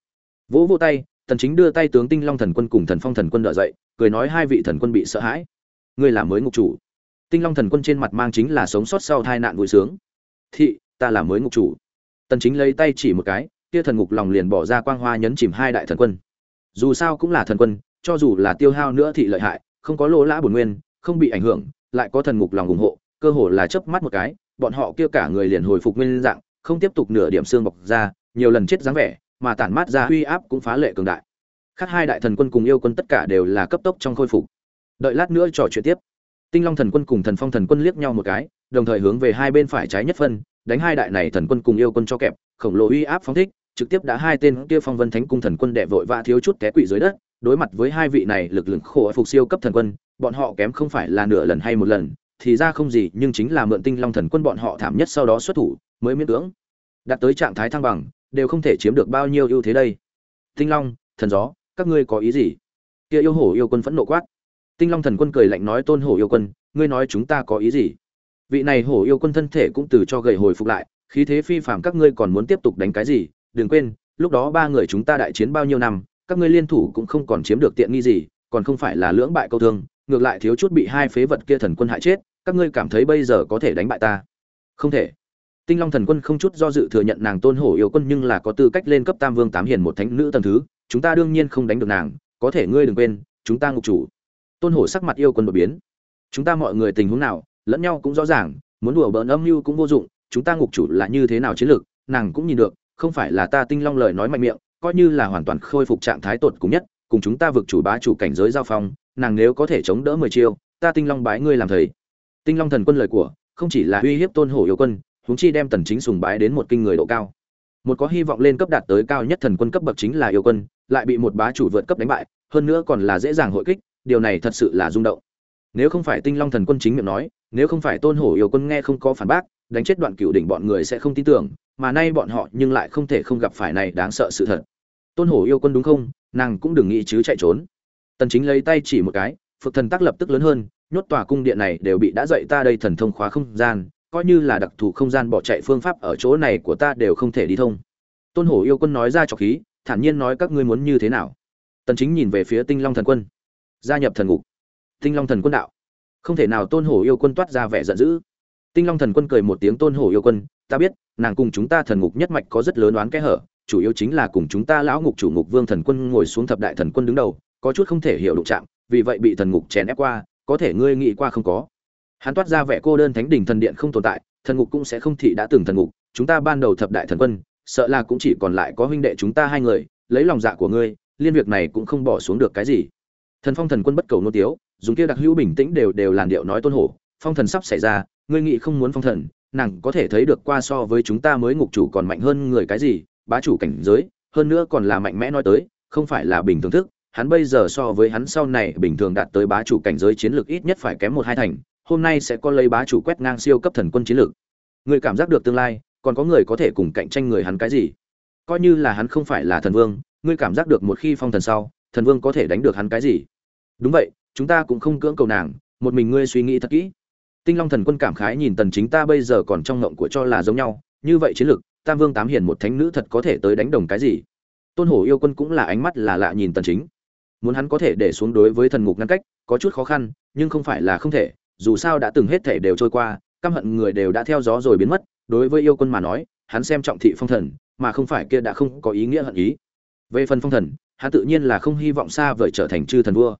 Vỗ vỗ tay, tần chính đưa tay tướng tinh long thần quân cùng thần phong thần quân đỡ dậy, cười nói hai vị thần quân bị sợ hãi. Ngươi là mới ngục chủ. Tinh long thần quân trên mặt mang chính là sống sót sau tai nạn vui sướng. Thị, ta là mới ngục chủ. Tần chính lấy tay chỉ một cái kia thần ngục lòng liền bỏ ra quang hoa nhấn chìm hai đại thần quân. Dù sao cũng là thần quân, cho dù là tiêu hao nữa thị lợi hại, không có lỗ lã bổn nguyên, không bị ảnh hưởng, lại có thần ngục lòng ủng hộ, cơ hồ là chớp mắt một cái, bọn họ kia cả người liền hồi phục nguyên dạng, không tiếp tục nửa điểm xương bọc ra nhiều lần chết dáng vẻ, mà tản mát ra uy áp cũng phá lệ cường đại. Khác hai đại thần quân cùng yêu quân tất cả đều là cấp tốc trong khôi phục. Đợi lát nữa trò chuyện tiếp. Tinh long thần quân cùng thần phong thần quân liếc nhau một cái, đồng thời hướng về hai bên phải trái nhất phân, đánh hai đại này thần quân cùng yêu quân cho kẹp, khổng lồ uy áp phóng thích, trực tiếp đã hai tên kia phong vân thánh cung thần quân đệ vội vã thiếu chút té quỵ dưới đất, đối mặt với hai vị này lực lượng khổ phục siêu cấp thần quân, bọn họ kém không phải là nửa lần hay một lần, thì ra không gì, nhưng chính là mượn tinh long thần quân bọn họ thảm nhất sau đó xuất thủ, mới miễn cưỡng đạt tới trạng thái thăng bằng đều không thể chiếm được bao nhiêu ưu thế đây. Tinh long, thần gió, các ngươi có ý gì? Kia yêu hổ yêu quân phẫn nộ quát. Tinh long thần quân cười lạnh nói, tôn hổ yêu quân, ngươi nói chúng ta có ý gì? Vị này hổ yêu quân thân thể cũng từ cho gầy hồi phục lại, khí thế phi phạm các ngươi còn muốn tiếp tục đánh cái gì? Đừng quên, lúc đó ba người chúng ta đại chiến bao nhiêu năm, các ngươi liên thủ cũng không còn chiếm được tiện nghi gì, còn không phải là lưỡng bại câu thương, ngược lại thiếu chút bị hai phế vật kia thần quân hại chết, các ngươi cảm thấy bây giờ có thể đánh bại ta? Không thể tinh long thần quân không chút do dự thừa nhận nàng tôn hổ yêu quân nhưng là có tư cách lên cấp tam vương tám hiền một thánh nữ tầng thứ, chúng ta đương nhiên không đánh được nàng, có thể ngươi đừng quên, chúng ta ngục chủ. Tôn hổ sắc mặt yêu quân đột biến. Chúng ta mọi người tình huống nào, lẫn nhau cũng rõ ràng, muốn đùa bỡn âm mưu cũng vô dụng, chúng ta ngục chủ là như thế nào chiến lược, nàng cũng nhìn được, không phải là ta tinh long lời nói mạnh miệng, coi như là hoàn toàn khôi phục trạng thái tột cùng nhất, cùng chúng ta vực chủ bá chủ cảnh giới giao phong, nàng nếu có thể chống đỡ mười chiêu, ta tinh long bái ngươi làm thầy. Tinh long thần quân lời của, không chỉ là uy hiếp tôn hổ yêu quân huống chi đem tần chính sùng bái đến một kinh người độ cao. Một có hy vọng lên cấp đạt tới cao nhất thần quân cấp bậc chính là yêu quân, lại bị một bá chủ vượt cấp đánh bại, hơn nữa còn là dễ dàng hội kích, điều này thật sự là rung động. Nếu không phải tinh long thần quân chính miệng nói, nếu không phải tôn hổ yêu quân nghe không có phản bác, đánh chết đoạn cửu đỉnh bọn người sẽ không tin tưởng, mà nay bọn họ nhưng lại không thể không gặp phải này đáng sợ sự thật. Tôn hổ yêu quân đúng không? Nàng cũng đừng nghĩ chứ chạy trốn. Tần chính lấy tay chỉ một cái phật thần tác lập tức lớn hơn, nhốt tòa cung điện này đều bị đã dậy ta đây thần thông khóa không gian coi như là đặc thù không gian bỏ chạy phương pháp ở chỗ này của ta đều không thể đi thông. Tôn hổ yêu quân nói ra cho khí, thản nhiên nói các ngươi muốn như thế nào? Tần chính nhìn về phía tinh long thần quân. Gia nhập thần ngục. Tinh long thần quân đạo. Không thể nào tôn hổ yêu quân toát ra vẻ giận dữ. Tinh long thần quân cười một tiếng, tôn hổ yêu quân, ta biết, nàng cùng chúng ta thần ngục nhất mạch có rất lớn oán kẽ hở, chủ yếu chính là cùng chúng ta lão ngục chủ ngục vương thần quân ngồi xuống thập đại thần quân đứng đầu, có chút không thể hiểu đụng chạm, vì vậy bị thần ngục chèn ép qua, có thể ngươi nghĩ qua không có? Hắn toát ra vẻ cô đơn thánh đỉnh thần điện không tồn tại, thần ngục cũng sẽ không thị đã từng thần ngục, chúng ta ban đầu thập đại thần quân, sợ là cũng chỉ còn lại có huynh đệ chúng ta hai người, lấy lòng dạ của ngươi, liên việc này cũng không bỏ xuống được cái gì. Thần phong thần quân bất cầu nô tiếu, dùng kia đặc hữu bình tĩnh đều đều làn điệu nói tôn hổ, phong thần sắp xảy ra, ngươi nghĩ không muốn phong thần, nàng có thể thấy được qua so với chúng ta mới ngục chủ còn mạnh hơn người cái gì, bá chủ cảnh giới, hơn nữa còn là mạnh mẽ nói tới, không phải là bình thường thức, hắn bây giờ so với hắn sau này bình thường đạt tới bá chủ cảnh giới chiến lược ít nhất phải kém một hai thành hôm nay sẽ có lấy bá chủ quét ngang siêu cấp thần quân chiến lược. Người cảm giác được tương lai, còn có người có thể cùng cạnh tranh người hắn cái gì? Coi như là hắn không phải là thần vương, ngươi cảm giác được một khi phong thần sau, thần vương có thể đánh được hắn cái gì? Đúng vậy, chúng ta cũng không cưỡng cầu nàng, một mình ngươi suy nghĩ thật kỹ. Tinh long thần quân cảm khái nhìn tần chính ta bây giờ còn trong ngộng của cho là giống nhau, như vậy chiến lược, tam vương tám hiền một thánh nữ thật có thể tới đánh đồng cái gì? Tôn hổ yêu quân cũng là ánh mắt là lạ nhìn tần chính. Muốn hắn có thể để xuống đối với thần ngục ngăn cách, có chút khó khăn, nhưng không phải là không thể dù sao đã từng hết thể đều trôi qua, căm hận người đều đã theo gió rồi biến mất, đối với yêu quân mà nói, hắn xem trọng thị phong thần, mà không phải kia đã không có ý nghĩa hận ý. Về phần phong thần, hắn tự nhiên là không hy vọng xa vời trở thành chư thần vua.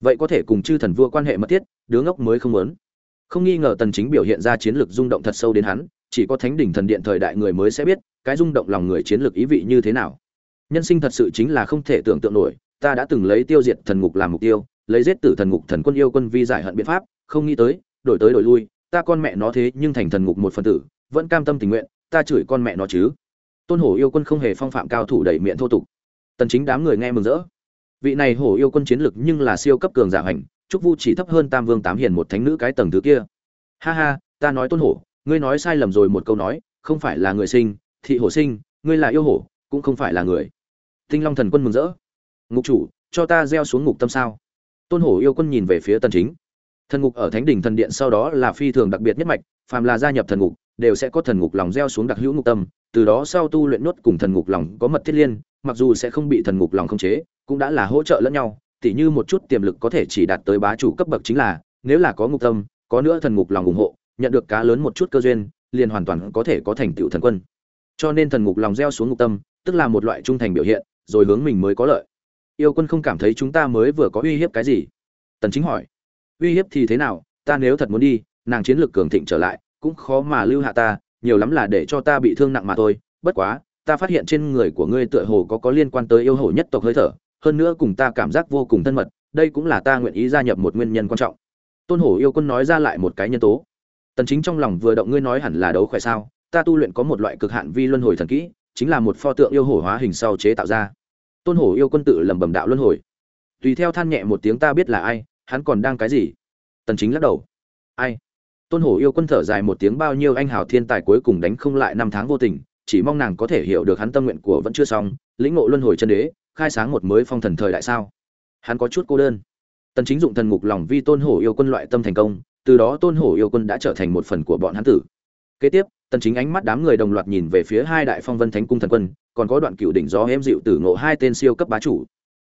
Vậy có thể cùng chư thần vua quan hệ mật thiết, đứa ngốc mới không muốn. Không nghi ngờ tần chính biểu hiện ra chiến lược rung động thật sâu đến hắn, chỉ có thánh đỉnh thần điện thời đại người mới sẽ biết, cái rung động lòng người chiến lược ý vị như thế nào. Nhân sinh thật sự chính là không thể tưởng tượng nổi, ta đã từng lấy tiêu diệt thần ngục làm mục tiêu lấy giết tử thần ngục thần quân yêu quân vi giải hận biện pháp, không nghĩ tới, đổi tới đổi lui, ta con mẹ nó thế nhưng thành thần ngục một phần tử, vẫn cam tâm tình nguyện, ta chửi con mẹ nó chứ. Tôn hổ yêu quân không hề phong phạm cao thủ đẩy miệng thô tục. Tần chính đám người nghe mừng rỡ. Vị này hổ yêu quân chiến lực nhưng là siêu cấp cường giả hành, trúc vu chỉ thấp hơn tam vương tám hiền một thánh nữ cái tầng thứ kia. Ha ha, ta nói tôn hổ, ngươi nói sai lầm rồi một câu nói, không phải là người sinh, thị hổ sinh, ngươi là yêu hổ, cũng không phải là người. Tinh long thần quân mừng rỡ. Ngục chủ, cho ta gieo xuống ngục tâm sao? Tôn hổ yêu quân nhìn về phía tần chính. Thần ngục ở thánh đỉnh thần điện sau đó là phi thường đặc biệt nhất mạch, phàm là gia nhập thần ngục, đều sẽ có thần ngục lòng gieo xuống đặc hữu ngục tâm, từ đó sau tu luyện nuốt cùng thần ngục lòng có mật thiết liên, mặc dù sẽ không bị thần ngục lòng khống chế, cũng đã là hỗ trợ lẫn nhau, tỉ như một chút tiềm lực có thể chỉ đạt tới bá chủ cấp bậc chính là, nếu là có ngục tâm, có nữa thần ngục lòng ủng hộ, nhận được cá lớn một chút cơ duyên, liền hoàn toàn có thể có thành tựu thần quân. Cho nên thần ngục lòng gieo xuống ngục tâm, tức là một loại trung thành biểu hiện, rồi hướng mình mới có lợi yêu quân không cảm thấy chúng ta mới vừa có uy hiếp cái gì. Tần chính hỏi, uy hiếp thì thế nào? Ta nếu thật muốn đi, nàng chiến lược cường thịnh trở lại, cũng khó mà lưu hạ ta, nhiều lắm là để cho ta bị thương nặng mà thôi. Bất quá, ta phát hiện trên người của ngươi tựa hồ có có liên quan tới yêu hổ nhất tộc hơi thở, hơn nữa cùng ta cảm giác vô cùng thân mật, đây cũng là ta nguyện ý gia nhập một nguyên nhân quan trọng. Tôn hổ yêu quân nói ra lại một cái nhân tố. Tần chính trong lòng vừa động ngươi nói hẳn là đấu khỏe sao? Ta tu luyện có một loại cực hạn vi luân hồi thần kỹ, chính là một pho tượng yêu hổ hóa hình sau chế tạo ra tôn hổ yêu quân tự lẩm bẩm đạo luân hồi. Tùy theo than nhẹ một tiếng ta biết là ai, hắn còn đang cái gì? Tần chính lắc đầu. Ai? Tôn hổ yêu quân thở dài một tiếng bao nhiêu anh hào thiên tài cuối cùng đánh không lại năm tháng vô tình, chỉ mong nàng có thể hiểu được hắn tâm nguyện của vẫn chưa xong, lĩnh ngộ luân hồi chân đế, khai sáng một mới phong thần thời đại sao? Hắn có chút cô đơn. Tần chính dụng thần ngục lòng vi tôn hổ yêu quân loại tâm thành công, từ đó tôn hổ yêu quân đã trở thành một phần của bọn hắn tử. Kế tiếp tần chính ánh mắt đám người đồng loạt nhìn về phía hai đại phong vân thánh cung thần quân còn có đoạn cựu đỉnh gió em dịu tử ngộ hai tên siêu cấp bá chủ.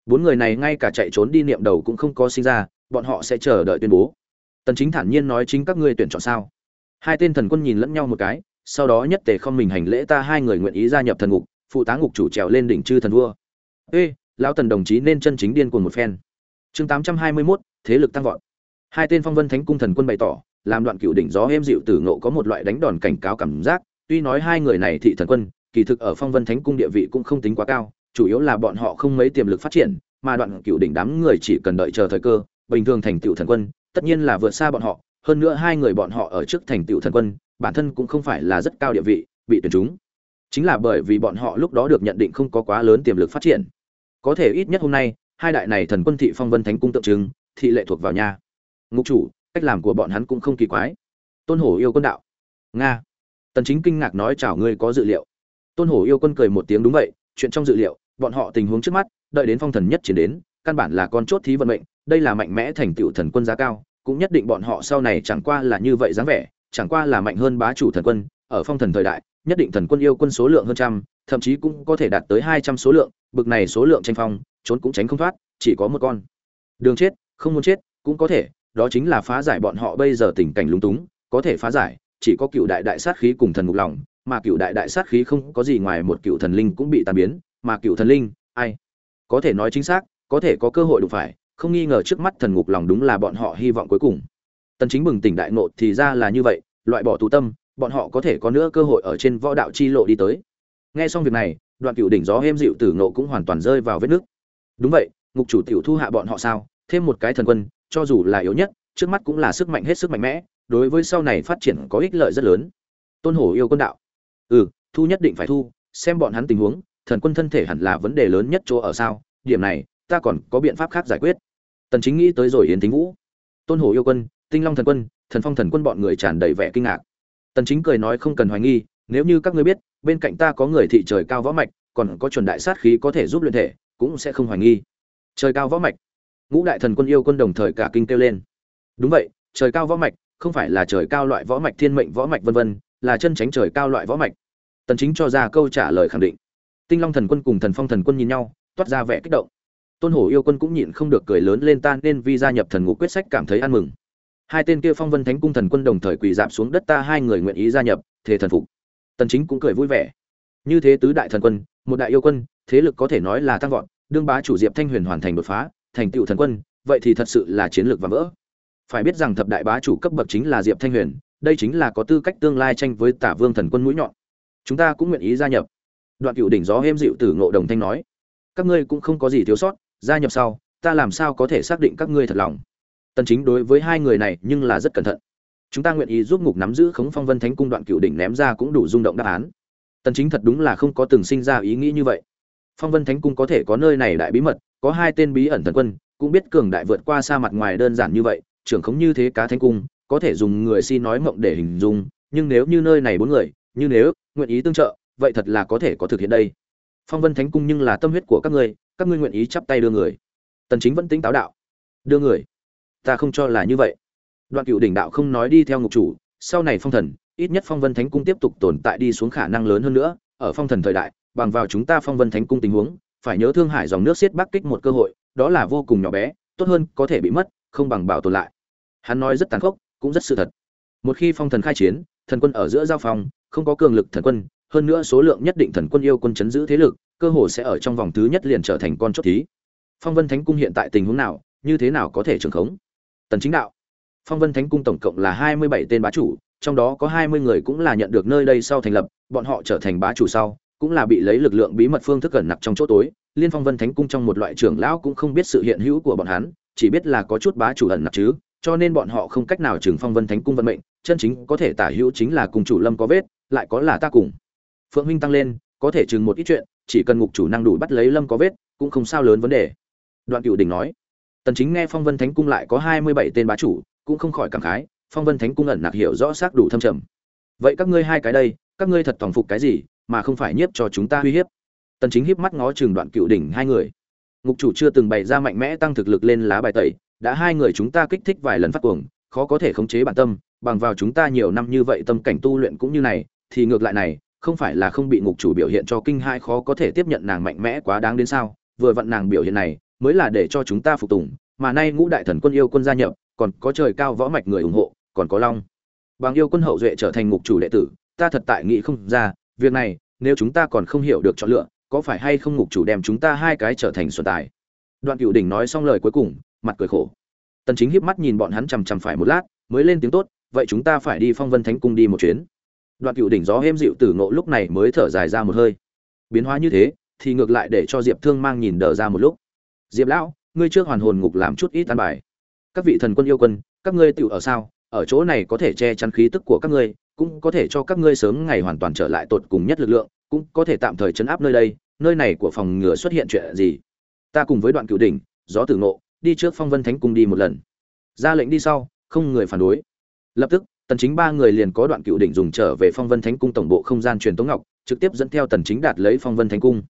Bốn người này ngay cả chạy trốn đi niệm đầu cũng không có sinh ra bọn họ sẽ chờ đợi tuyên bố. Tần chính thản nhiên nói chính các ngươi tuyển chọn sao? Hai tên thần quân nhìn lẫn nhau một cái sau đó nhất tề không mình hành lễ ta hai người nguyện ý gia nhập thần ngục phụ tá ngục chủ trèo lên đỉnh chư thần vua. Ê lão tần đồng chí nên chân chính điên cuồng một phen. Chương 821, thế lực tăng vọt. Hai tên phong vân thánh cung thần quân bày tỏ làm đoạn cựu đỉnh gió êm dịu tử ngộ có một loại đánh đòn cảnh cáo cảm giác. Tuy nói hai người này thị thần quân, kỳ thực ở phong vân thánh cung địa vị cũng không tính quá cao, chủ yếu là bọn họ không mấy tiềm lực phát triển, mà đoạn cựu đỉnh đám người chỉ cần đợi chờ thời cơ, bình thường thành tựu thần quân, tất nhiên là vượt xa bọn họ. Hơn nữa hai người bọn họ ở trước thành tựu thần quân, bản thân cũng không phải là rất cao địa vị, bị tuyển chúng. Chính là bởi vì bọn họ lúc đó được nhận định không có quá lớn tiềm lực phát triển. Có thể ít nhất hôm nay, hai đại này thần quân thị phong vân thánh cung tượng trưng, thị lệ thuộc vào nhà ngục chủ cách làm của bọn hắn cũng không kỳ quái. Tôn hổ yêu quân đạo. Nga. Tần chính kinh ngạc nói, chào ngươi có dự liệu. Tôn hổ yêu quân cười một tiếng, đúng vậy, chuyện trong dự liệu, bọn họ tình huống trước mắt, đợi đến phong thần nhất chiến đến, căn bản là con chốt thí vận mệnh, đây là mạnh mẽ thành tựu thần quân giá cao, cũng nhất định bọn họ sau này chẳng qua là như vậy dáng vẻ, chẳng qua là mạnh hơn bá chủ thần quân, ở phong thần thời đại, nhất định thần quân yêu quân số lượng hơn trăm, thậm chí cũng có thể đạt tới hai trăm số lượng, bực này số lượng tranh phong, trốn cũng tránh không thoát, chỉ có một con. Đường chết, không muốn chết, cũng có thể đó chính là phá giải bọn họ bây giờ tình cảnh lúng túng, có thể phá giải, chỉ có cựu đại đại sát khí cùng thần ngục lòng, mà cựu đại đại sát khí không có gì ngoài một cựu thần linh cũng bị tàn biến, mà cựu thần linh, ai? Có thể nói chính xác, có thể có cơ hội đụng phải, không nghi ngờ trước mắt thần ngục lòng đúng là bọn họ hy vọng cuối cùng. Tần chính bừng tỉnh đại ngộ thì ra là như vậy, loại bỏ tù tâm, bọn họ có thể có nữa cơ hội ở trên võ đạo chi lộ đi tới. Nghe xong việc này, đoạn cựu đỉnh gió êm dịu tử ngộ cũng hoàn toàn rơi vào vết nước. Đúng vậy, ngục chủ tiểu thu hạ bọn họ sao? Thêm một cái thần quân cho dù là yếu nhất, trước mắt cũng là sức mạnh hết sức mạnh mẽ, đối với sau này phát triển có ích lợi rất lớn. Tôn hổ yêu quân đạo. Ừ thu nhất định phải thu, xem bọn hắn tình huống, thần quân thân thể hẳn là vấn đề lớn nhất chỗ ở sao, điểm này, ta còn có biện pháp khác giải quyết. Tần chính nghĩ tới rồi yến thính vũ. Tôn hổ yêu quân, tinh long thần quân, thần phong thần quân bọn người tràn đầy vẻ kinh ngạc. Tần chính cười nói không cần hoài nghi, nếu như các ngươi biết, bên cạnh ta có người thị trời cao võ mạch, còn có chuẩn đại sát khí có thể giúp luyện thể, cũng sẽ không hoài nghi. Trời cao võ mạch ngũ đại thần quân yêu quân đồng thời cả kinh kêu lên. Đúng vậy, trời cao võ mạch, không phải là trời cao loại võ mạch, thiên mệnh võ mạch vân vân, là chân tránh trời cao loại võ mạch. Tần chính cho ra câu trả lời khẳng định. Tinh long thần quân cùng thần phong thần quân nhìn nhau, toát ra vẻ kích động. Tôn hổ yêu quân cũng nhịn không được cười lớn lên tan nên vì gia nhập thần ngũ quyết sách cảm thấy ăn mừng. Hai tên kia phong vân thánh cung thần quân đồng thời quỳ dạp xuống đất ta hai người nguyện ý gia nhập thế thần phục. Tần chính cũng cười vui vẻ. Như thế tứ đại thần quân, một đại yêu quân, thế lực có thể nói là tăng vọt, đương bá chủ diệp thanh huyền hoàn thành đột phá thành tựu thần quân, vậy thì thật sự là chiến lược và vỡ. Phải biết rằng thập đại bá chủ cấp bậc chính là diệp thanh huyền, đây chính là có tư cách tương lai tranh với tả vương thần quân mũi nhọn. Chúng ta cũng nguyện ý gia nhập. Đoạn cựu đỉnh gió êm dịu từ ngộ đồng thanh nói, các ngươi cũng không có gì thiếu sót, gia nhập sau, ta làm sao có thể xác định các ngươi thật lòng. Tần chính đối với hai người này nhưng là rất cẩn thận. Chúng ta nguyện ý giúp ngục nắm giữ khống phong vân thánh cung đoạn cựu đỉnh ném ra cũng đủ rung động đáp án. Tần chính thật đúng là không có từng sinh ra ý nghĩ như vậy. Phong vân thánh cung có thể có nơi này đại bí mật có hai tên bí ẩn thần quân, cũng biết cường đại vượt qua xa mặt ngoài đơn giản như vậy, trưởng khống như thế cá thánh cung, có thể dùng người si nói mộng để hình dung, nhưng nếu như nơi này bốn người, như nếu, nguyện ý tương trợ, vậy thật là có thể có thực hiện đây. Phong vân thánh cung nhưng là tâm huyết của các ngươi các ngươi nguyện ý chắp tay đưa người. Tần chính vẫn tính táo đạo. Đưa người? Ta không cho là như vậy. Đoạn cựu đỉnh đạo không nói đi theo ngục chủ, sau này phong thần, ít nhất phong vân thánh cung tiếp tục tồn tại đi xuống khả năng lớn hơn nữa. Ở phong thần thời đại, bằng vào chúng ta phong vân thánh cung tình huống phải nhớ thương hải dòng nước xiết bắc kích một cơ hội, đó là vô cùng nhỏ bé, tốt hơn có thể bị mất, không bằng bảo tồn lại. Hắn nói rất tàn khốc, cũng rất sự thật. Một khi phong thần khai chiến, thần quân ở giữa giao phong, không có cường lực thần quân, hơn nữa số lượng nhất định thần quân yêu quân chấn giữ thế lực, cơ hồ sẽ ở trong vòng thứ nhất liền trở thành con chốt thí. Phong vân thánh cung hiện tại tình huống nào, như thế nào có thể trường khống? Tần chính đạo. Phong vân thánh cung tổng cộng là 27 tên bá chủ, trong đó có 20 người cũng là nhận được nơi đây sau thành lập, bọn họ trở thành bá chủ sau cũng là bị lấy lực lượng bí mật phương thức gần nặc trong chỗ tối, liên phong vân thánh cung trong một loại trưởng lão cũng không biết sự hiện hữu của bọn hắn, chỉ biết là có chút bá chủ ẩn nặc chứ, cho nên bọn họ không cách nào trừng phong vân thánh cung vận mệnh, chân chính có thể tả hữu chính là cùng chủ lâm có vết, lại có là ta cùng. Phượng huynh tăng lên, có thể chừng một ít chuyện, chỉ cần ngục chủ năng đủ bắt lấy lâm có vết, cũng không sao lớn vấn đề. Đoạn cựu đình nói, tần chính nghe phong vân thánh cung lại có 27 tên bá chủ, cũng không khỏi cảm khái, phong vân thánh cung ẩn nặc hiểu rõ xác đủ thâm trầm. Vậy các ngươi hai cái đây, các ngươi thật toàn phục cái gì mà không phải nhiếp cho chúng ta uy hiếp. Tần chính hiếp mắt ngó chừng đoạn cựu đỉnh hai người. Ngục chủ chưa từng bày ra mạnh mẽ tăng thực lực lên lá bài tẩy, đã hai người chúng ta kích thích vài lần phát cuồng, khó có thể khống chế bản tâm, bằng vào chúng ta nhiều năm như vậy tâm cảnh tu luyện cũng như này, thì ngược lại này, không phải là không bị ngục chủ biểu hiện cho kinh hai khó có thể tiếp nhận nàng mạnh mẽ quá đáng đến sao? Vừa vặn nàng biểu hiện này, mới là để cho chúng ta phục tùng, mà nay ngũ đại thần quân yêu quân gia nhập, còn có trời cao võ mạch người ủng hộ, còn có long. Bằng yêu quân hậu duệ trở thành ngục chủ đệ tử, ta thật tại nghị không ra việc này, nếu chúng ta còn không hiểu được chọn lựa, có phải hay không ngục chủ đem chúng ta hai cái trở thành xuân tài? Đoạn cựu đỉnh nói xong lời cuối cùng, mặt cười khổ. Tần chính híp mắt nhìn bọn hắn chằm chằm phải một lát, mới lên tiếng tốt, vậy chúng ta phải đi phong vân thánh cung đi một chuyến. Đoạn cựu đỉnh gió êm dịu tử ngộ lúc này mới thở dài ra một hơi. Biến hóa như thế, thì ngược lại để cho diệp thương mang nhìn đờ ra một lúc. Diệp lão, ngươi trước hoàn hồn ngục làm chút ít tan bài. Các vị thần quân yêu quân, các ngươi tựu ở sao? Ở chỗ này có thể che chắn khí tức của các ngươi cũng có thể cho các ngươi sớm ngày hoàn toàn trở lại tột cùng nhất lực lượng, cũng có thể tạm thời chấn áp nơi đây, nơi này của phòng ngừa xuất hiện chuyện gì? Ta cùng với đoạn cửu đỉnh, gió tử ngộ, đi trước phong vân thánh cung đi một lần. Ra lệnh đi sau, không người phản đối. Lập tức, tần chính ba người liền có đoạn cựu đỉnh dùng trở về phong vân thánh cung tổng bộ không gian truyền tống ngọc, trực tiếp dẫn theo tần chính đạt lấy phong vân thánh cung.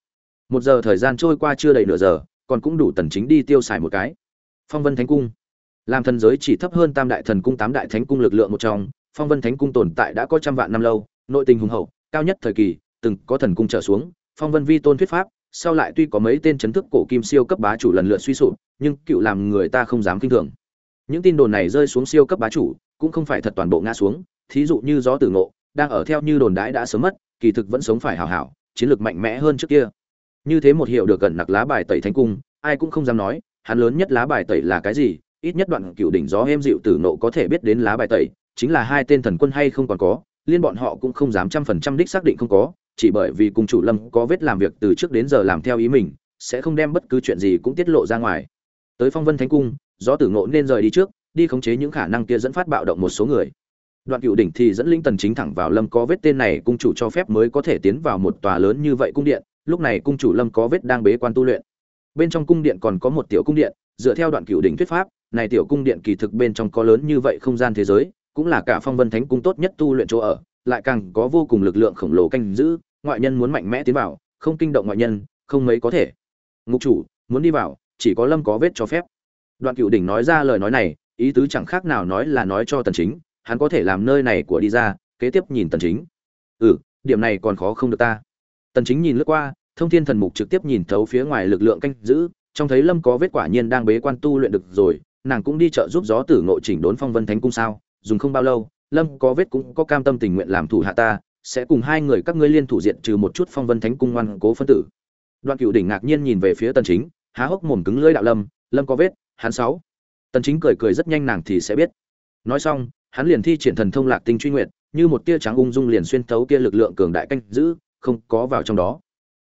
Một giờ thời gian trôi qua chưa đầy nửa giờ, còn cũng đủ tần chính đi tiêu xài một cái. Phong vân thánh cung. Làm thần giới chỉ thấp hơn tam đại thần cung tám đại thánh cung lực lượng một trong phong vân thánh cung tồn tại đã có trăm vạn năm lâu, nội tình hùng hậu, cao nhất thời kỳ, từng có thần cung trở xuống, phong vân vi tôn thuyết pháp, sau lại tuy có mấy tên chấn thức cổ kim siêu cấp bá chủ lần lượt suy sụp, nhưng cựu làm người ta không dám kinh thường. Những tin đồn này rơi xuống siêu cấp bá chủ, cũng không phải thật toàn bộ ngã xuống, thí dụ như gió tử ngộ, đang ở theo như đồn đãi đã sớm mất, kỳ thực vẫn sống phải hảo hảo, chiến lược mạnh mẽ hơn trước kia. Như thế một hiệu được gần nặc lá bài tẩy thánh cung, ai cũng không dám nói, hắn lớn nhất lá bài tẩy là cái gì, ít nhất đoạn cựu đỉnh gió êm dịu tử nộ có thể biết đến lá bài tẩy chính là hai tên thần quân hay không còn có, liên bọn họ cũng không dám trăm phần trăm đích xác định không có, chỉ bởi vì cùng chủ lâm có vết làm việc từ trước đến giờ làm theo ý mình, sẽ không đem bất cứ chuyện gì cũng tiết lộ ra ngoài. Tới phong vân thánh cung do tử ngộ nên rời đi trước, đi khống chế những khả năng kia dẫn phát bạo động một số người. Đoạn cựu đỉnh thì dẫn linh tần chính thẳng vào lâm có vết tên này, cung chủ cho phép mới có thể tiến vào một tòa lớn như vậy cung điện, lúc này cung chủ lâm có vết đang bế quan tu luyện. Bên trong cung điện còn có một tiểu cung điện, dựa theo đoạn cựu đỉnh thuyết pháp, này tiểu cung điện kỳ thực bên trong có lớn như vậy không gian thế giới cũng là cả phong vân thánh cung tốt nhất tu luyện chỗ ở, lại càng có vô cùng lực lượng khổng lồ canh giữ, ngoại nhân muốn mạnh mẽ tiến vào, không kinh động ngoại nhân, không mấy có thể. Ngục chủ, muốn đi vào, chỉ có lâm có vết cho phép. Đoạn cựu đỉnh nói ra lời nói này, ý tứ chẳng khác nào nói là nói cho tần chính, hắn có thể làm nơi này của đi ra, kế tiếp nhìn tần chính. Ừ điểm này còn khó không được ta. Tần chính nhìn lướt qua, thông thiên thần mục trực tiếp nhìn thấu phía ngoài lực lượng canh giữ, trông thấy lâm có vết quả nhiên đang bế quan tu luyện được rồi, nàng cũng đi chợ giúp gió tử ngộ chỉnh đốn phong vân thánh cung sao dùng không bao lâu, lâm có vết cũng có cam tâm tình nguyện làm thủ hạ ta, sẽ cùng hai người các ngươi liên thủ diện trừ một chút phong vân thánh cung ngoan cố phân tử. Đoạn cựu đỉnh ngạc nhiên nhìn về phía tần chính, há hốc mồm cứng lưỡi đạo lâm lâm có vết, hắn sáu. Tần chính cười cười rất nhanh nàng thì sẽ biết. Nói xong, hắn liền thi triển thần thông lạc tinh truy nguyện như một tia trắng ung dung liền xuyên thấu kia lực lượng cường đại canh giữ, không có vào trong đó.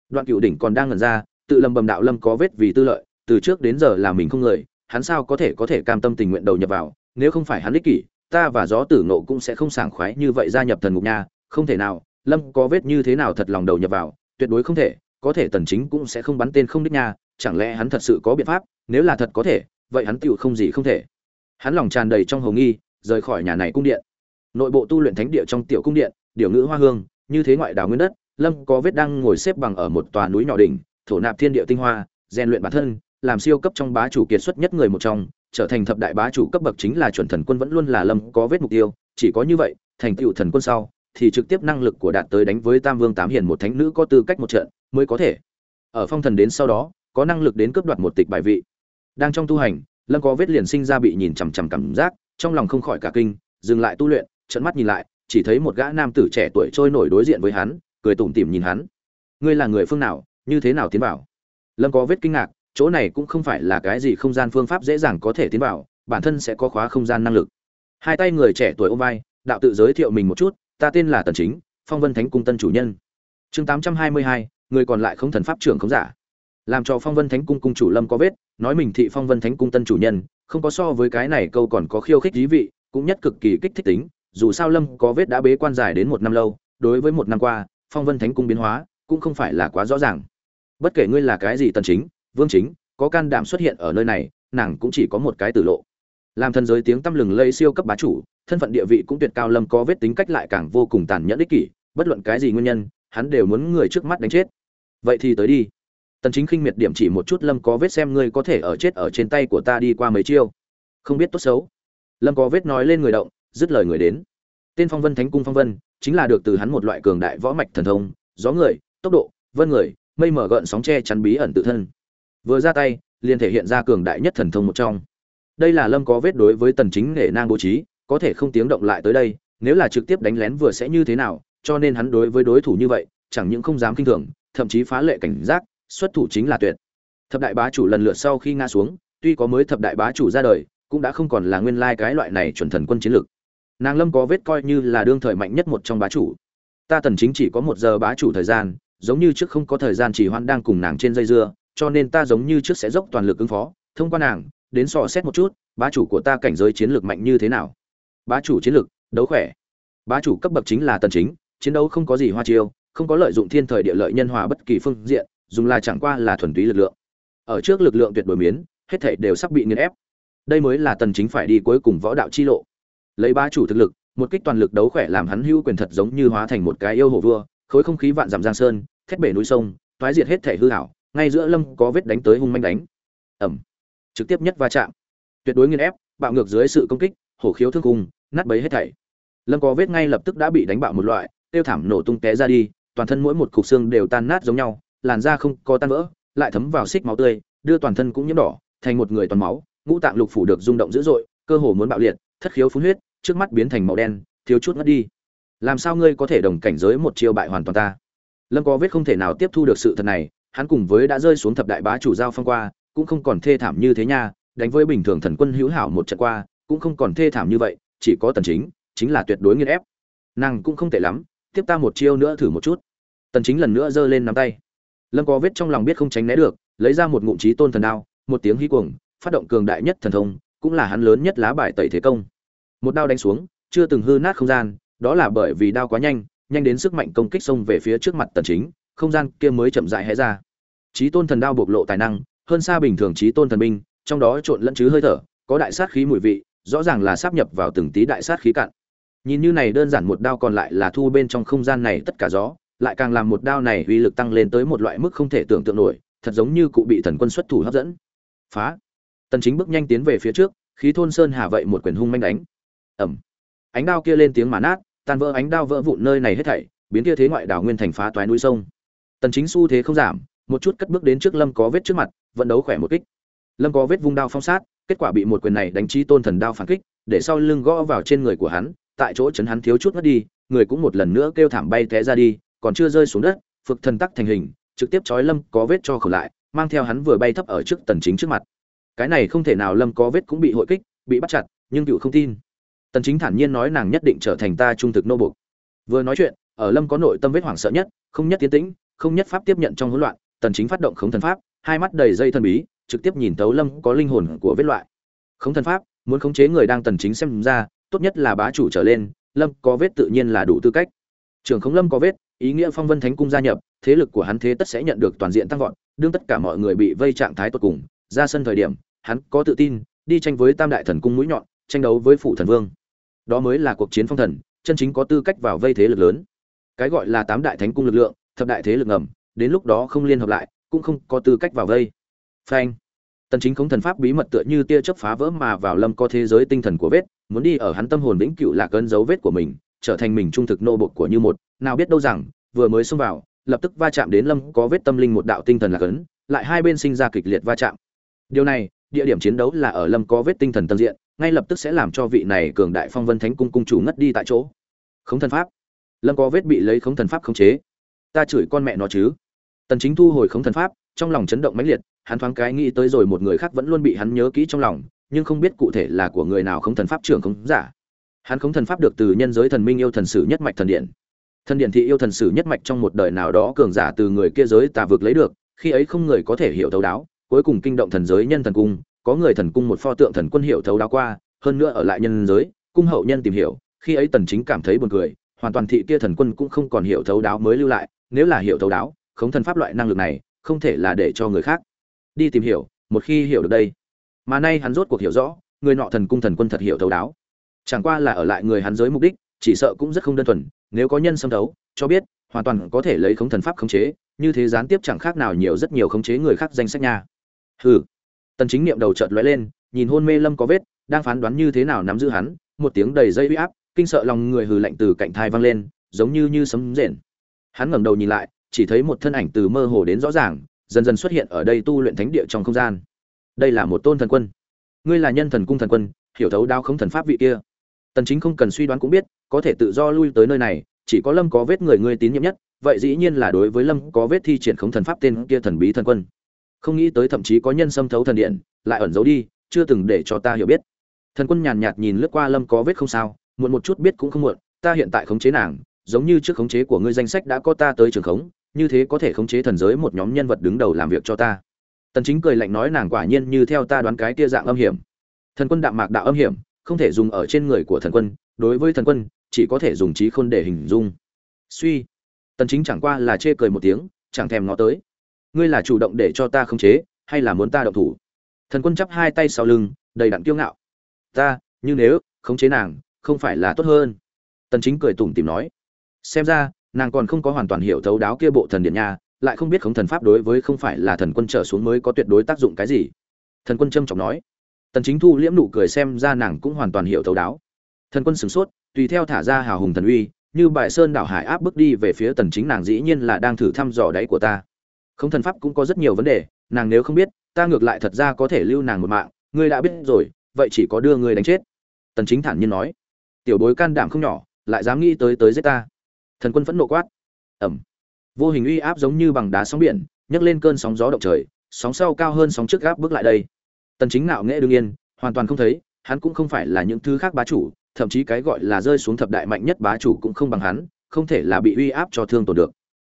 Đoạn cựu đỉnh còn đang ngẩn ra, tự lầm bầm đạo lâm có vết vì tư lợi, từ trước đến giờ là mình không người, hắn sao có thể có thể cam tâm tình nguyện đầu nhập vào, nếu không phải hắn ích kỷ ta và gió tử nộ cũng sẽ không sảng khoái như vậy gia nhập thần ngục nha, không thể nào, lâm có vết như thế nào thật lòng đầu nhập vào, tuyệt đối không thể, có thể tần chính cũng sẽ không bắn tên không đích nha, chẳng lẽ hắn thật sự có biện pháp, nếu là thật có thể, vậy hắn tựu không gì không thể. Hắn lòng tràn đầy trong hồng nghi, rời khỏi nhà này cung điện. Nội bộ tu luyện thánh địa trong tiểu cung điện, điều ngữ hoa hương, như thế ngoại đảo nguyên đất, lâm có vết đang ngồi xếp bằng ở một tòa núi nhỏ đỉnh, thổ nạp thiên địa tinh hoa, rèn luyện bản thân, làm siêu cấp trong bá chủ kiệt xuất nhất người một trong trở thành thập đại bá chủ cấp bậc chính là chuẩn thần quân vẫn luôn là lâm có vết mục tiêu, chỉ có như vậy, thành tựu thần quân sau, thì trực tiếp năng lực của đạt tới đánh với tam vương tám hiền một thánh nữ có tư cách một trận, mới có thể. Ở phong thần đến sau đó, có năng lực đến cướp đoạt một tịch bài vị. Đang trong tu hành, lâm có vết liền sinh ra bị nhìn chằm chằm cảm giác, trong lòng không khỏi cả kinh, dừng lại tu luyện trận mắt nhìn lại, chỉ thấy một gã nam tử trẻ tuổi trôi nổi đối diện với hắn, cười tủm tỉm nhìn hắn. Ngươi là người phương nào, như thế nào tiến vào? Lâm có vết kinh ngạc chỗ này cũng không phải là cái gì không gian phương pháp dễ dàng có thể tiến vào bản thân sẽ có khóa không gian năng lực. Hai tay người trẻ tuổi ôm vai đạo tự giới thiệu mình một chút ta tên là tần chính phong vân thánh cung tân chủ nhân. Chương 822, người còn lại không thần pháp trưởng không giả. Làm cho phong vân thánh cung cung chủ lâm có vết nói mình thị phong vân thánh cung tân chủ nhân không có so với cái này câu còn có khiêu khích dí vị cũng nhất cực kỳ kích thích tính dù sao lâm có vết đã bế quan dài đến một năm lâu đối với một năm qua phong vân thánh cung biến hóa cũng không phải là quá rõ ràng. Bất kể ngươi là cái gì tần chính vương chính, có can đảm xuất hiện ở nơi này, nàng cũng chỉ có một cái tử lộ. Làm thần giới tiếng tăm lừng lây siêu cấp bá chủ, thân phận địa vị cũng tuyệt cao, lâm có vết tính cách lại càng vô cùng tàn nhẫn ích kỷ, bất luận cái gì nguyên nhân, hắn đều muốn người trước mắt đánh chết. Vậy thì tới đi. Tần chính khinh miệt điểm chỉ một chút, lâm có vết xem ngươi có thể ở chết ở trên tay của ta đi qua mấy chiêu. Không biết tốt xấu. Lâm có vết nói lên người động, dứt lời người đến. Tên phong vân thánh cung phong vân, chính là được từ hắn một loại cường đại võ mạch thần thông, gió người, tốc độ, vân người, mây mở gợn sóng che chắn bí ẩn tự thân vừa ra tay, liền thể hiện ra cường đại nhất thần thông một trong. Đây là lâm có vết đối với tần chính nghệ nang bố trí, có thể không tiếng động lại tới đây, nếu là trực tiếp đánh lén vừa sẽ như thế nào, cho nên hắn đối với đối thủ như vậy, chẳng những không dám kinh thường, thậm chí phá lệ cảnh giác, xuất thủ chính là tuyệt. Thập đại bá chủ lần lượt sau khi ngã xuống, tuy có mới thập đại bá chủ ra đời, cũng đã không còn là nguyên lai cái loại này chuẩn thần quân chiến lược nàng lâm có vết coi như là đương thời mạnh nhất một trong bá chủ. Ta tần chính chỉ có một giờ bá chủ thời gian, giống như trước không có thời gian chỉ hoan đang cùng nàng trên dây dưa cho nên ta giống như trước sẽ dốc toàn lực ứng phó, thông qua nàng, đến sò xét một chút, bá chủ của ta cảnh giới chiến lược mạnh như thế nào? Bá chủ chiến lược, đấu khỏe. Bá chủ cấp bậc chính là tần chính, chiến đấu không có gì hoa chiêu, không có lợi dụng thiên thời địa lợi nhân hòa bất kỳ phương diện, dùng là chẳng qua là thuần túy lực lượng. Ở trước lực lượng tuyệt đối miến hết thảy đều sắp bị nghiền ép. Đây mới là tần chính phải đi cuối cùng võ đạo chi lộ. Lấy bá chủ thực lực, một kích toàn lực đấu khỏe làm hắn hưu quyền thật giống như hóa thành một cái yêu hồ vua, khối không khí vạn dặm giang sơn, thét bể núi sông, toái diệt hết thể hư hảo ngay giữa lâm có vết đánh tới hung manh đánh. Ẩm. Trực tiếp nhất va chạm. Tuyệt đối nghiền ép, bạo ngược dưới sự công kích, hổ khiếu thương cung nát bấy hết thảy. Lâm có vết ngay lập tức đã bị đánh bạo một loại, tiêu thảm nổ tung té ra đi, toàn thân mỗi một cục xương đều tan nát giống nhau, làn da không có tan vỡ, lại thấm vào xích máu tươi, đưa toàn thân cũng nhiễm đỏ, thành một người toàn máu, ngũ tạng lục phủ được rung động dữ dội, cơ hồ muốn bạo liệt, thất khiếu phun huyết, trước mắt biến thành màu đen, thiếu chút ngất đi. Làm sao ngươi có thể đồng cảnh giới một chiêu bại hoàn toàn ta? Lâm có vết không thể nào tiếp thu được sự thật này hắn cùng với đã rơi xuống thập đại bá chủ giao phong qua, cũng không còn thê thảm như thế nha, đánh với bình thường thần quân hữu hảo một trận qua, cũng không còn thê thảm như vậy, chỉ có tần chính chính là tuyệt đối nghiền ép. Nàng cũng không tệ lắm, tiếp ta một chiêu nữa thử một chút. Tần chính lần nữa giơ lên nắm tay. Lâm có vết trong lòng biết không tránh né được, lấy ra một ngụm chí tôn thần đao, một tiếng hí cuồng, phát động cường đại nhất thần thông, cũng là hắn lớn nhất lá bài tẩy thế công. Một đao đánh xuống, chưa từng hư nát không gian, đó là bởi vì đao quá nhanh nhanh đến sức mạnh công kích xông về phía trước mặt tần chính không gian kia mới chậm rãi hé ra. Chí tôn thần đao bộc lộ tài năng hơn xa bình thường chí tôn thần binh trong đó trộn lẫn chứ hơi thở có đại sát khí mùi vị rõ ràng là sắp nhập vào từng tí đại sát khí cạn. Nhìn như này đơn giản một đao còn lại là thu bên trong không gian này tất cả gió lại càng làm một đao này uy lực tăng lên tới một loại mức không thể tưởng tượng nổi thật giống như cụ bị thần quân xuất thủ hấp dẫn. Phá! Tần chính bước nhanh tiến về phía trước khí thôn sơn hà vậy một quyền hung manh đánh. Ầm, ánh đao kia lên tiếng mà nát tan vỡ ánh đao vỡ vụn nơi này hết thảy biến kia thế ngoại đảo nguyên thành phá toái núi sông tần chính xu thế không giảm, một chút cất bước đến trước lâm có vết trước mặt, vận đấu khỏe một kích. Lâm có vết vung đao phong sát, kết quả bị một quyền này đánh trí tôn thần đao phản kích, để sau lưng gõ vào trên người của hắn, tại chỗ chấn hắn thiếu chút mất đi, người cũng một lần nữa kêu thảm bay té ra đi, còn chưa rơi xuống đất, phực thần tắc thành hình, trực tiếp chói lâm có vết cho khử lại, mang theo hắn vừa bay thấp ở trước tần chính trước mặt. Cái này không thể nào lâm có vết cũng bị hội kích, bị bắt chặt, nhưng cựu không tin. Tần chính thản nhiên nói nàng nhất định trở thành ta trung thực nô buộc vừa nói chuyện, ở lâm có nội tâm vết hoảng sợ nhất, không nhất tiến tĩnh không nhất pháp tiếp nhận trong hỗn loạn, tần chính phát động khống thần pháp, hai mắt đầy dây thần bí, trực tiếp nhìn tấu lâm có linh hồn của vết loại. Khống thần pháp, muốn khống chế người đang tần chính xem ra, tốt nhất là bá chủ trở lên, lâm có vết tự nhiên là đủ tư cách. Trường khống lâm có vết, ý nghĩa phong vân thánh cung gia nhập, thế lực của hắn thế tất sẽ nhận được toàn diện tăng vọt, đương tất cả mọi người bị vây trạng thái tốt cùng, ra sân thời điểm, hắn có tự tin, đi tranh với tam đại thần cung mũi nhọn, tranh đấu với phụ thần vương. Đó mới là cuộc chiến phong thần, chân chính có tư cách vào vây thế lực lớn. Cái gọi là tám đại thánh cung lực lượng thập đại thế lực ngầm, đến lúc đó không liên hợp lại, cũng không có tư cách vào vây. Phanh. Tần chính không thần pháp bí mật tựa như tia chớp phá vỡ mà vào lâm có thế giới tinh thần của vết, muốn đi ở hắn tâm hồn vĩnh cửu là cơn dấu vết của mình, trở thành mình trung thực nô bộc của như một. Nào biết đâu rằng, vừa mới xông vào, lập tức va chạm đến lâm có vết tâm linh một đạo tinh thần là cấn lại hai bên sinh ra kịch liệt va chạm. Điều này, địa điểm chiến đấu là ở lâm có vết tinh thần tân diện, ngay lập tức sẽ làm cho vị này cường đại phong vân thánh cung cung chủ ngất đi tại chỗ. Khống thần pháp. Lâm có vết bị lấy khống thần pháp khống chế ta chửi con mẹ nó chứ. Tần chính thu hồi khống thần pháp, trong lòng chấn động mãnh liệt, hắn thoáng cái nghĩ tới rồi một người khác vẫn luôn bị hắn nhớ kỹ trong lòng, nhưng không biết cụ thể là của người nào khống thần pháp trưởng khống giả. Hắn khống thần pháp được từ nhân giới thần minh yêu thần sử nhất mạch thần điện. Thần điện thị yêu thần sử nhất mạch trong một đời nào đó cường giả từ người kia giới tà vực lấy được, khi ấy không người có thể hiểu thấu đáo, cuối cùng kinh động thần giới nhân thần cung, có người thần cung một pho tượng thần quân hiểu thấu đáo qua, hơn nữa ở lại nhân giới, cung hậu nhân tìm hiểu, khi ấy tần chính cảm thấy buồn cười, hoàn toàn thị kia thần quân cũng không còn hiểu thấu đáo mới lưu lại nếu là hiểu thấu đáo, khống thần pháp loại năng lực này, không thể là để cho người khác. Đi tìm hiểu, một khi hiểu được đây. Mà nay hắn rốt cuộc hiểu rõ, người nọ thần cung thần quân thật hiểu thấu đáo. Chẳng qua là ở lại người hắn giới mục đích, chỉ sợ cũng rất không đơn thuần, nếu có nhân xâm thấu, cho biết, hoàn toàn có thể lấy khống thần pháp khống chế, như thế gián tiếp chẳng khác nào nhiều rất nhiều khống chế người khác danh sách nha. Hừ. Tần chính niệm đầu chợt lóe lên, nhìn hôn mê lâm có vết, đang phán đoán như thế nào nắm giữ hắn, một tiếng đầy dây uy áp, kinh sợ lòng người hừ lạnh từ cạnh thai vang lên, giống như như sấm rền hắn ngẩng đầu nhìn lại, chỉ thấy một thân ảnh từ mơ hồ đến rõ ràng, dần dần xuất hiện ở đây tu luyện thánh địa trong không gian. Đây là một tôn thần quân. Ngươi là nhân thần cung thần quân, hiểu thấu đao không thần pháp vị kia. Tần chính không cần suy đoán cũng biết, có thể tự do lui tới nơi này, chỉ có lâm có vết người ngươi tín nhiệm nhất, vậy dĩ nhiên là đối với lâm có vết thi triển không thần pháp tên kia thần bí thần quân. Không nghĩ tới thậm chí có nhân xâm thấu thần điện, lại ẩn giấu đi, chưa từng để cho ta hiểu biết. Thần quân nhàn nhạt nhìn lướt qua lâm có vết không sao, muộn một chút biết cũng không muộn, ta hiện tại khống chế nàng giống như trước khống chế của ngươi danh sách đã có ta tới trường khống, như thế có thể khống chế thần giới một nhóm nhân vật đứng đầu làm việc cho ta. Tần chính cười lạnh nói nàng quả nhiên như theo ta đoán cái kia dạng âm hiểm. Thần quân đạm mạc đạo âm hiểm, không thể dùng ở trên người của thần quân, đối với thần quân, chỉ có thể dùng trí khôn để hình dung. Suy. Tần chính chẳng qua là chê cười một tiếng, chẳng thèm ngó tới. Ngươi là chủ động để cho ta khống chế, hay là muốn ta động thủ? Thần quân chắp hai tay sau lưng, đầy đặn kiêu ngạo. Ta, như nếu, khống chế nàng, không phải là tốt hơn. Tần chính cười tủm tỉm nói xem ra, nàng còn không có hoàn toàn hiểu thấu đáo kia bộ thần điện nha, lại không biết khống thần pháp đối với không phải là thần quân trở xuống mới có tuyệt đối tác dụng cái gì. Thần quân trâm trọng nói. Tần chính thu liễm nụ cười xem ra nàng cũng hoàn toàn hiểu thấu đáo. Thần quân sửng sốt, tùy theo thả ra hào hùng thần uy, như bài sơn đảo hải áp bước đi về phía tần chính nàng dĩ nhiên là đang thử thăm dò đáy của ta. Không thần pháp cũng có rất nhiều vấn đề, nàng nếu không biết, ta ngược lại thật ra có thể lưu nàng một mạng, ngươi đã biết rồi, vậy chỉ có đưa ngươi đánh chết. Tần chính thản nhiên nói. Tiểu bối can đảm không nhỏ, lại dám nghĩ tới tới giết ta thần quân phẫn nộ quát. Ẩm vô hình uy áp giống như bằng đá sóng biển, nhấc lên cơn sóng gió động trời, sóng sau cao hơn sóng trước gáp bước lại đây. Tần chính nạo nghệ đương yên, hoàn toàn không thấy, hắn cũng không phải là những thứ khác bá chủ, thậm chí cái gọi là rơi xuống thập đại mạnh nhất bá chủ cũng không bằng hắn, không thể là bị uy áp cho thương tổn được.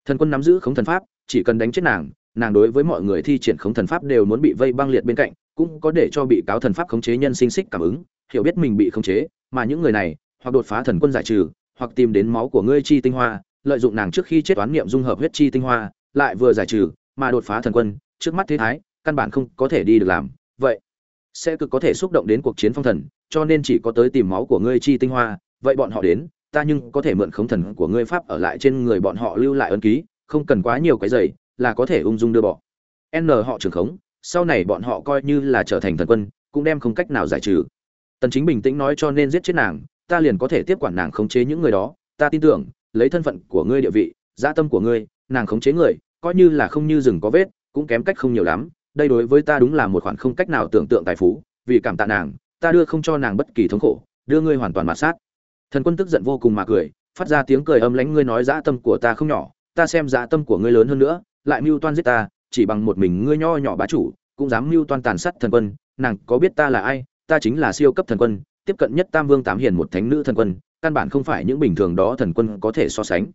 Thần quân nắm giữ khống thần pháp, chỉ cần đánh chết nàng nàng đối với mọi người thi triển khống thần pháp đều muốn bị vây băng liệt bên cạnh, cũng có để cho bị cáo thần pháp khống chế nhân sinh xích cảm ứng, hiểu biết mình bị khống chế, mà những người này, hoặc đột phá thần quân giải trừ hoặc tìm đến máu của ngươi chi tinh hoa, lợi dụng nàng trước khi chết toán niệm dung hợp huyết chi tinh hoa, lại vừa giải trừ, mà đột phá thần quân, trước mắt thế thái, căn bản không có thể đi được làm. Vậy, sẽ cực có thể xúc động đến cuộc chiến phong thần, cho nên chỉ có tới tìm máu của ngươi chi tinh hoa. Vậy bọn họ đến, ta nhưng có thể mượn khống thần của ngươi pháp ở lại trên người bọn họ lưu lại ân ký, không cần quá nhiều cái giày, là có thể ung dung đưa bỏ. N họ trưởng khống, sau này bọn họ coi như là trở thành thần quân, cũng đem không cách nào giải trừ. Tần chính bình tĩnh nói cho nên giết chết nàng ta liền có thể tiếp quản nàng khống chế những người đó. Ta tin tưởng, lấy thân phận của ngươi địa vị gia tâm của ngươi, nàng khống chế người, coi như là không như rừng có vết, cũng kém cách không nhiều lắm. Đây đối với ta đúng là một khoản không cách nào tưởng tượng tài phú, vì cảm tạ nàng, ta đưa không cho nàng bất kỳ thống khổ, đưa ngươi hoàn toàn mạt sát. Thần quân tức giận vô cùng mà cười, phát ra tiếng cười âm lãnh, ngươi nói dã tâm của ta không nhỏ, ta xem dã tâm của ngươi lớn hơn nữa, lại mưu toan giết ta, chỉ bằng một mình ngươi nho nhỏ bá chủ, cũng dám mưu toan tàn sát thần quân, nàng có biết ta là ai, ta chính là siêu cấp thần quân tiếp cận nhất tam vương tám hiền một thánh nữ thần quân căn bản không phải những bình thường đó thần quân có thể so sánh.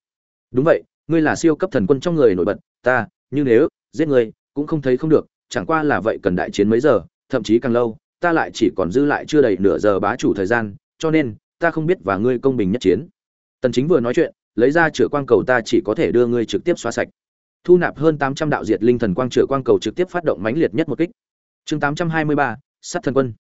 Đúng vậy ngươi là siêu cấp thần quân trong người nổi bật ta như nếu giết ngươi cũng không thấy không được chẳng qua là vậy cần đại chiến mấy giờ thậm chí càng lâu ta lại chỉ còn dư lại chưa đầy nửa giờ bá chủ thời gian cho nên ta không biết và ngươi công bình nhất chiến. Tần chính vừa nói chuyện lấy ra chữa quang cầu ta chỉ có thể đưa ngươi trực tiếp xóa sạch. Thu nạp hơn 800 đạo diệt linh thần quang chữa quang cầu trực tiếp phát động mãnh liệt nhất một kích. Chương 823, sát thần quân.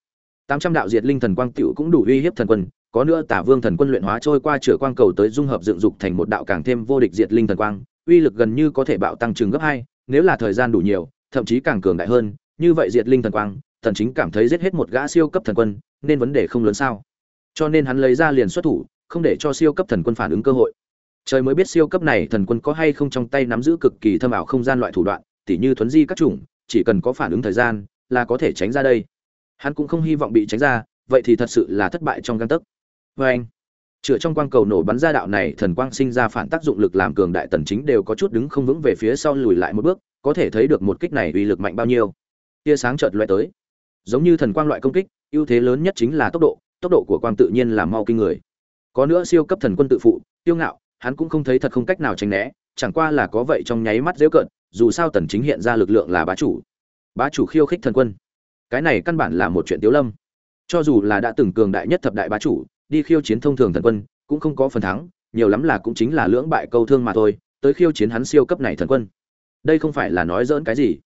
800 đạo diệt linh thần quang tiểu cũng đủ uy hiếp thần quân, có nữa tả vương thần quân luyện hóa trôi qua chữa quang cầu tới dung hợp dựng dục thành một đạo càng thêm vô địch diệt linh thần quang, uy lực gần như có thể bạo tăng trường gấp hai, nếu là thời gian đủ nhiều, thậm chí càng cường đại hơn, như vậy diệt linh thần quang, thần chính cảm thấy giết hết một gã siêu cấp thần quân, nên vấn đề không lớn sao? Cho nên hắn lấy ra liền xuất thủ, không để cho siêu cấp thần quân phản ứng cơ hội. Trời mới biết siêu cấp này thần quân có hay không trong tay nắm giữ cực kỳ thâm ảo không gian loại thủ đoạn, tỉ như thuấn di các chủng, chỉ cần có phản ứng thời gian là có thể tránh ra đây hắn cũng không hy vọng bị tránh ra, vậy thì thật sự là thất bại trong găng tấc. Vê anh chữa trong quang cầu nổ bắn ra đạo này thần quang sinh ra phản tác dụng lực làm cường đại tần chính đều có chút đứng không vững về phía sau lùi lại một bước, có thể thấy được một kích này uy lực mạnh bao nhiêu. Tia sáng chợt lóe tới. Giống như thần quang loại công kích, ưu thế lớn nhất chính là tốc độ tốc độ của quang tự nhiên là mau kinh người. Có nữa siêu cấp thần quân tự phụ, tiêu ngạo, hắn cũng không thấy thật không cách nào tránh né, chẳng qua là có vậy trong nháy mắt dễ cận, dù sao tần chính hiện ra lực lượng là bá chủ. Bá chủ khiêu khích thần quân cái này căn bản là một chuyện tiếu lâm. Cho dù là đã từng cường đại nhất thập đại bá chủ, đi khiêu chiến thông thường thần quân, cũng không có phần thắng, nhiều lắm là cũng chính là lưỡng bại câu thương mà thôi, tới khiêu chiến hắn siêu cấp này thần quân. Đây không phải là nói dỡn cái gì.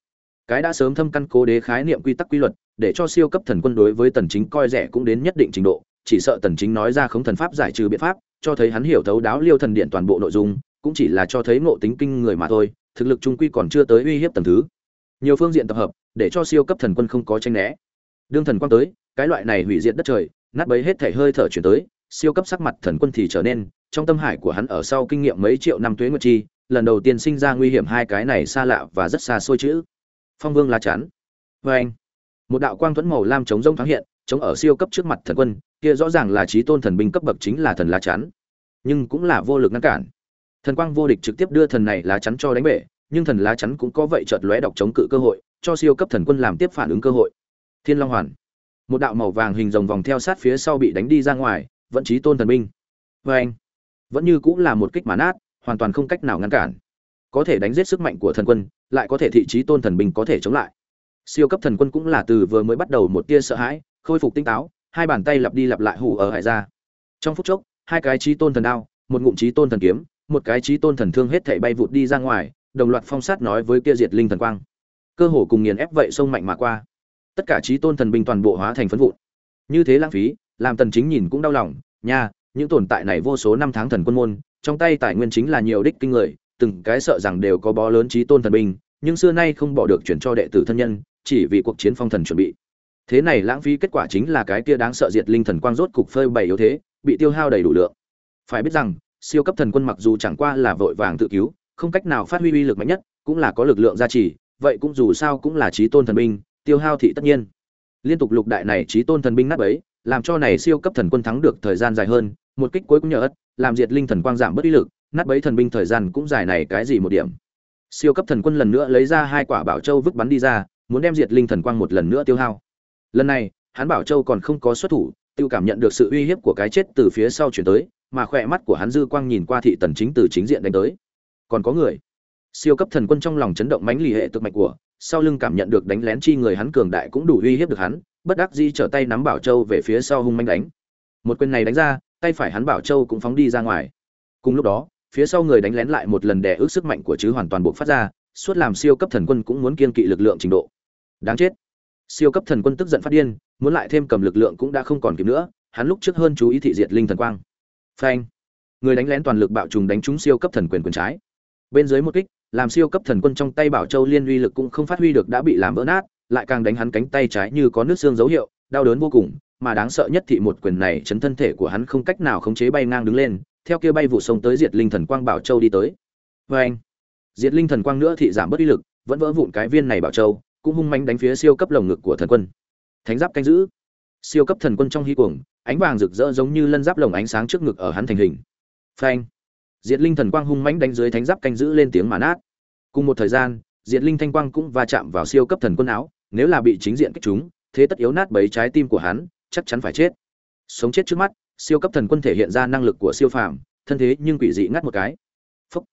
Cái đã sớm thâm căn cố đế khái niệm quy tắc quy luật, để cho siêu cấp thần quân đối với tần chính coi rẻ cũng đến nhất định trình độ, chỉ sợ tần chính nói ra không thần pháp giải trừ biện pháp, cho thấy hắn hiểu thấu đáo liêu thần điện toàn bộ nội dung, cũng chỉ là cho thấy ngộ tính kinh người mà thôi, thực lực trung quy còn chưa tới uy hiếp tầng thứ nhiều phương diện tập hợp, để cho siêu cấp thần quân không có tranh né. Đương thần quang tới, cái loại này hủy diệt đất trời, nát bấy hết thể hơi thở chuyển tới, siêu cấp sắc mặt thần quân thì trở nên, trong tâm hải của hắn ở sau kinh nghiệm mấy triệu năm tuế nguyệt chi, lần đầu tiên sinh ra nguy hiểm hai cái này xa lạ và rất xa xôi chữ. Phong vương la chắn. Vê anh, một đạo quang thuẫn màu lam chống rông thoáng hiện, chống ở siêu cấp trước mặt thần quân, kia rõ ràng là trí tôn thần binh cấp bậc chính là thần lá chắn. Nhưng cũng là vô lực ngăn cản. Thần quang vô địch trực tiếp đưa thần này lá chắn cho đánh bể nhưng thần lá chắn cũng có vậy chợt lóe độc chống cự cơ hội, cho siêu cấp thần quân làm tiếp phản ứng cơ hội. Thiên long hoàn. Một đạo màu vàng hình rồng vòng theo sát phía sau bị đánh đi ra ngoài vẫn chí tôn thần binh. Vê anh vẫn như cũng là một kích mà nát, hoàn toàn không cách nào ngăn cản. Có thể đánh giết sức mạnh của thần quân, lại có thể thị trí tôn thần binh có thể chống lại. Siêu cấp thần quân cũng là từ vừa mới bắt đầu một tia sợ hãi, khôi phục tinh táo, hai bàn tay lặp đi lặp lại hù ở hải ra. Trong phút chốc, hai cái trí tôn thần đao, một ngụm trí tôn thần kiếm, một cái trí tôn thần thương hết thảy bay vụt đi ra ngoài đồng loạt phong sát nói với kia diệt linh thần quang. Cơ hồ cùng nghiền ép vậy sông mạnh mà qua. Tất cả trí tôn thần binh toàn bộ hóa thành phấn vụn. Như thế lãng phí, làm tần chính nhìn cũng đau lòng, nha, những tồn tại này vô số năm tháng thần quân môn, trong tay tài nguyên chính là nhiều đích kinh người, từng cái sợ rằng đều có bó lớn trí tôn thần binh, nhưng xưa nay không bỏ được chuyển cho đệ tử thân nhân, chỉ vì cuộc chiến phong thần chuẩn bị. Thế này lãng phí kết quả chính là cái kia đáng sợ diệt linh thần quang rốt cục phơi bày yếu thế, bị tiêu hao đầy đủ lượng. Phải biết rằng, siêu cấp thần quân mặc dù chẳng qua là vội vàng tự cứu không cách nào phát huy uy lực mạnh nhất cũng là có lực lượng gia trì vậy cũng dù sao cũng là trí tôn thần binh tiêu hao thị tất nhiên. Liên tục lục đại này trí tôn thần binh nát bấy, làm cho này siêu cấp thần quân thắng được thời gian dài hơn một kích cuối cũng nhờ ất làm diệt linh thần quang giảm bất uy lực nát bấy thần binh thời gian cũng dài này cái gì một điểm. Siêu cấp thần quân lần nữa lấy ra hai quả bảo châu vứt bắn đi ra muốn đem diệt linh thần quang một lần nữa tiêu hao. Lần này hắn bảo châu còn không có xuất thủ tiêu cảm nhận được sự uy hiếp của cái chết từ phía sau chuyển tới mà khỏe mắt của hắn dư quang nhìn qua thị tần chính từ chính diện đánh tới còn có người. Siêu cấp thần quân trong lòng chấn động mãnh lì hệ cực mạch của, sau lưng cảm nhận được đánh lén chi người hắn cường đại cũng đủ uy hiếp được hắn, bất đắc dĩ trở tay nắm bảo châu về phía sau hung manh đánh. Một quyền này đánh ra, tay phải hắn bảo châu cũng phóng đi ra ngoài. Cùng lúc đó, phía sau người đánh lén lại một lần đè ước sức mạnh của chứ hoàn toàn buộc phát ra, suốt làm siêu cấp thần quân cũng muốn kiên kỵ lực lượng trình độ. Đáng chết. Siêu cấp thần quân tức giận phát điên, muốn lại thêm cầm lực lượng cũng đã không còn kịp nữa, hắn lúc trước hơn chú ý thị diệt linh thần quang. Phanh. Người đánh lén toàn lực bạo trùng đánh trúng siêu cấp thần quyền quyền trái bên dưới một kích, làm siêu cấp thần quân trong tay bảo châu liên uy lực cũng không phát huy được đã bị làm vỡ nát, lại càng đánh hắn cánh tay trái như có nước xương dấu hiệu, đau đớn vô cùng, mà đáng sợ nhất thị một quyền này chấn thân thể của hắn không cách nào khống chế bay ngang đứng lên, theo kia bay vụ sông tới diệt linh thần quang bảo châu đi tới. Vê anh diệt linh thần quang nữa thị giảm bớt uy lực, vẫn vỡ vụn cái viên này bảo châu, cũng hung manh đánh phía siêu cấp lồng ngực của thần quân. Thánh giáp canh giữ. Siêu cấp thần quân trong hy cuồng, ánh vàng rực rỡ giống như lân giáp lồng ánh sáng trước ngực ở hắn thành hình. Phanh! Diệt linh thần quang hung mãnh đánh dưới thánh giáp canh giữ lên tiếng mà nát cùng một thời gian, diệt linh thanh quang cũng va chạm vào siêu cấp thần quân áo, nếu là bị chính diện kích chúng, thế tất yếu nát bấy trái tim của hắn, chắc chắn phải chết. Sống chết trước mắt, siêu cấp thần quân thể hiện ra năng lực của siêu phàm, thân thế nhưng quỷ dị ngắt một cái. Phúc.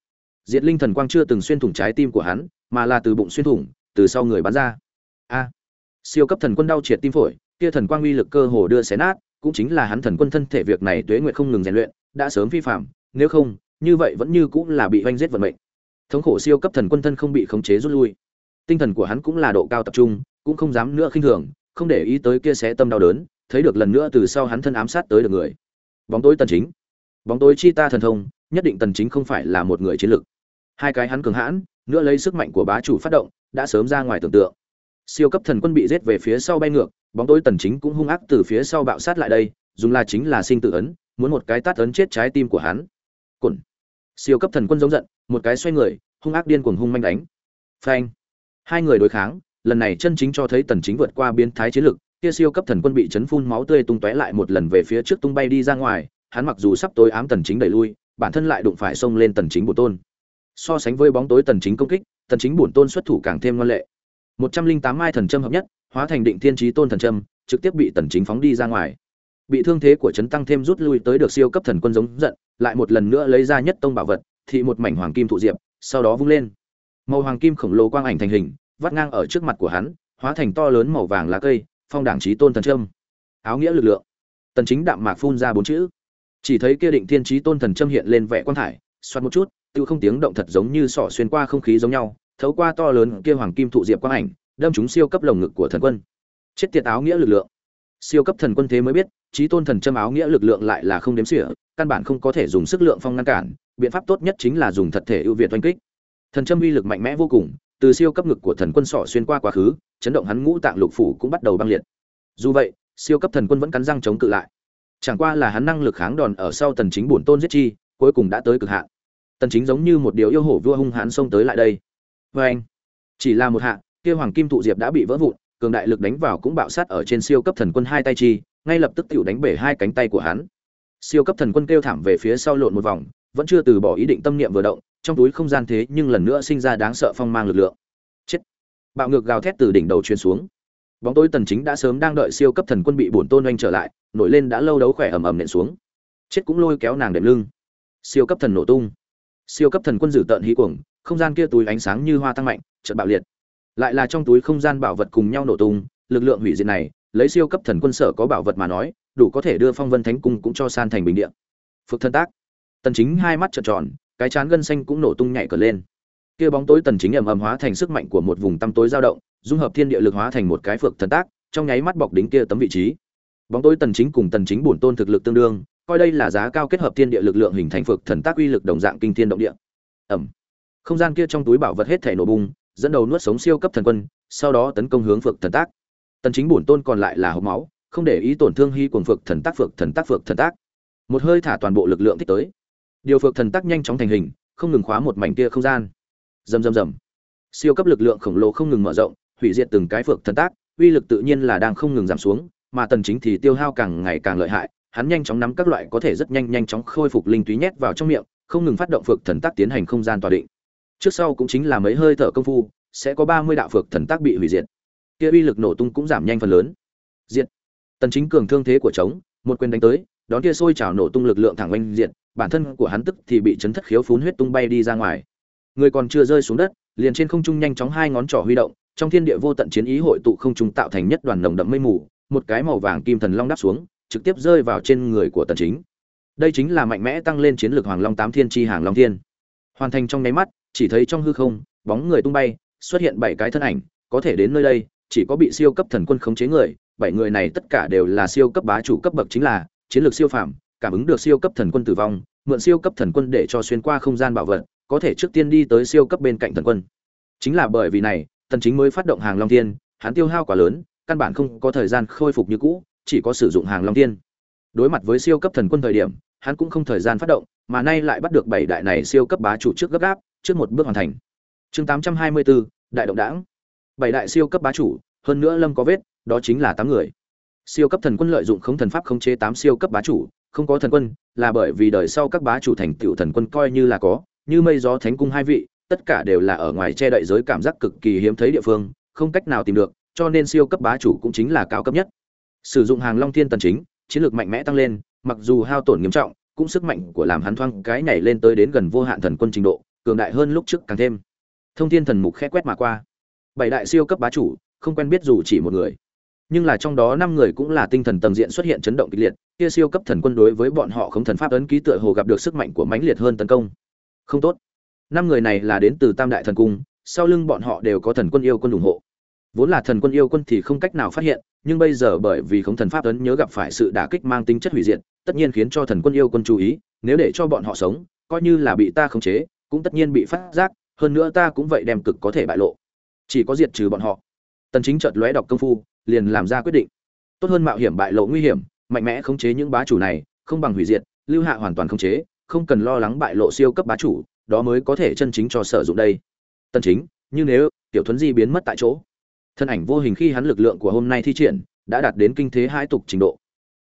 Diệt linh thần quang chưa từng xuyên thủng trái tim của hắn, mà là từ bụng xuyên thủng, từ sau người bắn ra. A. Siêu cấp thần quân đau triệt tim phổi, kia thần quang uy lực cơ hồ đưa xé nát, cũng chính là hắn thần quân thân thể việc này tuế nguyệt không ngừng rèn luyện, đã sớm vi phạm nếu không như vậy vẫn như cũng là bị oanh giết vận mệnh. Thống khổ siêu cấp thần quân thân không bị khống chế rút lui. Tinh thần của hắn cũng là độ cao tập trung, cũng không dám nữa khinh thường, không để ý tới kia xé tâm đau đớn, thấy được lần nữa từ sau hắn thân ám sát tới được người. Bóng tối tần chính. Bóng tối chi ta thần thông, nhất định tần chính không phải là một người chiến lực hai cái hắn cường hãn, nữa lấy sức mạnh của bá chủ phát động, đã sớm ra ngoài tưởng tượng. Siêu cấp thần quân bị giết về phía sau bay ngược, bóng tối tần chính cũng hung ác từ phía sau bạo sát lại đây, dùng là chính là sinh tử ấn, muốn một cái tát ấn chết trái tim của hắn. Cẩn siêu cấp thần quân giống giận, một cái xoay người, hung ác điên cuồng hung manh đánh. Phanh. Hai người đối kháng, lần này chân chính cho thấy tần chính vượt qua biến thái chiến lực kia siêu cấp thần quân bị chấn phun máu tươi tung tóe lại một lần về phía trước tung bay đi ra ngoài, hắn mặc dù sắp tối ám tần chính đẩy lui, bản thân lại đụng phải xông lên tần chính bổn tôn. So sánh với bóng tối tần chính công kích, tần chính bổn tôn xuất thủ càng thêm ngoan lệ. 108 mai thần châm hợp nhất, hóa thành định thiên trí tôn thần châm, trực tiếp bị tần chính phóng đi ra ngoài bị thương thế của chấn tăng thêm rút lui tới được siêu cấp thần quân giống giận, lại một lần nữa lấy ra nhất tông bảo vật, thị một mảnh hoàng kim thụ diệp, sau đó vung lên. Màu hoàng kim khổng lồ quang ảnh thành hình, vắt ngang ở trước mặt của hắn, hóa thành to lớn màu vàng lá cây, phong đảng trí tôn thần trâm áo nghĩa lực lượng. Tần chính đạm mạc phun ra bốn chữ. Chỉ thấy kia định thiên trí tôn thần trâm hiện lên vẻ quan thải xoát một chút, tự không tiếng động thật giống như sỏ xuyên qua không khí giống nhau, thấu qua to lớn kia hoàng kim thụ diệp quang ảnh, đâm chúng siêu cấp lồng ngực của thần quân. Chết tiệt áo nghĩa lực lượng. Siêu cấp thần quân thế mới biết trí tôn thần châm áo nghĩa lực lượng lại là không đếm xỉa, căn bản không có thể dùng sức lượng phong ngăn cản, biện pháp tốt nhất chính là dùng thật thể ưu việt oanh kích. Thần châm uy lực mạnh mẽ vô cùng, từ siêu cấp ngực của thần quân sọ xuyên qua quá khứ, chấn động hắn ngũ tạng lục phủ cũng bắt đầu băng liệt. Dù vậy, siêu cấp thần quân vẫn cắn răng chống cự lại. Chẳng qua là hắn năng lực kháng đòn ở sau tần chính bổn tôn giết chi, cuối cùng đã tới cực hạn. Tần chính giống như một điều yêu hổ vua hung hãn xông tới lại đây. Với anh chỉ là một hạ, kia hoàng kim thụ diệp đã bị vỡ vụn, cường đại lực đánh vào cũng bạo sát ở trên siêu cấp thần quân hai tay chi ngay lập tức tiểu đánh bể hai cánh tay của hắn. Siêu cấp thần quân kêu thảm về phía sau lộn một vòng, vẫn chưa từ bỏ ý định tâm niệm vừa động, trong túi không gian thế nhưng lần nữa sinh ra đáng sợ phong mang lực lượng. Chết! Bạo ngược gào thét từ đỉnh đầu truyền xuống. Bóng tối tần chính đã sớm đang đợi siêu cấp thần quân bị bổn tôn oanh trở lại, nổi lên đã lâu đấu khỏe ầm ầm nện xuống. Chết cũng lôi kéo nàng đệm lưng. Siêu cấp thần nổ tung. Siêu cấp thần quân dự tận hí cuồng, không gian kia túi ánh sáng như hoa tăng mạnh, chợt bạo liệt. Lại là trong túi không gian bảo vật cùng nhau nổ tung, lực lượng hủy diệt này lấy siêu cấp thần quân sở có bảo vật mà nói, đủ có thể đưa phong vân thánh cung cũng cho san thành bình địa. Phực thân tác. Tần chính hai mắt trợn tròn, cái chán gân xanh cũng nổ tung nhảy cờ lên. Kia bóng tối tần chính ầm ầm hóa thành sức mạnh của một vùng tăm tối dao động, dung hợp thiên địa lực hóa thành một cái phược thần tác, trong nháy mắt bọc đính kia tấm vị trí. Bóng tối tần chính cùng tần chính bổn tôn thực lực tương đương, coi đây là giá cao kết hợp thiên địa lực lượng hình thành phược thần tác uy lực đồng dạng kinh thiên động địa. Ẩm không gian kia trong túi bảo vật hết thể nổ bung dẫn đầu nuốt sống siêu cấp thần quân, sau đó tấn công hướng phược thần tác tần chính bổn tôn còn lại là hộc máu, không để ý tổn thương hy cuồng phược thần tác phược, thần tác phược, thần tác. Một hơi thả toàn bộ lực lượng thích tới. Điều phược thần tác nhanh chóng thành hình, không ngừng khóa một mảnh kia không gian. Rầm rầm rầm. Siêu cấp lực lượng khổng lồ không ngừng mở rộng, hủy diệt từng cái phược thần tác, uy lực tự nhiên là đang không ngừng giảm xuống, mà tần chính thì tiêu hao càng ngày càng lợi hại, hắn nhanh chóng nắm các loại có thể rất nhanh nhanh chóng khôi phục linh túy nhét vào trong miệng, không ngừng phát động phược thần tác tiến hành không gian tỏa định. Trước sau cũng chính là mấy hơi thở công phu, sẽ có 30 đạo phược thần tác bị hủy diệt kia uy lực nổ tung cũng giảm nhanh phần lớn. Diệt. Tần chính cường thương thế của trống, một quyền đánh tới, đón kia sôi trào nổ tung lực lượng thẳng oanh diện bản thân của hắn tức thì bị chấn thất khiếu phún huyết tung bay đi ra ngoài. Người còn chưa rơi xuống đất, liền trên không trung nhanh chóng hai ngón trỏ huy động, trong thiên địa vô tận chiến ý hội tụ không trung tạo thành nhất đoàn nồng đậm mây mù, một cái màu vàng kim thần long đáp xuống, trực tiếp rơi vào trên người của tần chính. Đây chính là mạnh mẽ tăng lên chiến lược hoàng long tám thiên chi hàng long thiên. Hoàn thành trong nháy mắt, chỉ thấy trong hư không, bóng người tung bay, xuất hiện bảy cái thân ảnh, có thể đến nơi đây chỉ có bị siêu cấp thần quân khống chế người bảy người này tất cả đều là siêu cấp bá chủ cấp bậc chính là chiến lược siêu phàm cảm ứng được siêu cấp thần quân tử vong mượn siêu cấp thần quân để cho xuyên qua không gian bảo vật có thể trước tiên đi tới siêu cấp bên cạnh thần quân. Chính là bởi vì này tần chính mới phát động hàng long thiên hắn tiêu hao quá lớn căn bản không có thời gian khôi phục như cũ chỉ có sử dụng hàng long thiên. Đối mặt với siêu cấp thần quân thời điểm hắn cũng không thời gian phát động mà nay lại bắt được bảy đại này siêu cấp bá chủ trước gấp gáp trước một bước hoàn thành. Chương 824, đại động đảng bảy đại siêu cấp bá chủ, hơn nữa lâm có vết, đó chính là tám người. Siêu cấp thần quân lợi dụng không thần pháp khống chế tám siêu cấp bá chủ, không có thần quân, là bởi vì đời sau các bá chủ thành tựu thần quân coi như là có, như mây gió thánh cung hai vị, tất cả đều là ở ngoài che đậy giới cảm giác cực kỳ hiếm thấy địa phương, không cách nào tìm được, cho nên siêu cấp bá chủ cũng chính là cao cấp nhất. Sử dụng hàng long thiên tần chính, chiến lược mạnh mẽ tăng lên, mặc dù hao tổn nghiêm trọng, cũng sức mạnh của làm hắn thoang cái nhảy lên tới đến gần vô hạn thần quân trình độ, cường đại hơn lúc trước càng thêm. Thông thiên thần mục khẽ quét mà qua bảy đại siêu cấp bá chủ, không quen biết dù chỉ một người. Nhưng là trong đó năm người cũng là tinh thần tầng diện xuất hiện chấn động kịch liệt, kia siêu cấp thần quân đối với bọn họ không thần pháp ấn ký tựa hồ gặp được sức mạnh của mãnh liệt hơn tấn công. Không tốt. Năm người này là đến từ tam đại thần cung, sau lưng bọn họ đều có thần quân yêu quân ủng hộ. Vốn là thần quân yêu quân thì không cách nào phát hiện, nhưng bây giờ bởi vì không thần pháp ấn nhớ gặp phải sự đả kích mang tính chất hủy diệt, tất nhiên khiến cho thần quân yêu quân chú ý, nếu để cho bọn họ sống, coi như là bị ta khống chế, cũng tất nhiên bị phát giác, hơn nữa ta cũng vậy đem cực có thể bại lộ chỉ có diệt trừ bọn họ. Tần chính chợt lóe đọc công phu, liền làm ra quyết định. Tốt hơn mạo hiểm bại lộ nguy hiểm, mạnh mẽ khống chế những bá chủ này, không bằng hủy diệt, lưu hạ hoàn toàn khống chế, không cần lo lắng bại lộ siêu cấp bá chủ, đó mới có thể chân chính cho sử dụng đây. Tần chính, như nếu tiểu thuấn di biến mất tại chỗ? Thân ảnh vô hình khi hắn lực lượng của hôm nay thi triển, đã đạt đến kinh thế hai tục trình độ.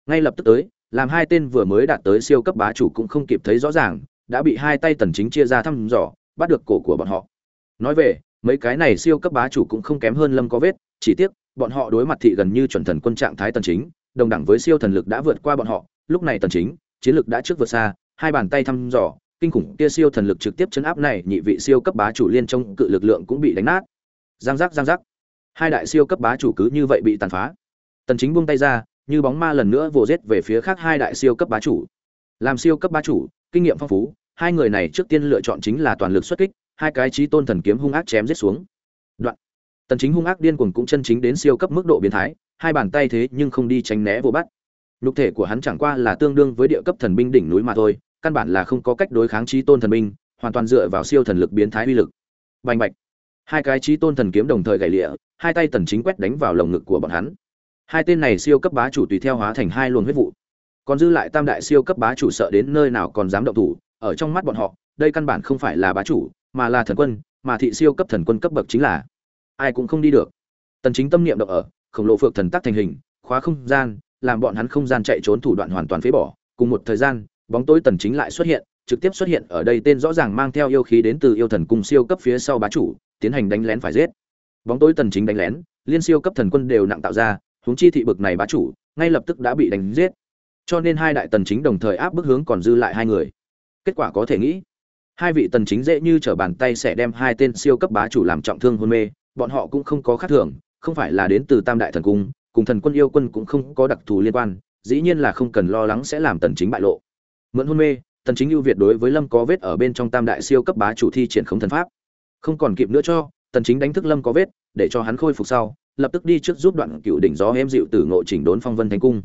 Ngay lập tức tới, làm hai tên vừa mới đạt tới siêu cấp bá chủ cũng không kịp thấy rõ ràng, đã bị hai tay tần chính chia ra thăm dò, bắt được cổ của bọn họ. Nói về mấy cái này siêu cấp bá chủ cũng không kém hơn lâm có vết, chỉ tiếc, bọn họ đối mặt thị gần như chuẩn thần quân trạng thái tần chính, đồng đẳng với siêu thần lực đã vượt qua bọn họ, lúc này tần chính, chiến lực đã trước vượt xa, hai bàn tay thăm dò, kinh khủng kia siêu thần lực trực tiếp chấn áp này, nhị vị siêu cấp bá chủ liên trong cự lực lượng cũng bị đánh nát. Giang giác giang giác. Hai đại siêu cấp bá chủ cứ như vậy bị tàn phá. Tần chính buông tay ra, như bóng ma lần nữa vồ giết về phía khác hai đại siêu cấp bá chủ. Làm siêu cấp bá chủ, kinh nghiệm phong phú, hai người này trước tiên lựa chọn chính là toàn lực xuất kích hai cái chí tôn thần kiếm hung ác chém giết xuống. Đoạn. Tần chính hung ác điên cuồng cũng chân chính đến siêu cấp mức độ biến thái, hai bàn tay thế nhưng không đi tránh né vô bắt. Nhục thể của hắn chẳng qua là tương đương với địa cấp thần binh đỉnh núi mà thôi, căn bản là không có cách đối kháng chí tôn thần binh, hoàn toàn dựa vào siêu thần lực biến thái uy lực. Bành bạch. Hai cái chí tôn thần kiếm đồng thời gãy lịa, hai tay tần chính quét đánh vào lồng ngực của bọn hắn. Hai tên này siêu cấp bá chủ tùy theo hóa thành hai luồng huyết vụ. Còn dư lại tam đại siêu cấp bá chủ sợ đến nơi nào còn dám động thủ, ở trong mắt bọn họ, đây căn bản không phải là bá chủ mà là thần quân, mà thị siêu cấp thần quân cấp bậc chính là. Ai cũng không đi được. Tần chính tâm niệm động ở, khổng lồ phượng thần tác thành hình, khóa không gian, làm bọn hắn không gian chạy trốn thủ đoạn hoàn toàn phế bỏ. Cùng một thời gian, bóng tối tần chính lại xuất hiện, trực tiếp xuất hiện ở đây tên rõ ràng mang theo yêu khí đến từ yêu thần cung siêu cấp phía sau bá chủ, tiến hành đánh lén phải giết. Bóng tối tần chính đánh lén, liên siêu cấp thần quân đều nặng tạo ra, huống chi thị bực này bá chủ, ngay lập tức đã bị đánh giết. Cho nên hai đại tần chính đồng thời áp bức hướng còn dư lại hai người. Kết quả có thể nghĩ hai vị tần chính dễ như trở bàn tay sẽ đem hai tên siêu cấp bá chủ làm trọng thương hôn mê, bọn họ cũng không có khác thường, không phải là đến từ tam đại thần cung, cùng thần quân yêu quân cũng không có đặc thù liên quan, dĩ nhiên là không cần lo lắng sẽ làm tần chính bại lộ. Mượn hôn mê, tần chính ưu việt đối với lâm có vết ở bên trong tam đại siêu cấp bá chủ thi triển không thần pháp. Không còn kịp nữa cho, tần chính đánh thức lâm có vết, để cho hắn khôi phục sau, lập tức đi trước giúp đoạn cựu đỉnh gió em dịu tử ngộ chỉnh đốn phong vân thánh cung.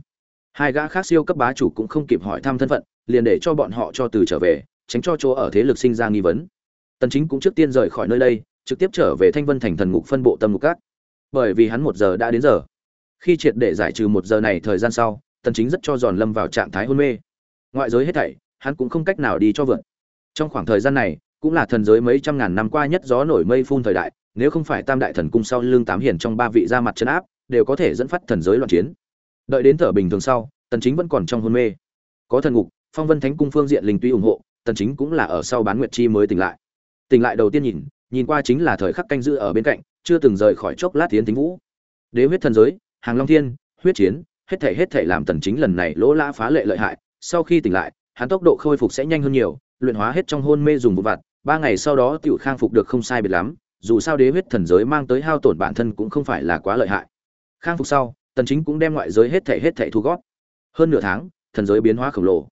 Hai gã khác siêu cấp bá chủ cũng không kịp hỏi thăm thân phận, liền để cho bọn họ cho từ trở về tránh cho chỗ ở thế lực sinh ra nghi vấn. Tần chính cũng trước tiên rời khỏi nơi đây, trực tiếp trở về thanh vân thành thần ngục phân bộ tâm ngục cát bởi vì hắn một giờ đã đến giờ. Khi triệt để giải trừ một giờ này thời gian sau, tần chính rất cho giòn lâm vào trạng thái hôn mê. Ngoại giới hết thảy, hắn cũng không cách nào đi cho vượt trong khoảng thời gian này, cũng là thần giới mấy trăm ngàn năm qua nhất gió nổi mây phun thời đại, nếu không phải tam đại thần cung sau lưng tám hiển trong ba vị ra mặt chân áp, đều có thể dẫn phát thần giới loạn chiến. Đợi đến thở bình thường sau, tần chính vẫn còn trong hôn mê. Có thần ngục, phong vân thánh cung phương diện linh tuy ủng hộ tần chính cũng là ở sau bán nguyệt chi mới tỉnh lại. Tỉnh lại đầu tiên nhìn nhìn qua chính là thời khắc canh giữ ở bên cạnh, chưa từng rời khỏi chốc lát tiến tính vũ. Đế huyết thần giới, hàng long thiên, huyết chiến, hết thảy hết thảy làm tần chính lần này lỗ lã phá lệ lợi hại. Sau khi tỉnh lại, hắn tốc độ khôi phục sẽ nhanh hơn nhiều, luyện hóa hết trong hôn mê dùng vụ vặt, ba ngày sau đó tiểu khang phục được không sai biệt lắm, dù sao đế huyết thần giới mang tới hao tổn bản thân cũng không phải là quá lợi hại. Khang phục sau, tần chính cũng đem ngoại giới hết thảy hết thảy thu gót hơn nửa tháng, thần giới biến hóa khổng lồ.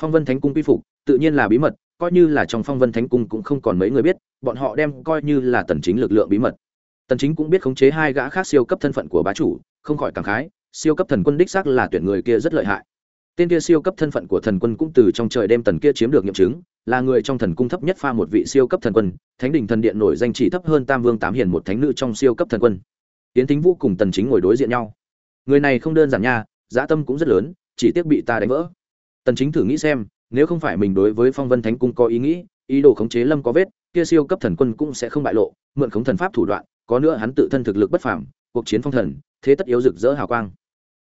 Phong vân thánh cung quy phục tự nhiên là bí mật, coi như là trong phong vân thánh cung cũng không còn mấy người biết, bọn họ đem coi như là tần chính lực lượng bí mật. Tần chính cũng biết khống chế hai gã khác siêu cấp thân phận của bá chủ, không khỏi cảm khái, siêu cấp thần quân đích xác là tuyển người kia rất lợi hại. Tên kia siêu cấp thân phận của thần quân cũng từ trong trời đêm tần kia chiếm được nghiệm chứng, là người trong thần cung thấp nhất pha một vị siêu cấp thần quân, thánh đình thần điện nổi danh chỉ thấp hơn tam vương tám hiền một thánh nữ trong siêu cấp thần quân. Tiến thính vũ cùng tần chính ngồi đối diện nhau. Người này không đơn giản nha dã tâm cũng rất lớn, chỉ tiếc bị ta đánh vỡ. Tần chính thử nghĩ xem nếu không phải mình đối với phong vân thánh cung có ý nghĩ, ý đồ khống chế lâm có vết, kia siêu cấp thần quân cũng sẽ không bại lộ, mượn khống thần pháp thủ đoạn, có nữa hắn tự thân thực lực bất phàm, cuộc chiến phong thần, thế tất yếu rực rỡ hào quang.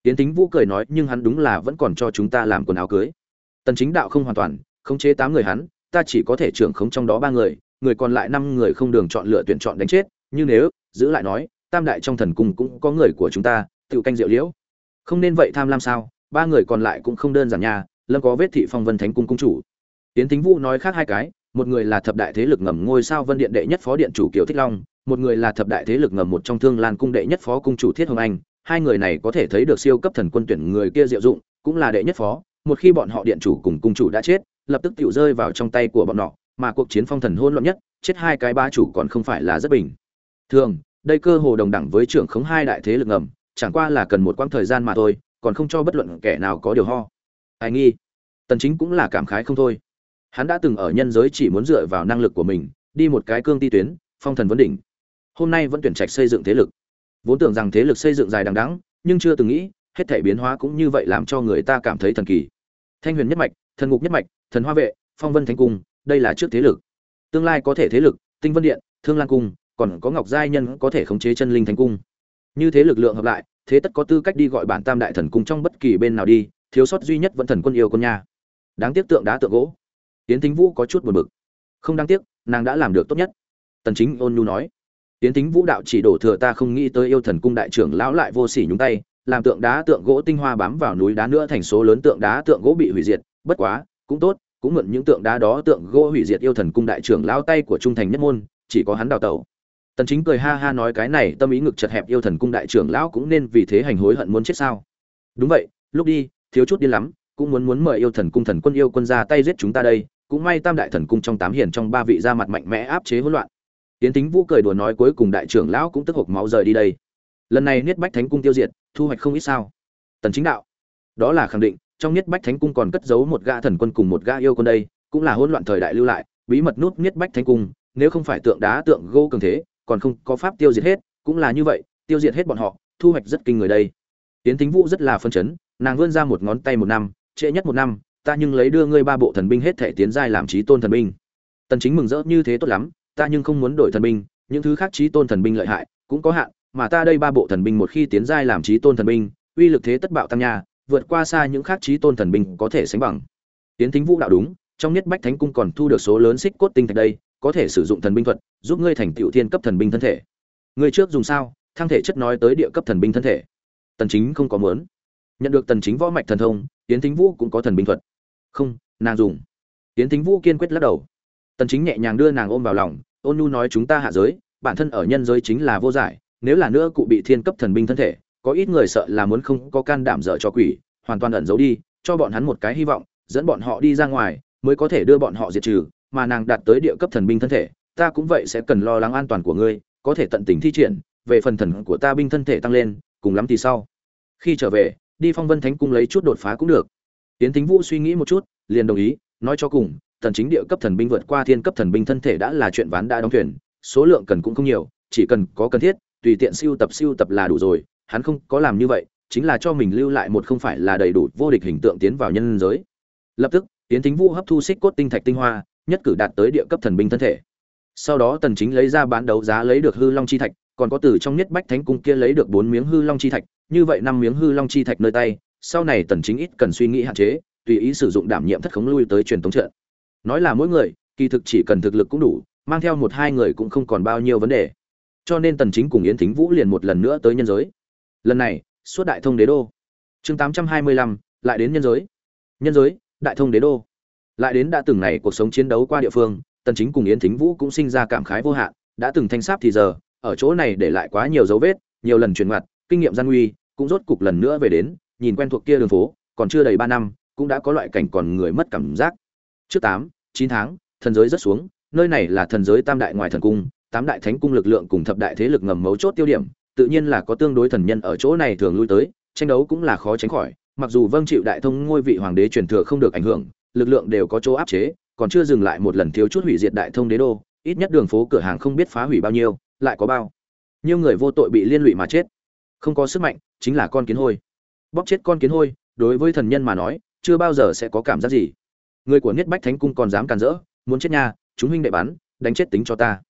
Tiến tính vũ cười nói, nhưng hắn đúng là vẫn còn cho chúng ta làm quần áo cưới. Tần chính đạo không hoàn toàn, khống chế tám người hắn, ta chỉ có thể trưởng khống trong đó ba người người còn lại năm người không đường chọn lựa tuyển chọn đánh chết, như nếu, giữ lại nói, tam đại trong thần cung cũng có người của chúng ta tự canh diệu liễu. Không nên vậy tham lam sao, ba người còn lại cũng không đơn giản nha lâm có vết thị phong vân thánh cung cung chủ. Tiến tính vũ nói khác hai cái, một người là thập đại thế lực ngầm ngôi sao vân điện đệ nhất phó điện chủ kiều thích long, một người là thập đại thế lực ngầm một trong thương lan cung đệ nhất phó cung chủ thiết hồng anh. Hai người này có thể thấy được siêu cấp thần quân tuyển người kia diệu dụng, cũng là đệ nhất phó. Một khi bọn họ điện chủ cùng cung chủ đã chết, lập tức tự rơi vào trong tay của bọn họ, mà cuộc chiến phong thần hôn loạn nhất, chết hai cái ba chủ còn không phải là rất bình thường. Đây cơ hồ đồng đẳng với trưởng khống hai đại thế lực ngầm, chẳng qua là cần một quãng thời gian mà thôi, còn không cho bất luận kẻ nào có điều ho ai nghi? Tần chính cũng là cảm khái không thôi. Hắn đã từng ở nhân giới chỉ muốn dựa vào năng lực của mình, đi một cái cương ti tuyến, phong thần vấn đỉnh. Hôm nay vẫn tuyển trạch xây dựng thế lực. Vốn tưởng rằng thế lực xây dựng dài đằng đẵng, nhưng chưa từng nghĩ, hết thảy biến hóa cũng như vậy làm cho người ta cảm thấy thần kỳ. Thanh huyền nhất mạch, thần ngục nhất mạch, thần hoa vệ, phong vân thánh cung, đây là trước thế lực. Tương lai có thể thế lực, tinh vân điện, thương lan cung, còn có ngọc giai nhân có thể khống chế chân linh thánh cung. Như thế lực lượng hợp lại, thế tất có tư cách đi gọi bản tam đại thần cung trong bất kỳ bên nào đi thiếu sót duy nhất vẫn thần quân yêu con nha. Đáng tiếc tượng đá tượng gỗ. Tiến thính vũ có chút buồn bực. Không đáng tiếc, nàng đã làm được tốt nhất. Tần chính ôn nhu nói. Tiến thính vũ đạo chỉ đổ thừa ta không nghĩ tới yêu thần cung đại trưởng lão lại vô sỉ nhúng tay, làm tượng đá tượng gỗ tinh hoa bám vào núi đá nữa thành số lớn tượng đá tượng gỗ bị hủy diệt, bất quá, cũng tốt, cũng mượn những tượng đá đó tượng gỗ hủy diệt yêu thần cung đại trưởng lão tay của trung thành nhất môn, chỉ có hắn đào tẩu. Tần chính cười ha ha nói cái này tâm ý ngực chật hẹp yêu thần cung đại trưởng lão cũng nên vì thế hành hối hận muốn chết sao? Đúng vậy, lúc đi thiếu chút điên lắm, cũng muốn muốn mời yêu thần cung thần quân yêu quân ra tay giết chúng ta đây, cũng may tam đại thần cung trong tám hiền trong ba vị ra mặt mạnh mẽ áp chế hỗn loạn. Tiến tính vũ cười đùa nói cuối cùng đại trưởng lão cũng tức hộc máu rời đi đây. Lần này niết bách thánh cung tiêu diệt, thu hoạch không ít sao? Tần chính đạo, đó là khẳng định, trong niết bách thánh cung còn cất giấu một gã thần quân cùng một gã yêu quân đây, cũng là hỗn loạn thời đại lưu lại, bí mật nút niết bách thánh cung, nếu không phải tượng đá tượng gỗ cường thế, còn không có pháp tiêu diệt hết, cũng là như vậy, tiêu diệt hết bọn họ, thu hoạch rất kinh người đây. Tiến tính vũ rất là phân chấn nàng vươn ra một ngón tay một năm, trễ nhất một năm, ta nhưng lấy đưa ngươi ba bộ thần binh hết thể tiến giai làm trí tôn thần binh. Tần chính mừng rỡ, như thế tốt lắm, ta nhưng không muốn đổi thần binh, những thứ khác trí tôn thần binh lợi hại cũng có hạn, mà ta đây ba bộ thần binh một khi tiến giai làm trí tôn thần binh, uy lực thế tất bạo tăng nha, vượt qua xa những khác trí tôn thần binh có thể sánh bằng. Tiến thính vũ đạo đúng, trong nhất bách thánh cung còn thu được số lớn xích cốt tinh thạch đây, có thể sử dụng thần binh thuật, giúp ngươi thành tiểu thiên cấp thần binh thân thể. Ngươi trước dùng sao? Thang thể chất nói tới địa cấp thần binh thân thể. Tần chính không có muốn nhận được tần chính võ mạch thần thông tiến thính vũ cũng có thần binh thuật. Không, nàng dùng. Tiến thính vũ kiên quyết lắc đầu. Tần chính nhẹ nhàng đưa nàng ôm vào lòng, ôn nhu nói chúng ta hạ giới, bản thân ở nhân giới chính là vô giải, nếu là nữa cụ bị thiên cấp thần binh thân thể, có ít người sợ là muốn không có can đảm dở cho quỷ, hoàn toàn ẩn giấu đi, cho bọn hắn một cái hy vọng, dẫn bọn họ đi ra ngoài, mới có thể đưa bọn họ diệt trừ, mà nàng đạt tới địa cấp thần binh thân thể, ta cũng vậy sẽ cần lo lắng an toàn của ngươi, có thể tận tình thi triển, về phần thần của ta binh thân thể tăng lên, cùng lắm thì sau. Khi trở về đi phong vân thánh cung lấy chút đột phá cũng được. Tiến thính vũ suy nghĩ một chút, liền đồng ý, nói cho cùng, thần chính địa cấp thần binh vượt qua thiên cấp thần binh thân thể đã là chuyện ván đã đóng thuyền, số lượng cần cũng không nhiều, chỉ cần có cần thiết, tùy tiện siêu tập siêu tập là đủ rồi, hắn không có làm như vậy, chính là cho mình lưu lại một không phải là đầy đủ vô địch hình tượng tiến vào nhân giới. Lập tức tiến thính vũ hấp thu xích cốt tinh thạch tinh hoa, nhất cử đạt tới địa cấp thần binh thân thể. Sau đó tần chính lấy ra bán đấu giá lấy được hư long chi thạch, còn có từ trong nhất bách thánh cung kia lấy được bốn miếng hư long chi thạch như vậy năm miếng hư long chi thạch nơi tay sau này tần chính ít cần suy nghĩ hạn chế tùy ý sử dụng đảm nhiệm thất khống lui tới truyền thống trận. Nói là mỗi người kỳ thực chỉ cần thực lực cũng đủ mang theo một hai người cũng không còn bao nhiêu vấn đề. Cho nên tần chính cùng yến thính vũ liền một lần nữa tới nhân giới. Lần này suốt đại thông đế đô. Chương 825, lại đến nhân giới. Nhân giới đại thông đế đô. Lại đến đã từng này cuộc sống chiến đấu qua địa phương tần chính cùng yến thính vũ cũng sinh ra cảm khái vô hạn đã từng thanh sáp thì giờ ở chỗ này để lại quá nhiều dấu vết nhiều lần truyền mặt kinh nghiệm gian nguy cũng rốt cục lần nữa về đến nhìn quen thuộc kia đường phố còn chưa đầy ba năm cũng đã có loại cảnh còn người mất cảm giác. Trước 8, 9 tháng thần giới rất xuống nơi này là thần giới tam đại ngoài thần cung tám đại thánh cung lực lượng cùng thập đại thế lực ngầm mấu chốt tiêu điểm tự nhiên là có tương đối thần nhân ở chỗ này thường lui tới tranh đấu cũng là khó tránh khỏi mặc dù vâng chịu đại thông ngôi vị hoàng đế truyền thừa không được ảnh hưởng lực lượng đều có chỗ áp chế còn chưa dừng lại một lần thiếu chút hủy diệt đại thông đế đô ít nhất đường phố cửa hàng không biết phá hủy bao nhiêu lại có bao nhiêu người vô tội bị liên lụy mà chết không có sức mạnh, chính là con kiến hôi. Bóp chết con kiến hôi, đối với thần nhân mà nói, chưa bao giờ sẽ có cảm giác gì. Người của niết bách thánh cung còn dám càn rỡ, muốn chết nha, chúng huynh đệ bắn, đánh chết tính cho ta.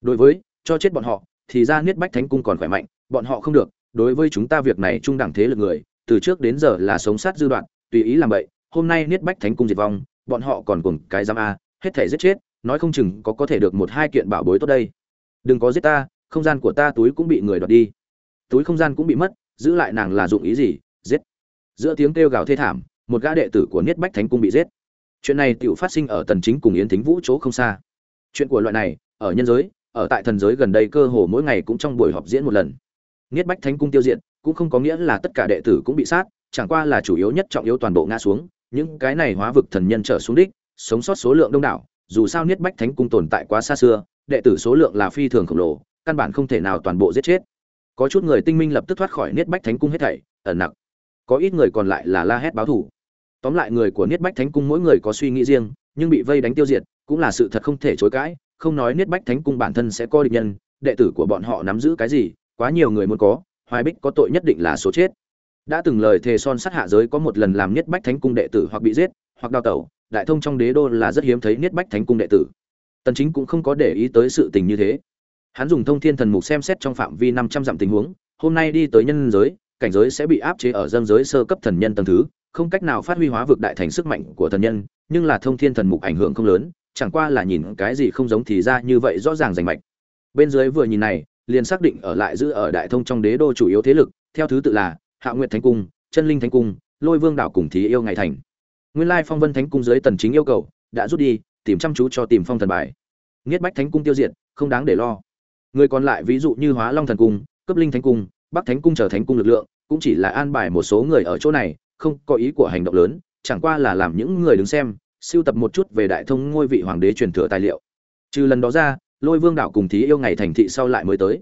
Đối với, cho chết bọn họ, thì ra niết bách thánh cung còn khỏe mạnh, bọn họ không được. Đối với chúng ta việc này trung đẳng thế lực người, từ trước đến giờ là sống sát dư đoạn, tùy ý làm vậy hôm nay niết bách thánh cung diệt vong, bọn họ còn cùng cái giam a, hết thể giết chết, nói không chừng có có thể được một hai kiện bảo bối tốt đây. Đừng có giết ta, không gian của ta túi cũng bị người đoạt đi túi không gian cũng bị mất, giữ lại nàng là dụng ý gì? Giết. Giữa tiếng kêu gào thê thảm, một gã đệ tử của niết bách thánh cung bị giết. Chuyện này tự phát sinh ở tần chính cùng yến thính vũ chỗ không xa. Chuyện của loại này, ở nhân giới, ở tại thần giới gần đây cơ hồ mỗi ngày cũng trong buổi họp diễn một lần. Niết bách thánh cung tiêu diệt, cũng không có nghĩa là tất cả đệ tử cũng bị sát, chẳng qua là chủ yếu nhất trọng yếu toàn bộ ngã xuống, những cái này hóa vực thần nhân trở xuống đích, sống sót số lượng đông đảo, dù sao niết bách thánh cung tồn tại quá xa xưa, đệ tử số lượng là phi thường khổng lồ, căn bản không thể nào toàn bộ giết chết có chút người tinh minh lập tức thoát khỏi niết bách thánh cung hết thảy, ẩn nặc. Có ít người còn lại là la hét báo thủ tóm lại người của niết bách thánh cung mỗi người có suy nghĩ riêng, nhưng bị vây đánh tiêu diệt, cũng là sự thật không thể chối cãi, không nói niết bách thánh cung bản thân sẽ có địch nhân, đệ tử của bọn họ nắm giữ cái gì, quá nhiều người muốn có, hoài bích có tội nhất định là số chết. Đã từng lời thề son sát hạ giới có một lần làm niết bách thánh cung đệ tử hoặc bị giết, hoặc đào tẩu, đại thông trong đế đô là rất hiếm thấy niết bách thánh cung đệ tử. Tần chính cũng không có để ý tới sự tình như thế hắn dùng thông thiên thần mục xem xét trong phạm vi 500 dặm tình huống, hôm nay đi tới nhân giới, cảnh giới sẽ bị áp chế ở dân giới sơ cấp thần nhân tầng thứ, không cách nào phát huy hóa vực đại thành sức mạnh của thần nhân, nhưng là thông thiên thần mục ảnh hưởng không lớn, chẳng qua là nhìn cái gì không giống thì ra như vậy rõ ràng rành mạch. Bên dưới vừa nhìn này, liền xác định ở lại giữ ở đại thông trong đế đô chủ yếu thế lực, theo thứ tự là hạ nguyện thánh cung, chân linh thánh cung, lôi vương đảo cùng thí yêu ngày thành. Nguyên lai phong vân thánh cung dưới tần chính yêu cầu, đã rút đi, tìm chăm chú cho tìm phong thần bài. Nghiết bách thánh cung tiêu diệt, không đáng để lo người còn lại ví dụ như hóa long thần cung cấp linh thánh cung, bắc thánh cung trở thánh cung lực lượng, cũng chỉ là an bài một số người ở chỗ này, không có ý của hành động lớn, chẳng qua là làm những người đứng xem siêu tập một chút về đại thông ngôi vị hoàng đế truyền thừa tài liệu. Trừ lần đó ra, lôi vương đảo cùng thí yêu ngày thành thị sau lại mới tới.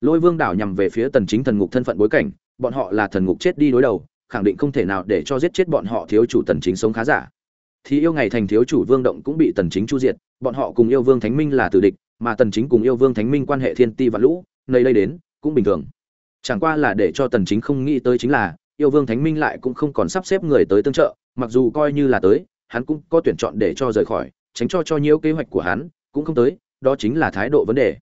Lôi vương đảo nhằm về phía tần chính thần ngục thân phận bối cảnh, bọn họ là thần ngục chết đi đối đầu, khẳng định không thể nào để cho giết chết bọn họ thiếu chủ tần chính sống khá giả. Thí yêu ngày thành thiếu chủ vương động cũng bị tần chính chu diệt, bọn họ cùng yêu vương thánh minh là tử địch mà tần chính cùng yêu vương thánh minh quan hệ thiên ti và lũ, nơi đây đến, cũng bình thường. Chẳng qua là để cho tần chính không nghĩ tới chính là, yêu vương thánh minh lại cũng không còn sắp xếp người tới tương trợ, mặc dù coi như là tới, hắn cũng có tuyển chọn để cho rời khỏi, tránh cho cho nhiều kế hoạch của hắn, cũng không tới, đó chính là thái độ vấn đề.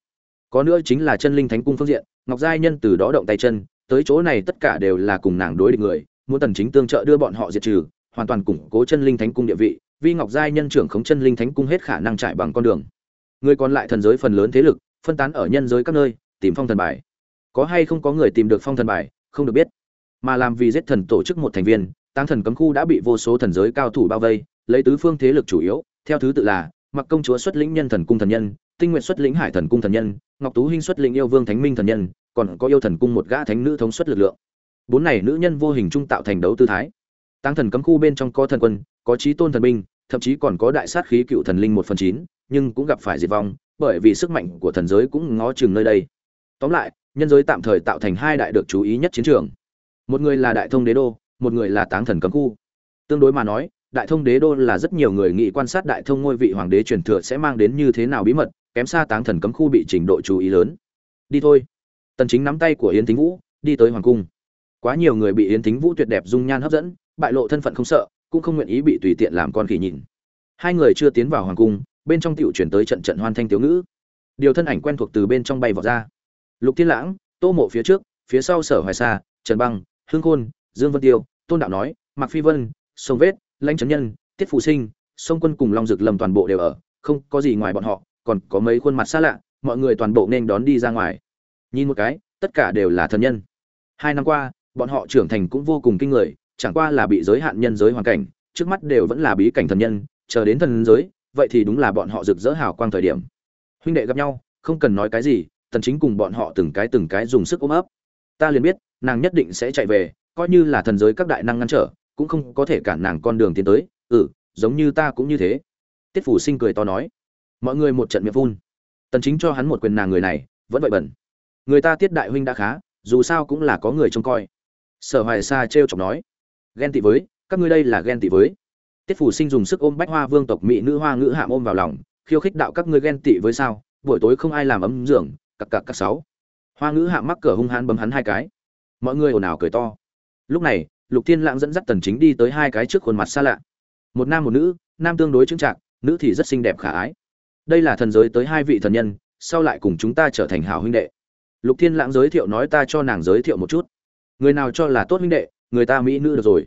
Có nữa chính là chân linh thánh cung phương diện, ngọc giai nhân từ đó động tay chân, tới chỗ này tất cả đều là cùng nàng đối địch người, muốn tần chính tương trợ đưa bọn họ diệt trừ, hoàn toàn củng cố chân linh thánh cung địa vị vi ngọc giai nhân trưởng khống chân linh thánh cung hết khả năng trải bằng con đường người còn lại thần giới phần lớn thế lực, phân tán ở nhân giới các nơi, tìm phong thần bài. Có hay không có người tìm được phong thần bài, không được biết. Mà làm vì giết thần tổ chức một thành viên tăng thần cấm khu đã bị vô số thần giới cao thủ bao vây, lấy tứ phương thế lực chủ yếu, theo thứ tự là mặc công chúa xuất lĩnh nhân thần cung thần nhân, tinh nguyện xuất lĩnh hải thần cung thần nhân, ngọc tú hinh xuất lĩnh yêu vương thánh minh thần nhân, còn có yêu thần cung một gã thánh nữ thống suất lực lượng. Bốn này nữ nhân vô hình trung tạo thành đấu tư thái. Tăng thần cấm khu bên trong có thần quân, có trí tôn thần binh thậm chí còn có đại sát khí cựu thần linh một phần chín, nhưng cũng gặp phải diệt vong, bởi vì sức mạnh của thần giới cũng ngó chừng nơi đây. Tóm lại, nhân giới tạm thời tạo thành hai đại được chú ý nhất chiến trường. Một người là đại thông đế đô, một người là táng thần cấm khu. Tương đối mà nói, đại thông đế đô là rất nhiều người nghĩ quan sát đại thông ngôi vị hoàng đế truyền thừa sẽ mang đến như thế nào bí mật, kém xa táng thần cấm khu bị trình độ chú ý lớn. Đi thôi. Tần chính nắm tay của yến thính vũ, đi tới hoàng cung. Quá nhiều người bị yến thính vũ tuyệt đẹp dung nhan hấp dẫn, bại lộ thân phận không sợ cũng không nguyện ý bị tùy tiện làm con khỉ nhìn. Hai người chưa tiến vào hoàng cung, bên trong tiểu chuyển tới trận trận hoan thanh thiếu ngữ. Điều thân ảnh quen thuộc từ bên trong bay vọt ra. Lục thiên lãng, tô mộ phía trước, phía sau sở hoài sa, trần băng, hương khôn, dương vân tiêu, tôn đạo nói, mạc phi vân, sông vết, lãnh trấn nhân, tiết phụ sinh, sông quân cùng long dực lầm toàn bộ đều ở, không có gì ngoài bọn họ, còn có mấy khuôn mặt xa lạ, mọi người toàn bộ nên đón đi ra ngoài. Nhìn một cái, tất cả đều là thần nhân. Hai năm qua, bọn họ trưởng thành cũng vô cùng kinh người chẳng qua là bị giới hạn nhân giới hoàn cảnh, trước mắt đều vẫn là bí cảnh thần nhân, chờ đến thần giới, vậy thì đúng là bọn họ rực rỡ hào quang thời điểm. Huynh đệ gặp nhau, không cần nói cái gì, tần chính cùng bọn họ từng cái từng cái dùng sức ôm ấp. Ta liền biết, nàng nhất định sẽ chạy về, coi như là thần giới các đại năng ngăn trở, cũng không có thể cản nàng con đường tiến tới. Ừ giống như ta cũng như thế. Tiết phủ sinh cười to nói. Mọi người một trận miệng phun. Tần chính cho hắn một quyền nàng người này, vẫn vậy bẩn. Người ta tiết đại huynh đã khá, dù sao cũng là có người trông coi. Sở hoài sa trêu chọc nói ghen tị với, các ngươi đây là ghen tị với. Tiết phủ sinh dùng sức ôm bách hoa vương tộc mỹ nữ hoa ngữ hạm ôm vào lòng, khiêu khích đạo các ngươi ghen tị với sao? Buổi tối không ai làm ấm giường, cặc cặc cặc sáu. Hoa ngữ hạm mắc cửa hung hãn bấm hắn hai cái. Mọi người ồn ào cười to. Lúc này, lục thiên lãng dẫn dắt tần chính đi tới hai cái trước khuôn mặt xa lạ. Một nam một nữ, nam tương đối chứng trạng nữ thì rất xinh đẹp khả ái. Đây là thần giới tới hai vị thần nhân, sau lại cùng chúng ta trở thành hảo huynh đệ. Lục thiên lãng giới thiệu nói ta cho nàng giới thiệu một chút. Người nào cho là tốt huynh đệ người ta mỹ nữ được rồi.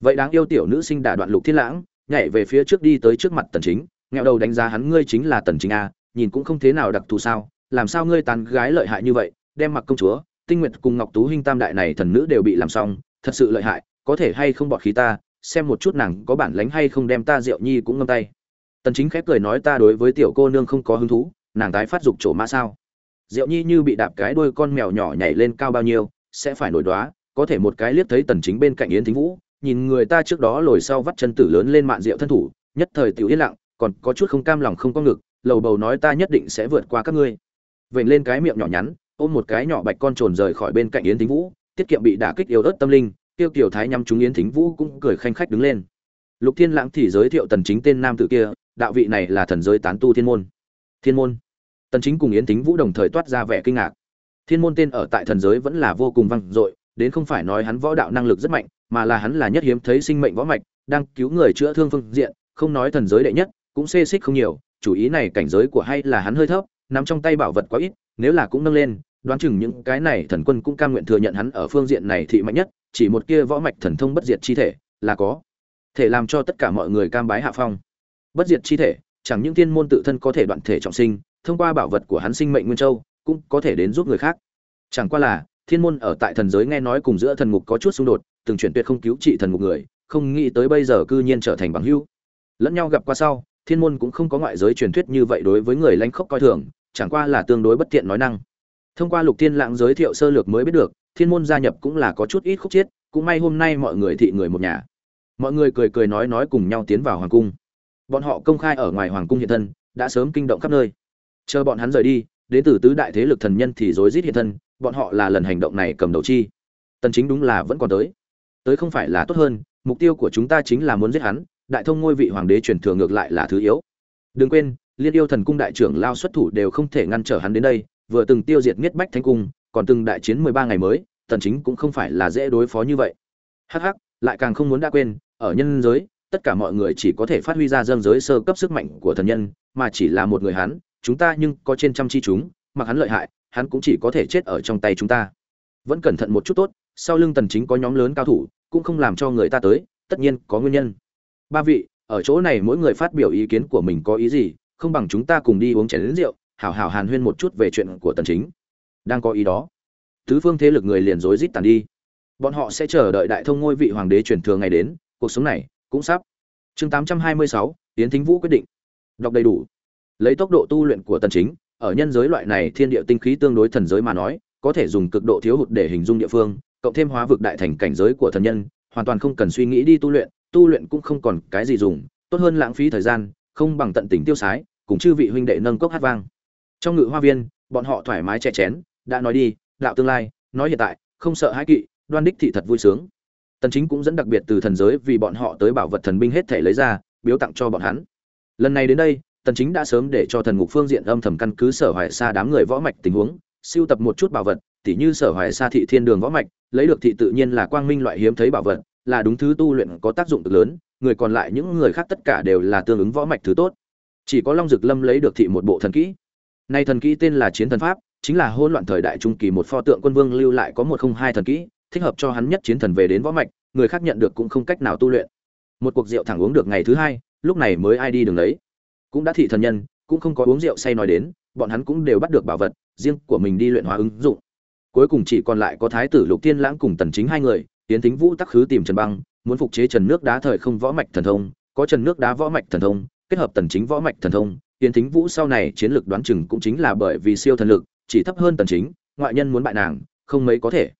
Vậy đáng yêu tiểu nữ sinh đả đoạn lục thiên lãng, nhảy về phía trước đi tới trước mặt tần chính nghèo đầu đánh giá hắn, ngươi chính là tần chính a nhìn cũng không thế nào đặc thù sao, làm sao ngươi tàn gái lợi hại như vậy, đem mặc công chúa, tinh nguyệt cùng ngọc tú huynh tam đại này thần nữ đều bị làm xong, thật sự lợi hại, có thể hay không bọt khí ta, xem một chút nàng có bản lánh hay không đem ta rượu nhi cũng ngâm tay. Tần chính khép cười nói, ta đối với tiểu cô nương không có hứng thú, nàng tái phát dục chỗ mã sao? Diệu nhi như bị đạp cái đuôi con mèo nhỏ nhảy lên cao bao nhiêu, sẽ phải nổi đoá có thể một cái liếc thấy tần chính bên cạnh yến thính vũ, nhìn người ta trước đó lồi sau vắt chân tử lớn lên mạn rượu thân thủ, nhất thời tiểu yên lặng, còn có chút không cam lòng không có ngực, lầu bầu nói ta nhất định sẽ vượt qua các ngươi. Vểnh lên cái miệng nhỏ nhắn, ôm một cái nhỏ bạch con trồn rời khỏi bên cạnh yến thính vũ, tiết kiệm bị đả kích yếu ớt tâm linh, tiêu kiều thái nhắm chúng yến thính vũ cũng cười khanh khách đứng lên. Lục thiên lãng thì giới thiệu tần chính tên nam tử kia, đạo vị này là thần giới tán tu thiên môn. Thiên môn. Tần chính cùng yến thính vũ đồng thời toát ra vẻ kinh ngạc. Thiên môn tên ở tại thần giới vẫn là vô cùng vang dội đến không phải nói hắn võ đạo năng lực rất mạnh, mà là hắn là nhất hiếm thấy sinh mệnh võ mạch, đang cứu người chữa thương phương diện, không nói thần giới đệ nhất, cũng xê xích không nhiều, chủ ý này cảnh giới của hay là hắn hơi thấp, nắm trong tay bảo vật quá ít, nếu là cũng nâng lên, đoán chừng những cái này thần quân cũng cam nguyện thừa nhận hắn ở phương diện này thị mạnh nhất, chỉ một kia võ mạch thần thông bất diệt chi thể, là có thể làm cho tất cả mọi người cam bái hạ phong. Bất diệt chi thể, chẳng những tiên môn tự thân có thể đoạn thể trọng sinh, thông qua bảo vật của hắn sinh mệnh nguyên châu, cũng có thể đến giúp người khác. Chẳng qua là thiên môn ở tại thần giới nghe nói cùng giữa thần ngục có chút xung đột, từng chuyển tuyệt không cứu trị thần ngục người, không nghĩ tới bây giờ cư nhiên trở thành bằng hữu. Lẫn nhau gặp qua sau, thiên môn cũng không có ngoại giới truyền thuyết như vậy đối với người lãnh khốc coi thường, chẳng qua là tương đối bất tiện nói năng. Thông qua lục thiên lãng giới thiệu sơ lược mới biết được, thiên môn gia nhập cũng là có chút ít khúc chiết cũng may hôm nay mọi người thị người một nhà. Mọi người cười cười nói nói cùng nhau tiến vào hoàng cung. Bọn họ công khai ở ngoài hoàng cung hiện thân, đã sớm kinh động khắp nơi. Chờ bọn hắn rời đi, đến từ tứ đại thế lực thần nhân thì rối rít hiện thân bọn họ là lần hành động này cầm đầu chi. Tần chính đúng là vẫn còn tới. Tới không phải là tốt hơn, mục tiêu của chúng ta chính là muốn giết hắn, đại thông ngôi vị hoàng đế truyền thừa ngược lại là thứ yếu. Đừng quên, liên yêu thần cung đại trưởng lao xuất thủ đều không thể ngăn trở hắn đến đây, vừa từng tiêu diệt miết bách thánh cung, còn từng đại chiến 13 ngày mới, tần chính cũng không phải là dễ đối phó như vậy. Hắc hắc, lại càng không muốn đã quên, ở nhân giới, tất cả mọi người chỉ có thể phát huy ra dâng giới sơ cấp sức mạnh của thần nhân, mà chỉ là một người hắn, chúng ta nhưng có trên trăm chi chúng, mặc hắn lợi hại hắn cũng chỉ có thể chết ở trong tay chúng ta. Vẫn cẩn thận một chút tốt sau lưng tần chính có nhóm lớn cao thủ cũng không làm cho người ta tới tất nhiên có nguyên nhân. Ba vị ở chỗ này mỗi người phát biểu ý kiến của mình có ý gì không bằng chúng ta cùng đi uống chén rượu hảo hảo hàn huyên một chút về chuyện của tần chính. Đang có ý đó. Tứ phương thế lực người liền rối rít tàn đi. Bọn họ sẽ chờ đợi đại thông ngôi vị hoàng đế truyền thừa ngày đến cuộc sống này cũng sắp. Chương 826, tiến thính vũ quyết định. Đọc đầy đủ. Lấy tốc độ tu luyện của tần chính ở nhân giới loại này thiên địa tinh khí tương đối thần giới mà nói, có thể dùng cực độ thiếu hụt để hình dung địa phương, cộng thêm hóa vực đại thành cảnh giới của thần nhân, hoàn toàn không cần suy nghĩ đi tu luyện tu luyện cũng không còn cái gì dùng, tốt hơn lãng phí thời gian, không bằng tận tình tiêu sái, cùng chư vị huynh đệ nâng cốc hát vang. Trong ngự hoa viên, bọn họ thoải mái chè chén, đã nói đi, đạo tương lai, nói hiện tại, không sợ hãi kỵ, đoan đích thị thật vui sướng. Tần chính cũng dẫn đặc biệt từ thần giới vì bọn họ tới bảo vật thần binh hết thể lấy ra, biếu tặng cho bọn hắn. Lần này đến đây tần chính đã sớm để cho thần ngục phương diện âm thầm căn cứ sở hoài xa đám người võ mạch tình huống, siêu tập một chút bảo vật, tỉ như sở hoài xa thị thiên đường võ mạch, lấy được thị tự nhiên là quang minh loại hiếm thấy bảo vật, là đúng thứ tu luyện có tác dụng cực lớn, người còn lại những người khác tất cả đều là tương ứng võ mạch thứ tốt. Chỉ có long dực lâm lấy được thị một bộ thần kỹ. Nay thần kỹ tên là chiến thần pháp, chính là hỗn loạn thời đại trung kỳ một pho tượng quân vương lưu lại có một không hai thần kỹ, thích hợp cho hắn nhất chiến thần về đến võ mạch, người khác nhận được cũng không cách nào tu luyện. Một cuộc rượu thẳng uống được ngày thứ hai, lúc này mới ai đi đường lấy cũng đã thị thần nhân, cũng không có uống rượu say nói đến, bọn hắn cũng đều bắt được bảo vật, riêng của mình đi luyện hóa ứng dụng. Cuối cùng chỉ còn lại có thái tử lục tiên lãng cùng tần chính hai người tiến thính vũ tắc khứ tìm trần băng, muốn phục chế trần nước đá thời không võ mạch thần thông, có trần nước đá võ mạch thần thông, kết hợp tần chính võ mạch thần thông tiến thính vũ sau này chiến lược đoán chừng cũng chính là bởi vì siêu thần lực, chỉ thấp hơn tần chính, ngoại nhân muốn bại nàng, không mấy có thể.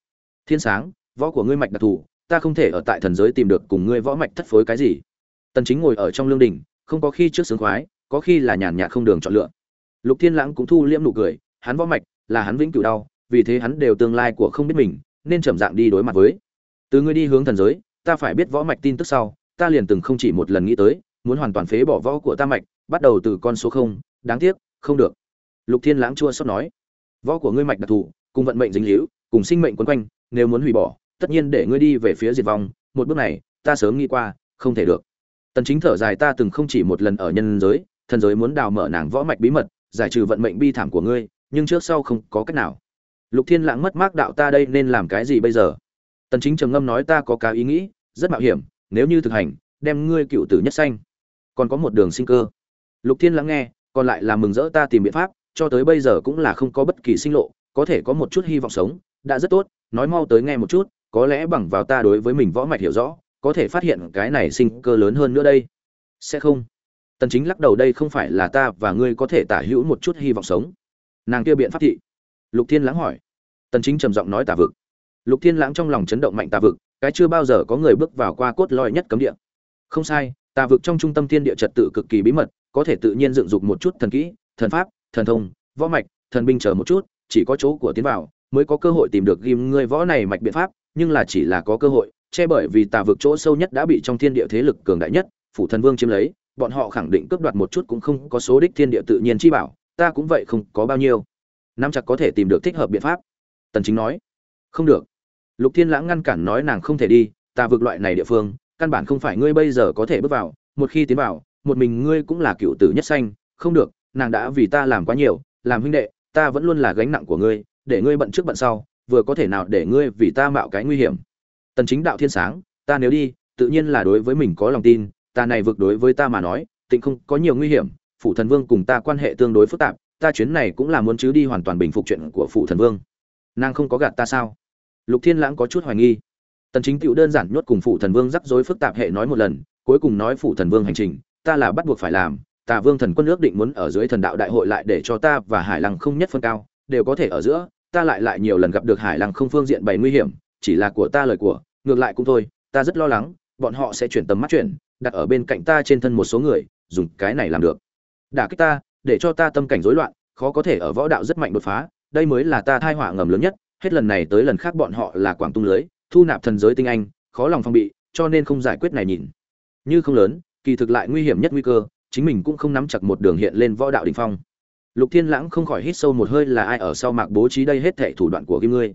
Thiên sáng, võ của ngươi mạch đặc thù, ta không thể ở tại thần giới tìm được cùng ngươi võ mạch thất phối cái gì. Tần chính ngồi ở trong lương đình không có khi trước sướng khoái có khi là nhàn nhạt không đường chọn lựa. Lục thiên lãng cũng thu liễm nụ cười, hắn võ mạch, là hắn vĩnh cửu đau, vì thế hắn đều tương lai của không biết mình, nên chậm dạng đi đối mặt với. Từ ngươi đi hướng thần giới, ta phải biết võ mạch tin tức sau, ta liền từng không chỉ một lần nghĩ tới, muốn hoàn toàn phế bỏ võ của ta mạch, bắt đầu từ con số không, đáng tiếc, không được. Lục thiên lãng chua xót nói, võ của ngươi mạch đặc thù, cùng vận mệnh dính líu, cùng sinh mệnh quấn quanh, nếu muốn hủy bỏ, tất nhiên để ngươi đi về phía diệt vong, một bước này, ta sớm nghĩ qua, không thể được. Tần chính thở dài ta từng không chỉ một lần ở nhân giới thần giới muốn đào mở nàng võ mạch bí mật, giải trừ vận mệnh bi thảm của ngươi, nhưng trước sau không có cách nào. Lục thiên lãng mất mát đạo ta đây nên làm cái gì bây giờ? Tần chính trầm ngâm nói ta có cá ý nghĩ, rất mạo hiểm, nếu như thực hành, đem ngươi cựu tử nhất sanh. Còn có một đường sinh cơ. Lục thiên lãng nghe, còn lại là mừng rỡ ta tìm biện pháp, cho tới bây giờ cũng là không có bất kỳ sinh lộ, có thể có một chút hy vọng sống, đã rất tốt, nói mau tới nghe một chút, có lẽ bằng vào ta đối với mình võ mạch hiểu rõ, có thể phát hiện cái này sinh cơ lớn hơn nữa đây. Sẽ không tần chính lắc đầu đây không phải là ta và ngươi có thể tả hữu một chút hy vọng sống. Nàng kia biện pháp thị. Lục thiên lãng hỏi. Tần chính trầm giọng nói tà vực. Lục thiên lãng trong lòng chấn động mạnh tà vực, cái chưa bao giờ có người bước vào qua cốt lõi nhất cấm địa. Không sai tà vực trong trung tâm thiên địa trật tự cực kỳ bí mật, có thể tự nhiên dựng dục một chút thần kỹ, thần pháp, thần thông, võ mạch, thần binh chờ một chút, chỉ có chỗ của tiến vào mới có cơ hội tìm được ghim ngươi võ này mạch biện pháp, nhưng là chỉ là có cơ hội, che bởi vì tà vực chỗ sâu nhất đã bị trong thiên địa thế lực cường đại nhất, phủ thần vương chiếm lấy bọn họ khẳng định cướp đoạt một chút cũng không có số đích thiên địa tự nhiên chi bảo, ta cũng vậy không có bao nhiêu. Nam chặt có thể tìm được thích hợp biện pháp. Tần chính nói, không được. Lục thiên lãng ngăn cản nói nàng không thể đi, ta vượt loại này địa phương, căn bản không phải ngươi bây giờ có thể bước vào, một khi tiến vào, một mình ngươi cũng là cựu tử nhất sanh, không được, nàng đã vì ta làm quá nhiều, làm huynh đệ, ta vẫn luôn là gánh nặng của ngươi, để ngươi bận trước bận sau, vừa có thể nào để ngươi vì ta mạo cái nguy hiểm. Tần chính đạo thiên sáng, ta nếu đi, tự nhiên là đối với mình có lòng tin ta này vực đối với ta mà nói, tịnh không có nhiều nguy hiểm, phủ thần vương cùng ta quan hệ tương đối phức tạp, ta chuyến này cũng là muốn chứ đi hoàn toàn bình phục chuyện của phủ thần vương. Nàng không có gạt ta sao? Lục thiên lãng có chút hoài nghi. Tần chính tựu đơn giản nhốt cùng phủ thần vương rắc rối phức tạp hệ nói một lần, cuối cùng nói phủ thần vương hành trình, ta là bắt buộc phải làm tà vương thần quân ước định muốn ở dưới thần đạo đại hội lại để cho ta và hải lăng không nhất phân cao, đều có thể ở giữa, ta lại lại nhiều lần gặp được hải lăng không phương diện bày nguy hiểm, chỉ là của ta lời của, ngược lại cũng thôi, ta rất lo lắng, bọn họ sẽ chuyển tầm mắt chuyển đặt ở bên cạnh ta trên thân một số người, dùng cái này làm được. Đả kích ta, để cho ta tâm cảnh rối loạn, khó có thể ở võ đạo rất mạnh đột phá, đây mới là ta thai họa ngầm lớn nhất, hết lần này tới lần khác bọn họ là quảng tung lưới, thu nạp thần giới tinh anh, khó lòng phong bị, cho nên không giải quyết này nhìn. Như không lớn, kỳ thực lại nguy hiểm nhất nguy cơ, chính mình cũng không nắm chặt một đường hiện lên võ đạo đỉnh phong. Lục thiên lãng không khỏi hít sâu một hơi là ai ở sau mạc bố trí đây hết thảy thủ đoạn của kim ngươi.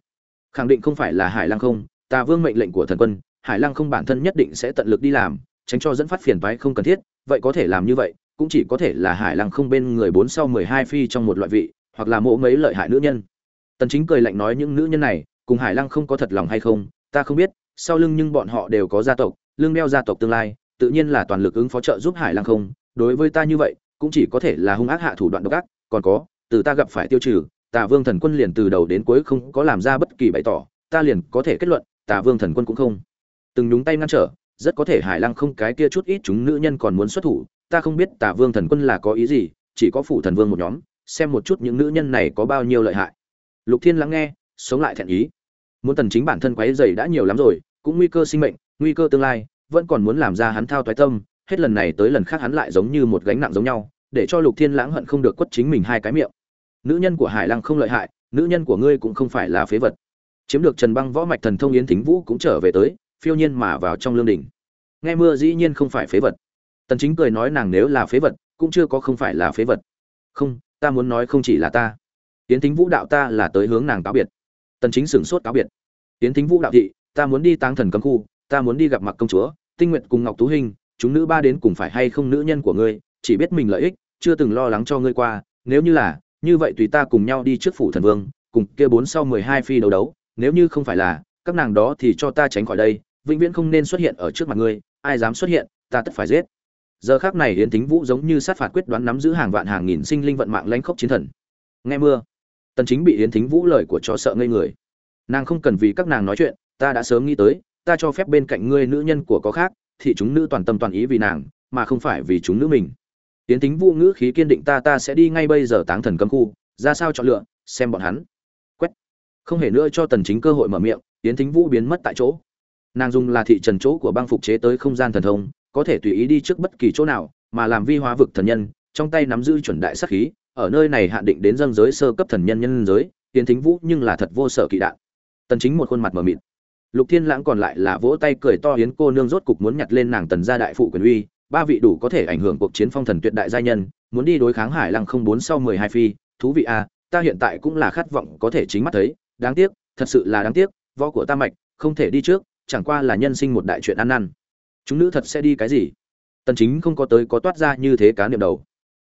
Khẳng định không phải là hải lăng không, ta vương mệnh lệnh của thần quân, hải lăng không bản thân nhất định sẽ tận lực đi làm tránh cho dẫn phát phiền toái không cần thiết, vậy có thể làm như vậy, cũng chỉ có thể là hải lăng không bên người bốn sau mười hai phi trong một loại vị, hoặc là mộ mấy lợi hại nữ nhân. Tần chính cười lạnh nói những nữ nhân này, cùng hải lăng không có thật lòng hay không, ta không biết, sau lưng nhưng bọn họ đều có gia tộc, lương đeo gia tộc tương lai, tự nhiên là toàn lực ứng phó trợ giúp hải lăng không, đối với ta như vậy, cũng chỉ có thể là hung ác hạ thủ đoạn độc ác, còn có, từ ta gặp phải tiêu trừ tà vương thần quân liền từ đầu đến cuối không có làm ra bất kỳ bày tỏ, ta liền có thể kết luận tà vương thần quân cũng không. Từng nhúng tay ngăn trở rất có thể hải lăng không cái kia chút ít chúng nữ nhân còn muốn xuất thủ, ta không biết Tả vương thần quân là có ý gì, chỉ có phủ thần vương một nhóm, xem một chút những nữ nhân này có bao nhiêu lợi hại. Lục thiên lắng nghe, sống lại thẹn ý. Muốn tần chính bản thân quấy dày đã nhiều lắm rồi, cũng nguy cơ sinh mệnh, nguy cơ tương lai, vẫn còn muốn làm ra hắn thao toái tâm, hết lần này tới lần khác hắn lại giống như một gánh nặng giống nhau, để cho lục thiên lãng hận không được quất chính mình hai cái miệng. Nữ nhân của hải lăng không lợi hại, nữ nhân của ngươi cũng không phải là phế vật. Chiếm được trần băng võ mạch thần thông yến thính vũ cũng trở về tới phiêu nhiên mà vào trong lương đình, nghe mưa dĩ nhiên không phải phế vật. Tần chính cười nói nàng nếu là phế vật cũng chưa có không phải là phế vật. Không ta muốn nói không chỉ là ta. Tiến thính vũ đạo ta là tới hướng nàng cáo biệt. Tần chính sửng sốt cáo biệt. Tiến thính vũ đạo thị ta muốn đi táng thần cấm khu ta muốn đi gặp mặt công chúa tinh nguyện cùng ngọc tú hình chúng nữ ba đến cùng phải hay không nữ nhân của ngươi chỉ biết mình lợi ích chưa từng lo lắng cho ngươi qua nếu như là như vậy tùy ta cùng nhau đi trước phủ thần vương cùng kia bốn sau mười hai phi đấu đấu nếu như không phải là các nàng đó thì cho ta tránh khỏi đây vĩnh viễn không nên xuất hiện ở trước mặt ngươi, ai dám xuất hiện, ta tất phải giết. Giờ khác này yến tính vũ giống như sát phạt quyết đoán nắm giữ hàng vạn hàng nghìn sinh linh vận mạng lãnh khốc chiến thần. Nghe mưa, tần chính bị yến thính vũ lời của cho sợ ngây người. Nàng không cần vì các nàng nói chuyện, ta đã sớm nghĩ tới, ta cho phép bên cạnh ngươi nữ nhân của có khác, thì chúng nữ toàn tâm toàn ý vì nàng, mà không phải vì chúng nữ mình. Yến tính vũ ngữ khí kiên định ta ta sẽ đi ngay bây giờ táng thần cấm khu, ra sao chọn lựa, xem bọn hắn. Quét. Không hề nữa cho tần chính cơ hội mở miệng, Yến tính vũ biến mất tại chỗ nàng dùng là thị trần chỗ của băng phục chế tới không gian thần thông có thể tùy ý đi trước bất kỳ chỗ nào mà làm vi hóa vực thần nhân trong tay nắm giữ chuẩn đại sát khí ở nơi này hạn định đến dân giới sơ cấp thần nhân nhân giới tiến thính vũ nhưng là thật vô sở kỵ đạn. Tần chính một khuôn mặt mờ mịt. Lục thiên lãng còn lại là vỗ tay cười to hiến cô nương rốt cục muốn nhặt lên nàng tần gia đại phụ quyền uy ba vị đủ có thể ảnh hưởng cuộc chiến phong thần tuyệt đại gia nhân muốn đi đối kháng hải lăng không bốn sau mười hai phi thú vị a à, ta hiện tại cũng là khát vọng có thể chính mắt thấy đáng tiếc thật sự là đáng tiếc võ của ta mạch không thể đi trước chẳng qua là nhân sinh một đại chuyện ăn năn. Chúng nữ thật sẽ đi cái gì? Tần chính không có tới có toát ra như thế cá niệm đầu.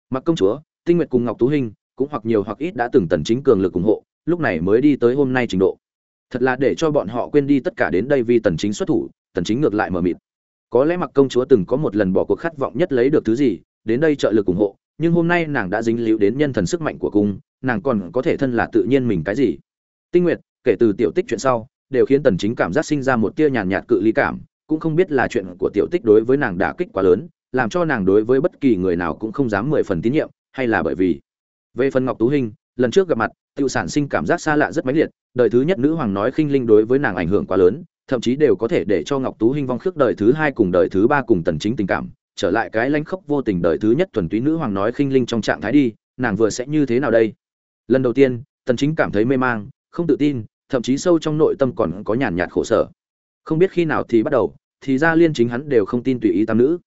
Mặc công chúa, tinh nguyệt cùng ngọc tú hình cũng hoặc nhiều hoặc ít đã từng tần chính cường lực ủng hộ, lúc này mới đi tới hôm nay trình độ. Thật là để cho bọn họ quên đi tất cả đến đây vì tần chính xuất thủ, tần chính ngược lại mở mịt. Có lẽ mặc công chúa từng có một lần bỏ cuộc khát vọng nhất lấy được thứ gì, đến đây trợ lực ủng hộ, nhưng hôm nay nàng đã dính líu đến nhân thần sức mạnh của cung, nàng còn có thể thân là tự nhiên mình cái gì? Tinh nguyệt, kể từ tiểu tích chuyện sau đều khiến tần chính cảm giác sinh ra một tia nhàn nhạt cự ly cảm, cũng không biết là chuyện của tiểu tích đối với nàng đả kích quá lớn, làm cho nàng đối với bất kỳ người nào cũng không dám mười phần tín nhiệm, hay là bởi vì. Về phần ngọc tú hình lần trước gặp mặt, tiểu sản sinh cảm giác xa lạ rất mãnh liệt, đời thứ nhất nữ hoàng nói khinh linh đối với nàng ảnh hưởng quá lớn, thậm chí đều có thể để cho ngọc tú hình vong khước đời thứ hai cùng đời thứ ba cùng tần chính tình cảm, trở lại cái lãnh khốc vô tình đời thứ nhất thuần túy nữ hoàng nói khinh linh trong trạng thái đi, nàng vừa sẽ như thế nào đây? Lần đầu tiên, tần chính cảm thấy mê mang, không tự tin thậm chí sâu trong nội tâm còn có nhàn nhạt khổ sở. Không biết khi nào thì bắt đầu, thì ra liên chính hắn đều không tin tùy ý tam nữ.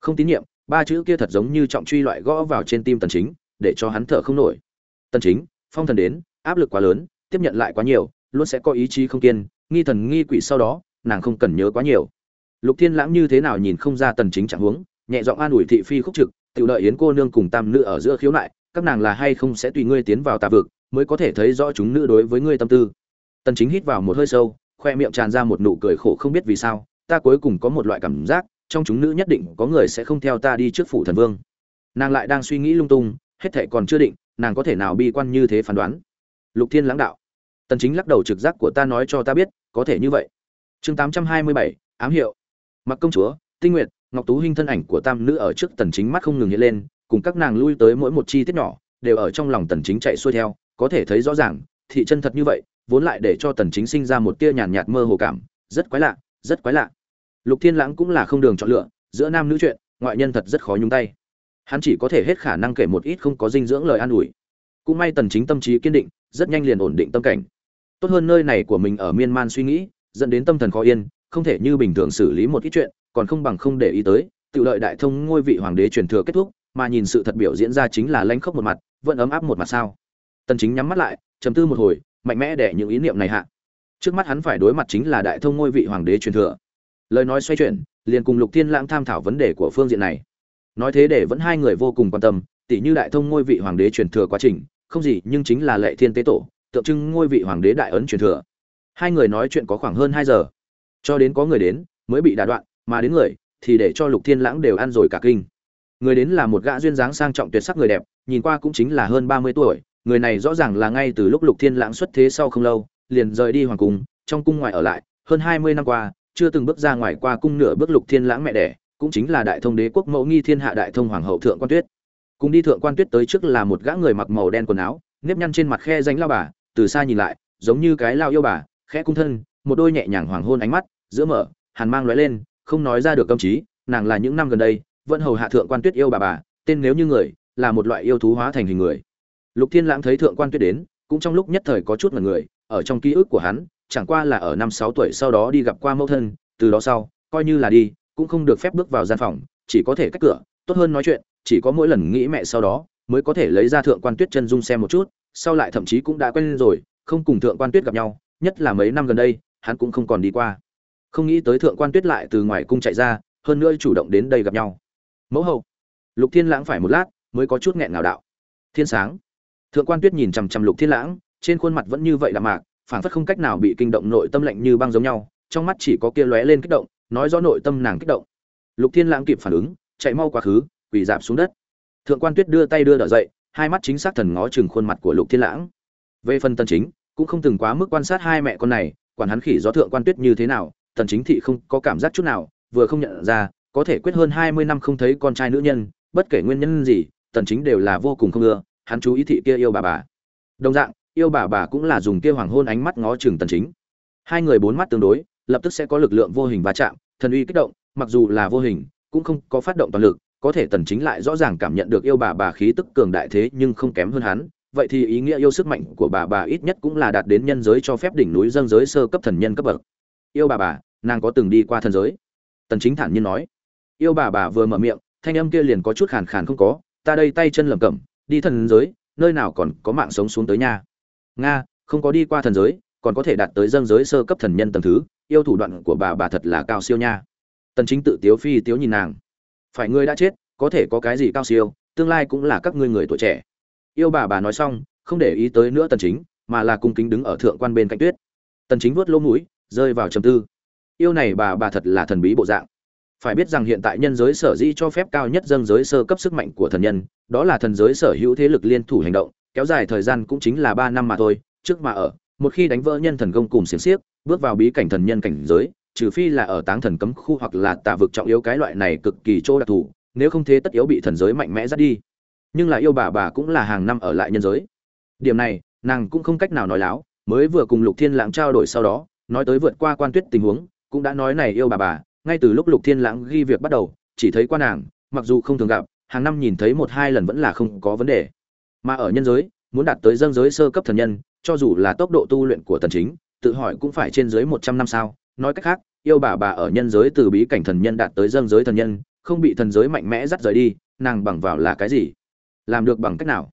Không tín nhiệm, ba chữ kia thật giống như trọng truy loại gõ vào trên tim tần chính, để cho hắn thở không nổi. Tần chính, phong thần đến, áp lực quá lớn, tiếp nhận lại quá nhiều, luôn sẽ có ý chí không kiên, nghi thần nghi quỷ sau đó, nàng không cần nhớ quá nhiều. Lục thiên lãng như thế nào nhìn không ra tần chính trạng huống, nhẹ giọng an ủi thị phi khúc trực, tiểu đợi yến cô nương cùng tam nữ ở giữa khiếu nại, các nàng là hay không sẽ tùy ngươi tiến vào tà vực, mới có thể thấy rõ chúng nữ đối với ngươi tâm tư tần chính hít vào một hơi sâu khoe miệng tràn ra một nụ cười khổ không biết vì sao ta cuối cùng có một loại cảm giác trong chúng nữ nhất định có người sẽ không theo ta đi trước phủ thần vương. Nàng lại đang suy nghĩ lung tung hết thảy còn chưa định nàng có thể nào bi quan như thế phán đoán? Lục thiên lãng đạo. Tần chính lắc đầu trực giác của ta nói cho ta biết có thể như vậy. Chương 827, ám hiệu. Mặc công chúa tinh nguyệt ngọc tú hinh thân ảnh của tam nữ ở trước tần chính mắt không ngừng hiện lên cùng các nàng lui tới mỗi một chi tiết nhỏ đều ở trong lòng tần chính chạy xuôi theo có thể thấy rõ ràng thị chân thật như vậy vốn lại để cho tần chính sinh ra một tia nhàn nhạt mơ hồ cảm, rất quái lạ, rất quái lạ. Lục thiên lãng cũng là không đường chọn lựa, giữa nam nữ chuyện, ngoại nhân thật rất khó nhúng tay. Hắn chỉ có thể hết khả năng kể một ít không có dinh dưỡng lời an ủi. Cũng may tần chính tâm trí kiên định, rất nhanh liền ổn định tâm cảnh. Tốt hơn nơi này của mình ở miên man suy nghĩ, dẫn đến tâm thần khó yên, không thể như bình thường xử lý một ít chuyện, còn không bằng không để ý tới, tự lợi đại thông ngôi vị hoàng đế truyền thừa kết thúc, mà nhìn sự thật biểu diễn ra chính là lanh khốc một mặt, vẫn ấm áp một mặt sao. Tần chính nhắm mắt lại, trầm tư một hồi mạnh mẽ để những ý niệm này hạ. Trước mắt hắn phải đối mặt chính là đại thông ngôi vị hoàng đế truyền thừa. Lời nói xoay chuyển, liền cùng lục thiên lãng tham thảo vấn đề của phương diện này. Nói thế để vẫn hai người vô cùng quan tâm tỷ như đại thông ngôi vị hoàng đế truyền thừa quá trình, không gì, nhưng chính là lệ thiên tế tổ, tượng trưng ngôi vị hoàng đế đại ấn truyền thừa. Hai người nói chuyện có khoảng hơn hai giờ. Cho đến có người đến, mới bị đả đoạn, mà đến người, thì để cho lục thiên lãng đều ăn rồi cả kinh. Người đến là một gã duyên dáng sang trọng tuyệt sắc người đẹp, nhìn qua cũng chính là hơn ba mươi tuổi người này rõ ràng là ngay từ lúc lục thiên lãng xuất thế sau không lâu, liền rời đi hoàng cung, trong cung ngoài ở lại, hơn hai mươi năm qua, chưa từng bước ra ngoài qua cung nửa bước lục thiên lãng mẹ đẻ, cũng chính là đại thông đế quốc mẫu nghi thiên hạ đại thông hoàng hậu thượng quan tuyết. Cùng đi thượng quan tuyết tới trước là một gã người mặc màu đen quần áo, nếp nhăn trên mặt khe danh lao bà, từ xa nhìn lại, giống như cái lao yêu bà, khẽ cung thân, một đôi nhẹ nhàng hoàng hôn ánh mắt, giữa mở, hàn mang lóe lên, không nói ra được tâm trí, nàng là những năm gần đây, vẫn hầu hạ thượng quan tuyết yêu bà bà, tên nếu như người, là một loại yêu thú hóa thành hình người lục thiên lãng thấy thượng quan tuyết đến, cũng trong lúc nhất thời có chút mật người, ở trong ký ức của hắn, chẳng qua là ở năm sáu tuổi sau đó đi gặp qua mẫu thân, từ đó sau, coi như là đi, cũng không được phép bước vào gian phòng, chỉ có thể cách cửa, tốt hơn nói chuyện, chỉ có mỗi lần nghĩ mẹ sau đó, mới có thể lấy ra thượng quan tuyết chân dung xem một chút, sau lại thậm chí cũng đã quen rồi, không cùng thượng quan tuyết gặp nhau, nhất là mấy năm gần đây, hắn cũng không còn đi qua. Không nghĩ tới thượng quan tuyết lại từ ngoài cung chạy ra, hơn nữa chủ động đến đây gặp nhau. Mẫu hậu, lục thiên lãng phải một lát, mới có chút nghẹn ngào đạo. Thiên sáng thượng quan tuyết nhìn chằm chằm lục thiên lãng, trên khuôn mặt vẫn như vậy đạm mạc, phảng phất không cách nào bị kinh động nội tâm lạnh như băng giống nhau, trong mắt chỉ có kia lóe lên kích động, nói rõ nội tâm nàng kích động. Lục thiên lãng kịp phản ứng, chạy mau quá khứ, quỳ dạp xuống đất. Thượng quan tuyết đưa tay đưa đỡ dậy, hai mắt chính xác thần ngó chừng khuôn mặt của lục thiên lãng. Về phần tân chính, cũng không từng quá mức quan sát hai mẹ con này, quản hắn khỉ gió thượng quan tuyết như thế nào, tần chính thị không có cảm giác chút nào, vừa không nhận ra, có thể quyết hơn 20 năm không thấy con trai nữ nhân, bất kể nguyên nhân gì, tần chính đều là vô cùng không ưa hắn chú ý thị kia yêu bà bà. Đồng dạng, yêu bà bà cũng là dùng kia hoàng hôn ánh mắt ngó chừng tần chính. Hai người bốn mắt tương đối, lập tức sẽ có lực lượng vô hình va chạm, thần uy kích động, mặc dù là vô hình, cũng không có phát động toàn lực, có thể tần chính lại rõ ràng cảm nhận được yêu bà bà khí tức cường đại thế nhưng không kém hơn hắn. Vậy thì ý nghĩa yêu sức mạnh của bà bà ít nhất cũng là đạt đến nhân giới cho phép đỉnh núi dâng giới sơ cấp thần nhân cấp bậc. Yêu bà bà, nàng có từng đi qua thần giới? Tần chính thản nhiên nói. Yêu bà bà vừa mở miệng, thanh âm kia liền có chút khàn khàn không có, ta đây tay chân lẩm cẩm đi thần giới, nơi nào còn có mạng sống xuống tới nhà nga, không có đi qua thần giới, còn có thể đạt tới dân giới sơ cấp thần nhân tầng thứ, yêu thủ đoạn của bà bà thật là cao siêu nha. Tần chính tự tiếu phi tiếu nhìn nàng. Phải ngươi đã chết, có thể có cái gì cao siêu, tương lai cũng là các ngươi người tuổi trẻ. Yêu bà bà nói xong, không để ý tới nữa tần chính, mà là cung kính đứng ở thượng quan bên cạnh tuyết. Tần chính vuốt lỗ mũi, rơi vào trầm tư. Yêu này bà bà thật là thần bí bộ dạng phải biết rằng hiện tại nhân giới sở dĩ cho phép cao nhất dâng giới sơ cấp sức mạnh của thần nhân, đó là thần giới sở hữu thế lực liên thủ hành động, kéo dài thời gian cũng chính là ba năm mà thôi. Trước mà ở, một khi đánh vỡ nhân thần công cùng xiềng xiếc, bước vào bí cảnh thần nhân cảnh giới, trừ phi là ở táng thần cấm khu hoặc là tạ vực trọng yếu cái loại này cực kỳ chỗ đặc thù, nếu không thế tất yếu bị thần giới mạnh mẽ dắt đi. Nhưng là yêu bà bà cũng là hàng năm ở lại nhân giới. Điểm này, nàng cũng không cách nào nói láo, mới vừa cùng lục thiên lãng trao đổi sau đó, nói tới vượt qua quan tuyết tình huống, cũng đã nói này yêu bà bà ngay từ lúc lục thiên lãng ghi việc bắt đầu, chỉ thấy quan nàng, mặc dù không thường gặp, hàng năm nhìn thấy một hai lần vẫn là không có vấn đề. Mà ở nhân giới, muốn đạt tới dân giới sơ cấp thần nhân, cho dù là tốc độ tu luyện của tần chính, tự hỏi cũng phải trên dưới 100 năm sao. Nói cách khác, yêu bà bà ở nhân giới từ bí cảnh thần nhân đạt tới dân giới thần nhân, không bị thần giới mạnh mẽ dắt rời đi, nàng bằng vào là cái gì? Làm được bằng cách nào?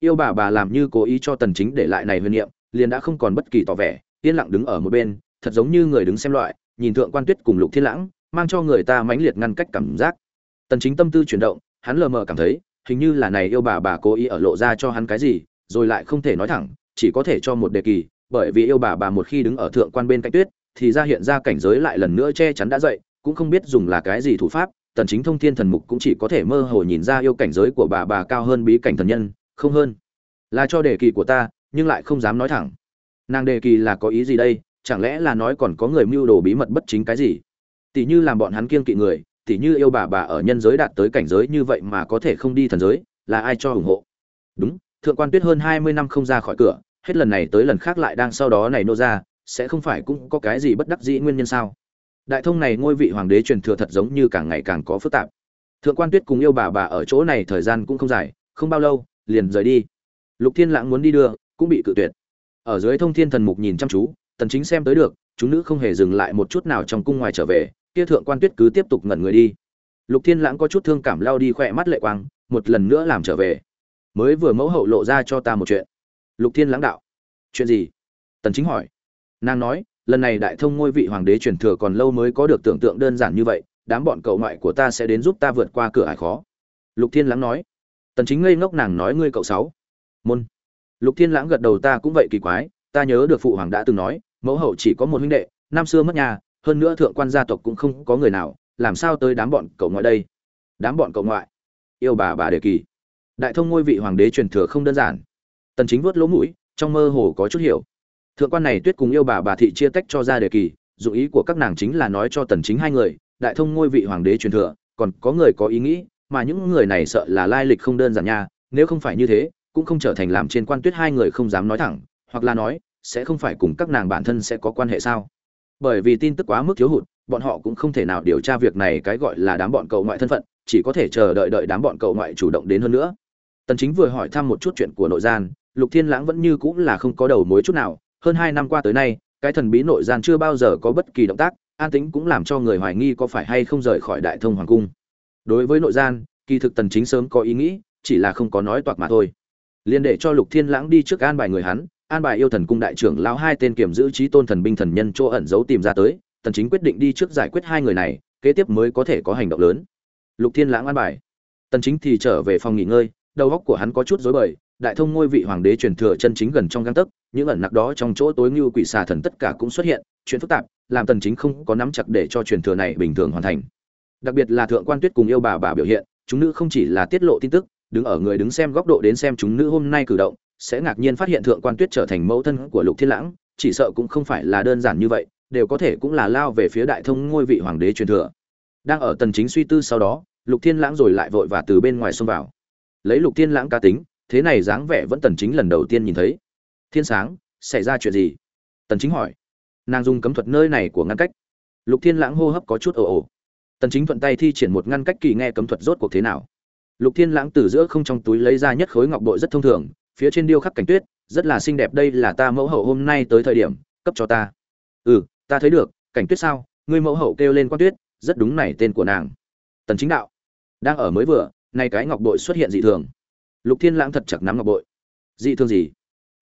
Yêu bà bà làm như cố ý cho tần chính để lại này huyền niệm, liền đã không còn bất kỳ tỏ vẻ, yên lặng đứng ở một bên, thật giống như người đứng xem loại nhìn thượng quan tuyết cùng lục thiên lãng, mang cho người ta mãnh liệt ngăn cách cảm giác. Tần chính tâm tư chuyển động, hắn lờ mờ cảm thấy, hình như là này yêu bà bà cố ý ở lộ ra cho hắn cái gì, rồi lại không thể nói thẳng, chỉ có thể cho một đề kỳ, bởi vì yêu bà bà một khi đứng ở thượng quan bên cạnh tuyết, thì ra hiện ra cảnh giới lại lần nữa che chắn đã dậy, cũng không biết dùng là cái gì thủ pháp, tần chính thông thiên thần mục cũng chỉ có thể mơ hồ nhìn ra yêu cảnh giới của bà bà cao hơn bí cảnh thần nhân, không hơn. Là cho đề kỳ của ta, nhưng lại không dám nói thẳng. Nàng đề kỳ là có ý gì đây? Chẳng lẽ là nói còn có người mưu đồ bí mật bất chính cái gì? Tỷ như làm bọn hắn kiêng kỵ người, tỷ như yêu bà bà ở nhân giới đạt tới cảnh giới như vậy mà có thể không đi thần giới, là ai cho ủng hộ? Đúng, thượng quan tuyết hơn hai mươi năm không ra khỏi cửa, hết lần này tới lần khác lại đang sau đó này nô ra, sẽ không phải cũng có cái gì bất đắc dĩ nguyên nhân sao? Đại thông này ngôi vị hoàng đế truyền thừa thật giống như càng ngày càng có phức tạp. Thượng quan tuyết cùng yêu bà bà ở chỗ này thời gian cũng không dài, không bao lâu, liền rời đi. Lục thiên lãng muốn đi đưa, cũng bị cự tuyệt. Ở dưới thông thiên thần mục nhìn chăm chú tần chính xem tới được, chúng nữ không hề dừng lại một chút nào trong cung ngoài trở về, kia thượng quan tuyết cứ tiếp tục ngẩn người đi. Lục thiên lãng có chút thương cảm lao đi khỏe mắt lệ quang, một lần nữa làm trở về. Mới vừa mẫu hậu lộ ra cho ta một chuyện. Lục thiên lãng đạo. Chuyện gì? Tần chính hỏi. Nàng nói, lần này đại thông ngôi vị hoàng đế truyền thừa còn lâu mới có được tưởng tượng đơn giản như vậy, đám bọn cậu ngoại của ta sẽ đến giúp ta vượt qua cửa ải khó. Lục thiên lãng nói. Tần chính ngây ngốc nàng nói ngươi cậu sáu. Môn. Lục thiên lãng gật đầu ta cũng vậy kỳ quái ta nhớ được phụ hoàng đã từng nói, mẫu hậu chỉ có một huynh đệ, năm xưa mất nhà, hơn nữa thượng quan gia tộc cũng không có người nào, làm sao tới đám bọn cậu ngoại đây? Đám bọn cậu ngoại? Yêu bà bà đề kỳ. Đại thông ngôi vị hoàng đế truyền thừa không đơn giản. Tần chính vuốt lỗ mũi, trong mơ hồ có chút hiểu. Thượng quan này tuyết cùng yêu bà bà thị chia tách cho ra đề kỳ dụng ý của các nàng chính là nói cho tần chính hai người, đại thông ngôi vị hoàng đế truyền thừa, còn có người có ý nghĩ, mà những người này sợ là lai lịch không đơn giản nha, nếu không phải như thế, cũng không trở thành làm trên quan tuyết hai người không dám nói thẳng hoặc là nói, sẽ không phải cùng các nàng bản thân sẽ có quan hệ sao? Bởi vì tin tức quá mức thiếu hụt, bọn họ cũng không thể nào điều tra việc này cái gọi là đám bọn cậu ngoại thân phận, chỉ có thể chờ đợi đợi đám bọn cậu ngoại chủ động đến hơn nữa. Tần chính vừa hỏi thăm một chút chuyện của nội gian, lục thiên lãng vẫn như cũng là không có đầu mối chút nào. Hơn hai năm qua tới nay, cái thần bí nội gian chưa bao giờ có bất kỳ động tác, an tĩnh cũng làm cho người hoài nghi có phải hay không rời khỏi đại thông hoàng cung. Đối với nội gian, kỳ thực tần chính sớm có ý nghĩ, chỉ là không có nói toạc mà thôi. Liền để cho lục thiên lãng đi trước an bài người hắn an bài yêu thần cung đại trưởng lão hai tên kiểm giữ trí tôn thần binh thần nhân chỗ ẩn giấu tìm ra tới tần chính quyết định đi trước giải quyết hai người này, kế tiếp mới có thể có hành động lớn. Lục thiên lãng an bài. Tần chính thì trở về phòng nghỉ ngơi, đầu óc của hắn có chút rối bời, đại thông ngôi vị hoàng đế truyền thừa chân chính gần trong gang tấc, những ẩn nặc đó trong chỗ tối như quỷ xà thần tất cả cũng xuất hiện, chuyện phức tạp, làm tần chính không có nắm chặt để cho truyền thừa này bình thường hoàn thành. Đặc biệt là thượng quan tuyết cùng yêu bà bà biểu hiện, chúng nữ không chỉ là tiết lộ tin tức, đứng ở người đứng xem góc độ đến xem chúng nữ hôm nay cử động sẽ ngạc nhiên phát hiện thượng quan tuyết trở thành mẫu thân của lục thiên lãng, chỉ sợ cũng không phải là đơn giản như vậy, đều có thể cũng là lao về phía đại thông ngôi vị hoàng đế truyền thừa. Đang ở tần chính suy tư sau đó, lục thiên lãng rồi lại vội và từ bên ngoài xông vào. Lấy lục thiên lãng cá tính, thế này dáng vẻ vẫn tần chính lần đầu tiên nhìn thấy. Thiên sáng, xảy ra chuyện gì? Tần chính hỏi. Nàng dùng cấm thuật nơi này của ngăn cách. Lục thiên lãng hô hấp có chút ồ ồ. Tần chính thuận tay thi triển một ngăn cách kỳ nghe cấm thuật rốt cuộc thế nào. Lục thiên lãng từ giữa không trong túi lấy ra nhất khối ngọc bội rất thông thường phía trên điêu khắc cảnh tuyết, rất là xinh đẹp, đây là ta mẫu hậu hôm nay tới thời điểm, cấp cho ta. Ừ ta thấy được, cảnh tuyết sao? Ngươi mẫu hậu kêu lên quan tuyết, rất đúng này, tên của nàng. Tần chính đạo. Đang ở mới vừa, nay cái ngọc bội xuất hiện dị thường. Lục thiên lãng thật chặt nắm ngọc bội. Dị thường gì?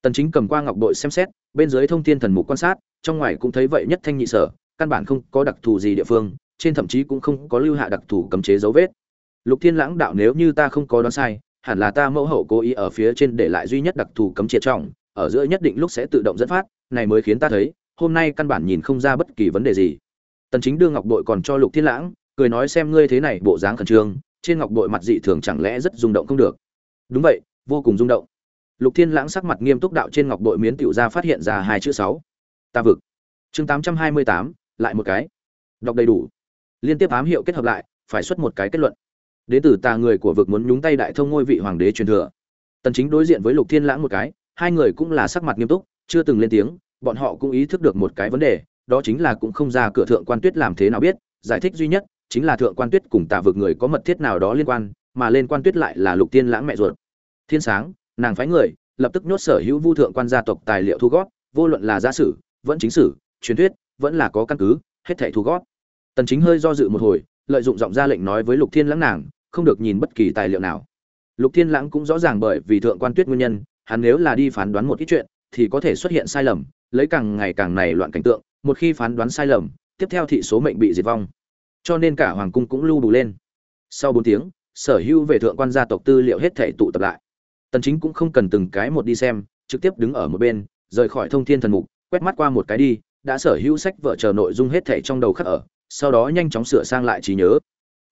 Tần chính cầm qua ngọc bội xem xét, bên dưới thông thiên thần mục quan sát, trong ngoài cũng thấy vậy nhất thanh nhị sở, căn bản không có đặc thù gì địa phương, trên thậm chí cũng không có lưu hạ đặc thù cấm chế dấu vết. Lục thiên lãng đạo nếu như ta không có đoán sai hẳn là ta mẫu hậu cố ý ở phía trên để lại duy nhất đặc thù cấm triệt trọng ở giữa nhất định lúc sẽ tự động dẫn phát này mới khiến ta thấy hôm nay căn bản nhìn không ra bất kỳ vấn đề gì. Tần chính đưa ngọc bội còn cho lục thiên lãng cười nói xem ngươi thế này bộ dáng khẩn trương trên ngọc bội mặt dị thường chẳng lẽ rất rung động không được. Đúng vậy vô cùng rung động. Lục thiên lãng sắc mặt nghiêm túc đạo trên ngọc bội miến tiểu ra phát hiện ra hai chữ sáu. Ta vực. Chương 828, lại một cái. Đọc đầy đủ. Liên tiếp ám hiệu kết hợp lại phải xuất một cái kết luận đến từ tà người của vực muốn nhúng tay đại thông ngôi vị hoàng đế truyền thừa. Tần chính đối diện với lục thiên lãng một cái, hai người cũng là sắc mặt nghiêm túc, chưa từng lên tiếng, bọn họ cũng ý thức được một cái vấn đề, đó chính là cũng không ra cửa thượng quan tuyết làm thế nào biết, giải thích duy nhất chính là thượng quan tuyết cùng tà vực người có mật thiết nào đó liên quan, mà lên quan tuyết lại là lục thiên lãng mẹ ruột. Thiên sáng, nàng phái người, lập tức nhốt sở hữu vu thượng quan gia tộc tài liệu thu gót vô luận là giả sử, vẫn chính sử, truyền thuyết, vẫn là có căn cứ, hết thảy thu gót tần chính hơi do dự một hồi lợi dụng giọng ra lệnh nói với lục thiên lãng nàng, không được nhìn bất kỳ tài liệu nào. Lục thiên lãng cũng rõ ràng bởi vì thượng quan tuyết nguyên nhân, hắn nếu là đi phán đoán một ít chuyện, thì có thể xuất hiện sai lầm, lấy càng ngày càng này loạn cảnh tượng, một khi phán đoán sai lầm, tiếp theo thị số mệnh bị diệt vong. Cho nên cả hoàng cung cũng lưu bù lên. Sau bốn tiếng, sở hữu về thượng quan gia tộc tư liệu hết thể tụ tập lại. Tần chính cũng không cần từng cái một đi xem, trực tiếp đứng ở một bên, rời khỏi thông thiên thần mục, quét mắt qua một cái đi, đã sở hữu sách vợ chờ nội dung hết thể trong đầu khắc ở sau đó nhanh chóng sửa sang lại trí nhớ.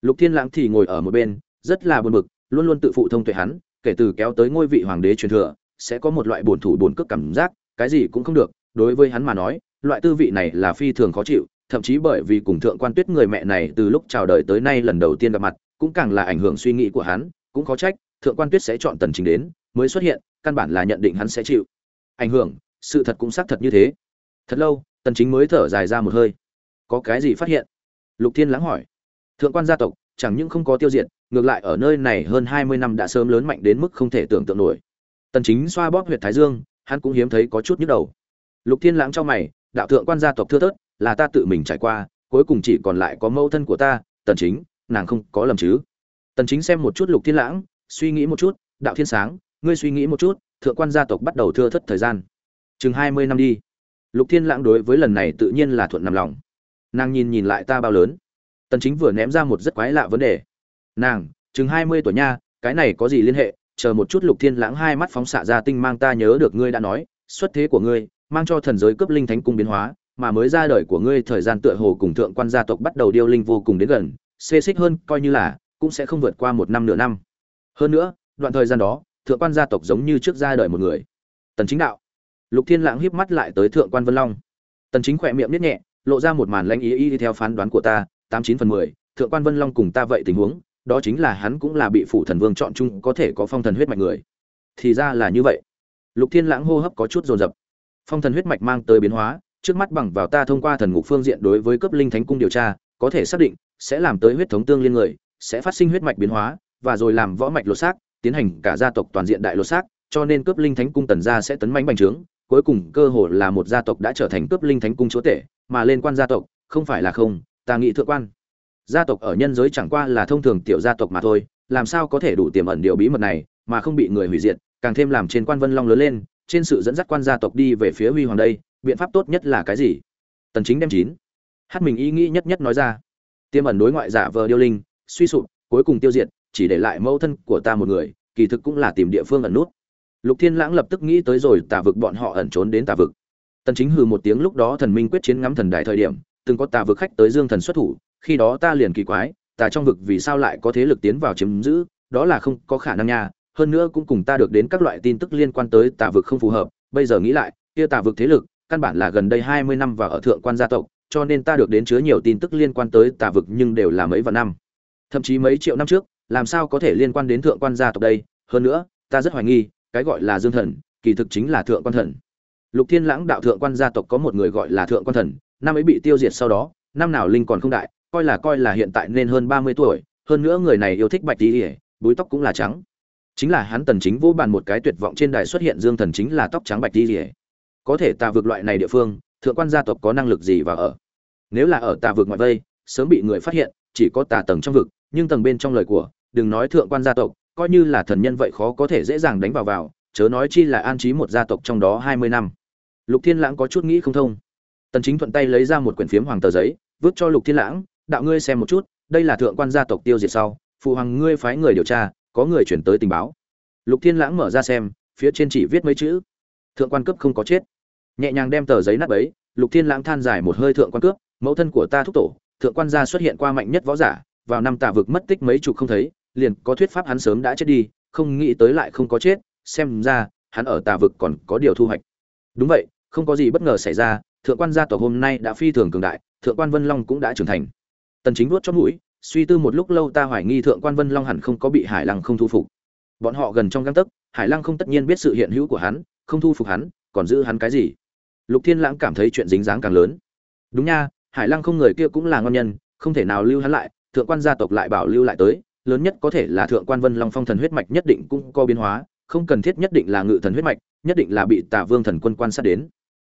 Lục thiên lãng thì ngồi ở một bên, rất là buồn bực, luôn luôn tự phụ thông tuệ hắn, kể từ kéo tới ngôi vị hoàng đế truyền thừa, sẽ có một loại buồn thủ buồn cước cảm giác, cái gì cũng không được, đối với hắn mà nói, loại tư vị này là phi thường khó chịu, thậm chí bởi vì cùng thượng quan tuyết người mẹ này từ lúc chào đời tới nay lần đầu tiên gặp mặt, cũng càng là ảnh hưởng suy nghĩ của hắn, cũng khó trách, thượng quan tuyết sẽ chọn tần chính đến, mới xuất hiện, căn bản là nhận định hắn sẽ chịu. Ảnh hưởng, sự thật cũng xác thật như thế. Thật lâu, tần chính mới thở dài ra một hơi có cái gì phát hiện? Lục thiên lãng hỏi. Thượng quan gia tộc, chẳng những không có tiêu diệt, ngược lại ở nơi này hơn 20 năm đã sớm lớn mạnh đến mức không thể tưởng tượng nổi. Tần chính xoa bóp huyệt thái dương, hắn cũng hiếm thấy có chút nhức đầu. Lục thiên lãng cho mày, đạo thượng quan gia tộc thưa thớt, là ta tự mình trải qua, cuối cùng chỉ còn lại có mẫu thân của ta, tần chính, nàng không có lầm chứ? Tần chính xem một chút lục thiên lãng, suy nghĩ một chút, đạo thiên sáng, ngươi suy nghĩ một chút, thượng quan gia tộc bắt đầu thưa thất thời gian. Chừng 20 năm đi. Lục thiên lãng đối với lần này tự nhiên là thuận nằm lòng nàng nhìn nhìn lại ta bao lớn. Tần chính vừa ném ra một rất quái lạ vấn đề. Nàng, chừng 20 tuổi nha, cái này có gì liên hệ? Chờ một chút lục thiên lãng hai mắt phóng xạ ra tinh mang ta nhớ được ngươi đã nói, xuất thế của ngươi, mang cho thần giới cấp linh thánh cung biến hóa, mà mới ra đời của ngươi thời gian tựa hồ cùng thượng quan gia tộc bắt đầu điêu linh vô cùng đến gần, xê xích hơn coi như là, cũng sẽ không vượt qua một năm nửa năm. Hơn nữa, đoạn thời gian đó, thượng quan gia tộc giống như trước ra đời một người. Tần chính đạo. Lục thiên lãng híp mắt lại tới thượng quan vân long. Tần chính khỏe miệng niết nhẹ lộ ra một màn lãnh ý ý theo phán đoán của ta, tám chín phần mười, thượng quan vân long cùng ta vậy tình huống, đó chính là hắn cũng là bị phủ thần vương chọn chung, có thể có phong thần huyết mạch người. Thì ra là như vậy. Lục thiên lãng hô hấp có chút dồn dập. Phong thần huyết mạch mang tới biến hóa, trước mắt bằng vào ta thông qua thần ngục phương diện đối với cấp linh thánh cung điều tra, có thể xác định sẽ làm tới huyết thống tương liên người, sẽ phát sinh huyết mạch biến hóa, và rồi làm võ mạch lột xác, tiến hành cả gia tộc toàn diện đại lột xác, cho nên cấp linh thánh cung tần gia sẽ tấn mánh bành trướng, cuối cùng cơ hội là một gia tộc đã trở thành cấp linh thánh cung chúa tể mà lên quan gia tộc, không phải là không, ta nghĩ thượng quan. Gia tộc ở nhân giới chẳng qua là thông thường tiểu gia tộc mà thôi, làm sao có thể đủ tiềm ẩn điều bí mật này, mà không bị người hủy diệt, càng thêm làm trên quan vân long lớn lên, trên sự dẫn dắt quan gia tộc đi về phía huy hoàng đây, biện pháp tốt nhất là cái gì? Tần chính đem chín. Hát mình ý nghĩ nhất nhất nói ra. Tiềm ẩn đối ngoại giả vờ điêu linh, suy sụp, cuối cùng tiêu diệt, chỉ để lại mẫu thân của ta một người, kỳ thực cũng là tìm địa phương ẩn nút. Lục thiên lãng lập tức nghĩ tới rồi tà vực bọn họ ẩn trốn đến tà vực tần chính hừ một tiếng lúc đó thần minh quyết chiến ngắm thần đại thời điểm, từng có tà vực khách tới dương thần xuất thủ, khi đó ta liền kỳ quái, tà trong vực vì sao lại có thế lực tiến vào chiếm giữ, đó là không có khả năng nha, hơn nữa cũng cùng ta được đến các loại tin tức liên quan tới tà vực không phù hợp, bây giờ nghĩ lại, kia tà vực thế lực, căn bản là gần đây 20 năm và ở thượng quan gia tộc, cho nên ta được đến chứa nhiều tin tức liên quan tới tà vực nhưng đều là mấy vạn năm. Thậm chí mấy triệu năm trước, làm sao có thể liên quan đến thượng quan gia tộc đây? Hơn nữa, ta rất hoài nghi, cái gọi là dương thần, kỳ thực chính là thượng quan thần lục thiên lãng đạo thượng quan gia tộc có một người gọi là thượng quan thần, năm ấy bị tiêu diệt sau đó, năm nào linh còn không đại, coi là coi là hiện tại nên hơn ba mươi tuổi, hơn nữa người này yêu thích bạch tí ỉa búi tóc cũng là trắng. Chính là hắn tần chính vô bàn một cái tuyệt vọng trên đài xuất hiện dương thần chính là tóc trắng bạch tí. Ỉa có thể tà vực loại này địa phương, thượng quan gia tộc có năng lực gì và ở? Nếu là ở tà vực ngoại vây, sớm bị người phát hiện, chỉ có tà tầng trong vực, nhưng tầng bên trong lời của, đừng nói thượng quan gia tộc, coi như là thần nhân vậy khó có thể dễ dàng đánh vào vào chớ nói chi là an trí một gia tộc trong đó hai mươi năm. Lục thiên lãng có chút nghĩ không thông. Tần chính thuận tay lấy ra một quyển phiếm hoàng tờ giấy, vứt cho lục thiên lãng, đạo ngươi xem một chút, đây là thượng quan gia tộc tiêu diệt sau, phụ hoàng ngươi phái người điều tra, có người chuyển tới tình báo. Lục thiên lãng mở ra xem, phía trên chỉ viết mấy chữ, thượng quan cướp không có chết. Nhẹ nhàng đem tờ giấy nát bấy, lục thiên lãng than dài một hơi, thượng quan cướp mẫu thân của ta thúc tổ, thượng quan gia xuất hiện qua mạnh nhất võ giả, vào năm tạ vực mất tích mấy chục không thấy, liền có thuyết pháp hắn sớm đã chết đi, không nghĩ tới lại không có chết xem ra, hắn ở tà vực còn có điều thu hoạch. Đúng vậy, không có gì bất ngờ xảy ra, thượng quan gia tộc hôm nay đã phi thường cường đại, thượng quan vân long cũng đã trưởng thành. Tần chính vuốt chót mũi, suy tư một lúc lâu ta hoài nghi thượng quan vân long hẳn không có bị hải lăng không thu phục. Bọn họ gần trong găng tấc, hải lăng không tất nhiên biết sự hiện hữu của hắn, không thu phục hắn, còn giữ hắn cái gì? Lục thiên lãng cảm thấy chuyện dính dáng càng lớn. Đúng nha, hải lăng không người kia cũng là ngon nhân, không thể nào lưu hắn lại, thượng quan gia tộc lại bảo lưu lại tới, lớn nhất có thể là thượng quan vân long phong thần huyết mạch nhất định cũng có biến hóa không cần thiết nhất định là ngự thần huyết mạch, nhất định là bị tả vương thần quân quan sát đến.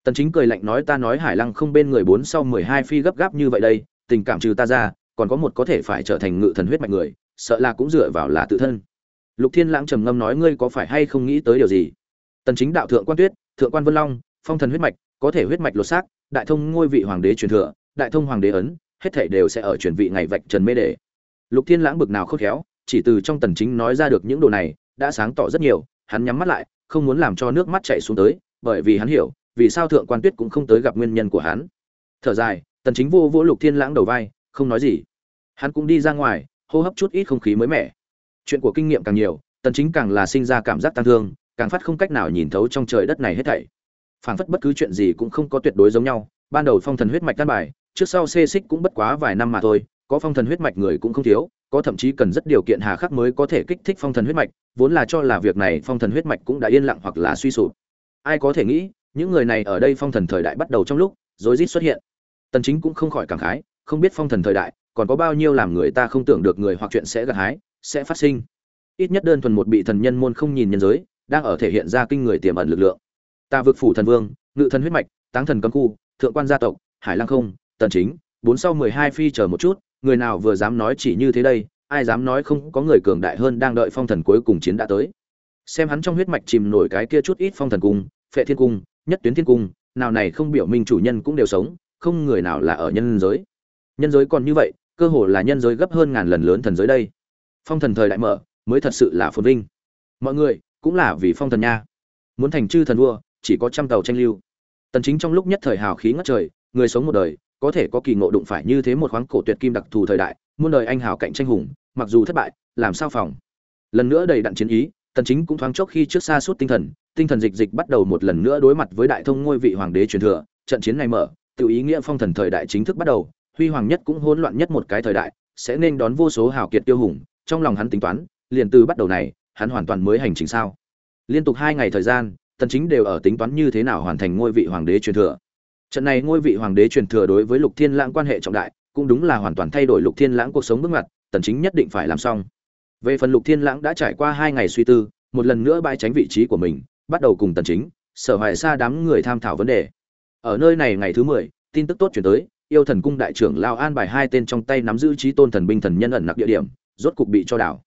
Tần chính cười lạnh nói, ta nói hải lăng không bên người bốn sau 12 phi gấp gáp như vậy đây, tình cảm trừ ta ra, còn có một có thể phải trở thành ngự thần huyết mạch người, sợ là cũng dựa vào là tự thân. Lục thiên lãng trầm ngâm nói, ngươi có phải hay không nghĩ tới điều gì? Tần chính đạo thượng quan tuyết, thượng quan vân long, phong thần huyết mạch, có thể huyết mạch lột xác, đại thông ngôi vị hoàng đế truyền thừa, đại thông hoàng đế ấn, hết thảy đều sẽ ở truyền vị ngày vạch trần mê đề. Lục thiên lãng bực nào khôn khéo, chỉ từ trong tần chính nói ra được những đồ này đã sáng tỏ rất nhiều, hắn nhắm mắt lại, không muốn làm cho nước mắt chảy xuống tới, bởi vì hắn hiểu, vì sao thượng quan tuyết cũng không tới gặp nguyên nhân của hắn. Thở dài, tần chính vô vỗ lục thiên lãng đầu vai, không nói gì. Hắn cũng đi ra ngoài, hô hấp chút ít không khí mới mẻ. Chuyện của kinh nghiệm càng nhiều, tần chính càng là sinh ra cảm giác tăng thương, càng phát không cách nào nhìn thấu trong trời đất này hết thảy. Phảng phất bất cứ chuyện gì cũng không có tuyệt đối giống nhau, ban đầu phong thần huyết mạch căn bài, trước sau xê xích cũng bất quá vài năm mà thôi, có phong thần huyết mạch người cũng không thiếu, có thậm chí cần rất điều kiện hà khắc mới có thể kích thích phong thần huyết mạch vốn là cho là việc này phong thần huyết mạch cũng đã yên lặng hoặc là suy sụp. Ai có thể nghĩ, những người này ở đây phong thần thời đại bắt đầu trong lúc, rối rít xuất hiện. Tần chính cũng không khỏi cảm khái, không biết phong thần thời đại, còn có bao nhiêu làm người ta không tưởng được người hoặc chuyện sẽ gặt hái, sẽ phát sinh. Ít nhất đơn thuần một bị thần nhân môn không nhìn nhân giới, đang ở thể hiện ra kinh người tiềm ẩn lực lượng. Ta vực phủ thần vương, ngự thần huyết mạch, táng thần cấm khu, thượng quan gia tộc, hải lăng không, tần chính, bốn sau mười hai phi chờ một chút, người nào vừa dám nói chỉ như thế đây ai dám nói không có người cường đại hơn đang đợi phong thần cuối cùng chiến đã tới. Xem hắn trong huyết mạch chìm nổi cái kia chút ít phong thần cung, phệ thiên cung, nhất tuyến thiên cung, nào này không biểu minh chủ nhân cũng đều sống, không người nào là ở nhân giới. Nhân giới còn như vậy, cơ hồ là nhân giới gấp hơn ngàn lần lớn thần giới đây. Phong thần thời đại mở, mới thật sự là phồn vinh. Mọi người, cũng là vì phong thần nha. Muốn thành chư thần vua, chỉ có trăm tàu tranh lưu. Tần chính trong lúc nhất thời hào khí ngất trời, người sống một đời, có thể có kỳ ngộ đụng phải như thế một khoáng cổ tuyệt kim đặc thù thời đại, muôn đời anh hào cạnh tranh hùng mặc dù thất bại, làm sao phòng? Lần nữa đầy đặn chiến ý, tần chính cũng thoáng chốc khi trước xa suốt tinh thần tinh thần dịch dịch bắt đầu một lần nữa đối mặt với đại thông ngôi vị hoàng đế truyền thừa, trận chiến này mở, tự ý nghĩa phong thần thời đại chính thức bắt đầu, huy hoàng nhất cũng hỗn loạn nhất một cái thời đại, sẽ nên đón vô số hào kiệt tiêu hùng, trong lòng hắn tính toán, liền từ bắt đầu này, hắn hoàn toàn mới hành trình sao? Liên tục hai ngày thời gian, tần chính đều ở tính toán như thế nào hoàn thành ngôi vị hoàng đế truyền thừa. Trận này ngôi vị hoàng đế truyền thừa đối với lục thiên lãng quan hệ trọng đại, cũng đúng là hoàn toàn thay đổi lục thiên lãng cuộc sống bước ngoặt tần chính nhất định phải làm xong. Về phần lục thiên lãng đã trải qua hai ngày suy tư một lần nữa bãi tránh vị trí của mình bắt đầu cùng tần chính sở hoài xa đám người tham thảo vấn đề. Ở nơi này ngày thứ 10, tin tức tốt chuyển tới yêu thần cung đại trưởng lao an bài hai tên trong tay nắm giữ trí tôn thần binh thần nhân ẩn nặc địa điểm rốt cục bị cho đảo.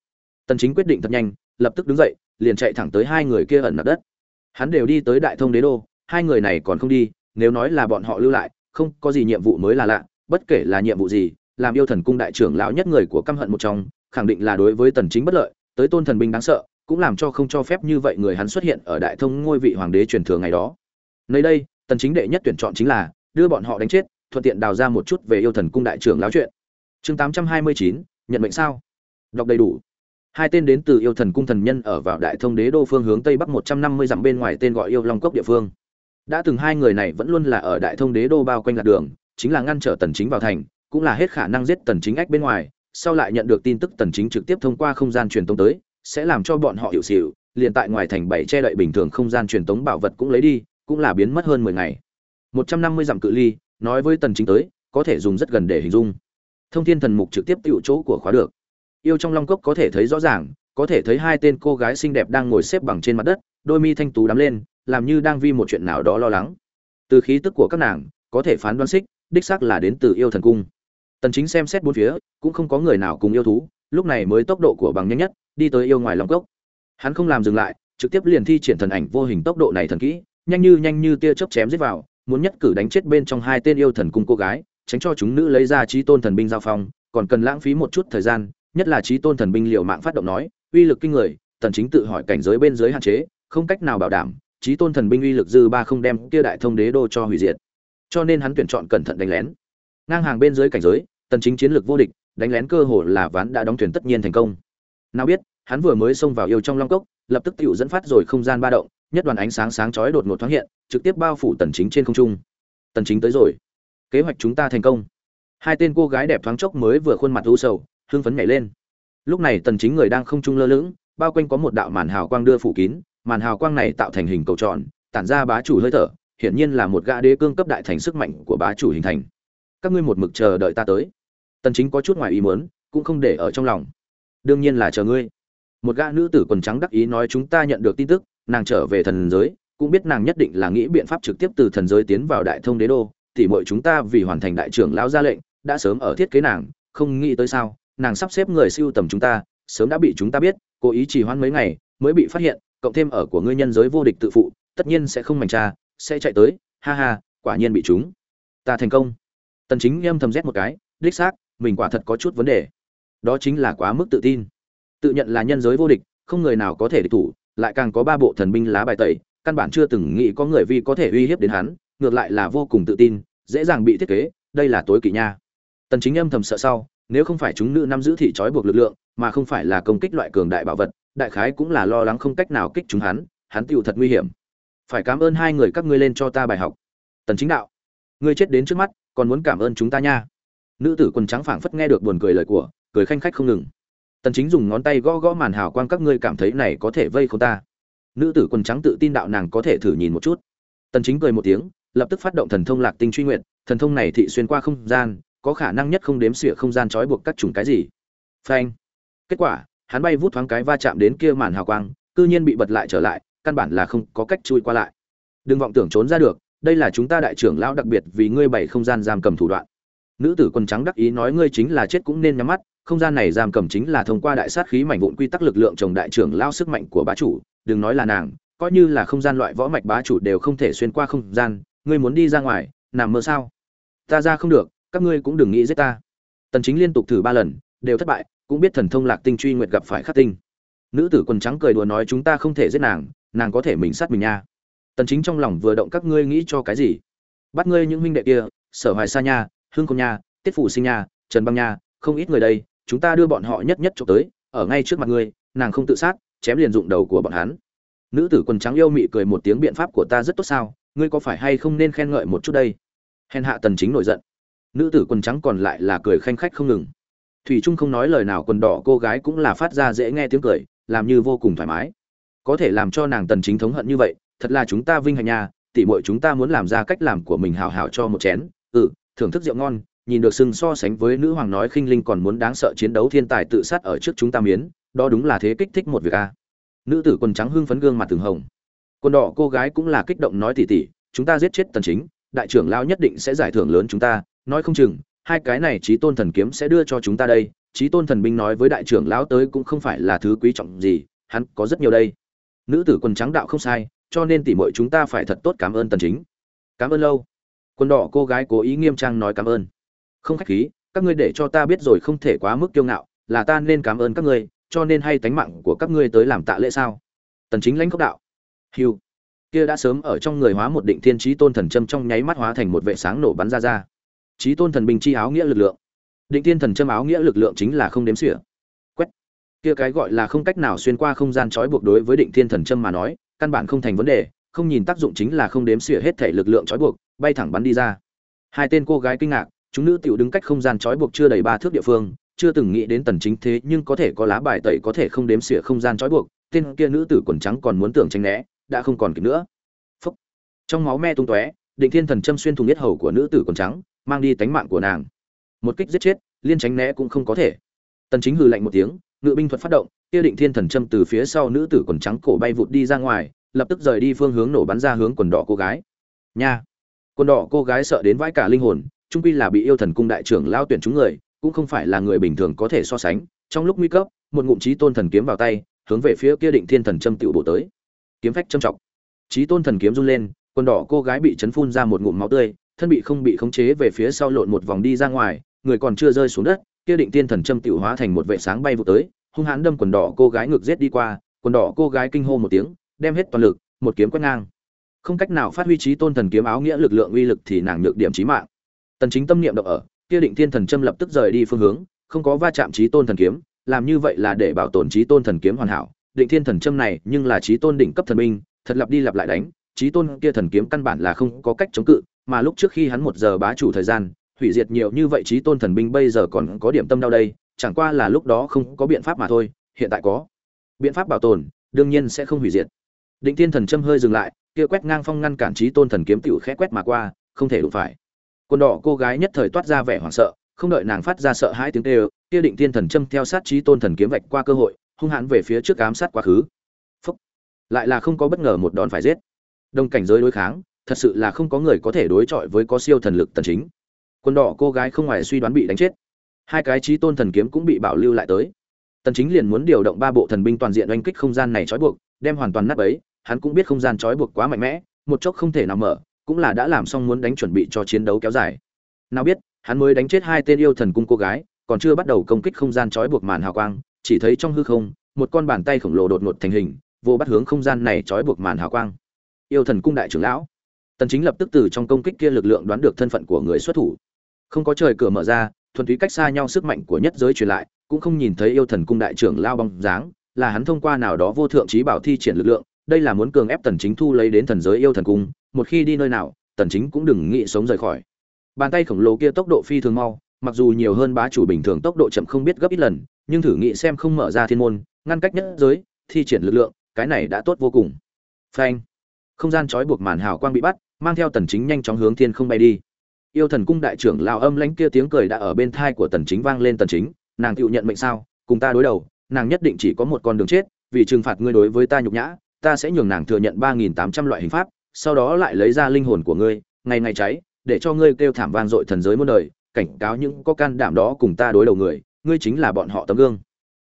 Tần chính quyết định thật nhanh lập tức đứng dậy liền chạy thẳng tới hai người kia ẩn nặc đất. Hắn đều đi tới đại thông đế đô hai người này còn không đi nếu nói là bọn họ lưu lại không có gì nhiệm vụ mới là lạ bất kể là nhiệm vụ gì làm yêu thần cung đại trưởng lão nhất người của căm hận một trong khẳng định là đối với tần chính bất lợi tới tôn thần binh đáng sợ cũng làm cho không cho phép như vậy người hắn xuất hiện ở đại thông ngôi vị hoàng đế truyền thừa ngày đó. Nơi đây tần chính đệ nhất tuyển chọn chính là đưa bọn họ đánh chết thuận tiện đào ra một chút về yêu thần cung đại trưởng lão chuyện. Chương 829, nhận mệnh sao? Đọc đầy đủ. Hai tên đến từ yêu thần cung thần nhân ở vào đại thông đế đô phương hướng tây bắc 150 dặm bên ngoài tên gọi yêu long cốc địa phương. Đã từng hai người này vẫn luôn là ở đại thông đế đô bao quanh lạc đường chính là ngăn trở tần chính vào thành cũng là hết khả năng giết tần chính ách bên ngoài, sau lại nhận được tin tức tần chính trực tiếp thông qua không gian truyền tống tới, sẽ làm cho bọn họ hiểu xỉu, liền tại ngoài thành bảy che đậy bình thường không gian truyền tống bảo vật cũng lấy đi, cũng là biến mất hơn 10 ngày. 150 dặm cự ly, nói với tần chính tới, có thể dùng rất gần để hình dung. Thông thiên thần mục trực tiếp tiêu chỗ của khóa được. Yêu trong long cốc có thể thấy rõ ràng, có thể thấy hai tên cô gái xinh đẹp đang ngồi xếp bằng trên mặt đất, đôi mi thanh tú đắm lên, làm như đang vi một chuyện nào đó lo lắng. Từ khí tức của các nàng, có thể phán đoán xích, đích xác là đến từ yêu thần cung tần chính xem xét bốn phía, cũng không có người nào cùng yêu thú, lúc này mới tốc độ của bằng nhanh nhất, đi tới yêu ngoài long cốc. Hắn không làm dừng lại, trực tiếp liền thi triển thần ảnh vô hình tốc độ này thần kỹ, nhanh như nhanh như tia chớp chém giết vào, muốn nhất cử đánh chết bên trong hai tên yêu thần cung cô gái, tránh cho chúng nữ lấy ra trí tôn thần binh giao phong, còn cần lãng phí một chút thời gian, nhất là trí tôn thần binh liều mạng phát động nói, uy lực kinh người, tần chính tự hỏi cảnh giới bên dưới hạn chế, không cách nào bảo đảm, trí tôn thần binh uy lực dư ba không đem kia đại thông đế đô cho hủy diệt. Cho nên hắn tuyển chọn cẩn thận đánh lén. Ngang hàng bên dưới cảnh giới tần chính chiến lược vô địch, đánh lén cơ hồ là ván đã đóng thuyền tất nhiên thành công. Nào biết, hắn vừa mới xông vào yêu trong long cốc, lập tức tiểu dẫn phát rồi không gian ba động, nhất đoàn ánh sáng sáng chói đột ngột thoáng hiện, trực tiếp bao phủ tần chính trên không trung. Tần chính tới rồi. Kế hoạch chúng ta thành công. Hai tên cô gái đẹp thoáng chốc mới vừa khuôn mặt u sầu, hưng phấn nhảy lên. Lúc này tần chính người đang không trung lơ lửng, bao quanh có một đạo màn hào quang đưa phủ kín, màn hào quang này tạo thành hình cầu tròn, tản ra bá chủ hơi thở, hiển nhiên là một gã đế cương cấp đại thành sức mạnh của bá chủ hình thành. Các ngươi một mực chờ đợi ta tới tần chính có chút ngoài ý muốn, cũng không để ở trong lòng. Đương nhiên là chờ ngươi. Một gã nữ tử quần trắng đắc ý nói chúng ta nhận được tin tức, nàng trở về thần giới, cũng biết nàng nhất định là nghĩ biện pháp trực tiếp từ thần giới tiến vào đại thông đế đô, thì mọi chúng ta vì hoàn thành đại trưởng lão ra lệnh, đã sớm ở thiết kế nàng, không nghĩ tới sao, nàng sắp xếp người siêu tầm chúng ta, sớm đã bị chúng ta biết, cố ý trì hoãn mấy ngày, mới bị phát hiện, cộng thêm ở của ngươi nhân giới vô địch tự phụ, tất nhiên sẽ không mảnh tra sẽ chạy tới, ha ha, quả nhiên bị chúng ta thành công. Tần chính em thầm rét một cái, đích xác mình quả thật có chút vấn đề. Đó chính là quá mức tự tin. Tự nhận là nhân giới vô địch, không người nào có thể địch thủ, lại càng có ba bộ thần binh lá bài tẩy, căn bản chưa từng nghĩ có người vi có thể uy hiếp đến hắn, ngược lại là vô cùng tự tin, dễ dàng bị thiết kế, đây là tối kỵ nha. Tần chính âm thầm sợ sau, nếu không phải chúng nữ nắm giữ thị trói buộc lực lượng, mà không phải là công kích loại cường đại bảo vật, đại khái cũng là lo lắng không cách nào kích chúng hắn hắn tiêu thật nguy hiểm. Phải cảm ơn hai người các ngươi lên cho ta bài học. Tần chính đạo, ngươi chết đến trước mắt, còn muốn cảm ơn chúng ta nha nữ tử quần trắng phảng phất nghe được buồn cười lời của, cười khanh khách không ngừng. Tần chính dùng ngón tay gõ gõ màn hào quang các ngươi cảm thấy này có thể vây không ta. Nữ tử quần trắng tự tin đạo nàng có thể thử nhìn một chút. Tần chính cười một tiếng, lập tức phát động thần thông lạc tinh truy nguyện thần thông này thị xuyên qua không gian, có khả năng nhất không đếm xỉa không gian trói buộc các chủng cái gì. Phanh. Kết quả, hắn bay vút thoáng cái va chạm đến kia màn hào quang, cư nhiên bị bật lại trở lại, căn bản là không có cách chui qua lại. Đừng vọng tưởng trốn ra được, đây là chúng ta đại trưởng lão đặc biệt vì ngươi bảy không gian giam cầm thủ đoạn nữ tử quần trắng đắc ý nói ngươi chính là chết cũng nên nhắm mắt, không gian này giam cầm chính là thông qua đại sát khí mảnh vụn quy tắc lực lượng chồng đại trưởng lao sức mạnh của bá chủ, đừng nói là nàng, coi như là không gian loại võ mạch bá chủ đều không thể xuyên qua không gian, ngươi muốn đi ra ngoài, nằm mơ sao? Ta ra không được, các ngươi cũng đừng nghĩ giết ta. Tần chính liên tục thử ba lần, đều thất bại, cũng biết thần thông lạc tinh truy nguyệt gặp phải khắc tinh. Nữ tử quần trắng cười đùa nói chúng ta không thể giết nàng nàng có thể mình sát mình nha. Tần chính trong lòng vừa động các ngươi nghĩ cho cái gì? Bắt ngươi những huynh đệ kia, sở hoài xa nha hương công nha, tiết phủ sinh nha, trần băng nha, không ít người đây, chúng ta đưa bọn họ nhất nhất cho tới, ở ngay trước mặt ngươi, nàng không tự sát, chém liền dụng đầu của bọn hắn. Nữ tử quần trắng yêu mị cười một tiếng biện pháp của ta rất tốt sao, ngươi có phải hay không nên khen ngợi một chút đây? Hèn hạ tần chính nổi giận. Nữ tử quần trắng còn lại là cười khanh khách không ngừng. Thủy trung không nói lời nào, quần đỏ cô gái cũng là phát ra dễ nghe tiếng cười, làm như vô cùng thoải mái. Có thể làm cho nàng tần chính thống hận như vậy, thật là chúng ta vinh hạnh nha tỷ muội chúng ta muốn làm ra cách làm của mình hảo hảo cho một chén. Ừ thưởng thức rượu ngon, nhìn được sừng so sánh với nữ hoàng nói khinh linh còn muốn đáng sợ chiến đấu thiên tài tự sát ở trước chúng ta miến, đó đúng là thế kích thích một việc a. Nữ tử quần trắng hưng phấn gương mặt từng hồng. Quần đỏ cô gái cũng là kích động nói tỉ tỉ, chúng ta giết chết tần chính, đại trưởng lao nhất định sẽ giải thưởng lớn chúng ta, nói không chừng, hai cái này trí tôn thần kiếm sẽ đưa cho chúng ta đây trí tôn thần binh nói với đại trưởng lão tới cũng không phải là thứ quý trọng gì, hắn có rất nhiều đây. Nữ tử quần trắng đạo không sai, cho nên tỉ muội chúng ta phải thật tốt cảm ơn tần chính. Cảm ơn lâu quần đỏ cô gái cố ý nghiêm trang nói cảm ơn. Không khách khí, các ngươi để cho ta biết rồi không thể quá mức kiêu ngạo, là ta nên cảm ơn các ngươi, cho nên hay tánh mạng của các ngươi tới làm tạ lễ sao? Tần chính lãnh cốc đạo. Hưu kia đã sớm ở trong người hóa một định thiên trí tôn thần châm trong nháy mắt hóa thành một vệ sáng nổ bắn ra ra. Trí tôn thần bình chi áo nghĩa lực lượng. Định thiên thần châm áo nghĩa lực lượng chính là không đếm xỉa. Quét. Kia cái gọi là không cách nào xuyên qua không gian trói buộc đối với định thiên thần châm mà nói, căn bản không thành vấn đề, không nhìn tác dụng chính là không đếm xỉa hết thể lực lượng trói buộc bay thẳng bắn đi ra. Hai tên cô gái kinh ngạc, chúng nữ tiểu đứng cách không gian trói buộc chưa đầy ba thước địa phương, chưa từng nghĩ đến tần chính thế nhưng có thể có lá bài tẩy có thể không đếm xỉa không gian trói buộc, tên kia nữ tử quần trắng còn muốn tưởng tránh né, đã không còn kịp nữa. Phúc. trong máu me tung tóe, định thiên thần châm xuyên thùng yết hầu của nữ tử quần trắng, mang đi tánh mạng của nàng. Một kích giết chết, liên tránh né cũng không có thể. Tần chính hừ lạnh một tiếng, ngự binh thuật phát động, kia định thiên thần châm từ phía sau nữ tử quần trắng cổ bay vụt đi ra ngoài, lập tức rời đi phương hướng nổ bắn ra hướng quần đỏ cô gái. Nha quần đỏ cô gái sợ đến vãi cả linh hồn, trung quy là bị yêu thần cung đại trưởng lao tuyển chúng người, cũng không phải là người bình thường có thể so sánh. Trong lúc nguy cấp, một ngụm chí tôn thần kiếm vào tay, hướng về phía kia định thiên thần châm tựu bổ tới. Kiếm phách châm trọng. Chí tôn thần kiếm run lên quần đỏ cô gái bị chấn phun ra một ngụm máu tươi, thân bị không bị khống chế về phía sau lộn một vòng đi ra ngoài, người còn chưa rơi xuống đất, kia định thiên thần châm tựu hóa thành một vệ sáng bay vụ tới, hung hãn đâm quần đỏ cô gái ngược giết đi qua, quần đỏ cô gái kinh hô một tiếng, đem hết toàn lực, một kiếm quét ngang không cách nào phát huy trí tôn thần kiếm áo nghĩa lực lượng uy lực thì nàng nhược điểm chí mạng. Tần chính tâm niệm động ở kia định thiên thần châm lập tức rời đi phương hướng không có va chạm trí tôn thần kiếm làm như vậy là để bảo tồn trí tôn thần kiếm hoàn hảo. Định thiên thần châm này nhưng là trí tôn đỉnh cấp thần minh, thật lặp đi lặp lại đánh trí tôn kia thần kiếm căn bản là không có cách chống cự mà lúc trước khi hắn một giờ bá chủ thời gian hủy diệt nhiều như vậy trí tôn thần binh bây giờ còn có điểm tâm đau đây chẳng qua là lúc đó không có biện pháp mà thôi hiện tại có. Biện pháp bảo tồn đương nhiên sẽ không hủy diệt định thiên thần châm hơi dừng lại, kia quét ngang phong ngăn cản trí tôn thần kiếm tiểu khẽ quét mà qua, không thể đụng phải. Quần đỏ cô gái nhất thời toát ra vẻ hoảng sợ, không đợi nàng phát ra sợ hãi tiếng kêu, kia định thiên thần châm theo sát trí tôn thần kiếm vạch qua cơ hội, hung hãn về phía trước ám sát quá khứ. Phúc. lại là không có bất ngờ một đòn phải giết. Đồng cảnh giới đối kháng, thật sự là không có người có thể đối chọi với có siêu thần lực tần chính. Quân đỏ cô gái không ngoài suy đoán bị đánh chết. Hai cái trí tôn thần kiếm cũng bị bảo lưu lại tới. Tần chính liền muốn điều động ba bộ thần binh toàn diện oanh kích không gian này trói buộc, đem hoàn toàn nát bấy hắn cũng biết không gian trói buộc quá mạnh mẽ, một chốc không thể nào mở, cũng là đã làm xong muốn đánh chuẩn bị cho chiến đấu kéo dài. Nào biết, hắn mới đánh chết hai tên yêu thần cung cô gái, còn chưa bắt đầu công kích không gian trói buộc màn hào quang, chỉ thấy trong hư không, một con bàn tay khổng lồ đột ngột thành hình, vô bắt hướng không gian này trói buộc màn hào quang. Yêu thần cung đại trưởng lão. Tần chính lập tức từ trong công kích kia lực lượng đoán được thân phận của người xuất thủ. Không có trời cửa mở ra, thuần túy cách xa nhau sức mạnh của nhất giới truyền lại, cũng không nhìn thấy yêu thần cung đại trưởng lao bóng dáng, là hắn thông qua nào đó vô thượng trí bảo thi triển lực lượng đây là muốn cường ép tần chính thu lấy đến thần giới yêu thần cung, một khi đi nơi nào, tần chính cũng đừng nghĩ sống rời khỏi. Bàn tay khổng lồ kia tốc độ phi thường mau, mặc dù nhiều hơn bá chủ bình thường tốc độ chậm không biết gấp ít lần, nhưng thử nghĩ xem không mở ra thiên môn, ngăn cách nhất giới, thi triển lực lượng, cái này đã tốt vô cùng. Phanh. Không gian trói buộc màn hào quang bị bắt, mang theo tần chính nhanh chóng hướng thiên không bay đi. Yêu thần cung đại trưởng lão âm lãnh kia tiếng cười đã ở bên thai của tần chính vang lên tần chính, nàng tự nhận mệnh sao? Cùng ta đối đầu, nàng nhất định chỉ có một con đường chết, vì trừng phạt ngươi đối với ta nhục nhã ta sẽ nhường nàng thừa nhận 3.800 loại hình pháp, sau đó lại lấy ra linh hồn của ngươi, ngày ngày cháy, để cho ngươi kêu thảm vang dội thần giới muôn đời, cảnh cáo những có can đảm đó cùng ta đối đầu người, ngươi chính là bọn họ tấm gương.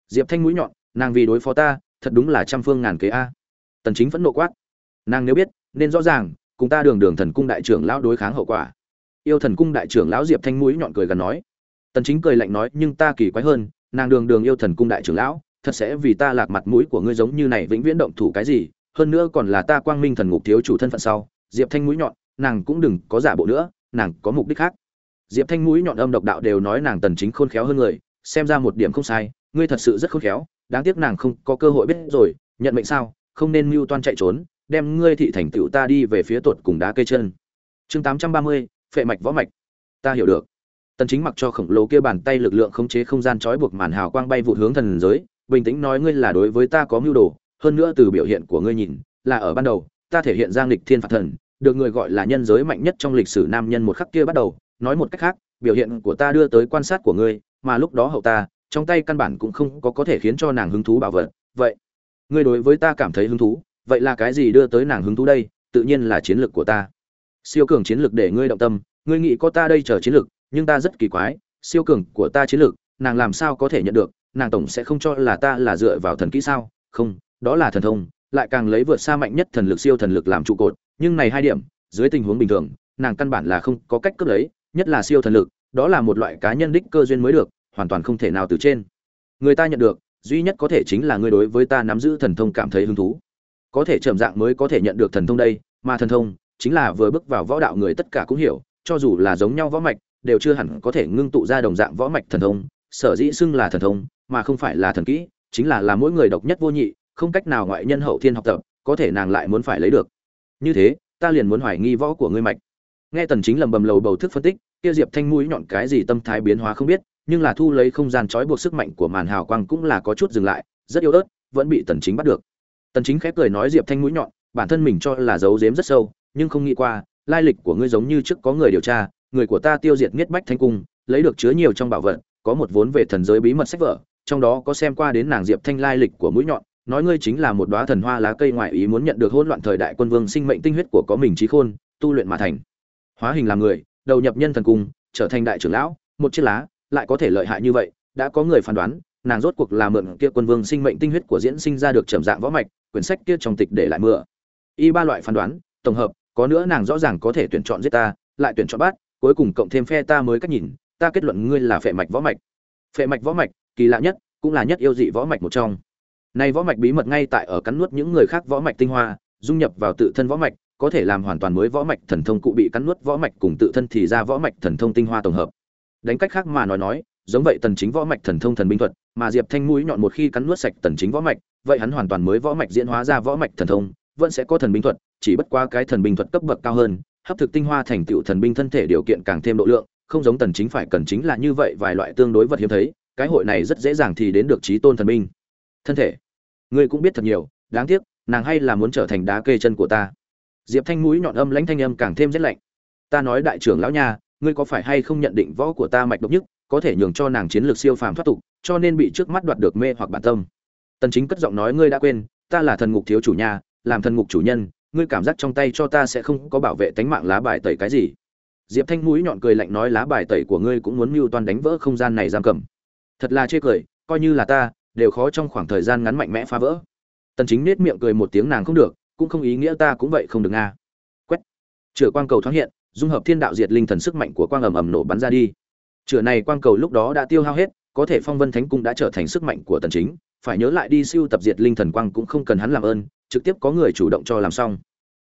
Diệp thanh mũi nhọn, nàng vì đối phó ta, thật đúng là trăm phương ngàn kế a. Tần chính vẫn nộ quát. Nàng nếu biết, nên rõ ràng, cùng ta đường đường thần cung đại trưởng lão đối kháng hậu quả. Yêu thần cung đại trưởng lão diệp thanh mũi nhọn cười gần nói. Tần chính cười lạnh nói, nhưng ta kỳ quái hơn, nàng đường đường yêu thần cung đại trưởng lão thật sẽ vì ta lạc mặt mũi của ngươi giống như này vĩnh viễn động thủ cái gì hơn nữa còn là ta quang minh thần ngục thiếu chủ thân phận sau. Diệp thanh mũi nhọn nàng cũng đừng có giả bộ nữa nàng có mục đích khác. Diệp thanh mũi nhọn âm độc đạo đều nói nàng tần chính khôn khéo hơn người xem ra một điểm không sai ngươi thật sự rất khôn khéo đáng tiếc nàng không có cơ hội biết rồi nhận mệnh sao không nên mưu toan chạy trốn đem ngươi thị thành tựu ta đi về phía tuột cùng đá cây chân. Chương 830, phệ mạch võ mạch. Ta hiểu được. Tần chính mặc cho khổng lồ kia bàn tay lực lượng khống chế không gian trói buộc màn hào quang bay vụt hướng thần giới bình tĩnh nói ngươi là đối với ta có mưu đồ, hơn nữa từ biểu hiện của ngươi nhìn, là ở ban đầu, ta thể hiện giang lịch thiên phạt thần, được người gọi là nhân giới mạnh nhất trong lịch sử nam nhân một khắc kia bắt đầu, nói một cách khác, biểu hiện của ta đưa tới quan sát của ngươi, mà lúc đó hậu ta, trong tay căn bản cũng không có có thể khiến cho nàng hứng thú bảo vật, vậy, ngươi đối với ta cảm thấy hứng thú, vậy là cái gì đưa tới nàng hứng thú đây, tự nhiên là chiến lược của ta. Siêu cường chiến lược để ngươi động tâm, ngươi nghĩ có ta đây chờ chiến lược, nhưng ta rất kỳ quái, siêu cường của ta chiến lược, nàng làm sao có thể nhận được nàng tổng sẽ không cho là ta là dựa vào thần kỹ sao? Không, đó là thần thông, lại càng lấy vượt xa mạnh nhất thần lực siêu thần lực làm trụ cột. Nhưng này hai điểm, dưới tình huống bình thường, nàng căn bản là không có cách cướp lấy, nhất là siêu thần lực, đó là một loại cá nhân đích cơ duyên mới được, hoàn toàn không thể nào từ trên. Người ta nhận được, duy nhất có thể chính là người đối với ta nắm giữ thần thông cảm thấy hứng thú. Có thể trầm dạng mới có thể nhận được thần thông đây, mà thần thông, chính là vừa bước vào võ đạo người tất cả cũng hiểu, cho dù là giống nhau võ mạch, đều chưa hẳn có thể ngưng tụ ra đồng dạng võ mạch thần thông sở dĩ xưng là thần thông, mà không phải là thần kỹ, chính là là mỗi người độc nhất vô nhị, không cách nào ngoại nhân hậu thiên học tập, có thể nàng lại muốn phải lấy được. Như thế, ta liền muốn hoài nghi võ của ngươi mạch. Nghe tần chính lầm bầm lầu bầu thức phân tích, kia diệp thanh mũi nhọn cái gì tâm thái biến hóa không biết, nhưng là thu lấy không gian trói buộc sức mạnh của màn hào quang cũng là có chút dừng lại, rất yếu ớt, vẫn bị tần chính bắt được. Tần chính khép cười nói diệp thanh mũi nhọn, bản thân mình cho là giấu giếm rất sâu, nhưng không nghĩ qua, lai lịch của ngươi giống như trước có người điều tra, người của ta tiêu diệt nghiết bách thanh cung, lấy được chứa nhiều trong bảo vật có một vốn về thần giới bí mật sách vở, trong đó có xem qua đến nàng diệp thanh lai lịch của mũi nhọn, nói ngươi chính là một đóa thần hoa lá cây ngoại ý muốn nhận được hỗn loạn thời đại quân vương sinh mệnh tinh huyết của có mình trí khôn, tu luyện mà thành. Hóa hình làm người, đầu nhập nhân thần cung, trở thành đại trưởng lão, một chiếc lá, lại có thể lợi hại như vậy, đã có người phán đoán, nàng rốt cuộc là mượn kia quân vương sinh mệnh tinh huyết của diễn sinh ra được trầm dạng võ mạch, quyển sách kia trong tịch để lại mưa. Y ba loại phán đoán, tổng hợp, có nữa nàng rõ ràng có thể tuyển chọn giết ta, lại tuyển chọn bát cuối cùng cộng thêm phe ta mới cách nhìn ta kết luận ngươi là phệ mạch võ mạch. Phệ mạch võ mạch, kỳ lạ nhất, cũng là nhất yêu dị võ mạch một trong. Này võ mạch bí mật ngay tại ở cắn nuốt những người khác võ mạch tinh hoa, dung nhập vào tự thân võ mạch, có thể làm hoàn toàn mới võ mạch thần thông cụ bị cắn nuốt võ mạch cùng tự thân thì ra võ mạch thần thông tinh hoa tổng hợp. Đánh cách khác mà nói nói, giống vậy tần chính võ mạch thần thông thần binh thuật, mà diệp thanh mũi nhọn một khi cắn nuốt sạch tần chính võ mạch, vậy hắn hoàn toàn mới võ mạch diễn hóa ra võ mạch thần thông, vẫn sẽ có thần binh thuật, chỉ bất qua cái thần binh thuật cấp bậc cao hơn, hấp thực tinh hoa thành tựu thần binh thân thể điều kiện càng thêm độ lượng không giống tần chính phải cần chính là như vậy vài loại tương đối vật hiếm thấy cái hội này rất dễ dàng thì đến được trí tôn thần minh, thân thể ngươi cũng biết thật nhiều đáng tiếc nàng hay là muốn trở thành đá kê chân của ta. Diệp thanh mũi nhọn âm lãnh thanh âm càng thêm rất lạnh. Ta nói đại trưởng lão nha ngươi có phải hay không nhận định võ của ta mạch độc nhất có thể nhường cho nàng chiến lược siêu phàm thoát tục cho nên bị trước mắt đoạt được mê hoặc bản tâm. Tần chính cất giọng nói ngươi đã quên ta là thần ngục thiếu chủ nhà làm thần ngục chủ nhân ngươi cảm giác trong tay cho ta sẽ không có bảo vệ tánh mạng lá bài tẩy cái gì diệp thanh mũi nhọn cười lạnh nói, lá bài tẩy của ngươi cũng muốn mưu toan đánh vỡ không gian này giam cầm. Thật là chê cười, coi như là ta, đều khó trong khoảng thời gian ngắn mạnh mẽ phá vỡ. Tần chính nết miệng cười một tiếng, nàng không được, cũng không ý nghĩa ta cũng vậy không được nga. Quét. Chữa quang cầu thoáng hiện, dung hợp thiên đạo diệt linh thần sức mạnh của quang ầm ầm nổ bắn ra đi. Chữa này quang cầu lúc đó đã tiêu hao hết, có thể phong vân thánh cung đã trở thành sức mạnh của tần chính. Phải nhớ lại đi, siêu tập diệt linh thần quang cũng không cần hắn làm ơn, trực tiếp có người chủ động cho làm xong.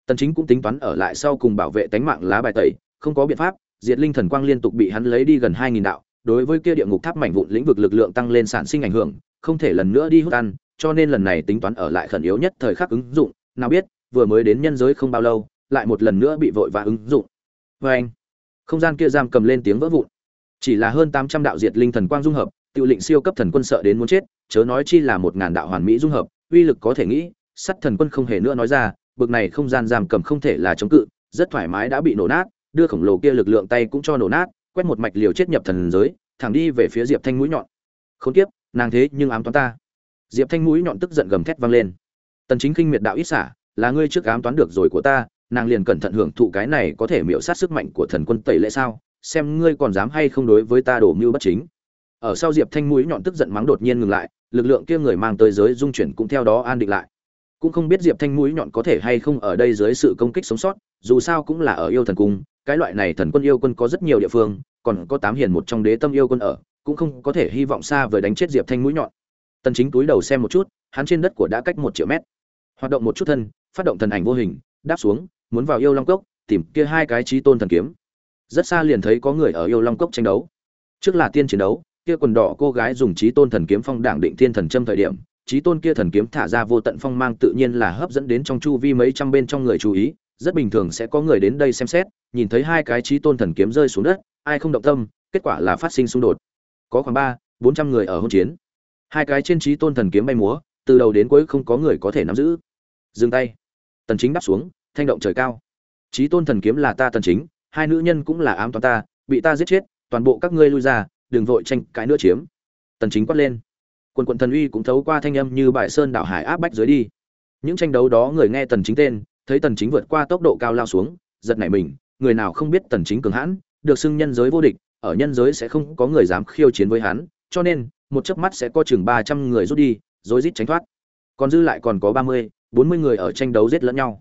Tần chính cũng tính toán ở lại sau cùng bảo vệ tánh mạng lá bài tẩy không có biện pháp, diệt linh thần quang liên tục bị hắn lấy đi gần 2.000 đạo, đối với kia địa ngục tháp mảnh vụn lĩnh vực lực lượng tăng lên sản sinh ảnh hưởng, không thể lần nữa đi hút ăn, cho nên lần này tính toán ở lại khẩn yếu nhất thời khắc ứng dụng, nào biết, vừa mới đến nhân giới không bao lâu, lại một lần nữa bị vội và ứng dụng. Với anh, không gian kia giam cầm lên tiếng vỡ vụn. Chỉ là hơn 800 đạo diệt linh thần quang dung hợp, tiêu lệnh siêu cấp thần quân sợ đến muốn chết, chớ nói chi là một ngàn đạo hoàn mỹ dung hợp, uy lực có thể nghĩ sắt thần quân không hề nữa nói ra, bực này không gian giam cầm không thể là chống cự, rất thoải mái đã bị nổ nát đưa khổng lồ kia lực lượng tay cũng cho nổ nát, quét một mạch liều chết nhập thần giới, thẳng đi về phía diệp thanh mũi nhọn. Không tiếp nàng thế nhưng ám toán ta. Diệp thanh mũi nhọn tức giận gầm thét vang lên. Tần chính kinh miệt đạo ít xả, là ngươi trước ám toán được rồi của ta, nàng liền cẩn thận hưởng thụ cái này có thể miểu sát sức mạnh của thần quân tẩy lệ sao, xem ngươi còn dám hay không đối với ta đổ mưu bất chính. Ở sau diệp thanh mũi nhọn tức giận mắng đột nhiên ngừng lại, lực lượng kia người mang tới giới dung chuyển cũng theo đó an định lại cũng không biết diệp thanh mũi nhọn có thể hay không ở đây dưới sự công kích sống sót, dù sao cũng là ở yêu thần cung, cái loại này thần quân yêu quân có rất nhiều địa phương, còn có tám hiền một trong đế tâm yêu quân ở, cũng không có thể hy vọng xa vời đánh chết diệp thanh mũi nhọn. Tần chính túi đầu xem một chút, hắn trên đất của đã cách một triệu mét. Hoạt động một chút thân, phát động thần ảnh vô hình, đáp xuống, muốn vào yêu long cốc, tìm kia hai cái trí tôn thần kiếm. Rất xa liền thấy có người ở yêu long cốc tranh đấu. Trước là tiên chiến đấu, kia quần đỏ cô gái dùng trí tôn thần kiếm phong đảng định thiên thần châm thời điểm trí tôn kia thần kiếm thả ra vô tận phong mang tự nhiên là hấp dẫn đến trong chu vi mấy trăm bên trong người chú ý, rất bình thường sẽ có người đến đây xem xét, nhìn thấy hai cái trí tôn thần kiếm rơi xuống đất, ai không động tâm, kết quả là phát sinh xung đột. Có khoảng ba, bốn trăm người ở hôn chiến. Hai cái trên trí tôn thần kiếm bay múa, từ đầu đến cuối không có người có thể nắm giữ. Dừng tay. Tần chính đáp xuống, thanh động trời cao. Trí tôn thần kiếm là ta tần chính, hai nữ nhân cũng là ám toán ta, bị ta giết chết, toàn bộ các ngươi lui ra, đừng vội tranh cãi nữa chiếm. Tần chính quát lên quần quần thần uy cũng thấu qua thanh âm như bại sơn đảo hải áp bách dưới đi. Những tranh đấu đó người nghe tần chính tên thấy tần chính vượt qua tốc độ cao lao xuống giật nảy mình người nào không biết tần chính cường hãn được xưng nhân giới vô địch ở nhân giới sẽ không có người dám khiêu chiến với hắn cho nên một chớp mắt sẽ có chừng 300 người rút đi rồi rít tránh thoát. Còn dư lại còn có 30, 40 người ở tranh đấu giết lẫn nhau.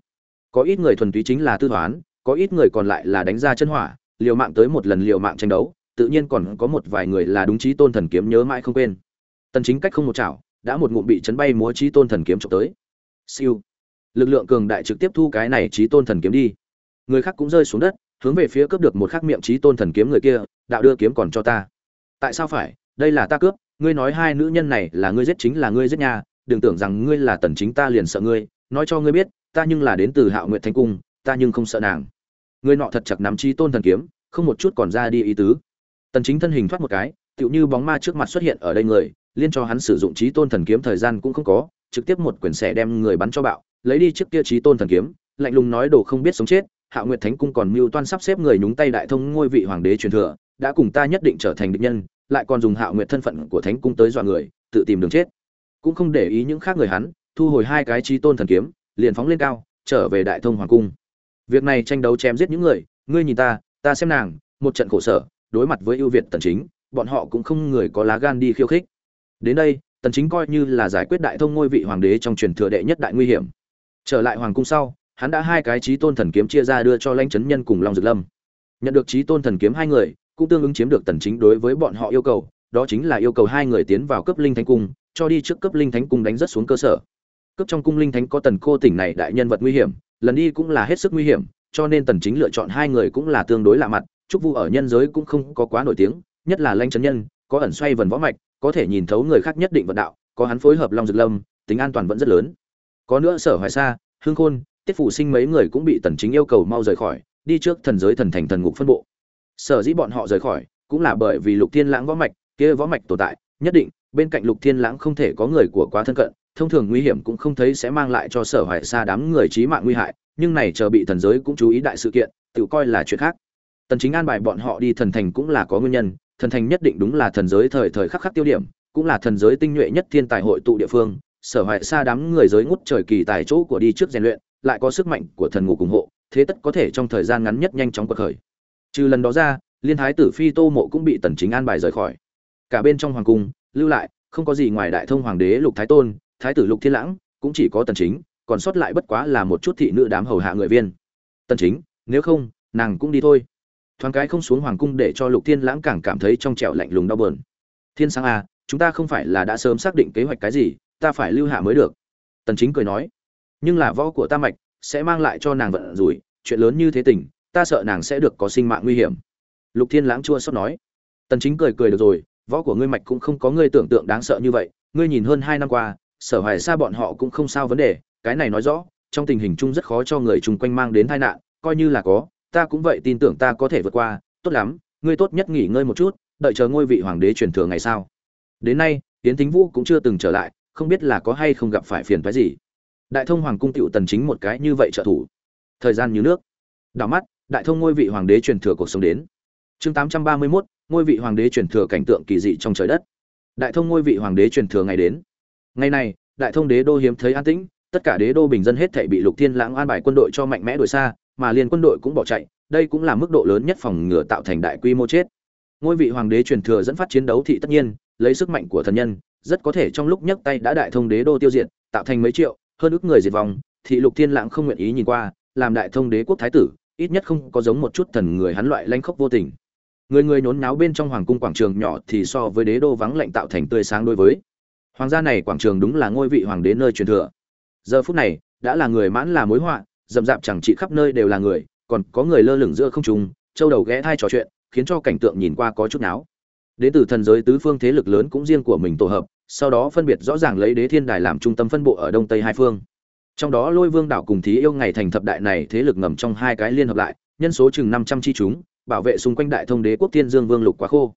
Có ít người thuần túy chính là tư toán có ít người còn lại là đánh ra chân hỏa liều mạng tới một lần liều mạng tranh đấu tự nhiên còn có một vài người là đúng chí tôn thần kiếm nhớ mãi không quên tần chính cách không một chảo, đã một ngụm bị chấn bay múa chí tôn thần kiếm chụp tới. Siêu. Lực lượng cường đại trực tiếp thu cái này chí tôn thần kiếm đi. Người khác cũng rơi xuống đất, hướng về phía cướp được một khắc miệng chí tôn thần kiếm người kia, đạo đưa kiếm còn cho ta. Tại sao phải? Đây là ta cướp, ngươi nói hai nữ nhân này là ngươi giết chính là ngươi giết nhà, đừng tưởng rằng ngươi là tần chính ta liền sợ ngươi, nói cho ngươi biết, ta nhưng là đến từ hạo nguyện thánh cung, ta nhưng không sợ nàng. Ngươi nọ thật chặt nắm chí tôn thần kiếm, không một chút còn ra đi ý tứ. Tần chính thân hình thoát một cái tựu như bóng ma trước mặt xuất hiện ở đây người, liên cho hắn sử dụng trí tôn thần kiếm thời gian cũng không có, trực tiếp một quyển xẻ đem người bắn cho bạo, lấy đi trước kia trí tôn thần kiếm, lạnh lùng nói đồ không biết sống chết hạo nguyệt thánh cung còn mưu toan sắp xếp người nhúng tay đại thông ngôi vị hoàng đế truyền thừa, đã cùng ta nhất định trở thành địch nhân, lại còn dùng hạo nguyệt thân phận của thánh cung tới dọa người, tự tìm đường chết. Cũng không để ý những khác người hắn, thu hồi hai cái chí tôn thần kiếm, liền phóng lên cao, trở về đại thông hoàng cung. Việc này tranh đấu chém giết những người, ngươi nhìn ta ta xem nàng, một trận khổ sở, đối mặt với ưu việt tần chính bọn họ cũng không người có lá gan đi khiêu khích. Đến đây, tần chính coi như là giải quyết đại thông ngôi vị hoàng đế trong truyền thừa đệ nhất đại nguy hiểm. Trở lại hoàng cung sau, hắn đã hai cái chí tôn thần kiếm chia ra đưa cho lãnh chấn nhân cùng long dược lâm. Nhận được chí tôn thần kiếm hai người, cũng tương ứng chiếm được tần chính đối với bọn họ yêu cầu, đó chính là yêu cầu hai người tiến vào cấp linh thánh cung, cho đi trước cấp linh thánh cung đánh rất xuống cơ sở. Cấp trong cung linh thánh có tần cô tỉnh này đại nhân vật nguy hiểm, lần đi cũng là hết sức nguy hiểm, cho nên tần chính lựa chọn hai người cũng là tương đối lạ mặt, trúc vu ở nhân giới cũng không có quá nổi tiếng nhất là lanh chấn nhân, có ẩn xoay vần võ mạch, có thể nhìn thấu người khác nhất định vận đạo, có hắn phối hợp long dược lâm, tính an toàn vẫn rất lớn. Có nữa sở hoài sa hương khôn, tiết phủ sinh mấy người cũng bị tần chính yêu cầu mau rời khỏi, đi trước thần giới thần thành thần ngục phân bộ. Sở dĩ bọn họ rời khỏi, cũng là bởi vì lục thiên lãng võ mạch, kia võ mạch tồn tại, nhất định, bên cạnh lục thiên lãng không thể có người của quá thân cận, thông thường nguy hiểm cũng không thấy sẽ mang lại cho sở hoài sa đám người trí mạng nguy hại, nhưng này chờ bị thần giới cũng chú ý đại sự kiện, tự coi là chuyện khác. Tần chính an bài bọn họ đi thần thành cũng là có nguyên nhân thần thành nhất định đúng là thần giới thời thời khắc khắc tiêu điểm, cũng là thần giới tinh nhuệ nhất thiên tài hội tụ địa phương, sở hoại xa đám người giới ngút trời kỳ tài chỗ của đi trước rèn luyện, lại có sức mạnh của thần ngủ ủng hộ, thế tất có thể trong thời gian ngắn nhất nhanh chóng cuộc khởi. Trừ lần đó ra, liên thái tử phi tô mộ cũng bị tần chính an bài rời khỏi. Cả bên trong hoàng cung, lưu lại, không có gì ngoài đại thông hoàng đế lục thái tôn, thái tử lục thiên lãng, cũng chỉ có tần chính, còn sót lại bất quá là một chút thị nữ đám hầu hạ người viên. Tần chính, nếu không, nàng cũng đi thôi thoáng cái không xuống hoàng cung để cho lục thiên lãng càng cảm thấy trong trẻo lạnh lùng đau bờn thiên sáng a à, chúng ta không phải là đã sớm xác định kế hoạch cái gì ta phải lưu hạ mới được. Tần chính cười nói nhưng là võ của ta mạch sẽ mang lại cho nàng vận rủi chuyện lớn như thế tình ta sợ nàng sẽ được có sinh mạng nguy hiểm. Lục thiên lãng chua xót nói tần chính cười cười được rồi võ của ngươi mạch cũng không có ngươi tưởng tượng đáng sợ như vậy ngươi nhìn hơn hai năm qua sở hoài xa bọn họ cũng không sao vấn đề cái này nói rõ trong tình hình chung rất khó cho người chung quanh mang đến tai nạn coi như là có ta cũng vậy tin tưởng ta có thể vượt qua tốt lắm ngươi tốt nhất nghỉ ngơi một chút đợi chờ ngôi vị hoàng đế truyền thừa ngày sau. Đến nay tiến thính vũ cũng chưa từng trở lại không biết là có hay không gặp phải phiền phái gì. Đại thông hoàng cung tựu tần chính một cái như vậy trợ thủ. Thời gian như nước. Đảo mắt đại thông ngôi vị hoàng đế truyền thừa cuộc sống đến. Chương 831, ngôi vị hoàng đế truyền thừa cảnh tượng kỳ dị trong trời đất. Đại thông ngôi vị hoàng đế truyền thừa ngày đến. Ngày này đại thông đế đô hiếm thấy an tĩnh tất cả đế đô bình dân hết thảy bị lục thiên lãng an bài quân đội cho mạnh mẽ đuổi xa mà liền quân đội cũng bỏ chạy, đây cũng là mức độ lớn nhất phòng ngừa tạo thành đại quy mô chết. Ngôi vị hoàng đế truyền thừa dẫn phát chiến đấu thị tất nhiên, lấy sức mạnh của thần nhân, rất có thể trong lúc nhấc tay đã đại thông đế đô tiêu diệt, tạo thành mấy triệu, hơn ức người diệt vong, thị lục thiên lãng không nguyện ý nhìn qua, làm đại thông đế quốc thái tử, ít nhất không có giống một chút thần người hắn loại lanh khốc vô tình. Người người nhốn náo bên trong hoàng cung quảng trường nhỏ thì so với đế đô vắng lạnh tạo thành tươi sáng đối với. Hoàng gia này quảng trường đúng là ngôi vị hoàng đế nơi truyền thừa. Giờ phút này, đã là người mãn là mối họa rậm rạp chẳng trị khắp nơi đều là người, còn có người lơ lửng giữa không trung, châu đầu ghé thai trò chuyện, khiến cho cảnh tượng nhìn qua có chút náo. Đến từ thần giới tứ phương thế lực lớn cũng riêng của mình tổ hợp, sau đó phân biệt rõ ràng lấy đế thiên đài làm trung tâm phân bộ ở đông tây hai phương. Trong đó lôi vương đảo cùng thí yêu ngày thành thập đại này thế lực ngầm trong hai cái liên hợp lại, nhân số chừng năm trăm chi chúng, bảo vệ xung quanh đại thông đế quốc tiên dương vương lục quá khô.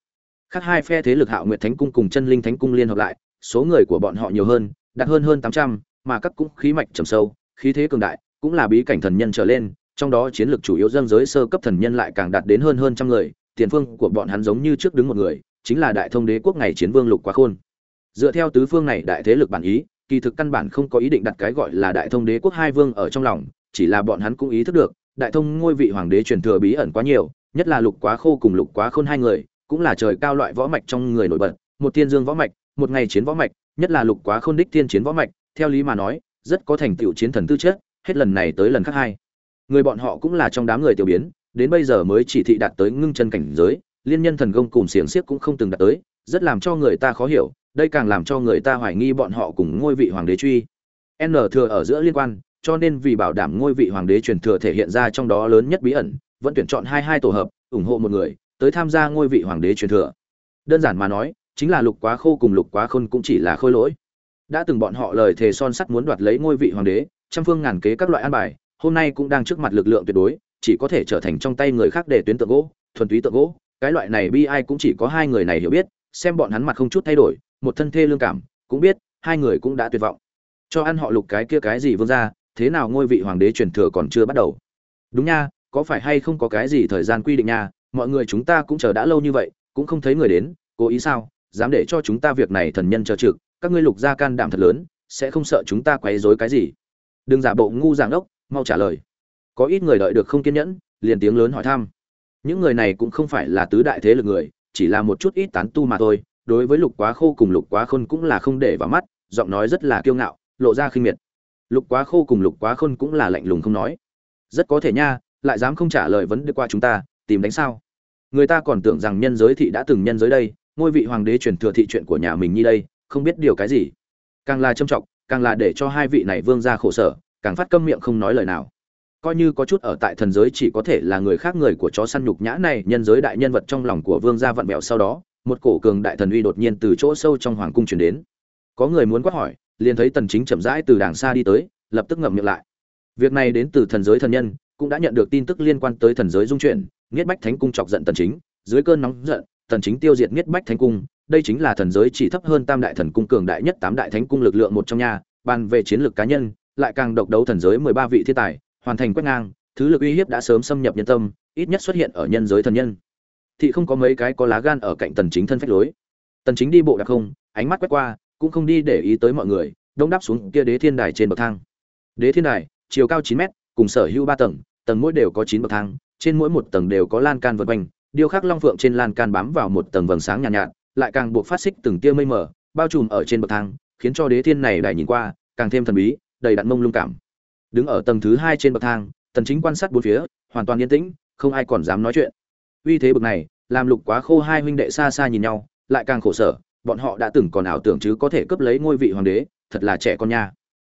Khác hai phe thế lực hạo nguyệt thánh cung cùng chân linh thánh cung liên hợp lại, số người của bọn họ nhiều hơn, đạt hơn hơn tám trăm, mà các cũng khí mạch trầm sâu, khí thế cường đại cũng là bí cảnh thần nhân trở lên, trong đó chiến lược chủ yếu dân giới sơ cấp thần nhân lại càng đạt đến hơn hơn trăm người, tiền phương của bọn hắn giống như trước đứng một người, chính là đại thông đế quốc ngày chiến vương lục quá khôn. Dựa theo tứ phương này đại thế lực bản ý, kỳ thực căn bản không có ý định đặt cái gọi là đại thông đế quốc hai vương ở trong lòng, chỉ là bọn hắn cũng ý thức được, đại thông ngôi vị hoàng đế truyền thừa bí ẩn quá nhiều, nhất là lục quá khô cùng lục quá khôn hai người, cũng là trời cao loại võ mạch trong người nổi bật, một tiên dương võ mạch, một ngày chiến võ mạch, nhất là lục quá khôn đích tiên chiến võ mạch, theo lý mà nói, rất có thành tựu chiến thần tư chất hết lần này tới lần khác hai. Người bọn họ cũng là trong đám người tiểu biến, đến bây giờ mới chỉ thị đạt tới ngưng chân cảnh giới, liên nhân thần công cùng xiềng xiếc cũng không từng đạt tới, rất làm cho người ta khó hiểu, đây càng làm cho người ta hoài nghi bọn họ cùng ngôi vị hoàng đế truy. N thừa ở giữa liên quan, cho nên vì bảo đảm ngôi vị hoàng đế truyền thừa thể hiện ra trong đó lớn nhất bí ẩn, vẫn tuyển chọn hai hai tổ hợp, ủng hộ một người, tới tham gia ngôi vị hoàng đế truyền thừa. Đơn giản mà nói, chính là lục quá khô cùng lục quá khôn cũng chỉ là khôi lỗi. Đã từng bọn họ lời thề son sắt muốn đoạt lấy ngôi vị hoàng đế trăm phương ngàn kế các loại an bài hôm nay cũng đang trước mặt lực lượng tuyệt đối chỉ có thể trở thành trong tay người khác để tuyến tượng gỗ thuần túy tượng gỗ. Cái loại này bi ai cũng chỉ có hai người này hiểu biết xem bọn hắn mặt không chút thay đổi một thân thê lương cảm cũng biết hai người cũng đã tuyệt vọng. Cho ăn họ lục cái kia cái gì vương gia, thế nào ngôi vị hoàng đế truyền thừa còn chưa bắt đầu? Đúng nha có phải hay không có cái gì thời gian quy định nha mọi người chúng ta cũng chờ đã lâu như vậy cũng không thấy người đến cố ý sao? Dám để cho chúng ta việc này thần nhân chờ trực các ngươi lục gia can đảm thật lớn sẽ không sợ chúng ta quấy rối cái gì đừng giả bộ ngu giảng ốc mau trả lời. Có ít người đợi được không kiên nhẫn, liền tiếng lớn hỏi thăm. Những người này cũng không phải là tứ đại thế lực người, chỉ là một chút ít tán tu mà thôi, đối với lục quá khô cùng lục quá khôn cũng là không để vào mắt, giọng nói rất là kiêu ngạo, lộ ra khinh miệt. Lục quá khô cùng lục quá khôn cũng là lạnh lùng không nói. Rất có thể nha, lại dám không trả lời vấn đề qua chúng ta, tìm đánh sao? Người ta còn tưởng rằng nhân giới thị đã từng nhân giới đây, ngôi vị hoàng đế truyền thừa thị chuyện của nhà mình như đây, không biết điều cái gì. Càng là trâm trọng càng là để cho hai vị này vương ra khổ sở, càng phát câm miệng không nói lời nào. Coi như có chút ở tại thần giới chỉ có thể là người khác người của chó săn nhục nhã này, nhân giới đại nhân vật trong lòng của vương gia vặn vẹo sau đó, một cổ cường đại thần uy đột nhiên từ chỗ sâu trong hoàng cung chuyển đến. Có người muốn quát hỏi, liền thấy tần chính chậm rãi từ đàng xa đi tới, lập tức ngậm miệng lại. Việc này đến từ thần giới thần nhân, cũng đã nhận được tin tức liên quan tới thần giới dung chuyển, nghiết bách thánh cung chọc giận tần chính, dưới cơn nóng giận, tần chính tiêu diệt nghiết bách thánh cung đây chính là thần giới chỉ thấp hơn tam đại thần cung cường đại nhất tám đại thánh cung lực lượng một trong nhà bàn về chiến lược cá nhân lại càng độc đấu thần giới 13 vị thiên tài hoàn thành quét ngang thứ lực uy hiếp đã sớm xâm nhập nhân tâm ít nhất xuất hiện ở nhân giới thần nhân. Thì không có mấy cái có lá gan ở cạnh tần chính thân phách lối. Tần chính đi bộ đặc không ánh mắt quét qua cũng không đi để ý tới mọi người đông đáp xuống kia đế thiên đài trên bậc thang. Đế thiên đài chiều cao 9 mét cùng sở hữu ba tầng tầng mỗi đều có 9 bậc thang trên mỗi một tầng đều có lan can vần quanh điêu khắc long phượng trên lan can bám vào một tầng vầng sáng nhàn nhạt, nhạt lại càng buộc phát xích từng tia mây mờ, bao trùm ở trên bậc thang, khiến cho đế thiên này đài nhìn qua, càng thêm thần bí, đầy đặn mông lung cảm. Đứng ở tầng thứ hai trên bậc thang, tần chính quan sát bốn phía, hoàn toàn yên tĩnh, không ai còn dám nói chuyện. Uy thế bậc này, làm lục quá khô hai huynh đệ xa xa nhìn nhau, lại càng khổ sở, bọn họ đã từng còn ảo tưởng chứ có thể cướp lấy ngôi vị hoàng đế, thật là trẻ con nha.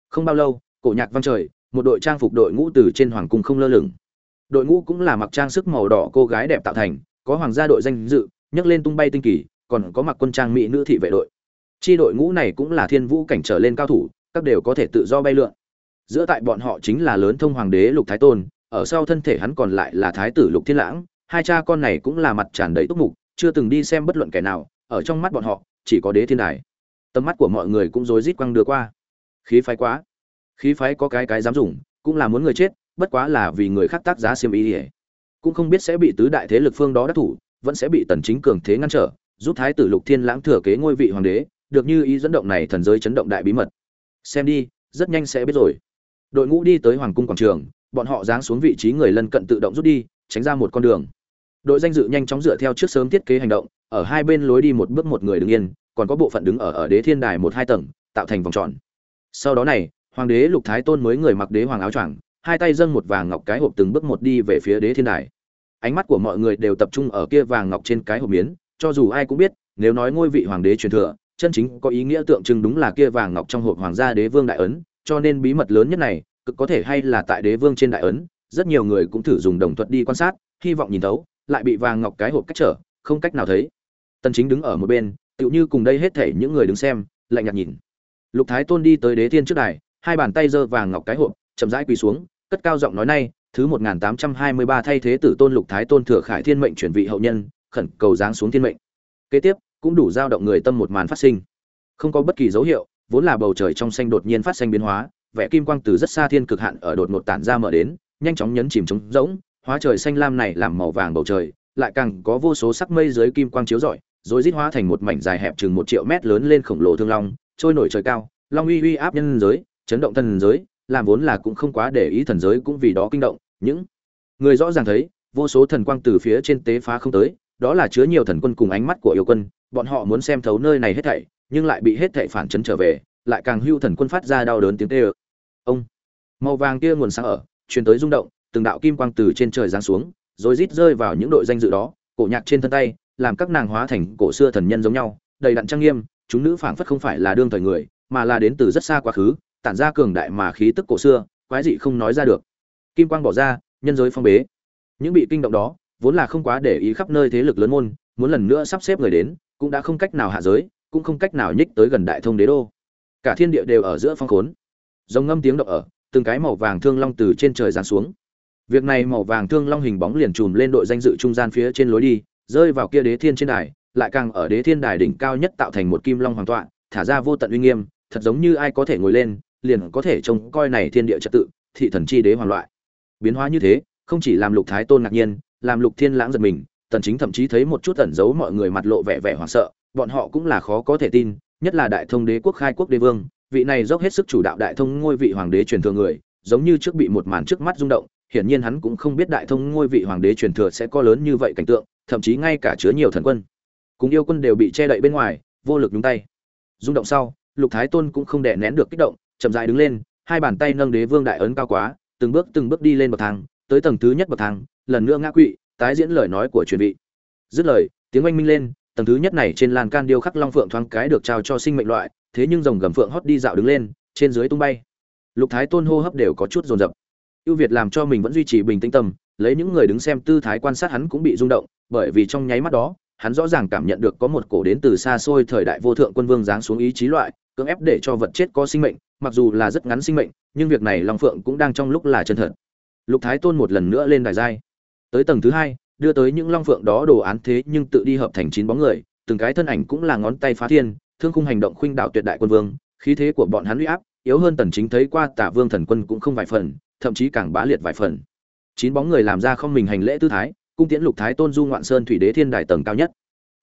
Không bao lâu, cổ nhạc vang trời, một đội trang phục đội ngũ từ trên hoàng cung không lơ lửng. Đội ngũ cũng là mặc trang sức màu đỏ cô gái đẹp tạo thành, có hoàng gia đội danh dự, nhấc lên tung bay tinh kỳ còn có mặc quân trang mỹ nữ thị vệ đội. Chi đội ngũ này cũng là thiên vũ cảnh trở lên cao thủ, các đều có thể tự do bay lượn. Giữa tại bọn họ chính là lớn thông hoàng đế lục thái tôn, ở sau thân thể hắn còn lại là thái tử lục thiên lãng, hai cha con này cũng là mặt tràn đầy túc mục, chưa từng đi xem bất luận kẻ nào, ở trong mắt bọn họ, chỉ có đế thiên đài. Tầm mắt của mọi người cũng rối rít quăng đưa qua. Khí phái quá. Khí phái có cái cái dám dùng, cũng là muốn người chết, bất quá là vì người khác tác giá xiêm ý ỉa cũng không biết sẽ bị tứ đại thế lực phương đó đắc thủ, vẫn sẽ bị tần chính cường thế ngăn trở giúp thái tử lục thiên lãng thừa kế ngôi vị hoàng đế, được như ý dẫn động này thần giới chấn động đại bí mật. Xem đi, rất nhanh sẽ biết rồi. Đội ngũ đi tới hoàng cung quảng trường, bọn họ giáng xuống vị trí người lân cận tự động rút đi, tránh ra một con đường. Đội danh dự nhanh chóng dựa theo trước sớm thiết kế hành động, ở hai bên lối đi một bước một người đứng yên, còn có bộ phận đứng ở ở đế thiên đài một hai tầng, tạo thành vòng tròn. Sau đó này, hoàng đế lục thái tôn mới người mặc đế hoàng áo choàng, hai tay dâng một vàng ngọc cái hộp từng bước một đi về phía đế thiên đài. Ánh mắt của mọi người đều tập trung ở kia vàng ngọc trên cái hộp miến cho dù ai cũng biết, nếu nói ngôi vị hoàng đế truyền thừa, chân chính có ý nghĩa tượng trưng đúng là kia vàng ngọc trong hộp hoàng gia đế vương đại ấn, cho nên bí mật lớn nhất này, cực có thể hay là tại đế vương trên đại ấn, rất nhiều người cũng thử dùng đồng thuật đi quan sát, hy vọng nhìn thấu, lại bị vàng ngọc cái hộp cách trở, không cách nào thấy. Tần chính đứng ở một bên, tựu như cùng đây hết thể những người đứng xem, lạnh nhạt nhìn. Lục thái tôn đi tới đế thiên trước đài, hai bàn tay giơ vàng ngọc cái hộp, chậm rãi quỳ xuống, cất cao giọng nói nay thứ 1823 thay thế tử tôn lục thái tôn thừa khải thiên mệnh chuyển vị hậu nhân khẩn cầu giáng xuống thiên mệnh. Kế tiếp, cũng đủ dao động người tâm một màn phát sinh. Không có bất kỳ dấu hiệu, vốn là bầu trời trong xanh đột nhiên phát xanh biến hóa, vẻ kim quang từ rất xa thiên cực hạn ở đột ngột tản ra mở đến, nhanh chóng nhấn chìm trống rỗng, hóa trời xanh lam này làm màu vàng bầu trời, lại càng có vô số sắc mây dưới kim quang chiếu rọi, rồi rít hóa thành một mảnh dài hẹp chừng một triệu mét lớn lên khổng lồ thương long, trôi nổi trời cao, long uy uy áp nhân giới, chấn động thần giới, làm vốn là cũng không quá để ý thần giới cũng vì đó kinh động, những người rõ ràng thấy, vô số thần quang từ phía trên tế phá không tới đó là chứa nhiều thần quân cùng ánh mắt của yêu quân, bọn họ muốn xem thấu nơi này hết thảy, nhưng lại bị hết thảy phản chấn trở về, lại càng hưu thần quân phát ra đau đớn tiếng tê ơ. Ông, màu vàng kia nguồn sáng ở, truyền tới rung động, từng đạo kim quang từ trên trời giáng xuống, rồi rít rơi vào những đội danh dự đó, cổ nhạc trên thân tay, làm các nàng hóa thành cổ xưa thần nhân giống nhau, đầy đặn trang nghiêm, chúng nữ phảng phất không phải là đương thời người, mà là đến từ rất xa quá khứ, tản ra cường đại mà khí tức cổ xưa, quái dị không nói ra được. Kim quang bỏ ra, nhân giới phong bế. Những bị kinh động đó vốn là không quá để ý khắp nơi thế lực lớn môn, muốn lần nữa sắp xếp người đến, cũng đã không cách nào hạ giới, cũng không cách nào nhích tới gần đại thông đế đô. Cả thiên địa đều ở giữa phong khốn. Giống ngâm tiếng động ở, từng cái màu vàng thương long từ trên trời giáng xuống. Việc này màu vàng thương long hình bóng liền chùm lên đội danh dự trung gian phía trên lối đi, rơi vào kia đế thiên trên đài, lại càng ở đế thiên đài đỉnh cao nhất tạo thành một kim long hoàng tọa, thả ra vô tận uy nghiêm, thật giống như ai có thể ngồi lên, liền có thể trông coi này thiên địa trật tự, thị thần chi đế hoàng loại. Biến hóa như thế, không chỉ làm lục thái tôn ngạc nhiên làm lục thiên lãng giật mình, tần chính thậm chí thấy một chút ẩn giấu mọi người mặt lộ vẻ vẻ hoảng sợ, bọn họ cũng là khó có thể tin, nhất là đại thông đế quốc khai quốc đế vương, vị này dốc hết sức chủ đạo đại thông ngôi vị hoàng đế truyền thừa người, giống như trước bị một màn trước mắt rung động, hiển nhiên hắn cũng không biết đại thông ngôi vị hoàng đế truyền thừa sẽ có lớn như vậy cảnh tượng, thậm chí ngay cả chứa nhiều thần quân. Cùng yêu quân đều bị che đậy bên ngoài, vô lực nhúng tay. Rung động sau, lục thái tôn cũng không đè nén được kích động, chậm rãi đứng lên, hai bàn tay nâng đế vương đại ấn cao quá, từng bước từng bước đi lên bậc thang, tới tầng thứ nhất bậc thang lần nữa ngã quỵ, tái diễn lời nói của truyền vị. Dứt lời, tiếng oanh minh lên, tầng thứ nhất này trên lan can điêu khắc long phượng thoáng cái được trao cho sinh mệnh loại, thế nhưng rồng gầm phượng hót đi dạo đứng lên, trên dưới tung bay. Lục thái tôn hô hấp đều có chút rồn dập. Ưu việt làm cho mình vẫn duy trì bình tĩnh tâm, lấy những người đứng xem tư thái quan sát hắn cũng bị rung động, bởi vì trong nháy mắt đó, hắn rõ ràng cảm nhận được có một cổ đến từ xa xôi thời đại vô thượng quân vương giáng xuống ý chí loại, cưỡng ép để cho vật chết có sinh mệnh, mặc dù là rất ngắn sinh mệnh, nhưng việc này long phượng cũng đang trong lúc là chân thật. Lục thái tôn một lần nữa lên đài giai tới tầng thứ hai, đưa tới những long phượng đó đồ án thế nhưng tự đi hợp thành chín bóng người, từng cái thân ảnh cũng là ngón tay phá thiên, thương khung hành động khuynh đạo tuyệt đại quân vương, khí thế của bọn hắn uy áp, yếu hơn tần chính thấy qua tả vương thần quân cũng không vài phần, thậm chí càng bá liệt vài phần. Chín bóng người làm ra không mình hành lễ tư thái, cung tiễn lục thái tôn du ngoạn sơn thủy đế thiên đài tầng cao nhất.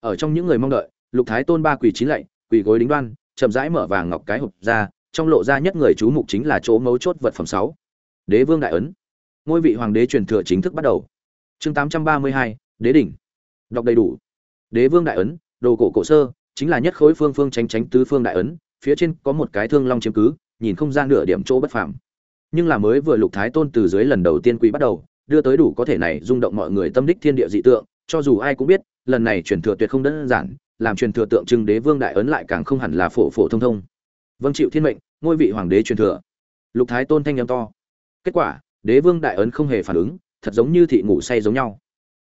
Ở trong những người mong đợi, lục thái tôn ba quỳ chín lạy, quỳ gối đính đoan, chậm rãi mở vàng ngọc cái hộp ra, trong lộ ra nhất người chú mục chính là chỗ mấu chốt vật phẩm 6. đế vương đại ấn. Ngôi vị hoàng đế truyền thừa chính thức bắt đầu chương 832, đế đỉnh. Đọc đầy đủ. Đế vương đại ấn đồ cổ cổ sơ chính là nhất khối phương phương tránh tránh tứ phương đại ấn phía trên có một cái thương long chiếm cứ nhìn không gian nửa điểm chỗ bất phàm. Nhưng là mới vừa lục thái tôn từ dưới lần đầu tiên quý bắt đầu đưa tới đủ có thể này rung động mọi người tâm đích thiên địa dị tượng cho dù ai cũng biết lần này truyền thừa tuyệt không đơn giản làm truyền thừa tượng trưng đế vương đại ấn lại càng không hẳn là phổ phổ thông thông. Vâng chịu thiên mệnh ngôi vị hoàng đế truyền thừa. Lục thái tôn thanh âm to. Kết quả đế vương đại ấn không hề phản ứng thật giống như thị ngủ say giống nhau.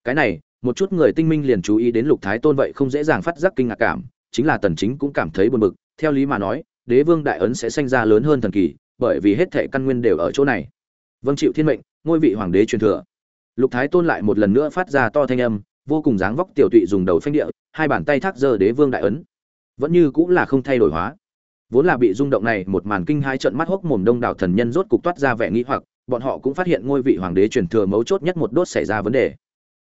Cái này, một chút người tinh minh liền chú ý đến lục thái tôn vậy không dễ dàng phát giác kinh ngạc cảm, chính là tần chính cũng cảm thấy buồn bực, theo lý mà nói, đế vương đại ấn sẽ sinh ra lớn hơn thần kỳ, bởi vì hết thể căn nguyên đều ở chỗ này. Vâng chịu thiên mệnh, ngôi vị hoàng đế truyền thừa. Lục thái tôn lại một lần nữa phát ra to thanh âm, vô cùng dáng vóc tiểu tụy dùng đầu phanh địa, hai bàn tay thác giơ đế vương đại ấn. Vẫn như cũng là không thay đổi hóa. Vốn là bị rung động này một màn kinh hai trận mắt hốc mồm đông đảo thần nhân rốt cục toát ra vẻ nghĩ hoặc bọn họ cũng phát hiện ngôi vị hoàng đế truyền thừa mấu chốt nhất một đốt xảy ra vấn đề.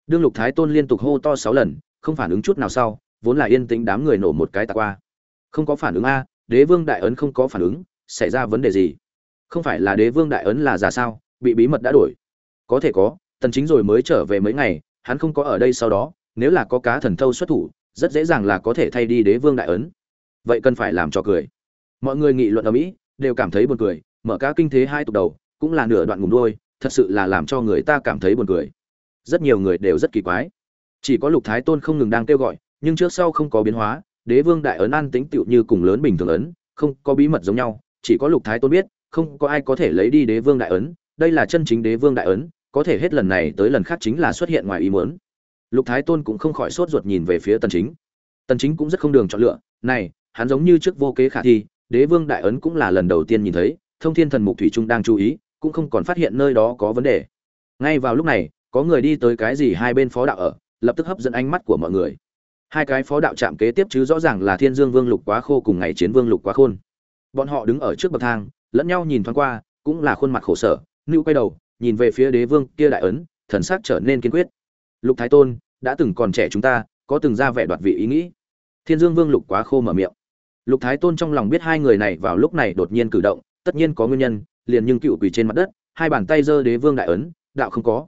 Đương lục thái tôn liên tục hô to sáu lần, không phản ứng chút nào sau, vốn là yên tĩnh đám người nổ một cái tạc qua. Không có phản ứng a, đế vương đại ấn không có phản ứng, xảy ra vấn đề gì? Không phải là đế vương đại ấn là giả sao, bị bí mật đã đổi. Có thể có, tần chính rồi mới trở về mấy ngày, hắn không có ở đây sau đó, nếu là có cá thần thâu xuất thủ, rất dễ dàng là có thể thay đi đế vương đại ấn. Vậy cần phải làm cho cười. Mọi người nghị luận ở mỹ, đều cảm thấy buồn cười, mở cá kinh thế hai tục đầu cũng là nửa đoạn ngùng đôi thật sự là làm cho người ta cảm thấy buồn cười. Rất nhiều người đều rất kỳ quái. Chỉ có lục thái tôn không ngừng đang kêu gọi, nhưng trước sau không có biến hóa, đế vương đại ấn an tính tựu như cùng lớn bình thường ấn, không có bí mật giống nhau. Chỉ có lục thái tôn biết, không có ai có thể lấy đi đế vương đại ấn, đây là chân chính đế vương đại ấn, có thể hết lần này tới lần khác chính là xuất hiện ngoài ý muốn. Lục thái tôn cũng không khỏi sốt ruột nhìn về phía tần chính. Tần chính cũng rất không đường chọn lựa, này, hắn giống như trước vô kế khả thi, đế vương đại ấn cũng là lần đầu tiên nhìn thấy, thông thiên thần mục thủy trung đang chú ý cũng không còn phát hiện nơi đó có vấn đề. Ngay vào lúc này, có người đi tới cái gì hai bên phó đạo ở, lập tức hấp dẫn ánh mắt của mọi người. Hai cái phó đạo chạm kế tiếp chứ rõ ràng là thiên dương vương lục quá khô cùng ngày chiến vương lục quá khôn. Bọn họ đứng ở trước bậc thang, lẫn nhau nhìn thoáng qua, cũng là khuôn mặt khổ sở nữ quay đầu, nhìn về phía đế vương kia đại ấn, thần sắc trở nên kiên quyết. Lục thái tôn, đã từng còn trẻ chúng ta, có từng ra vẻ đoạt vị ý nghĩ. Thiên dương vương lục quá khô mở miệng. Lục thái tôn trong lòng biết hai người này vào lúc này đột nhiên cử động, tất nhiên có nguyên nhân liền nhưng cựu quỳ trên mặt đất, hai bàn tay giơ đế vương đại ấn, đạo không có.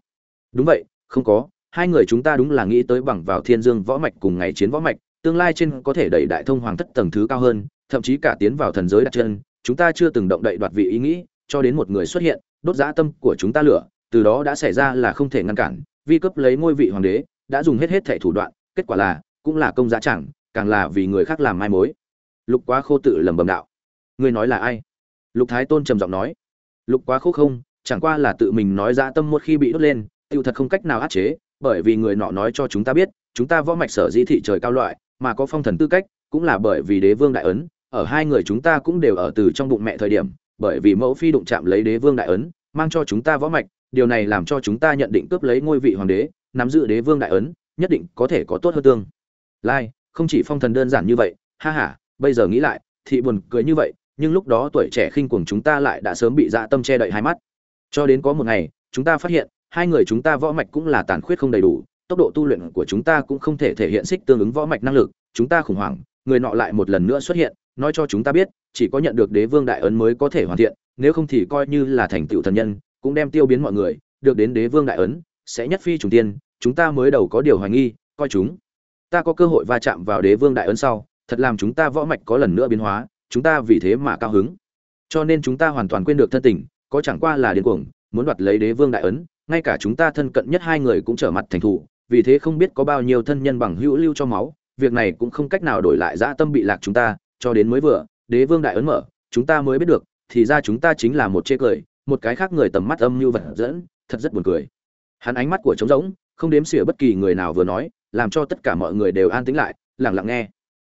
Đúng vậy, không có, hai người chúng ta đúng là nghĩ tới bằng vào thiên dương võ mạch cùng ngày chiến võ mạch, tương lai trên có thể đẩy đại thông hoàng thất tầng thứ cao hơn, thậm chí cả tiến vào thần giới đặt chân, chúng ta chưa từng động đậy đoạt vị ý nghĩ, cho đến một người xuất hiện, đốt dã tâm của chúng ta lửa, từ đó đã xảy ra là không thể ngăn cản, vi cấp lấy ngôi vị hoàng đế, đã dùng hết hết thẻ thủ đoạn, kết quả là, cũng là công giá chẳng, càng là vì người khác làm mai mối. Lục quá khô tự lầm bầm đạo. Người nói là ai? Lục thái tôn trầm giọng nói lục quá khô không, chẳng qua là tự mình nói ra tâm một khi bị đốt lên, tiêu thật không cách nào áp chế, bởi vì người nọ nói cho chúng ta biết, chúng ta võ mạch sở dĩ thị trời cao loại, mà có phong thần tư cách, cũng là bởi vì đế vương đại ấn, ở hai người chúng ta cũng đều ở từ trong bụng mẹ thời điểm, bởi vì mẫu phi đụng chạm lấy đế vương đại ấn, mang cho chúng ta võ mạch, điều này làm cho chúng ta nhận định cướp lấy ngôi vị hoàng đế, nắm giữ đế vương đại ấn, nhất định có thể có tốt hơn tương. Lai, không chỉ phong thần đơn giản như vậy, ha ha, bây giờ nghĩ lại, thị buồn cười như vậy nhưng lúc đó tuổi trẻ khinh cuồng chúng ta lại đã sớm bị dạ tâm che đậy hai mắt. Cho đến có một ngày, chúng ta phát hiện, hai người chúng ta võ mạch cũng là tàn khuyết không đầy đủ, tốc độ tu luyện của chúng ta cũng không thể thể hiện xích tương ứng võ mạch năng lực, chúng ta khủng hoảng, người nọ lại một lần nữa xuất hiện, nói cho chúng ta biết, chỉ có nhận được đế vương đại ấn mới có thể hoàn thiện, nếu không thì coi như là thành tựu thần nhân, cũng đem tiêu biến mọi người, được đến đế vương đại ấn, sẽ nhất phi trùng tiên, chúng ta mới đầu có điều hoài nghi, coi chúng. Ta có cơ hội va chạm vào đế vương đại ấn sau, thật làm chúng ta võ mạch có lần nữa biến hóa chúng ta vì thế mà cao hứng. Cho nên chúng ta hoàn toàn quên được thân tình, có chẳng qua là điên cuồng, muốn đoạt lấy đế vương đại ấn, ngay cả chúng ta thân cận nhất hai người cũng trở mặt thành thủ vì thế không biết có bao nhiêu thân nhân bằng hữu lưu cho máu, việc này cũng không cách nào đổi lại dã tâm bị lạc chúng ta, cho đến mới vừa, đế vương đại ấn mở, chúng ta mới biết được, thì ra chúng ta chính là một chê cười, một cái khác người tầm mắt âm như vật dẫn, thật rất buồn cười. Hắn ánh mắt của trống rỗng, không đếm xỉa bất kỳ người nào vừa nói, làm cho tất cả mọi người đều an tĩnh lại, lặng lặng nghe.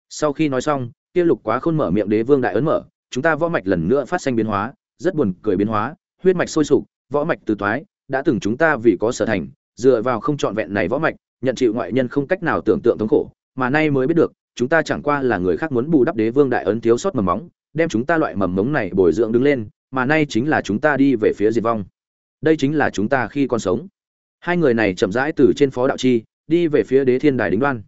Sau khi nói xong kia lục quá khôn mở miệng đế vương đại ấn mở, chúng ta võ mạch lần nữa phát sinh biến hóa, rất buồn cười biến hóa, huyết mạch sôi sục, võ mạch từ toái đã từng chúng ta vì có sở thành, dựa vào không trọn vẹn này võ mạch, nhận chịu ngoại nhân không cách nào tưởng tượng thống khổ, mà nay mới biết được, chúng ta chẳng qua là người khác muốn bù đắp đế vương đại ấn thiếu sót mầm móng, đem chúng ta loại mầm mống này bồi dưỡng đứng lên, mà nay chính là chúng ta đi về phía diệt vong. Đây chính là chúng ta khi còn sống. Hai người này chậm rãi từ trên phó đạo chi, đi về phía đế thiên đài đính đoan.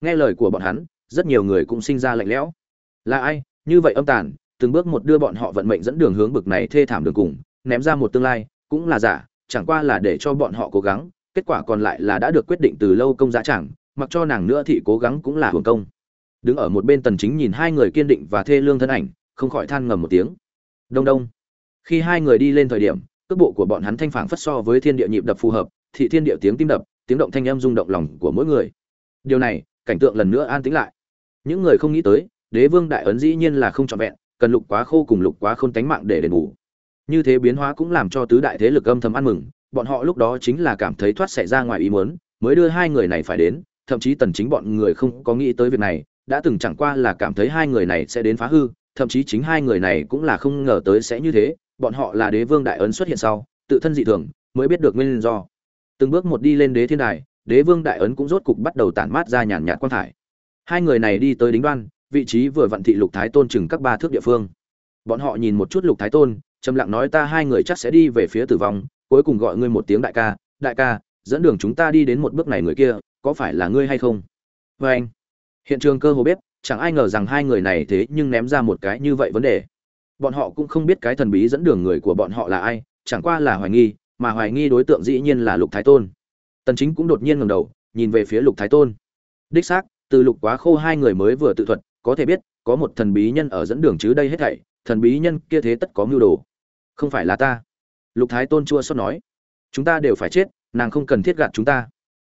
Nghe lời của bọn hắn, rất nhiều người cũng sinh ra lạnh lẽo là ai? Như vậy âm tàn, từng bước một đưa bọn họ vận mệnh dẫn đường hướng bực này thê thảm đường cùng, ném ra một tương lai, cũng là giả, chẳng qua là để cho bọn họ cố gắng, kết quả còn lại là đã được quyết định từ lâu công giá chẳng, mặc cho nàng nữa thì cố gắng cũng là hưởng công. Đứng ở một bên tần chính nhìn hai người kiên định và thê lương thân ảnh, không khỏi than ngầm một tiếng. Đông đông. Khi hai người đi lên thời điểm, cước bộ của bọn hắn thanh phảng phất so với thiên địa nhịp đập phù hợp, thị thiên địa tiếng tim đập, tiếng động thanh âm rung động lòng của mỗi người. Điều này, cảnh tượng lần nữa an tĩnh lại. Những người không nghĩ tới đế vương đại ấn dĩ nhiên là không trọn vẹn, cần lục quá khô cùng lục quá khôn tánh mạng để đền bù. Như thế biến hóa cũng làm cho tứ đại thế lực âm thầm ăn mừng, bọn họ lúc đó chính là cảm thấy thoát xảy ra ngoài ý muốn, mới đưa hai người này phải đến, thậm chí tần chính bọn người không có nghĩ tới việc này, đã từng chẳng qua là cảm thấy hai người này sẽ đến phá hư, thậm chí chính hai người này cũng là không ngờ tới sẽ như thế, bọn họ là đế vương đại ấn xuất hiện sau, tự thân dị thường, mới biết được nguyên do. Từng bước một đi lên đế thiên đài, đế vương đại ấn cũng rốt cục bắt đầu tản mát ra nhàn nhạt quang thải. Hai người này đi tới đính đoan vị trí vừa vặn thị lục thái tôn chừng các ba thước địa phương. Bọn họ nhìn một chút lục thái tôn, trầm lặng nói ta hai người chắc sẽ đi về phía tử vong, cuối cùng gọi ngươi một tiếng đại ca đại ca, dẫn đường chúng ta đi đến một bước này người kia, có phải là ngươi hay không? Vê anh, hiện trường cơ hồ biết chẳng ai ngờ rằng hai người này thế nhưng ném ra một cái như vậy vấn đề. Bọn họ cũng không biết cái thần bí dẫn đường người của bọn họ là ai, chẳng qua là hoài nghi, mà hoài nghi đối tượng dĩ nhiên là lục thái tôn. Tần chính cũng đột nhiên ngẩng đầu, nhìn về phía lục thái tôn. Đích xác, từ lục quá khô hai người mới vừa tự thuật có thể biết, có một thần bí nhân ở dẫn đường chứ đây hết thảy, thần bí nhân kia thế tất có mưu đồ. Không phải là ta. Lục thái tôn chua xót nói. Chúng ta đều phải chết, nàng không cần thiết gạt chúng ta.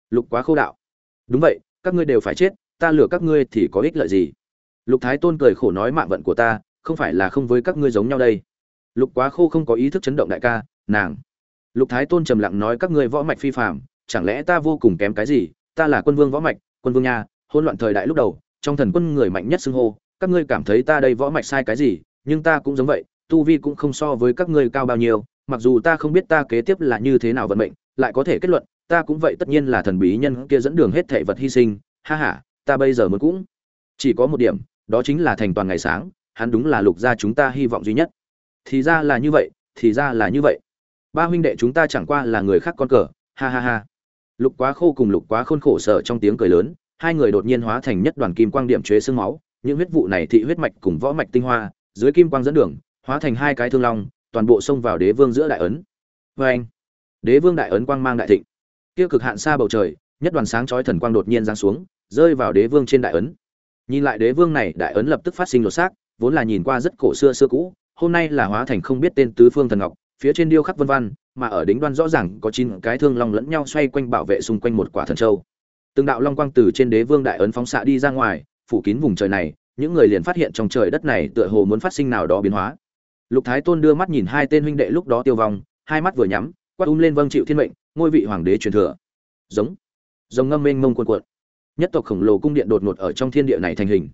Lục quá khô đạo. Đúng vậy, các ngươi đều phải chết, ta lừa các ngươi thì có ích lợi gì? Lục thái tôn cười khổ nói mạng vận của ta, không phải là không với các ngươi giống nhau đây. Lục quá khô không có ý thức chấn động đại ca, nàng. Lục thái tôn trầm lặng nói các ngươi võ mạch phi phạm chẳng lẽ ta vô cùng kém cái gì? Ta là quân vương võ mạch, quân vương nha hôn loạn thời đại lúc đầu trong thần quân người mạnh nhất xưng hô, các ngươi cảm thấy ta đây võ mạch sai cái gì, nhưng ta cũng giống vậy, tu vi cũng không so với các ngươi cao bao nhiêu, mặc dù ta không biết ta kế tiếp là như thế nào vận mệnh, lại có thể kết luận, ta cũng vậy tất nhiên là thần bí nhân kia dẫn đường hết thảy vật hy sinh, ha ha, ta bây giờ muốn cũng chỉ có một điểm, đó chính là thành toàn ngày sáng, hắn đúng là lục gia chúng ta hy vọng duy nhất. Thì ra là như vậy, thì ra là như vậy. Ba huynh đệ chúng ta chẳng qua là người khác con cờ, ha ha ha. Lục quá khô cùng lục quá khôn khổ sở trong tiếng cười lớn hai người đột nhiên hóa thành nhất đoàn kim quang điểm chế xương máu, những huyết vụ này thị huyết mạch cùng võ mạch tinh hoa, dưới kim quang dẫn đường, hóa thành hai cái thương long, toàn bộ xông vào đế vương giữa đại ấn. Vê anh, đế vương đại ấn quang mang đại thịnh. Kia cực hạn xa bầu trời, nhất đoàn sáng chói thần quang đột nhiên giáng xuống, rơi vào đế vương trên đại ấn. Nhìn lại đế vương này, đại ấn lập tức phát sinh lột xác, vốn là nhìn qua rất cổ xưa xưa cũ, hôm nay là hóa thành không biết tên tứ phương thần ngọc, phía trên điêu khắc vân văn, mà ở đỉnh đoan rõ ràng có chín cái thương long lẫn nhau xoay quanh bảo vệ xung quanh một quả thần châu từng đạo long quang từ trên đế vương đại ấn phóng xạ đi ra ngoài, phủ kín vùng trời này, những người liền phát hiện trong trời đất này tựa hồ muốn phát sinh nào đó biến hóa. Lục thái tôn đưa mắt nhìn hai tên huynh đệ lúc đó tiêu vong, hai mắt vừa nhắm, quát um lên vâng chịu thiên mệnh, ngôi vị hoàng đế truyền thừa. Giống giống ngâm mênh mông cuộn cuộn. Nhất tộc khổng lồ cung điện đột ngột ở trong thiên địa này thành hình.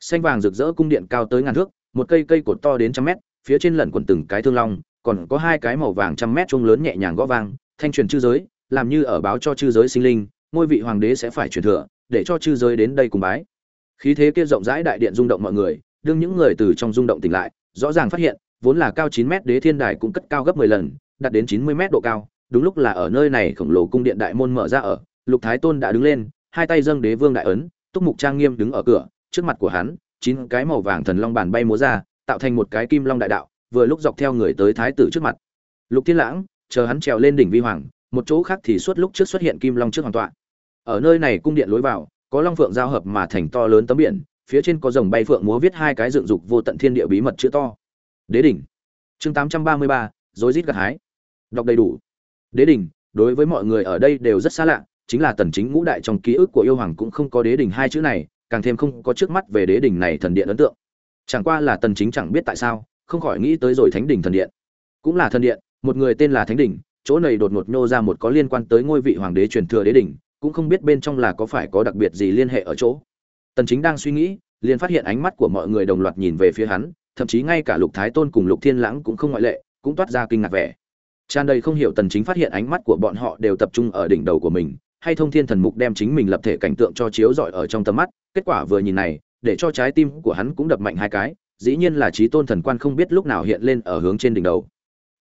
Xanh vàng rực rỡ cung điện cao tới ngàn thước, một cây cây cột to đến trăm mét, phía trên lẩn quẩn từng cái thương long, còn có hai cái màu vàng trăm mét trông lớn nhẹ nhàng gõ vang, thanh truyền chư giới, làm như ở báo cho chư giới sinh linh ngôi vị hoàng đế sẽ phải truyền thừa, để cho chư giới đến đây cùng bái. Khí thế kia rộng rãi đại điện rung động mọi người, đương những người từ trong rung động tỉnh lại, rõ ràng phát hiện, vốn là cao 9 mét đế thiên đài cũng cất cao gấp 10 lần, đạt đến 90 mét độ cao, đúng lúc là ở nơi này khổng lồ cung điện đại môn mở ra ở, lục thái tôn đã đứng lên, hai tay dâng đế vương đại ấn, túc mục trang nghiêm đứng ở cửa, trước mặt của hắn, chín cái màu vàng thần long bàn bay múa ra, tạo thành một cái kim long đại đạo, vừa lúc dọc theo người tới thái tử trước mặt. Lục thiên lãng, chờ hắn trèo lên đỉnh vi hoàng một chỗ khác thì suốt lúc trước xuất hiện kim long trước hoàng toàn ở nơi này cung điện lối vào, có long phượng giao hợp mà thành to lớn tấm biển, phía trên có rồng bay phượng múa viết hai cái dựng dục vô tận thiên địa bí mật chữ to. Đế đỉnh. Chương tám trăm ba mươi ba, rối rít gặt hái. Đọc đầy đủ. Đế đỉnh, đối với mọi người ở đây đều rất xa lạ, chính là tần chính ngũ đại trong ký ức của yêu hoàng cũng không có đế đỉnh hai chữ này, càng thêm không có trước mắt về đế đỉnh này thần điện ấn tượng. Chẳng qua là tần chính chẳng biết tại sao, không khỏi nghĩ tới rồi thánh đỉnh thần điện. Cũng là thần điện, một người tên là thánh đỉnh chỗ này đột ngột nhô ra một có liên quan tới ngôi vị hoàng đế truyền thừa đế đỉnh, cũng không biết bên trong là có phải có đặc biệt gì liên hệ ở chỗ. Tần chính đang suy nghĩ, liền phát hiện ánh mắt của mọi người đồng loạt nhìn về phía hắn, thậm chí ngay cả lục thái tôn cùng lục thiên lãng cũng không ngoại lệ, cũng toát ra kinh ngạc vẻ. Tràn đầy không hiểu tần chính phát hiện ánh mắt của bọn họ đều tập trung ở đỉnh đầu của mình, hay thông thiên thần mục đem chính mình lập thể cảnh tượng cho chiếu rọi ở trong tầm mắt, kết quả vừa nhìn này, để cho trái tim của hắn cũng đập mạnh hai cái, dĩ nhiên là trí tôn thần quan không biết lúc nào hiện lên ở hướng trên đỉnh đầu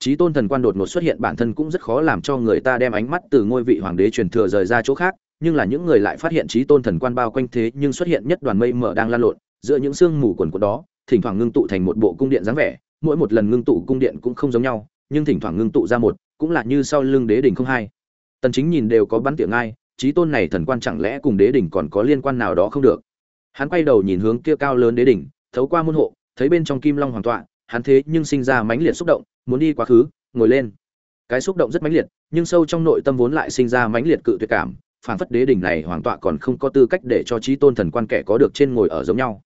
trí tôn thần quan đột ngột xuất hiện bản thân cũng rất khó làm cho người ta đem ánh mắt từ ngôi vị hoàng đế truyền thừa rời ra chỗ khác, nhưng là những người lại phát hiện trí tôn thần quan bao quanh thế nhưng xuất hiện nhất đoàn mây mờ đang lan lộn, giữa những sương mù quần của đó, thỉnh thoảng ngưng tụ thành một bộ cung điện dáng vẻ, mỗi một lần ngưng tụ cung điện cũng không giống nhau, nhưng thỉnh thoảng ngưng tụ ra một, cũng là như sau lưng đế đỉnh không hai. Tần chính nhìn đều có bắn tiệc ngay trí tôn này thần quan chẳng lẽ cùng đế đỉnh còn có liên quan nào đó không được? Hắn quay đầu nhìn hướng kia cao lớn đế đỉnh, thấu qua môn hộ, thấy bên trong kim long hoàng tọa, hắn thế nhưng sinh ra mãnh liệt xúc động muốn đi quá khứ, ngồi lên. Cái xúc động rất mãnh liệt, nhưng sâu trong nội tâm vốn lại sinh ra mãnh liệt cự tuyệt cảm phản phất đế đỉnh này hoàng tọa còn không có tư cách để cho trí tôn thần quan kẻ có được trên ngồi ở giống nhau.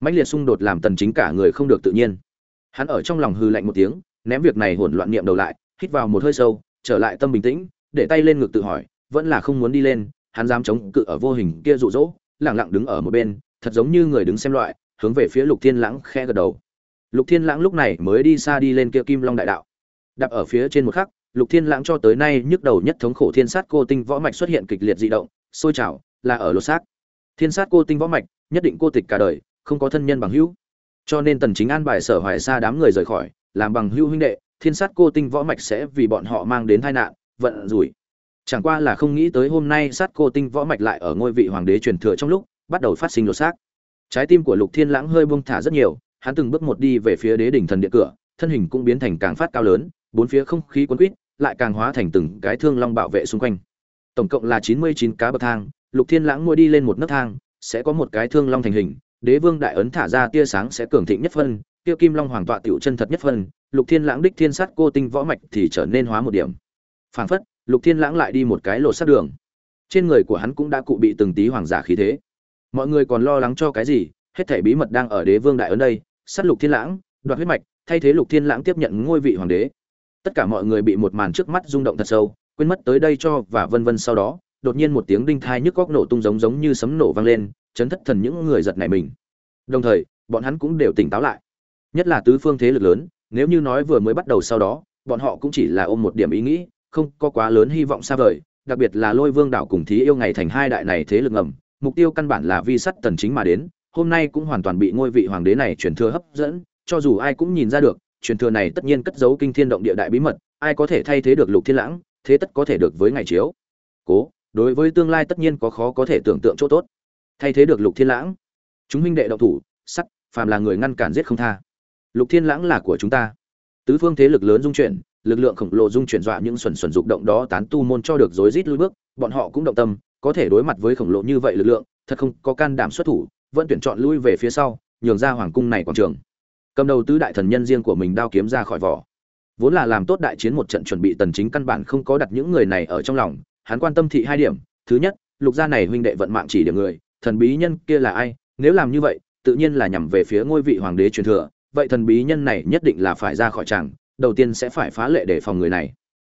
Mãnh liệt xung đột làm tần chính cả người không được tự nhiên. Hắn ở trong lòng hư lạnh một tiếng, ném việc này hỗn loạn niệm đầu lại, hít vào một hơi sâu, trở lại tâm bình tĩnh, để tay lên ngực tự hỏi, vẫn là không muốn đi lên, hắn dám chống cự ở vô hình kia dụ dỗ, lặng lặng đứng ở một bên, thật giống như người đứng xem loại, hướng về phía lục thiên lãng khẽ gật đầu lục thiên lãng lúc này mới đi xa đi lên kia kim long đại đạo. Đạp ở phía trên một khắc, lục thiên lãng cho tới nay nhức đầu nhất thống khổ thiên sát cô tinh võ mạch xuất hiện kịch liệt dị động, sôi trào, là ở lột xác. Thiên sát cô tinh võ mạch, nhất định cô tịch cả đời, không có thân nhân bằng hữu. Cho nên tần chính an bài sở hoài xa đám người rời khỏi, làm bằng hữu huynh đệ, thiên sát cô tinh võ mạch sẽ vì bọn họ mang đến tai nạn, vận rủi. Chẳng qua là không nghĩ tới hôm nay sát cô tinh võ mạch lại ở ngôi vị hoàng đế truyền thừa trong lúc, bắt đầu phát sinh lột xác. Trái tim của lục thiên lãng hơi buông thả rất nhiều hắn từng bước một đi về phía đế đỉnh thần điện cửa, thân hình cũng biến thành càng phát cao lớn, bốn phía không khí cuốn quýt, lại càng hóa thành từng cái thương long bảo vệ xung quanh. Tổng cộng là chín mươi chín cá bậc thang, lục thiên lãng mua đi lên một nấc thang, sẽ có một cái thương long thành hình, đế vương đại ấn thả ra tia sáng sẽ cường thịnh nhất phân tiêu kim long hoàng tọa tiểu chân thật nhất phân, lục thiên lãng đích thiên sát cô tinh võ mạch thì trở nên hóa một điểm. Phảng phất, lục thiên lãng lại đi một cái lộ sát đường. Trên người của hắn cũng đã cụ bị từng tí hoàng giả khí thế. Mọi người còn lo lắng cho cái gì, hết thảy bí mật đang ở đế vương đại ấn đây sát lục thiên lãng, đoạt huyết mạch, thay thế lục thiên lãng tiếp nhận ngôi vị hoàng đế. Tất cả mọi người bị một màn trước mắt rung động thật sâu, quên mất tới đây cho và vân vân sau đó, đột nhiên một tiếng đinh thai nhức góc nổ tung giống giống như sấm nổ vang lên, chấn thất thần những người giật nảy mình. Đồng thời, bọn hắn cũng đều tỉnh táo lại. Nhất là tứ phương thế lực lớn, nếu như nói vừa mới bắt đầu sau đó, bọn họ cũng chỉ là ôm một điểm ý nghĩ, không có quá lớn hy vọng xa vời, đặc biệt là lôi vương đảo cùng thí yêu ngày thành hai đại này thế lực ngầm, mục tiêu căn bản là vi sắt tần chính mà đến hôm nay cũng hoàn toàn bị ngôi vị hoàng đế này truyền thừa hấp dẫn, cho dù ai cũng nhìn ra được, truyền thừa này tất nhiên cất giấu kinh thiên động địa đại bí mật, ai có thể thay thế được lục thiên lãng, thế tất có thể được với ngày chiếu. Cố, đối với tương lai tất nhiên có khó có thể tưởng tượng chỗ tốt. Thay thế được lục thiên lãng, chúng huynh đệ động thủ, sắt, phàm là người ngăn cản giết không tha. Lục thiên lãng là của chúng ta. Tứ phương thế lực lớn dung chuyển, lực lượng khổng lồ dung chuyển dọa những xuẩn xuẩn dục động đó tán tu môn cho được rối rít lui bước, bọn họ cũng động tâm, có thể đối mặt với khổng lồ như vậy lực lượng, thật không có can đảm xuất thủ vẫn tuyển chọn lui về phía sau, nhường ra hoàng cung này quảng trường. Cầm đầu tứ đại thần nhân riêng của mình đao kiếm ra khỏi vỏ. Vốn là làm tốt đại chiến một trận chuẩn bị tần chính căn bản không có đặt những người này ở trong lòng, hắn quan tâm thị hai điểm. Thứ nhất, lục gia này huynh đệ vận mạng chỉ điểm người, thần bí nhân kia là ai? Nếu làm như vậy, tự nhiên là nhằm về phía ngôi vị hoàng đế truyền thừa. Vậy thần bí nhân này nhất định là phải ra khỏi tràng, đầu tiên sẽ phải phá lệ để phòng người này.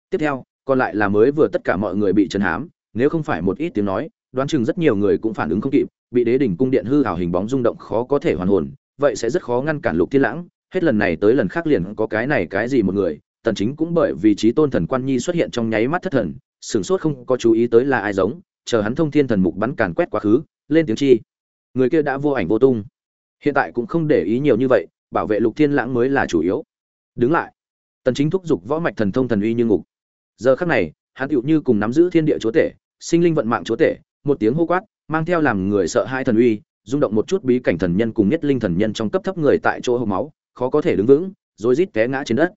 Tiếp theo, còn lại là mới vừa tất cả mọi người bị chấn hám nếu không phải một ít tiếng nói đoán chừng rất nhiều người cũng phản ứng không kịp, bị đế đỉnh cung điện hư ảo hình bóng rung động khó có thể hoàn hồn, vậy sẽ rất khó ngăn cản lục thiên lãng. Hết lần này tới lần khác liền có cái này cái gì một người, tần chính cũng bởi vì trí tôn thần quan nhi xuất hiện trong nháy mắt thất thần, sửng sốt không có chú ý tới là ai giống, chờ hắn thông thiên thần mục bắn càn quét quá khứ, lên tiếng chi. Người kia đã vô ảnh vô tung. Hiện tại cũng không để ý nhiều như vậy, bảo vệ lục thiên lãng mới là chủ yếu. Đứng lại. Tần chính thúc giục võ mạch thần thông thần uy như ngục. Giờ khắc này, hắn tựu như cùng nắm giữ thiên địa chúa tể, sinh linh vận mạng chúa tể một tiếng hô quát, mang theo làm người sợ hai thần uy, rung động một chút bí cảnh thần nhân cùng nhất linh thần nhân trong cấp thấp người tại chỗ hộp máu, khó có thể đứng vững, rồi rít té ngã trên đất.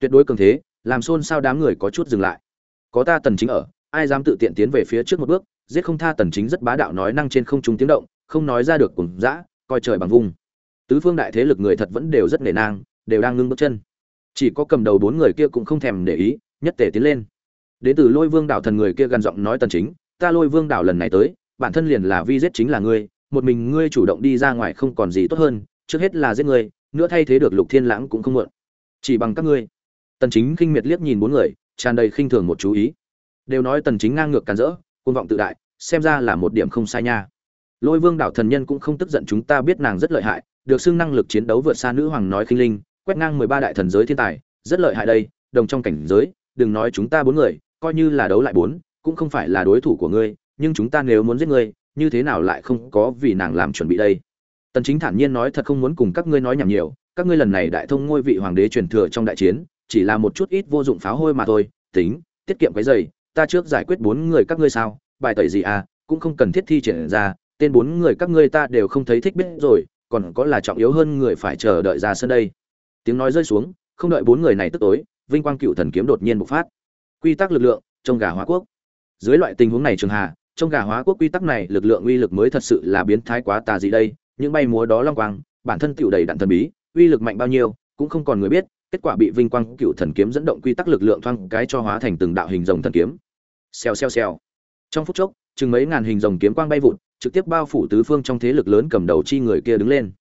Tuyệt đối cường thế, làm xôn xao đám người có chút dừng lại. Có ta tần chính ở, ai dám tự tiện tiến về phía trước một bước, giết không tha tần chính rất bá đạo nói năng trên không trung tiếng động, không nói ra được cùng dã, coi trời bằng vung. Tứ phương đại thế lực người thật vẫn đều rất nể nang, đều đang ngưng bước chân. Chỉ có cầm đầu bốn người kia cũng không thèm để ý, nhất tề tiến lên. Đến từ lôi vương đảo thần người kia gần giọng nói tần chính ta lôi vương đảo lần này tới, bản thân liền là vi giết chính là ngươi, một mình ngươi chủ động đi ra ngoài không còn gì tốt hơn, trước hết là giết ngươi, nữa thay thế được lục thiên lãng cũng không muộn. Chỉ bằng các ngươi. Tần chính kinh miệt liếc nhìn bốn người, tràn đầy khinh thường một chú ý. Đều nói tần chính ngang ngược càn rỡ côn vọng tự đại, xem ra là một điểm không sai nha. Lôi vương đảo thần nhân cũng không tức giận chúng ta biết nàng rất lợi hại, được xưng năng lực chiến đấu vượt xa nữ hoàng nói khinh linh, quét ngang 13 đại thần giới thiên tài, rất lợi hại đây, đồng trong cảnh giới, đừng nói chúng ta bốn người, coi như là đấu lại bốn cũng không phải là đối thủ của ngươi, nhưng chúng ta nếu muốn giết ngươi, như thế nào lại không có vì nàng làm chuẩn bị đây? Tần chính thản nhiên nói thật không muốn cùng các ngươi nói nhảm nhiều, các ngươi lần này đại thông ngôi vị hoàng đế truyền thừa trong đại chiến, chỉ là một chút ít vô dụng pháo hôi mà thôi, tính, tiết kiệm cái giày, ta trước giải quyết bốn người các ngươi sao, bài tẩy gì à cũng không cần thiết thi triển ra, tên bốn người các ngươi ta đều không thấy thích biết rồi, còn có là trọng yếu hơn người phải chờ đợi ra sân đây. Tiếng nói rơi xuống, không đợi bốn người này tức tối, vinh quang cựu thần kiếm đột nhiên bộc phát. Quy tắc lực lượng trong gà hóa quốc dưới loại tình huống này trường hà, trong gà hóa quốc quy tắc này lực lượng uy lực mới thật sự là biến thái quá tà gì đây. Những bay múa đó long quang, bản thân tựu đầy đạn thần bí, uy lực mạnh bao nhiêu, cũng không còn người biết. Kết quả bị vinh quang cựu thần kiếm dẫn động quy tắc lực lượng thoang cái cho hóa thành từng đạo hình rồng thần kiếm. Xèo xèo xèo. Trong phút chốc, chừng mấy ngàn hình rồng kiếm quang bay vụt, trực tiếp bao phủ tứ phương trong thế lực lớn cầm đầu chi người kia đứng lên.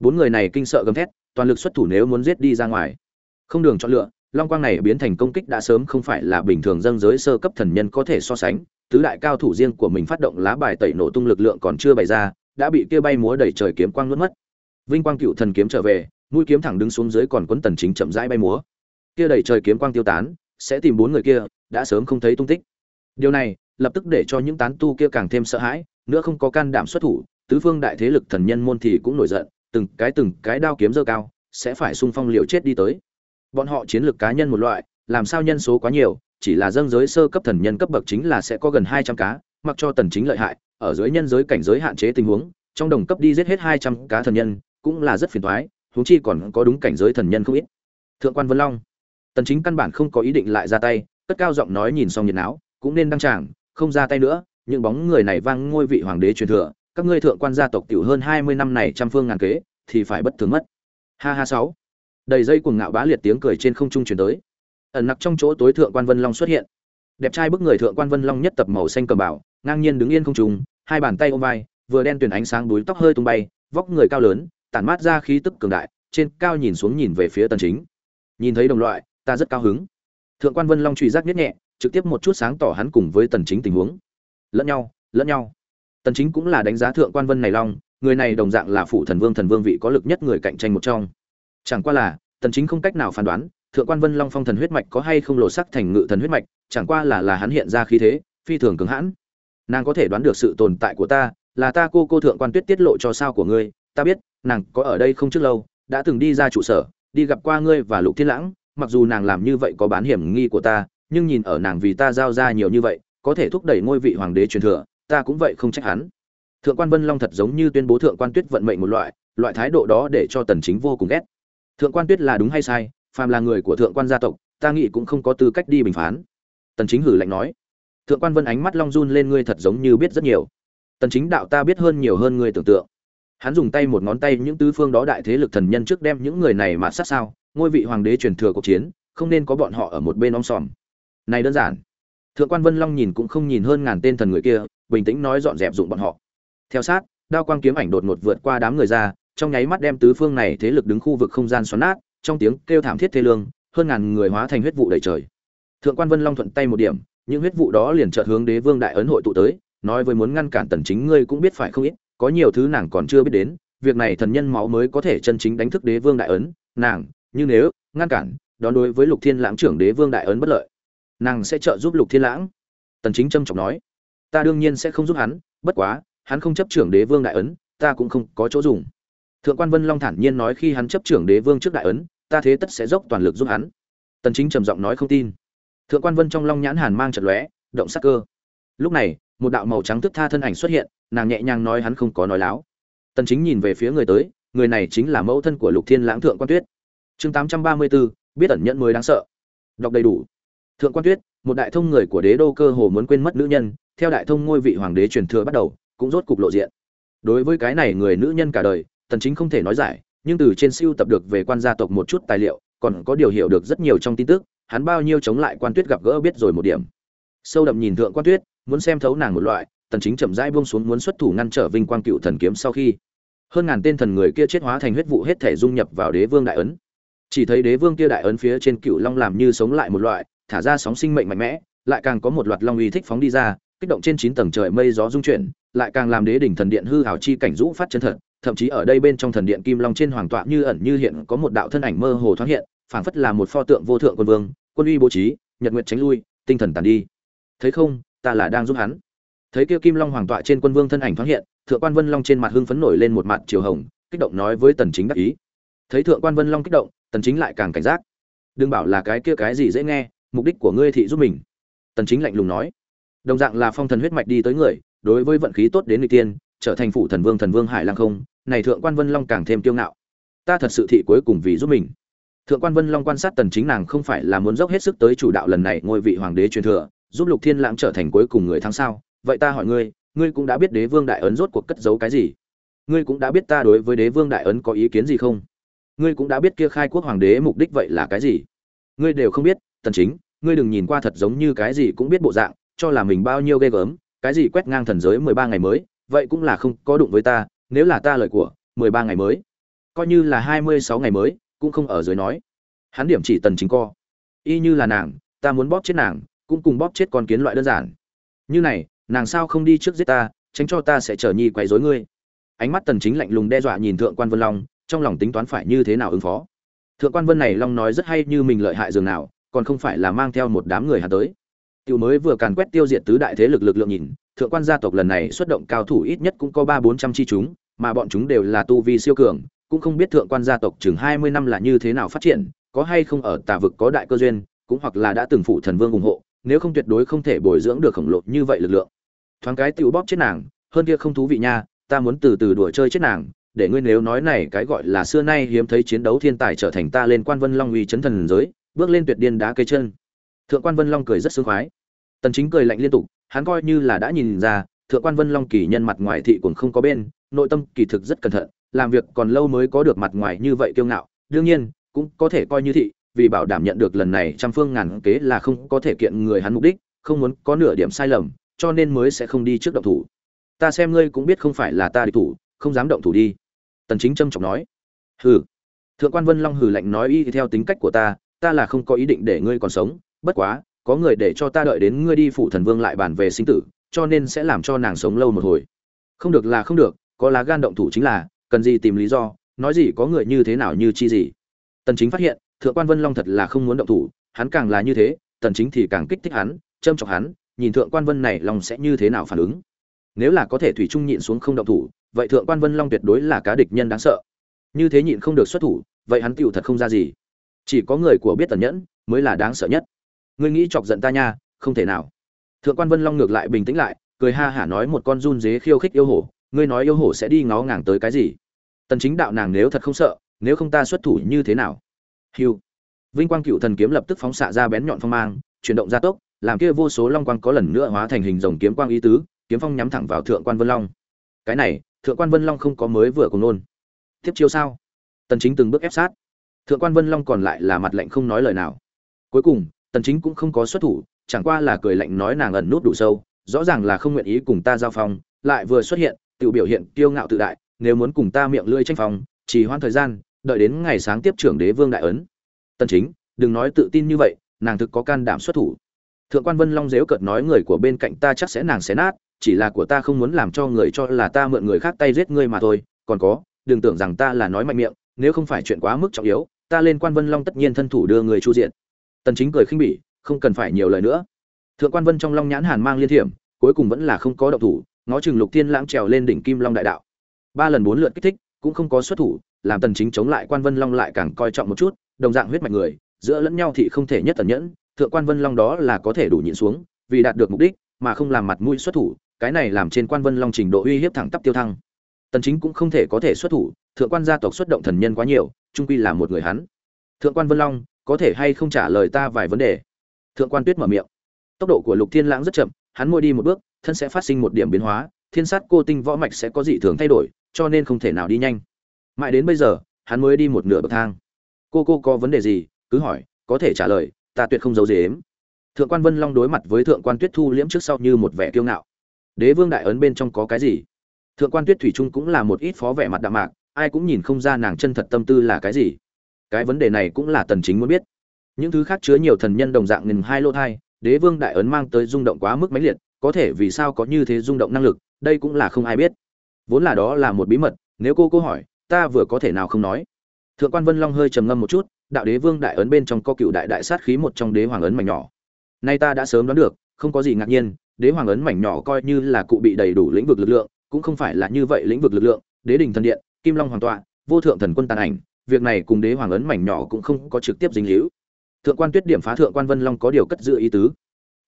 Bốn người này kinh sợ gầm thét, toàn lực xuất thủ nếu muốn giết đi ra ngoài. Không đường chọn lựa long quang này biến thành công kích đã sớm không phải là bình thường dâng giới sơ cấp thần nhân có thể so sánh, tứ đại cao thủ riêng của mình phát động lá bài tẩy nổ tung lực lượng còn chưa bày ra, đã bị kia bay múa đẩy trời kiếm quang nuốt mất. Vinh quang cựu thần kiếm trở về, mũi kiếm thẳng đứng xuống dưới còn quấn tần chính chậm rãi bay múa. Kia đẩy trời kiếm quang tiêu tán, sẽ tìm bốn người kia, đã sớm không thấy tung tích. Điều này, lập tức để cho những tán tu kia càng thêm sợ hãi, nữa không có can đảm xuất thủ, tứ phương đại thế lực thần nhân môn thì cũng nổi giận, từng cái từng cái đao kiếm dơ cao, sẽ phải xung phong liều chết đi tới bọn họ chiến lược cá nhân một loại, làm sao nhân số quá nhiều, chỉ là dâng giới sơ cấp thần nhân cấp bậc chính là sẽ có gần hai trăm cá, mặc cho tần chính lợi hại, ở dưới nhân giới cảnh giới hạn chế tình huống, trong đồng cấp đi giết hết hai trăm cá thần nhân, cũng là rất phiền toái, huống chi còn có đúng cảnh giới thần nhân không ít. Thượng quan vân long, tần chính căn bản không có ý định lại ra tay, cất cao giọng nói nhìn xong nhiệt não cũng nên đăng tràng, không ra tay nữa, những bóng người này vang ngôi vị hoàng đế truyền thừa, các ngươi thượng quan gia tộc tiểu hơn 20 năm này trăm phương ngàn kế, thì phải bất thường mất. Ha ha sáu đầy dây cuồng ngạo bá liệt tiếng cười trên không trung truyền tới. Ẩn nặc trong chỗ tối thượng quan vân long xuất hiện. Đẹp trai bức người thượng quan vân long nhất tập màu xanh cầm bảo, ngang nhiên đứng yên không trung, hai bàn tay ôm vai, vừa đen tuyền ánh sáng đuối tóc hơi tung bay, vóc người cao lớn, tản mát ra khí tức cường đại, trên cao nhìn xuống nhìn về phía tần chính. Nhìn thấy đồng loại, ta rất cao hứng. Thượng quan vân long truy giác nhất nhẹ, trực tiếp một chút sáng tỏ hắn cùng với tần chính tình huống. Lẫn nhau lẫn nhau. Tần chính cũng là đánh giá thượng quan vân này long, người này đồng dạng là phụ thần vương thần vương vị có lực nhất người cạnh tranh một trong chẳng qua là, tần chính không cách nào phán đoán, thượng quan vân long phong thần huyết mạch có hay không lộ sắc thành ngự thần huyết mạch, chẳng qua là là hắn hiện ra khí thế, phi thường cứng hãn. Nàng có thể đoán được sự tồn tại của ta, là ta cô cô thượng quan tuyết tiết lộ cho sao của ngươi, ta biết, nàng có ở đây không trước lâu, đã từng đi ra trụ sở, đi gặp qua ngươi và lục thiên lãng, mặc dù nàng làm như vậy có bán hiểm nghi của ta, nhưng nhìn ở nàng vì ta giao ra nhiều như vậy, có thể thúc đẩy ngôi vị hoàng đế truyền thừa, ta cũng vậy không trách hắn. Thượng quan vân long thật giống như tuyên bố thượng quan tuyết vận mệnh một loại loại thái độ đó để cho tần chính vô cùng ghét thượng quan tuyết là đúng hay sai, phàm là người của thượng quan gia tộc, ta nghĩ cũng không có tư cách đi bình phán. Tần chính hử lạnh nói. Thượng quan vân ánh mắt long run lên ngươi thật giống như biết rất nhiều. Tần chính đạo ta biết hơn nhiều hơn ngươi tưởng tượng. Hắn dùng tay một ngón tay những tứ phương đó đại thế lực thần nhân trước đem những người này mà sát sao, ngôi vị hoàng đế truyền thừa cuộc chiến, không nên có bọn họ ở một bên om sòm. Này đơn giản. Thượng quan vân long nhìn cũng không nhìn hơn ngàn tên thần người kia, bình tĩnh nói dọn dẹp dụng bọn họ. Theo sát, đao quang kiếm ảnh đột ngột vượt qua đám người ra trong nháy mắt đem tứ phương này thế lực đứng khu vực không gian xoắn nát, trong tiếng kêu thảm thiết thê lương, hơn ngàn người hóa thành huyết vụ đầy trời. Thượng quan vân long thuận tay một điểm, những huyết vụ đó liền chợt hướng đế vương đại ấn hội tụ tới, nói với muốn ngăn cản tần chính ngươi cũng biết phải không ít, có nhiều thứ nàng còn chưa biết đến, việc này thần nhân máu mới có thể chân chính đánh thức đế vương đại ấn, nàng, như nếu, ngăn cản đó đối với lục thiên lãng trưởng đế vương đại ấn bất lợi. Nàng sẽ trợ giúp lục thiên lãng. Tần chính trầm trọng nói, ta đương nhiên sẽ không giúp hắn, bất quá, hắn không chấp trưởng đế vương đại ấn, ta cũng không có chỗ dùng thượng quan vân long thản nhiên nói khi hắn chấp trưởng đế vương trước đại ấn ta thế tất sẽ dốc toàn lực giúp hắn. Tần chính trầm giọng nói không tin. Thượng quan vân trong long nhãn hàn mang chật lóe động sắc cơ. Lúc này một đạo màu trắng thức tha thân ảnh xuất hiện nàng nhẹ nhàng nói hắn không có nói láo. Tần chính nhìn về phía người tới người này chính là mẫu thân của lục thiên lãng thượng quan tuyết. Chương 834, biết ẩn nhận mới đáng sợ. Đọc đầy đủ. Thượng quan tuyết một đại thông người của đế đô cơ hồ muốn quên mất nữ nhân theo đại thông ngôi vị hoàng đế truyền thừa bắt đầu cũng rốt cục lộ diện. Đối với cái này người nữ nhân cả đời tần chính không thể nói giải, nhưng từ trên siêu tập được về quan gia tộc một chút tài liệu, còn có điều hiểu được rất nhiều trong tin tức, hắn bao nhiêu chống lại quan tuyết gặp gỡ biết rồi một điểm. Sâu đậm nhìn thượng quan tuyết, muốn xem thấu nàng một loại, tần chính chậm rãi buông xuống muốn xuất thủ ngăn trở vinh quang cựu thần kiếm sau khi, hơn ngàn tên thần người kia chết hóa thành huyết vụ hết thể dung nhập vào đế vương đại ấn. Chỉ thấy đế vương kia đại ấn phía trên cựu long làm như sống lại một loại, thả ra sóng sinh mệnh mạnh mẽ, lại càng có một loạt long uy thích phóng đi ra, kích động trên chín tầng trời mây gió dung chuyển, lại càng làm đế đỉnh thần điện hư ảo chi cảnh rũ phát chân thật thậm chí ở đây bên trong thần điện kim long trên hoàng tọa như ẩn như hiện có một đạo thân ảnh mơ hồ thoáng hiện, phảng phất là một pho tượng vô thượng quân vương, quân uy bố trí, nhật nguyệt tránh lui, tinh thần tàn đi. Thấy không, ta là đang giúp hắn. Thấy kia kim long hoàng tọa trên quân vương thân ảnh thoáng hiện, thượng quan vân long trên mặt hưng phấn nổi lên một mặt chiều hồng, kích động nói với tần chính đắc ý. Thấy thượng quan vân long kích động, tần chính lại càng cảnh giác. Đừng bảo là cái kia cái gì dễ nghe, mục đích của ngươi thị giúp mình. Tần chính lạnh lùng nói. Đồng dạng là phong thần huyết mạch đi tới người, đối với vận khí tốt đến người tiên, trở thành phụ thần vương thần vương hải lang không này thượng quan vân long càng thêm kiêu ngạo. Ta thật sự thị cuối cùng vì giúp mình. Thượng quan vân long quan sát tần chính nàng không phải là muốn dốc hết sức tới chủ đạo lần này ngôi vị hoàng đế truyền thừa, giúp lục thiên lãng trở thành cuối cùng người thắng sao? Vậy ta hỏi ngươi ngươi cũng đã biết đế vương đại ấn rốt cuộc cất giấu cái gì? Ngươi cũng đã biết ta đối với đế vương đại ấn có ý kiến gì không? Ngươi cũng đã biết kia khai quốc hoàng đế mục đích vậy là cái gì? Ngươi đều không biết, tần chính, ngươi đừng nhìn qua thật giống như cái gì cũng biết bộ dạng, cho là mình bao nhiêu ghê gớm, cái gì quét ngang thần giới 13 ngày mới, vậy cũng là không có đụng với ta nếu là ta lời của 13 ngày mới, coi như là 26 ngày mới, cũng không ở dưới nói. Hắn điểm chỉ tần chính co. Y như là nàng, ta muốn bóp chết nàng, cũng cùng bóp chết con kiến loại đơn giản. Như này, nàng sao không đi trước giết ta, tránh cho ta sẽ trở nhi quấy rối ngươi. Ánh mắt tần chính lạnh lùng đe dọa nhìn thượng quan vân long, trong lòng tính toán phải như thế nào ứng phó. Thượng quan vân này long nói rất hay như mình lợi hại dường nào, còn không phải là mang theo một đám người hà tới. Tiểu mới vừa càn quét tiêu diệt tứ đại thế lực lực lượng nhìn, thượng quan gia tộc lần này xuất động cao thủ ít nhất cũng có ba bốn trăm chi chúng mà bọn chúng đều là tu vi siêu cường, cũng không biết thượng quan gia tộc chừng hai mươi năm là như thế nào phát triển, có hay không ở tà vực có đại cơ duyên, cũng hoặc là đã từng phụ thần vương ủng hộ, nếu không tuyệt đối không thể bồi dưỡng được khổng lồ như vậy lực lượng. Thoáng cái tiểu bóp chết nàng, hơn kia không thú vị nha, ta muốn từ từ đùa chơi chết nàng, để ngươi nếu nói này cái gọi là xưa nay hiếm thấy chiến đấu thiên tài trở thành ta lên quan vân long uy chấn thần giới, bước lên tuyệt điên đá cây chân. Thượng quan vân long cười rất sướng khoái. Tần chính cười lạnh liên tục, hắn coi như là đã nhìn ra thượng quan vân long kỳ nhân mặt ngoài thị cũng không có bên, nội tâm kỳ thực rất cẩn thận, làm việc còn lâu mới có được mặt ngoài như vậy kiêu ngạo. Đương nhiên, cũng có thể coi như thị, vì bảo đảm nhận được lần này trăm phương ngàn kế là không có thể kiện người hắn mục đích, không muốn có nửa điểm sai lầm, cho nên mới sẽ không đi trước động thủ. Ta xem ngươi cũng biết không phải là ta địch thủ, không dám động thủ đi. Tần chính trâm trọng nói. Hừ. Thượng quan vân long hừ lạnh nói y theo tính cách của ta ta là không có ý định để ngươi còn sống, bất quá, có người để cho ta đợi đến ngươi đi phụ thần vương lại bàn về sinh tử cho nên sẽ làm cho nàng sống lâu một hồi. Không được là không được, có lá gan động thủ chính là, cần gì tìm lý do, nói gì có người như thế nào như chi gì. Tần chính phát hiện, thượng quan vân long thật là không muốn động thủ, hắn càng là như thế, tần chính thì càng kích thích hắn, châm chọc hắn, nhìn thượng quan vân này long sẽ như thế nào phản ứng. Nếu là có thể thủy trung nhịn xuống không động thủ, vậy thượng quan vân long tuyệt đối là cá địch nhân đáng sợ. Như thế nhịn không được xuất thủ, vậy hắn tựu thật không ra gì. Chỉ có người của biết tần nhẫn, mới là đáng sợ nhất. Ngươi nghĩ chọc giận ta nha, không thể nào thượng quan vân long ngược lại bình tĩnh lại cười ha hả nói một con run dế khiêu khích yêu hổ ngươi nói yêu hổ sẽ đi ngó ngàng tới cái gì tần chính đạo nàng nếu thật không sợ nếu không ta xuất thủ như thế nào Hiu! Vinh quang cựu thần kiếm lập tức phóng xạ ra bén nhọn phong mang, chuyển động gia tốc, làm kia vô số long quang có lần nữa hóa thành hình rồng kiếm quang ý tứ, kiếm phong nhắm thẳng vào thượng quan Vân Long. Cái này, thượng quan Vân Long không có mới vừa cùng nôn. Tiếp chiêu sao? Tần Chính từng bước ép sát. Thượng quan Vân Long còn lại là mặt lạnh không nói lời nào. Cuối cùng, Tần Chính cũng không có xuất thủ, chẳng qua là cười lạnh nói nàng ẩn nút đủ sâu, rõ ràng là không nguyện ý cùng ta giao phong, lại vừa xuất hiện, tự biểu hiện kiêu ngạo tự đại, nếu muốn cùng ta miệng lưỡi tranh phòng, chỉ hoãn thời gian, đợi đến ngày sáng tiếp trưởng đế vương đại ấn. Tần chính đừng nói tự tin như vậy nàng thực có can đảm xuất thủ. Thượng quan vân long dếu cợt nói người của bên cạnh ta chắc sẽ nàng sẽ nát chỉ là của ta không muốn làm cho người cho là ta mượn người khác tay giết ngươi mà thôi còn có đừng tưởng rằng ta là nói mạnh miệng nếu không phải chuyện quá mức trọng yếu ta lên quan vân long tất nhiên thân thủ đưa người chu diện. Tần chính cười khinh bỉ không cần phải nhiều lời nữa. Thượng quan vân trong long nhãn hàn mang liên thiểm, cuối cùng vẫn là không có động thủ, ngó chừng lục thiên lãng trèo lên đỉnh kim long đại đạo. Ba lần bốn lượt kích thích, cũng không có xuất thủ, làm tần chính chống lại quan vân long lại càng coi trọng một chút, đồng dạng huyết mạch người, giữa lẫn nhau thì không thể nhất tần nhẫn, thượng quan vân long đó là có thể đủ nhịn xuống, vì đạt được mục đích, mà không làm mặt mũi xuất thủ, cái này làm trên quan vân long trình độ uy hiếp thẳng tắp tiêu thăng. Tần chính cũng không thể có thể xuất thủ, thượng quan gia tộc xuất động thần nhân quá nhiều, trung quy là một người hắn. Thượng quan vân long, có thể hay không trả lời ta vài vấn đề? Thượng quan tuyết mở miệng. Tốc độ của lục thiên lãng rất chậm, hắn môi đi một bước, thân sẽ phát sinh một điểm biến hóa, thiên sát cô tinh võ mạch sẽ có dị thường thay đổi, cho nên không thể nào đi nhanh. Mãi đến bây giờ, hắn mới đi một nửa bậc thang. Cô cô có vấn đề gì? Cứ hỏi, có thể trả lời, ta tuyệt không giấu dếm thượng quan vân long đối mặt với thượng quan tuyết thu liễm trước sau như một vẻ kiêu ngạo. Đế vương đại ấn bên trong có cái gì? Thượng quan tuyết thủy trung cũng là một ít phó vẻ mặt đạm mạc, ai cũng nhìn không ra nàng chân thật tâm tư là cái gì. Cái vấn đề này cũng là tần chính muốn biết những thứ khác chứa nhiều thần nhân đồng dạng ngừng hai lô thai, đế vương đại ấn mang tới rung động quá mức mãnh liệt, có thể vì sao có như thế rung động năng lực, đây cũng là không ai biết. Vốn là đó là một bí mật, nếu cô cô hỏi, ta vừa có thể nào không nói. Thượng quan vân long hơi trầm ngâm một chút, đạo đế vương đại ấn bên trong có cựu đại đại sát khí một trong đế hoàng ấn mảnh nhỏ. Nay ta đã sớm đoán được, không có gì ngạc nhiên, đế hoàng ấn mảnh nhỏ coi như là cụ bị đầy đủ lĩnh vực lực lượng, cũng không phải là như vậy lĩnh vực lực lượng, đế đình thần điện, kim long hoàng tọa, vô thượng thần quân tàn ảnh, việc này cùng đế hoàng ấn mảnh nhỏ cũng không có trực tiếp dính líu thượng quan tuyết điểm phá thượng quan vân long có điều cất giữ ý tứ.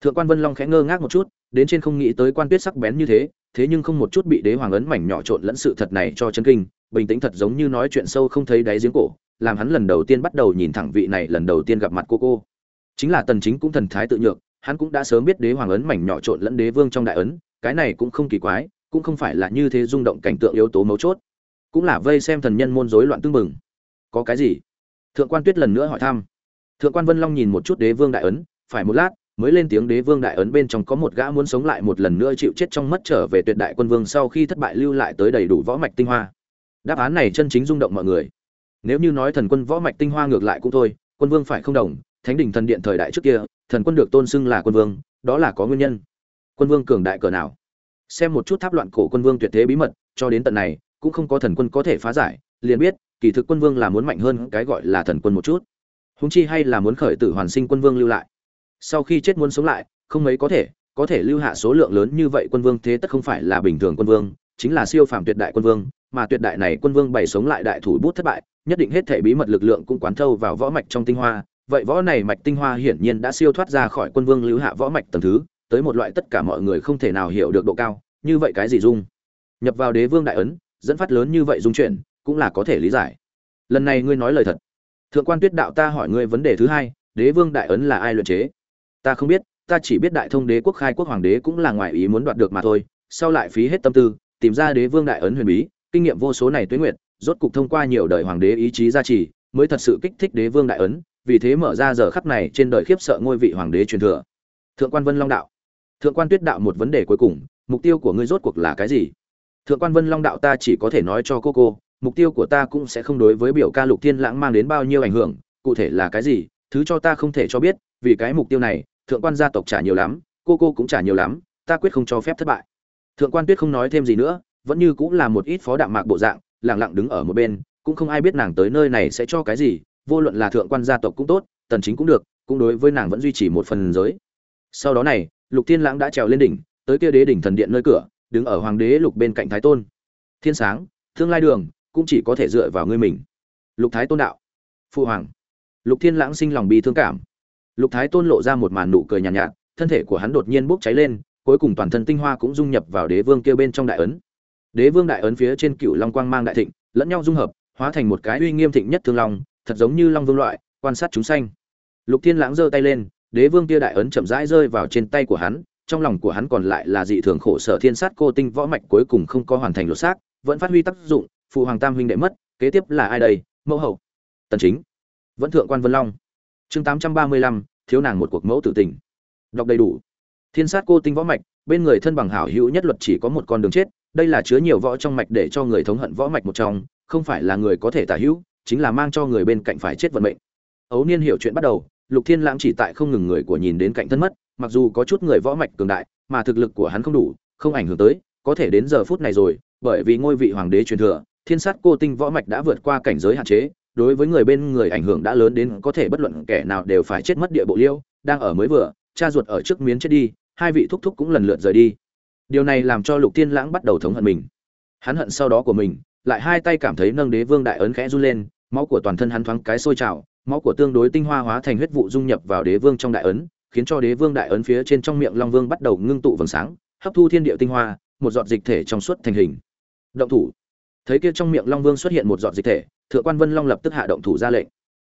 Thượng quan vân long khẽ ngơ ngác một chút, đến trên không nghĩ tới quan tuyết sắc bén như thế thế nhưng không một chút bị đế hoàng ấn mảnh nhỏ trộn lẫn sự thật này cho chân kinh, bình tĩnh thật giống như nói chuyện sâu không thấy đáy giếng cổ, làm hắn lần đầu tiên bắt đầu nhìn thẳng vị này, lần đầu tiên gặp mặt cô cô. Chính là tần chính cũng thần thái tự nhược, hắn cũng đã sớm biết đế hoàng ấn mảnh nhỏ trộn lẫn đế vương trong đại ấn, cái này cũng không kỳ quái, cũng không phải là như thế rung động cảnh tượng yếu tố mấu chốt. Cũng là vây xem thần nhân môn rối loạn tương mừng có cái gì? Thượng quan tuyết lần nữa hỏi thăm thượng quan vân long nhìn một chút đế vương đại ấn, phải một lát, mới lên tiếng đế vương đại ấn bên trong có một gã muốn sống lại một lần nữa chịu chết trong mất trở về tuyệt đại quân vương sau khi thất bại lưu lại tới đầy đủ võ mạch tinh hoa. Đáp án này chân chính rung động mọi người. Nếu như nói thần quân võ mạch tinh hoa ngược lại cũng thôi, quân vương phải không đồng, thánh đình thần điện thời đại trước kia, thần quân được tôn xưng là quân vương, đó là có nguyên nhân. Quân vương cường đại cỡ nào? Xem một chút tháp loạn cổ quân vương tuyệt thế bí mật, cho đến tận này, cũng không có thần quân có thể phá giải, liền biết, kỳ thực quân vương là muốn mạnh hơn cái gọi là thần quân một chút húng chi hay là muốn khởi tử hoàn sinh quân vương lưu lại. Sau khi chết muốn sống lại, không mấy có thể có thể lưu hạ số lượng lớn như vậy quân vương thế tất không phải là bình thường quân vương, chính là siêu phàm tuyệt đại quân vương, mà tuyệt đại này quân vương bày sống lại đại thủ bút thất bại, nhất định hết thể bí mật lực lượng cũng quán thâu vào võ mạch trong tinh hoa. Vậy võ này mạch tinh hoa hiển nhiên đã siêu thoát ra khỏi quân vương lưu hạ võ mạch tầng thứ, tới một loại tất cả mọi người không thể nào hiểu được độ cao, như vậy cái gì dung? Nhập vào đế vương đại ấn, dẫn phát lớn như vậy dung chuyển, cũng là có thể lý giải. Lần này ngươi nói lời thật thượng quan tuyết đạo ta hỏi ngươi vấn đề thứ hai đế vương đại ấn là ai luyện chế? Ta không biết ta chỉ biết đại thông đế quốc khai quốc hoàng đế cũng là ngoại ý muốn đoạt được mà thôi sau lại phí hết tâm tư tìm ra đế vương đại ấn huyền bí kinh nghiệm vô số này tuyết nguyện, rốt cục thông qua nhiều đời hoàng đế ý chí gia trì mới thật sự kích thích đế vương đại ấn vì thế mở ra giờ khắc này trên đời khiếp sợ ngôi vị hoàng đế truyền thừa. Thượng quan vân long đạo. Thượng quan tuyết đạo một vấn đề cuối cùng mục tiêu của ngươi rốt cuộc là cái gì? Thượng quan vân long đạo ta chỉ có thể nói cho cô cô mục tiêu của ta cũng sẽ không đối với biểu ca lục thiên lãng mang đến bao nhiêu ảnh hưởng, cụ thể là cái gì, thứ cho ta không thể cho biết, vì cái mục tiêu này, thượng quan gia tộc trả nhiều lắm, cô cô cũng trả nhiều lắm, ta quyết không cho phép thất bại. Thượng quan tuyết không nói thêm gì nữa, vẫn như cũng là một ít phó đạm mạc bộ dạng lẳng lặng đứng ở một bên, cũng không ai biết nàng tới nơi này sẽ cho cái gì, vô luận là thượng quan gia tộc cũng tốt, tần chính cũng được, cũng đối với nàng vẫn duy trì một phần giới. Sau đó này, lục thiên lãng đã trèo lên đỉnh, tới kia đế đỉnh thần điện nơi cửa, đứng ở hoàng đế lục bên cạnh thái tôn. Thiên sáng, tương lai đường cũng chỉ có thể dựa vào ngươi mình. Lục thái tôn đạo. Phụ hoàng. Lục thiên lãng sinh lòng bi thương cảm. Lục thái tôn lộ ra một màn nụ cười nhàn nhạt, nhạt thân thể của hắn đột nhiên bốc cháy lên cuối cùng toàn thân tinh hoa cũng dung nhập vào đế vương kia bên trong đại ấn. Đế vương đại ấn phía trên cựu long quang mang đại thịnh lẫn nhau dung hợp hóa thành một cái uy nghiêm thịnh nhất thương long thật giống như long vương loại quan sát chúng sanh. Lục thiên lãng giơ tay lên đế vương kia đại ấn chậm rãi rơi vào trên tay của hắn trong lòng của hắn còn lại là dị thường khổ sở thiên sát cô tinh võ mạch cuối cùng không có hoàn thành lột xác vẫn phát huy tác dụng phụ hoàng tam huynh đệ mất kế tiếp là ai đây? Mẫu hậu. Tần chính. Vẫn thượng quan vân long. Chương 835, thiếu nàng một cuộc mẫu tử tình. Đọc đầy đủ. Thiên sát cô tinh võ mạch bên người thân bằng hảo hữu nhất luật chỉ có một con đường chết đây là chứa nhiều võ trong mạch để cho người thống hận võ mạch một trong không phải là người có thể tả hữu chính là mang cho người bên cạnh phải chết vận mệnh. Ấu niên hiểu chuyện bắt đầu lục thiên lãng chỉ tại không ngừng người của nhìn đến cạnh thân mất mặc dù có chút người võ mạch cường đại mà thực lực của hắn không đủ không ảnh hưởng tới có thể đến giờ phút này rồi bởi vì ngôi vị hoàng đế truyền thừa thiên sát cô tinh võ mạch đã vượt qua cảnh giới hạn chế, đối với người bên người ảnh hưởng đã lớn đến có thể bất luận kẻ nào đều phải chết mất địa bộ liêu, đang ở mới vừa, cha ruột ở trước miến chết đi, hai vị thúc thúc cũng lần lượt rời đi. Điều này làm cho lục thiên lãng bắt đầu thống hận mình. Hắn hận sau đó của mình, lại hai tay cảm thấy nâng đế vương đại ấn khẽ run lên, máu của toàn thân hắn thoáng cái sôi trào, máu của tương đối tinh hoa hóa thành huyết vụ dung nhập vào đế vương trong đại ấn, khiến cho đế vương đại ấn phía trên trong miệng long vương bắt đầu ngưng tụ vầng sáng, hấp thu thiên địa tinh hoa, một giọt dịch thể trong suốt thành hình. Động thủ thấy kia trong miệng long vương xuất hiện một giọt dịch thể, thượng quan vân long lập tức hạ động thủ ra lệnh.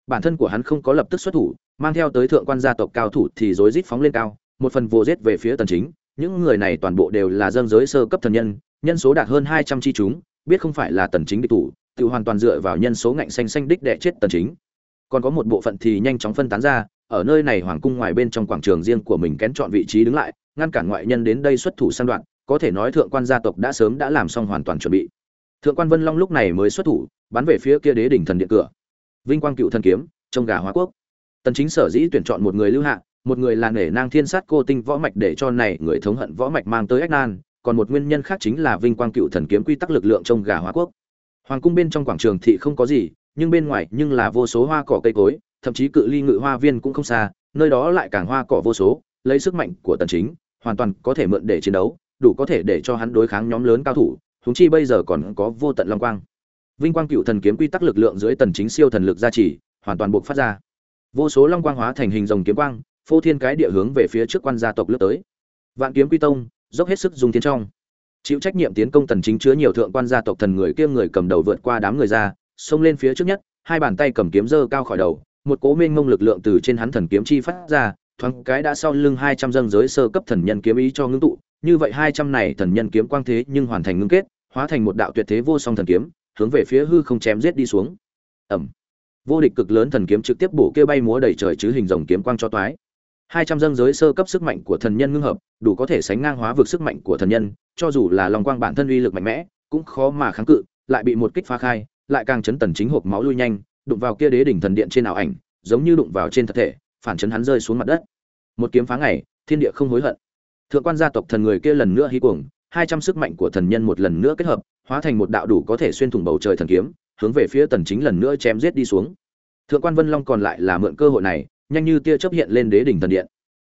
Bản thân của hắn không có lập tức xuất thủ, mang theo tới thượng quan gia tộc cao thủ thì rối rít phóng lên cao, một phần vô giết về phía tần chính. Những người này toàn bộ đều là dân giới sơ cấp thần nhân nhân số đạt hơn 200 chi chúng, biết không phải là tần chính địch thủ, tự hoàn toàn dựa vào nhân số ngạnh xanh xanh đích để chết tần chính. Còn có một bộ phận thì nhanh chóng phân tán ra, ở nơi này hoàng cung ngoài bên trong quảng trường riêng của mình kén chọn vị trí đứng lại, ngăn cản ngoại nhân đến đây xuất thủ săn đoạn, có thể nói thượng quan gia tộc đã sớm đã làm xong hoàn toàn chuẩn bị thượng quan vân long lúc này mới xuất thủ, bắn về phía kia đế đỉnh thần điện cửa. Vinh quang cựu thần kiếm, trong gà hóa quốc. Tần chính sở dĩ tuyển chọn một người lưu hạ, một người là nể nang thiên sát cô tinh võ mạch để cho này người thống hận võ mạch mang tới ách nan, còn một nguyên nhân khác chính là vinh quang cựu thần kiếm quy tắc lực lượng trong gà hóa quốc. Hoàng cung bên trong quảng trường thị không có gì, nhưng bên ngoài nhưng là vô số hoa cỏ cây cối, thậm chí cự ly ngự hoa viên cũng không xa, nơi đó lại càng hoa cỏ vô số, lấy sức mạnh của tần chính, hoàn toàn có thể mượn để chiến đấu, đủ có thể để cho hắn đối kháng nhóm lớn cao thủ huống chi bây giờ còn có vô tận long quang. Vinh quang cựu thần kiếm quy tắc lực lượng dưới tần chính siêu thần lực gia trì, hoàn toàn buộc phát ra. Vô số long quang hóa thành hình rồng kiếm quang, phô thiên cái địa hướng về phía trước quan gia tộc lướt tới. Vạn kiếm quy tông, dốc hết sức dùng tiến trong. Chịu trách nhiệm tiến công tần chính chứa nhiều thượng quan gia tộc thần người kia người cầm đầu vượt qua đám người ra, xông lên phía trước nhất, hai bàn tay cầm kiếm giơ cao khỏi đầu, một cỗ mênh mông lực lượng từ trên hắn thần kiếm chi phát ra, thoáng cái đã sau lưng 200 dâng giới sơ cấp thần nhân kiếm ý cho ngưng tụ như vậy 200 này thần nhân kiếm quang thế nhưng hoàn thành ngưng kết, hóa thành một đạo tuyệt thế vô song thần kiếm, hướng về phía hư không chém giết đi xuống. Ầm vô địch cực lớn thần kiếm trực tiếp bổ kêu bay múa đầy trời chứ hình rồng kiếm quang cho toái. Hai trăm dâng giới sơ cấp sức mạnh của thần nhân ngưng hợp, đủ có thể sánh ngang hóa vực sức mạnh của thần nhân, cho dù là long quang bản thân uy lực mạnh mẽ, cũng khó mà kháng cự, lại bị một kích phá khai, lại càng chấn tần chính hộp máu lui nhanh, đụng vào kia đế đỉnh thần điện trên ảo ảnh, giống như đụng vào trên thật thể, phản chấn hắn rơi xuống mặt đất. Một kiếm phá ngày, thiên địa không hối hận thượng quan gia tộc thần người kia lần nữa hí cuồng hai trăm sức mạnh của thần nhân một lần nữa kết hợp hóa thành một đạo đủ có thể xuyên thủng bầu trời thần kiếm hướng về phía tần chính lần nữa chém giết đi xuống. Thượng quan vân long còn lại là mượn cơ hội này nhanh như tia chớp hiện lên đế đỉnh thần điện.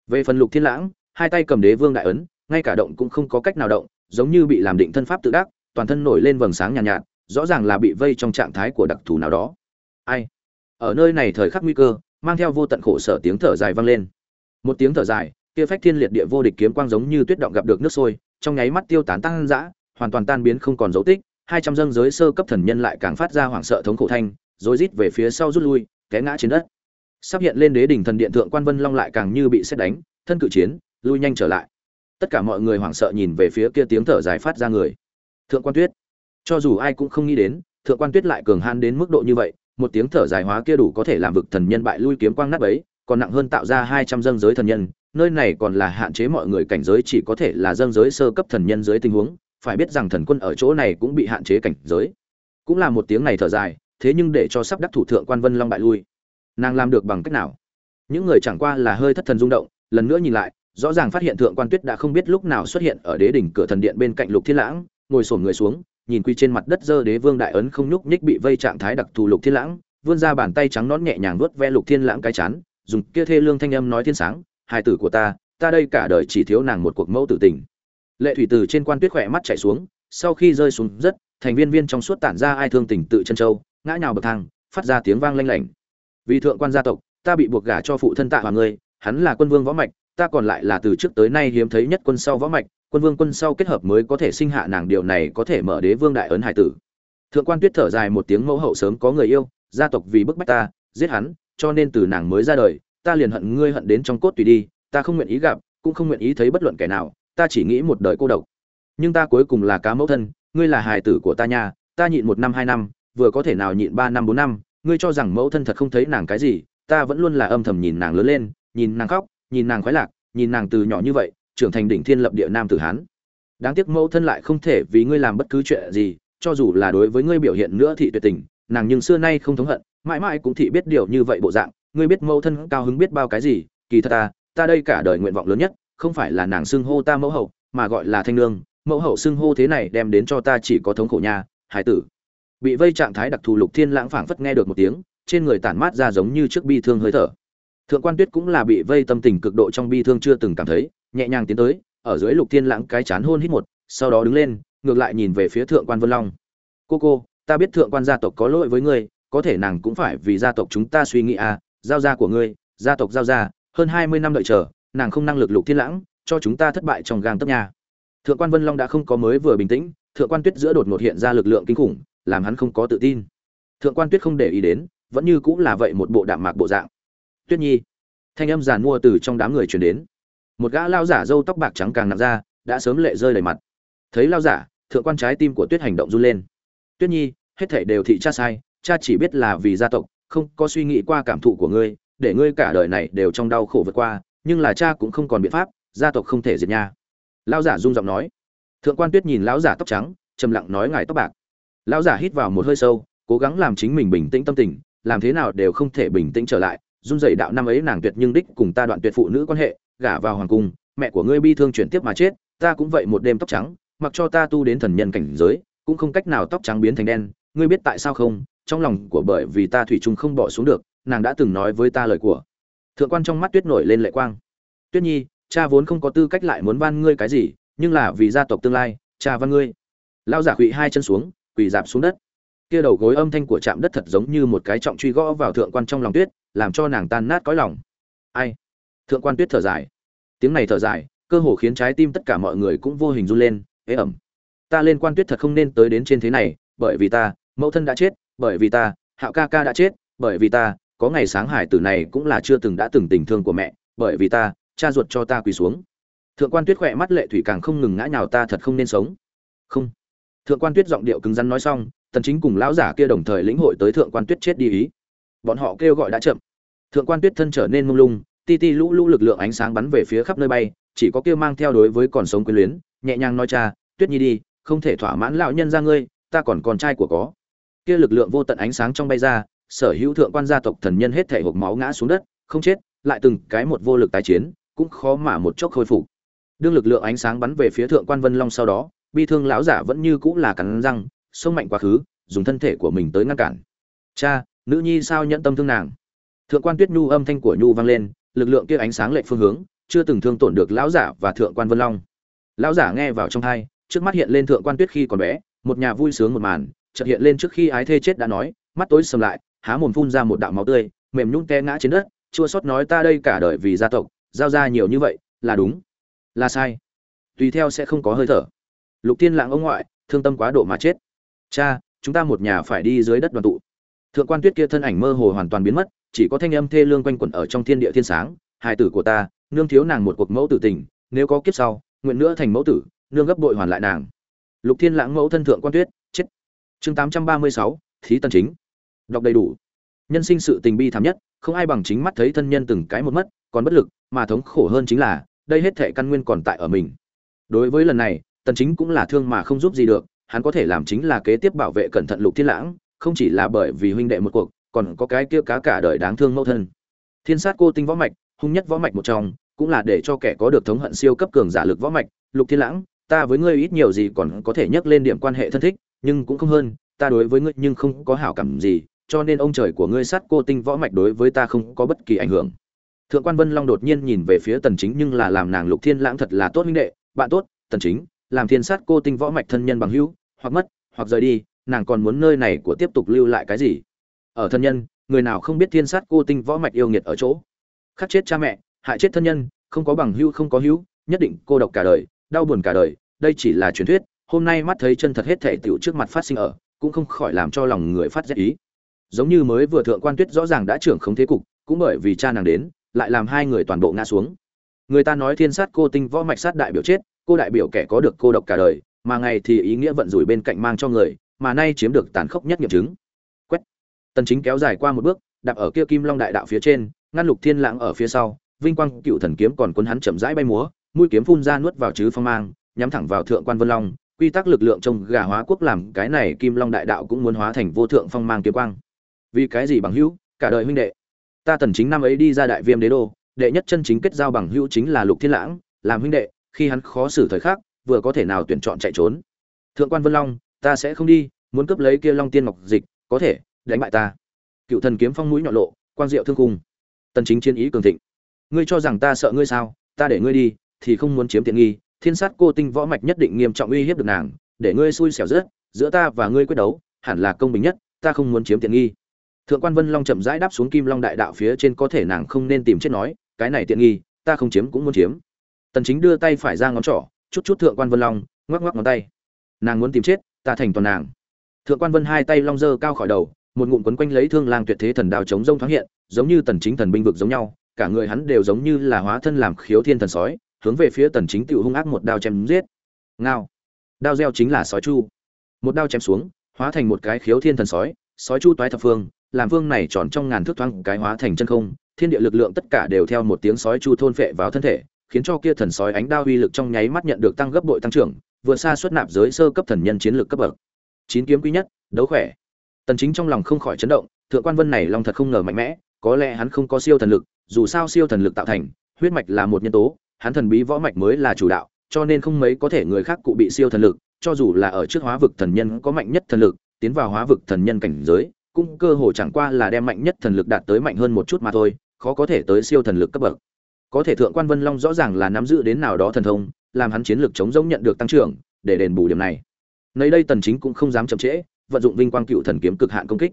Về phần lục thiên lãng hai tay cầm đế vương đại ấn ngay cả động cũng không có cách nào động giống như bị làm định thân pháp tự đắc toàn thân nổi lên vầng sáng nhàn nhạt, nhạt rõ ràng là bị vây trong trạng thái của đặc thù nào đó. Ai? Ở nơi này thời khắc nguy cơ mang theo vô tận khổ sở tiếng thở dài vang lên. Một tiếng thở dài kia phách thiên liệt địa vô địch kiếm quang giống như tuyết động gặp được nước sôi, trong nháy mắt tiêu tán tăng dã, hoàn toàn tan biến không còn dấu tích, hai trăm dâng giới sơ cấp thần nhân lại càng phát ra hoảng sợ thống khổ thanh, rồi rít về phía sau rút lui, té ngã trên đất. Sắp hiện lên đế đỉnh thần điện thượng quan vân long lại càng như bị xét đánh, thân cự chiến, lui nhanh trở lại. Tất cả mọi người hoảng sợ nhìn về phía kia tiếng thở dài phát ra người. Thượng quan tuyết. Cho dù ai cũng không nghĩ đến, thượng quan tuyết lại cường han đến mức độ như vậy, một tiếng thở dài hóa kia đủ có thể làm vực thần nhân bại lui kiếm quang nát ấy còn nặng hơn tạo ra hai trăm dâng giới thần nhân, nơi này còn là hạn chế mọi người cảnh giới, chỉ có thể là dâng giới sơ cấp thần nhân dưới tình huống, phải biết rằng thần quân ở chỗ này cũng bị hạn chế cảnh giới. Cũng là một tiếng này thở dài, thế nhưng để cho sắp đắc thủ thượng quan vân long bại lui. Nàng làm được bằng cách nào? Những người chẳng qua là hơi thất thần rung động, lần nữa nhìn lại, rõ ràng phát hiện thượng quan tuyết đã không biết lúc nào xuất hiện ở đế đỉnh cửa thần điện bên cạnh lục thiên lãng, ngồi sổm người xuống, nhìn quy trên mặt đất dơ đế vương đại ấn không nhúc nhích bị vây trạng thái đặc thù lục thiên lãng, vươn ra bàn tay trắng nón nhẹ nhàng vuốt ve lục thiên lãng cái chán dùng kia thê lương thanh âm nói thiên sáng hài tử của ta ta đây cả đời chỉ thiếu nàng một cuộc mẫu tử tình. Lệ thủy từ trên quan tuyết khỏe mắt chảy xuống, sau khi rơi xuống rất, thành viên viên trong suốt tản ra ai thương tình tự chân châu, ngã nhào bậc thang, phát ra tiếng vang lanh lảnh. Vì thượng quan gia tộc, ta bị buộc gả cho phụ thân tạ hoàng ngươi, hắn là quân vương võ mạch, ta còn lại là từ trước tới nay hiếm thấy nhất quân sau võ mạch, quân vương quân sau kết hợp mới có thể sinh hạ nàng, điều này có thể mở đế vương đại ấn hải tử. Thượng quan tuyết thở dài một tiếng, mẫu hậu sớm có người yêu, gia tộc vì bức bách ta, giết hắn cho nên từ nàng mới ra đời, ta liền hận ngươi hận đến trong cốt tùy đi, ta không nguyện ý gặp, cũng không nguyện ý thấy bất luận kẻ nào, ta chỉ nghĩ một đời cô độc. Nhưng ta cuối cùng là cá mẫu thân, ngươi là hài tử của ta nha, ta nhịn một năm hai năm, vừa có thể nào nhịn ba năm bốn năm, ngươi cho rằng mẫu thân thật không thấy nàng cái gì, ta vẫn luôn là âm thầm nhìn nàng lớn lên, nhìn nàng khóc, nhìn nàng khoái lạc, nhìn nàng từ nhỏ như vậy, trưởng thành đỉnh thiên lập địa nam tử hán. Đáng tiếc mẫu thân lại không thể vì ngươi làm bất cứ chuyện gì, cho dù là đối với ngươi biểu hiện nữa thị tuyệt tình, nàng nhưng xưa nay không thống hận mãi mãi cũng thị biết điều như vậy bộ dạng, ngươi biết mẫu thân cao hứng biết bao cái gì, kỳ thật ta ta đây cả đời nguyện vọng lớn nhất, không phải là nàng xưng hô ta mẫu hậu, mà gọi là thanh nương, mẫu hậu xưng hô thế này đem đến cho ta chỉ có thống khổ nhà hải tử. Bị vây trạng thái đặc thù lục thiên lãng phảng phất nghe được một tiếng, trên người tản mát ra giống như trước bi thương hơi thở. Thượng quan tuyết cũng là bị vây tâm tình cực độ trong bi thương chưa từng cảm thấy, nhẹ nhàng tiến tới, ở dưới lục thiên lãng cái chán hôn hít một, sau đó đứng lên, ngược lại nhìn về phía thượng quan vân long. Cô cô, ta biết thượng quan gia tộc có lỗi với ngươi có thể nàng cũng phải vì gia tộc chúng ta suy nghĩ à giao gia của ngươi, gia tộc giao gia, hơn hai mươi năm đợi chờ, nàng không năng lực lục thiên lãng, cho chúng ta thất bại trong gang tấc nhà thượng quan vân long đã không có mới vừa bình tĩnh, thượng quan tuyết giữa đột ngột hiện ra lực lượng kinh khủng, làm hắn không có tự tin. Thượng quan tuyết không để ý đến, vẫn như cũng là vậy một bộ đạm mạc bộ dạng. Tuyết nhi, thanh âm giàn mua từ trong đám người truyền đến. Một gã lao giả râu tóc bạc trắng càng nặng ra, đã sớm lệ rơi đầy mặt. Thấy lao giả, thượng quan trái tim của tuyết hành động run lên. Tuyết nhi, hết thảy đều thị cha sai cha chỉ biết là vì gia tộc, không có suy nghĩ qua cảm thụ của ngươi, để ngươi cả đời này đều trong đau khổ vượt qua, nhưng là cha cũng không còn biện pháp, gia tộc không thể diệt nha. Lão giả rung giọng nói. Thượng quan tuyết nhìn lão giả tóc trắng, trầm lặng nói, ngài tóc bạc. Lão giả hít vào một hơi sâu, cố gắng làm chính mình bình tĩnh tâm tình, làm thế nào đều không thể bình tĩnh trở lại, run rẩy đạo năm ấy nàng tuyệt nhưng đích cùng ta đoạn tuyệt phụ nữ quan hệ, gả vào hoàng cung, mẹ của ngươi bi thương chuyển tiếp mà chết, ta cũng vậy một đêm tóc trắng, mặc cho ta tu đến thần nhân cảnh giới, cũng không cách nào tóc trắng biến thành đen, ngươi biết tại sao không? Trong lòng của bởi vì ta thủy chung không bỏ xuống được, nàng đã từng nói với ta lời của. Thượng quan trong mắt tuyết nổi lên lệ quang. Tuyết nhi, cha vốn không có tư cách lại muốn van ngươi cái gì, nhưng là vì gia tộc tương lai, cha van ngươi. Lao giả quỵ hai chân xuống, quỳ dạp xuống đất. Kia đầu gối âm thanh của chạm đất thật giống như một cái trọng truy gõ vào thượng quan trong lòng tuyết, làm cho nàng tan nát cõi lòng. Ai? Thượng quan tuyết thở dài. Tiếng này thở dài, cơ hồ khiến trái tim tất cả mọi người cũng vô hình run lên, ế ẩm. Ta lên quan tuyết thật không nên tới đến trên thế này, bởi vì ta, mẫu thân đã chết bởi vì ta, hạo ca ca đã chết, bởi vì ta, có ngày sáng hải tử này cũng là chưa từng đã từng tình thương của mẹ, bởi vì ta, cha ruột cho ta quỳ xuống. Thượng quan tuyết khỏe mắt lệ thủy càng không ngừng ngã nhào ta thật không nên sống. Không. Thượng quan tuyết giọng điệu cứng rắn nói xong, tần chính cùng lão giả kia đồng thời lĩnh hội tới thượng quan tuyết chết đi ý. Bọn họ kêu gọi đã chậm. Thượng quan tuyết thân trở nên mông lung, ti ti lũ lũ lực lượng ánh sáng bắn về phía khắp nơi bay, chỉ có kia mang theo đối với còn sống quyến luyến, nhẹ nhàng nói cha, tuyết nhi đi, không thể thỏa mãn lão nhân ra ngươi, ta còn con trai của có kia lực lượng vô tận ánh sáng trong bay ra, sở hữu thượng quan gia tộc thần nhân hết thể hộp máu ngã xuống đất, không chết, lại từng cái một vô lực tái chiến, cũng khó mà một chốc khôi phục. Đương lực lượng ánh sáng bắn về phía thượng quan vân long sau đó, bi thương lão giả vẫn như cũng là cắn răng, sông mạnh quá khứ, dùng thân thể của mình tới ngăn cản. Cha, nữ nhi sao nhận tâm thương nàng? Thượng quan tuyết nhu âm thanh của nhu vang lên, lực lượng kia ánh sáng lệch phương hướng, chưa từng thương tổn được lão giả và thượng quan vân long. Lão giả nghe vào trong thai trước mắt hiện lên thượng quan tuyết khi còn bé, một nhà vui sướng một màn chợt hiện lên trước khi ái thê chết đã nói, mắt tối sầm lại, há mồm phun ra một đạo máu tươi, mềm nhũn té ngã trên đất, chua xót nói ta đây cả đời vì gia tộc, giao ra nhiều như vậy, là đúng, là sai. Tùy theo sẽ không có hơi thở. Lục thiên lãng ông ngoại, thương tâm quá độ mà chết. Cha, chúng ta một nhà phải đi dưới đất đoàn tụ. Thượng quan tuyết kia thân ảnh mơ hồ hoàn toàn biến mất, chỉ có thanh âm thê lương quanh quẩn ở trong thiên địa thiên sáng, hài tử của ta, nương thiếu nàng một cuộc mẫu tử tình, nếu có kiếp sau, nguyện nữa thành mẫu tử, nương gấp bội hoàn lại nàng. Lục thiên lãng mẫu thân thượng quan tuyết chương tám trăm ba mươi sáu, thí tân chính. Đọc đầy đủ. Nhân sinh sự tình bi thảm nhất, không ai bằng chính mắt thấy thân nhân từng cái một mất, còn bất lực, mà thống khổ hơn chính là, đây hết thệ căn nguyên còn tại ở mình. Đối với lần này, tần chính cũng là thương mà không giúp gì được, hắn có thể làm chính là kế tiếp bảo vệ cẩn thận lục thiên lãng, không chỉ là bởi vì huynh đệ một cuộc, còn có cái kia cá cả đời đáng thương mẫu thân. Thiên sát cô tinh võ mạch, hung nhất võ mạch một trong, cũng là để cho kẻ có được thống hận siêu cấp cường giả lực võ mạch. Lục thiên lãng, ta với ngươi ít nhiều gì còn có thể nhắc lên điểm quan hệ thân thích nhưng cũng không hơn, ta đối với ngươi nhưng không có hảo cảm gì, cho nên ông trời của ngươi sát cô tinh võ mạch đối với ta không có bất kỳ ảnh hưởng. Thượng quan vân long đột nhiên nhìn về phía tần chính nhưng là làm nàng lục thiên lãng thật là tốt huynh đệ, bạn tốt, tần chính, làm thiên sát cô tinh võ mạch thân nhân bằng hữu, hoặc mất, hoặc rời đi, nàng còn muốn nơi này của tiếp tục lưu lại cái gì? Ở thân nhân, người nào không biết thiên sát cô tinh võ mạch yêu nghiệt ở chỗ? Khắc chết cha mẹ, hại chết thân nhân, không có bằng hữu không có hữu, nhất định cô độc cả đời, đau buồn cả đời, đây chỉ là truyền thuyết hôm nay mắt thấy chân thật hết thể tiểu trước mặt phát sinh ở, cũng không khỏi làm cho lòng người phát rét ý. Giống như mới vừa thượng quan tuyết rõ ràng đã trưởng không thế cục, cũng bởi vì cha nàng đến, lại làm hai người toàn bộ ngã xuống. Người ta nói thiên sát cô tinh võ mạch sát đại biểu chết, cô đại biểu kẻ có được cô độc cả đời, mà ngày thì ý nghĩa vận rủi bên cạnh mang cho người, mà nay chiếm được tàn khốc nhất nghiệm chứng. Quét. Tần chính kéo dài qua một bước, đạp ở kia kim long đại đạo phía trên, ngăn lục thiên lãng ở phía sau, vinh quang cựu thần kiếm còn cuốn hắn chậm rãi bay múa, mũi kiếm phun ra nuốt vào chứ phong mang, nhắm thẳng vào thượng quan vân long quy tắc lực lượng trong gà hóa quốc làm cái này kim long đại đạo cũng muốn hóa thành vô thượng phong mang kiếm quang. Vì cái gì bằng hữu, cả đời huynh đệ? Ta tần chính năm ấy đi ra đại viêm đế đô, đệ nhất chân chính kết giao bằng hữu chính là lục thiên lãng, làm huynh đệ, khi hắn khó xử thời khắc, vừa có thể nào tuyển chọn chạy trốn. Thượng quan vân long, ta sẽ không đi, muốn cướp lấy kia long tiên ngọc dịch, có thể, đánh bại ta. Cựu thần kiếm phong mũi nhọn lộ, quang diệu thương cung tần chính chiến ý cường thịnh. Ngươi cho rằng ta sợ ngươi sao? Ta để ngươi đi, thì không muốn chiếm tiện nghi thiên sát cô tinh võ mạch nhất định nghiêm trọng uy hiếp được nàng, để ngươi xui xẻo rớt, giữa ta và ngươi quyết đấu, hẳn là công bình nhất, ta không muốn chiếm tiện nghi. Thượng quan vân long chậm rãi đáp xuống kim long đại đạo phía trên có thể nàng không nên tìm chết nói, cái này tiện nghi, ta không chiếm cũng muốn chiếm. Tần chính đưa tay phải ra ngón trỏ, chút chút thượng quan vân long, ngoắc ngoắc ngón tay. Nàng muốn tìm chết, ta thành toàn nàng. Thượng quan vân hai tay long dơ cao khỏi đầu, một ngụm quấn quanh lấy thương lang tuyệt thế thần đao chống rông thoáng hiện, giống như tần chính thần binh vực giống nhau, cả người hắn đều giống như là hóa thân làm khiếu thiên thần sói hướng về phía tần chính tiểu hung ác một đao chém giết. Ngao. Đao gieo chính là sói chu. Một đao chém xuống, hóa thành một cái khiếu thiên thần sói sói chu toái thập phương, làm vương này tròn trong ngàn thước thoáng cái hóa thành chân không, thiên địa lực lượng tất cả đều theo một tiếng sói chu thôn phệ vào thân thể, khiến cho kia thần sói ánh đao uy lực trong nháy mắt nhận được tăng gấp bội tăng trưởng, vừa xa xuất nạp giới sơ cấp thần nhân chiến lược cấp bậc. Chín kiếm quý nhất, đấu khỏe. Tần chính trong lòng không khỏi chấn động, thượng quan vân này long thật không ngờ mạnh mẽ, có lẽ hắn không có siêu thần lực, dù sao siêu thần lực tạo thành, huyết mạch là một nhân tố hắn thần bí võ mạch mới là chủ đạo, cho nên không mấy có thể người khác cụ bị siêu thần lực, cho dù là ở trước hóa vực thần nhân có mạnh nhất thần lực, tiến vào hóa vực thần nhân cảnh giới, cũng cơ hồ chẳng qua là đem mạnh nhất thần lực đạt tới mạnh hơn một chút mà thôi, khó có thể tới siêu thần lực cấp bậc. Có thể thượng quan vân long rõ ràng là nắm giữ đến nào đó thần thông, làm hắn chiến lực chống giống nhận được tăng trưởng, để đền bù điểm này. Nơi đây tần chính cũng không dám chậm trễ, vận dụng vinh quang cựu thần kiếm cực hạn công kích.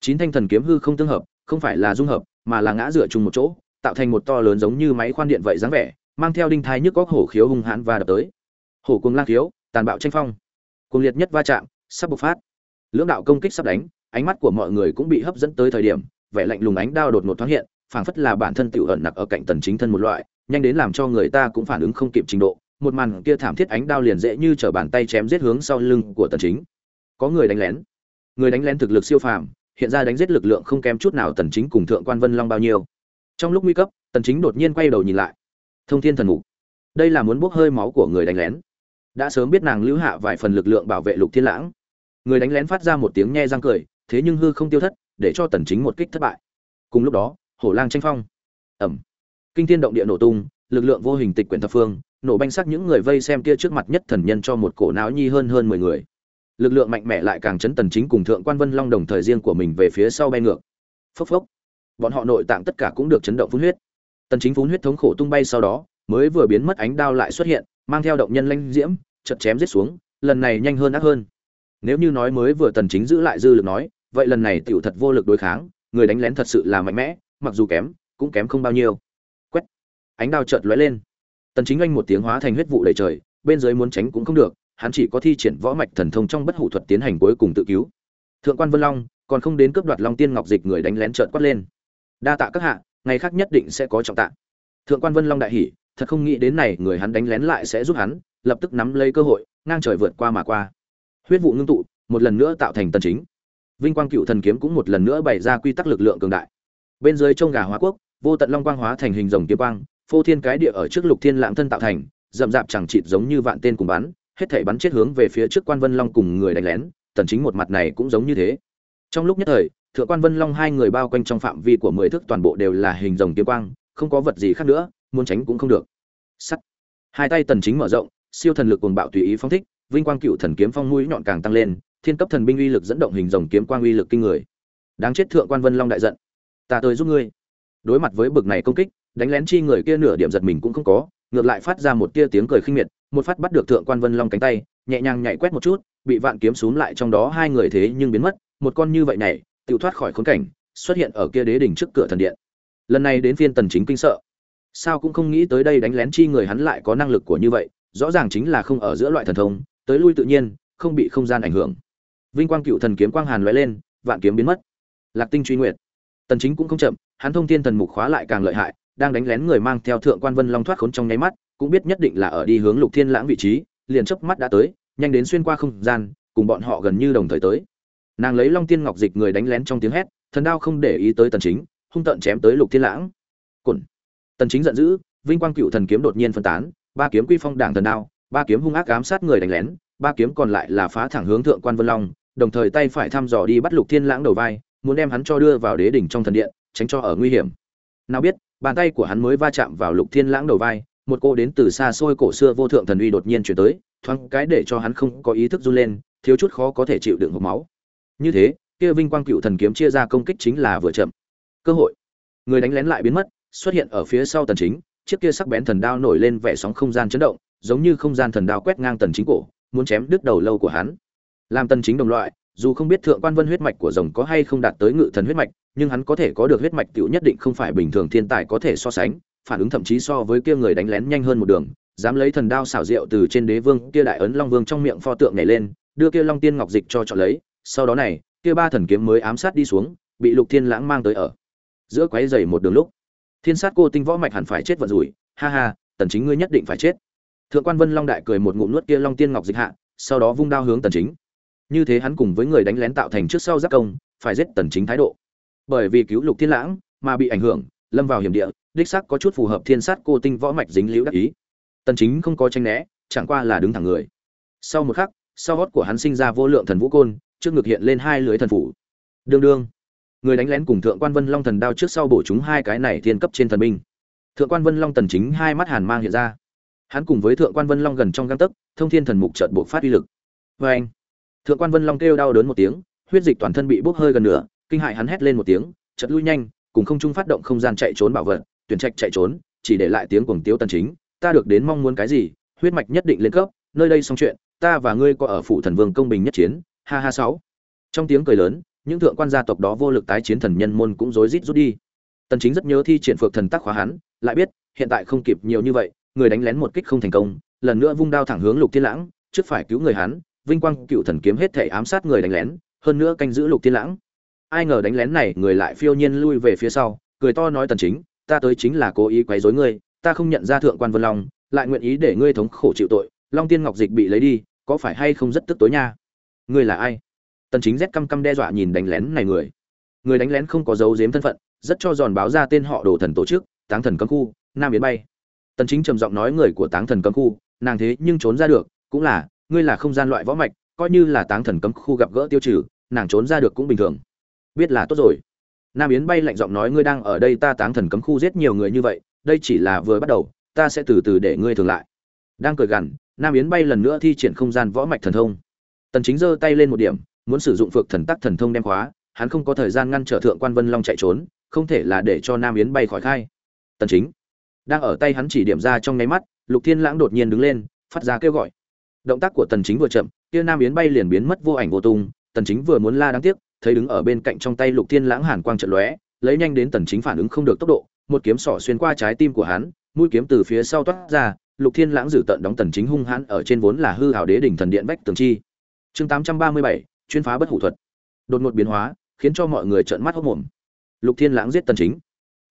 Chín thanh thần kiếm hư không tương hợp, không phải là dung hợp, mà là ngã dựa chung một chỗ, tạo thành một to lớn giống như máy khoan điện vậy dáng vẻ mang theo đinh thai nhức góc hổ khiếu hung hãn và đập tới. Hổ cuồng lang khiếu, tàn bạo tranh phong. Cuồng liệt nhất va chạm, sắp bộc phát. Lưỡng đạo công kích sắp đánh, ánh mắt của mọi người cũng bị hấp dẫn tới thời điểm, vẻ lạnh lùng ánh đao đột ngột thoáng hiện, phảng phất là bản thân tiểu ẩn nặc ở cạnh tần chính thân một loại, nhanh đến làm cho người ta cũng phản ứng không kịp trình độ. Một màn kia thảm thiết ánh đao liền dễ như trở bàn tay chém giết hướng sau lưng của tần chính. Có người đánh lén. Người đánh lén thực lực siêu phàm, hiện ra đánh giết lực lượng không kém chút nào tần chính cùng thượng quan vân long bao nhiêu. Trong lúc nguy cấp, tần chính đột nhiên quay đầu nhìn lại thông thiên thần mục. Đây là muốn bốc hơi máu của người đánh lén. Đã sớm biết nàng lưu hạ vài phần lực lượng bảo vệ lục thiên lãng. Người đánh lén phát ra một tiếng nhe răng cười, thế nhưng hư không tiêu thất, để cho tần chính một kích thất bại. Cùng lúc đó, hổ lang tranh phong. Ẩm. Kinh thiên động địa nổ tung, lực lượng vô hình tịch quyển thập phương, nổ banh sắc những người vây xem kia trước mặt nhất thần nhân cho một cổ não nhi hơn hơn mười người. Lực lượng mạnh mẽ lại càng chấn tần chính cùng thượng quan vân long đồng thời riêng của mình về phía sau bay ngược. Phốc phốc. Bọn họ nội tạng tất cả cũng được chấn động phun huyết tần chính phun huyết thống khổ tung bay sau đó, mới vừa biến mất ánh đao lại xuất hiện, mang theo động nhân lanh diễm chật chém giết xuống, lần này nhanh hơn ác hơn. Nếu như nói mới vừa tần chính giữ lại dư lực nói, vậy lần này tiểu thật vô lực đối kháng, người đánh lén thật sự là mạnh mẽ, mặc dù kém, cũng kém không bao nhiêu. Quét! Ánh đao chợt lóe lên. Tần chính anh một tiếng hóa thành huyết vụ đầy trời, bên dưới muốn tránh cũng không được, hắn chỉ có thi triển võ mạch thần thông trong bất hủ thuật tiến hành cuối cùng tự cứu. Thượng quan vân long còn không đến cướp đoạt long tiên ngọc dịch người đánh lén chợt quát lên. Đa tạ các hạ ngày khác nhất định sẽ có trọng tạ thượng quan vân long đại hỉ, thật không nghĩ đến này người hắn đánh lén lại sẽ giúp hắn, lập tức nắm lấy cơ hội, ngang trời vượt qua mà qua. Huyết vụ ngưng tụ, một lần nữa tạo thành tần chính. Vinh quang cựu thần kiếm cũng một lần nữa bày ra quy tắc lực lượng cường đại. Bên dưới trông gà hóa quốc, vô tận long quang hóa thành hình rồng kiếm quang, phô thiên cái địa ở trước lục thiên lãng thân tạo thành, rậm rạp chẳng chịt giống như vạn tên cùng bắn, hết thảy bắn chết hướng về phía trước quan vân long cùng người đánh lén, tần chính một mặt này cũng giống như thế. Trong lúc nhất thời thượng quan vân long hai người bao quanh trong phạm vi của mười thước toàn bộ đều là hình rồng kiếm quang, không có vật gì khác nữa, muốn tránh cũng không được. Sắt. Hai tay tần chính mở rộng, siêu thần lực cuồng bạo tùy ý phóng thích, vinh quang cựu thần kiếm phong mũi nhọn càng tăng lên, thiên cấp thần binh uy lực dẫn động hình rồng kiếm quang uy lực kinh người. Đáng chết thượng quan vân long đại giận. Ta tới giúp ngươi. Đối mặt với bực này công kích, đánh lén chi người kia nửa điểm giật mình cũng không có, ngược lại phát ra một tia tiếng cười khinh miệt, một phát bắt được thượng quan vân long cánh tay, nhẹ nhàng nhảy quét một chút, bị vạn kiếm xuống lại trong đó hai người thế nhưng biến mất, một con như vậy này tự thoát khỏi khốn cảnh, xuất hiện ở kia đế đỉnh trước cửa thần điện. Lần này đến phiên tần chính kinh sợ. Sao cũng không nghĩ tới đây đánh lén chi người hắn lại có năng lực của như vậy, rõ ràng chính là không ở giữa loại thần thông, tới lui tự nhiên, không bị không gian ảnh hưởng. Vinh quang cựu thần kiếm quang hàn lóe lên, vạn kiếm biến mất. Lạc tinh truy nguyệt. Tần chính cũng không chậm, hắn thông thiên thần mục khóa lại càng lợi hại, đang đánh lén người mang theo thượng quan vân long thoát khốn trong nháy mắt, cũng biết nhất định là ở đi hướng lục thiên lãng vị trí, liền chớp mắt đã tới, nhanh đến xuyên qua không gian, cùng bọn họ gần như đồng thời tới nàng lấy long tiên ngọc dịch người đánh lén trong tiếng hét, thần đao không để ý tới tần chính, hung tận chém tới lục thiên lãng. Cồn tần chính giận dữ, vinh quang cựu thần kiếm đột nhiên phân tán, ba kiếm quy phong đảng thần đao, ba kiếm hung ác ám sát người đánh lén, ba kiếm còn lại là phá thẳng hướng thượng quan vân long, đồng thời tay phải thăm dò đi bắt lục thiên lãng đầu vai, muốn đem hắn cho đưa vào đế đỉnh trong thần điện, tránh cho ở nguy hiểm. Nào biết, bàn tay của hắn mới va chạm vào lục thiên lãng đầu vai, một cô đến từ xa xôi cổ xưa vô thượng thần uy đột nhiên chuyển tới, thoáng cái để cho hắn không có ý thức run lên, thiếu chút khó có thể chịu đựng hộp máu như thế, kia vinh quang cựu thần kiếm chia ra công kích chính là vừa chậm. Cơ hội. Người đánh lén lại biến mất, xuất hiện ở phía sau tần chính, chiếc kia sắc bén thần đao nổi lên vẻ sóng không gian chấn động, giống như không gian thần đao quét ngang tần chính cổ, muốn chém đứt đầu lâu của hắn. Làm tần chính đồng loại, dù không biết thượng quan vân huyết mạch của rồng có hay không đạt tới ngự thần huyết mạch, nhưng hắn có thể có được huyết mạch tiểu nhất định không phải bình thường thiên tài có thể so sánh, phản ứng thậm chí so với kia người đánh lén nhanh hơn một đường, dám lấy thần đao xảo diệu từ trên đế vương, kia đại ấn long vương trong miệng pho tượng nhảy lên, đưa kia long tiên ngọc dịch cho chọn lấy sau đó này, kia ba thần kiếm mới ám sát đi xuống, bị lục thiên lãng mang tới ở giữa quái dày một đường lúc. Thiên sát cô tinh võ mạch hẳn phải chết vận rủi, ha ha, tần chính ngươi nhất định phải chết. Thượng quan vân long đại cười một ngụm nuốt kia long tiên ngọc dịch hạ, sau đó vung đao hướng tần chính. Như thế hắn cùng với người đánh lén tạo thành trước sau giác công, phải giết tần chính thái độ. Bởi vì cứu lục thiên lãng mà bị ảnh hưởng, lâm vào hiểm địa, đích xác có chút phù hợp thiên sát cô tinh võ mạch dính liễu đắc ý. Tần chính không có tranh né, chẳng qua là đứng thẳng người. Sau một khắc, sau hót của hắn sinh ra vô lượng thần vũ côn trước ngực hiện lên hai lưới thần phủ. Đương đương. Người đánh lén cùng thượng quan vân long thần đao trước sau bổ chúng hai cái này thiên cấp trên thần binh. Thượng quan vân long tần chính hai mắt hàn mang hiện ra. Hắn cùng với thượng quan vân long gần trong găng tấc, thông thiên thần mục chợt buộc phát uy lực. Vê anh thượng quan vân long kêu đau đớn một tiếng, huyết dịch toàn thân bị bốc hơi gần nửa, kinh hại hắn hét lên một tiếng, chợt lui nhanh, cùng không trung phát động không gian chạy trốn bảo vật, tuyển trạch chạy trốn, chỉ để lại tiếng cuồng tiếu tần chính, ta được đến mong muốn cái gì? Huyết mạch nhất định lên cấp, nơi đây xong chuyện, ta và ngươi có ở phủ thần vương công bình nhất chiến ha ha sáu. Trong tiếng cười lớn, những thượng quan gia tộc đó vô lực tái chiến thần nhân môn cũng rối rít rút đi. Tần chính rất nhớ thi triển phược thần tác khóa hắn, lại biết, hiện tại không kịp nhiều như vậy, người đánh lén một kích không thành công, lần nữa vung đao thẳng hướng lục thiên lãng, trước phải cứu người hắn, vinh quang cựu thần kiếm hết thể ám sát người đánh lén, hơn nữa canh giữ lục thiên lãng. Ai ngờ đánh lén này, người lại phiêu nhiên lui về phía sau, cười to nói tần chính, ta tới chính là cố ý quấy rối ngươi, ta không nhận ra thượng quan vân long, lại nguyện ý để ngươi thống khổ chịu tội, long tiên ngọc dịch bị lấy đi, có phải hay không rất tức tối nha? Ngươi là ai? Tần chính rét căm căm đe dọa nhìn đánh lén này người. Người đánh lén không có dấu giếm thân phận, rất cho giòn báo ra tên họ đồ thần tổ chức, táng thần cấm khu, nam yến bay. Tần chính trầm giọng nói người của táng thần cấm khu, nàng thế nhưng trốn ra được, cũng là, ngươi là không gian loại võ mạch, coi như là táng thần cấm khu gặp gỡ tiêu trừ, nàng trốn ra được cũng bình thường. Biết là tốt rồi. Nam yến bay lạnh giọng nói ngươi đang ở đây ta táng thần cấm khu giết nhiều người như vậy, đây chỉ là vừa bắt đầu, ta sẽ từ từ để ngươi thường lại. Đang cười gằn, nam yến bay lần nữa thi triển không gian võ mạch thần thông tần chính giơ tay lên một điểm, muốn sử dụng phược thần tắc thần thông đem khóa, hắn không có thời gian ngăn trở thượng quan vân long chạy trốn, không thể là để cho nam yến bay khỏi khai. Tần chính đang ở tay hắn chỉ điểm ra trong nháy mắt, lục thiên lãng đột nhiên đứng lên, phát ra kêu gọi. Động tác của tần chính vừa chậm, kia nam yến bay liền biến mất vô ảnh vô tung. Tần chính vừa muốn la đáng tiếc, thấy đứng ở bên cạnh trong tay lục thiên lãng hàn quang trận lóe, lấy nhanh đến tần chính phản ứng không được tốc độ, một kiếm sỏ xuyên qua trái tim của hắn, mũi kiếm từ phía sau toát ra, lục thiên lãng giữ tận đóng tần chính hung hãn ở trên vốn là hư hào đế đỉnh thần điện vách tường chi chương 837 chuyên phá bất hủ thuật. Đột ngột biến hóa, khiến cho mọi người trợn mắt hốt mồm. Lục thiên lãng giết tần chính.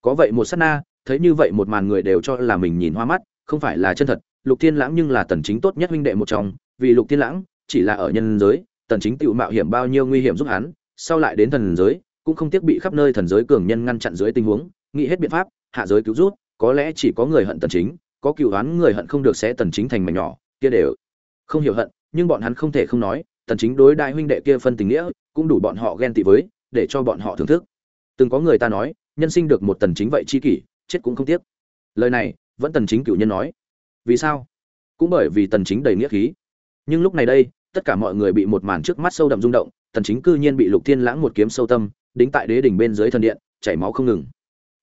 Có vậy một sát na, thấy như vậy một màn người đều cho là mình nhìn hoa mắt, không phải là chân thật. Lục thiên lãng nhưng là tần chính tốt nhất huynh đệ một trong, vì lục thiên lãng, chỉ là ở nhân giới, tần chính tự mạo hiểm bao nhiêu nguy hiểm giúp hắn, sau lại đến thần giới, cũng không tiếc bị khắp nơi thần giới cường nhân ngăn chặn dưới tình huống, nghĩ hết biện pháp, hạ giới cứu rút, có lẽ chỉ có người hận tần chính, có cựu đoán người hận không được sẽ tần chính thành mảnh nhỏ, kia đều không hiểu hận, nhưng bọn hắn không thể không nói tần chính đối đại huynh đệ kia phân tình nghĩa, cũng đủ bọn họ ghen tị với, để cho bọn họ thưởng thức. Từng có người ta nói, nhân sinh được một tần chính vậy chi kỷ, chết cũng không tiếc. Lời này, vẫn tần chính cựu nhân nói. Vì sao? Cũng bởi vì tần chính đầy nghĩa khí. Nhưng lúc này đây, tất cả mọi người bị một màn trước mắt sâu đậm rung động, tần chính cư nhiên bị lục thiên lãng một kiếm sâu tâm, đính tại đế đỉnh bên dưới thần điện, chảy máu không ngừng.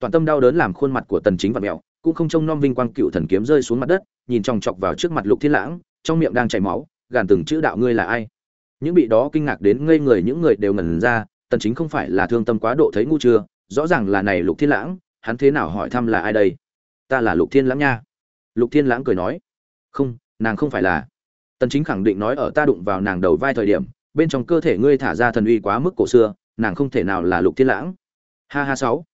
Toàn tâm đau đớn làm khuôn mặt của tần chính vặn mèo, cũng không trông nom vinh quang cựu thần kiếm rơi xuống mặt đất, nhìn chòng chọc vào trước mặt lục thiên lãng, trong miệng đang chảy máu, gàn từng chữ đạo ngươi là ai? Những bị đó kinh ngạc đến ngây người những người đều ngẩn ra, tần chính không phải là thương tâm quá độ thấy ngu chưa, rõ ràng là này lục thiên lãng, hắn thế nào hỏi thăm là ai đây? Ta là lục thiên lãng nha. Lục thiên lãng cười nói. Không, nàng không phải là. Tần chính khẳng định nói ở ta đụng vào nàng đầu vai thời điểm, bên trong cơ thể ngươi thả ra thần uy quá mức cổ xưa, nàng không thể nào là lục thiên lãng. Ha ha sáu.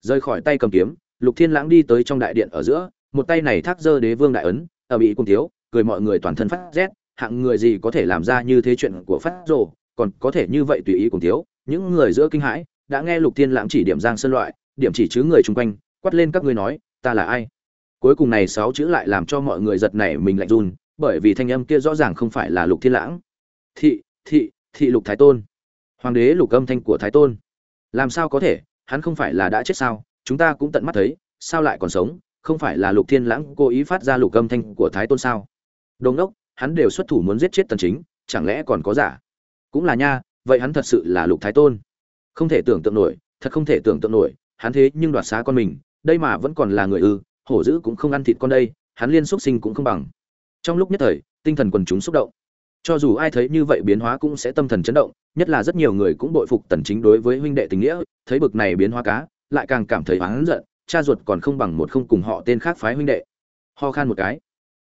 Rời khỏi tay cầm kiếm, lục thiên lãng đi tới trong đại điện ở giữa, một tay này thác dơ đế vương đại ấn, ở bị cung thiếu, cười mọi người toàn thân phát rét hạng người gì có thể làm ra như thế chuyện của phát rồ, còn có thể như vậy tùy ý cùng thiếu. Những người giữa kinh hãi, đã nghe lục thiên lãng chỉ điểm giang sơn loại, điểm chỉ chứ người chung quanh, quát lên các ngươi nói, ta là ai? Cuối cùng này sáu chữ lại làm cho mọi người giật nảy mình lạnh run, bởi vì thanh âm kia rõ ràng không phải là lục thiên lãng. Thị thị thị lục thái tôn. Hoàng đế lục âm thanh của thái tôn. Làm sao có thể? Hắn không phải là đã chết sao? Chúng ta cũng tận mắt thấy, sao lại còn sống? Không phải là lục thiên lãng cố ý phát ra lục âm thanh của thái tôn sao? Đồn đốc hắn đều xuất thủ muốn giết chết tần chính, chẳng lẽ còn có giả? Cũng là nha, vậy hắn thật sự là lục thái tôn. Không thể tưởng tượng nổi, thật không thể tưởng tượng nổi, hắn thế nhưng đoạt xá con mình, đây mà vẫn còn là người ư, hổ dữ cũng không ăn thịt con đây, hắn liên xuất sinh cũng không bằng. Trong lúc nhất thời, tinh thần quần chúng xúc động. Cho dù ai thấy như vậy biến hóa cũng sẽ tâm thần chấn động, nhất là rất nhiều người cũng bội phục tần chính đối với huynh đệ tình nghĩa, thấy bực này biến hóa cá, lại càng cảm thấy oán giận, cha ruột còn không bằng một không cùng họ tên khác phái huynh đệ. Ho khan một cái.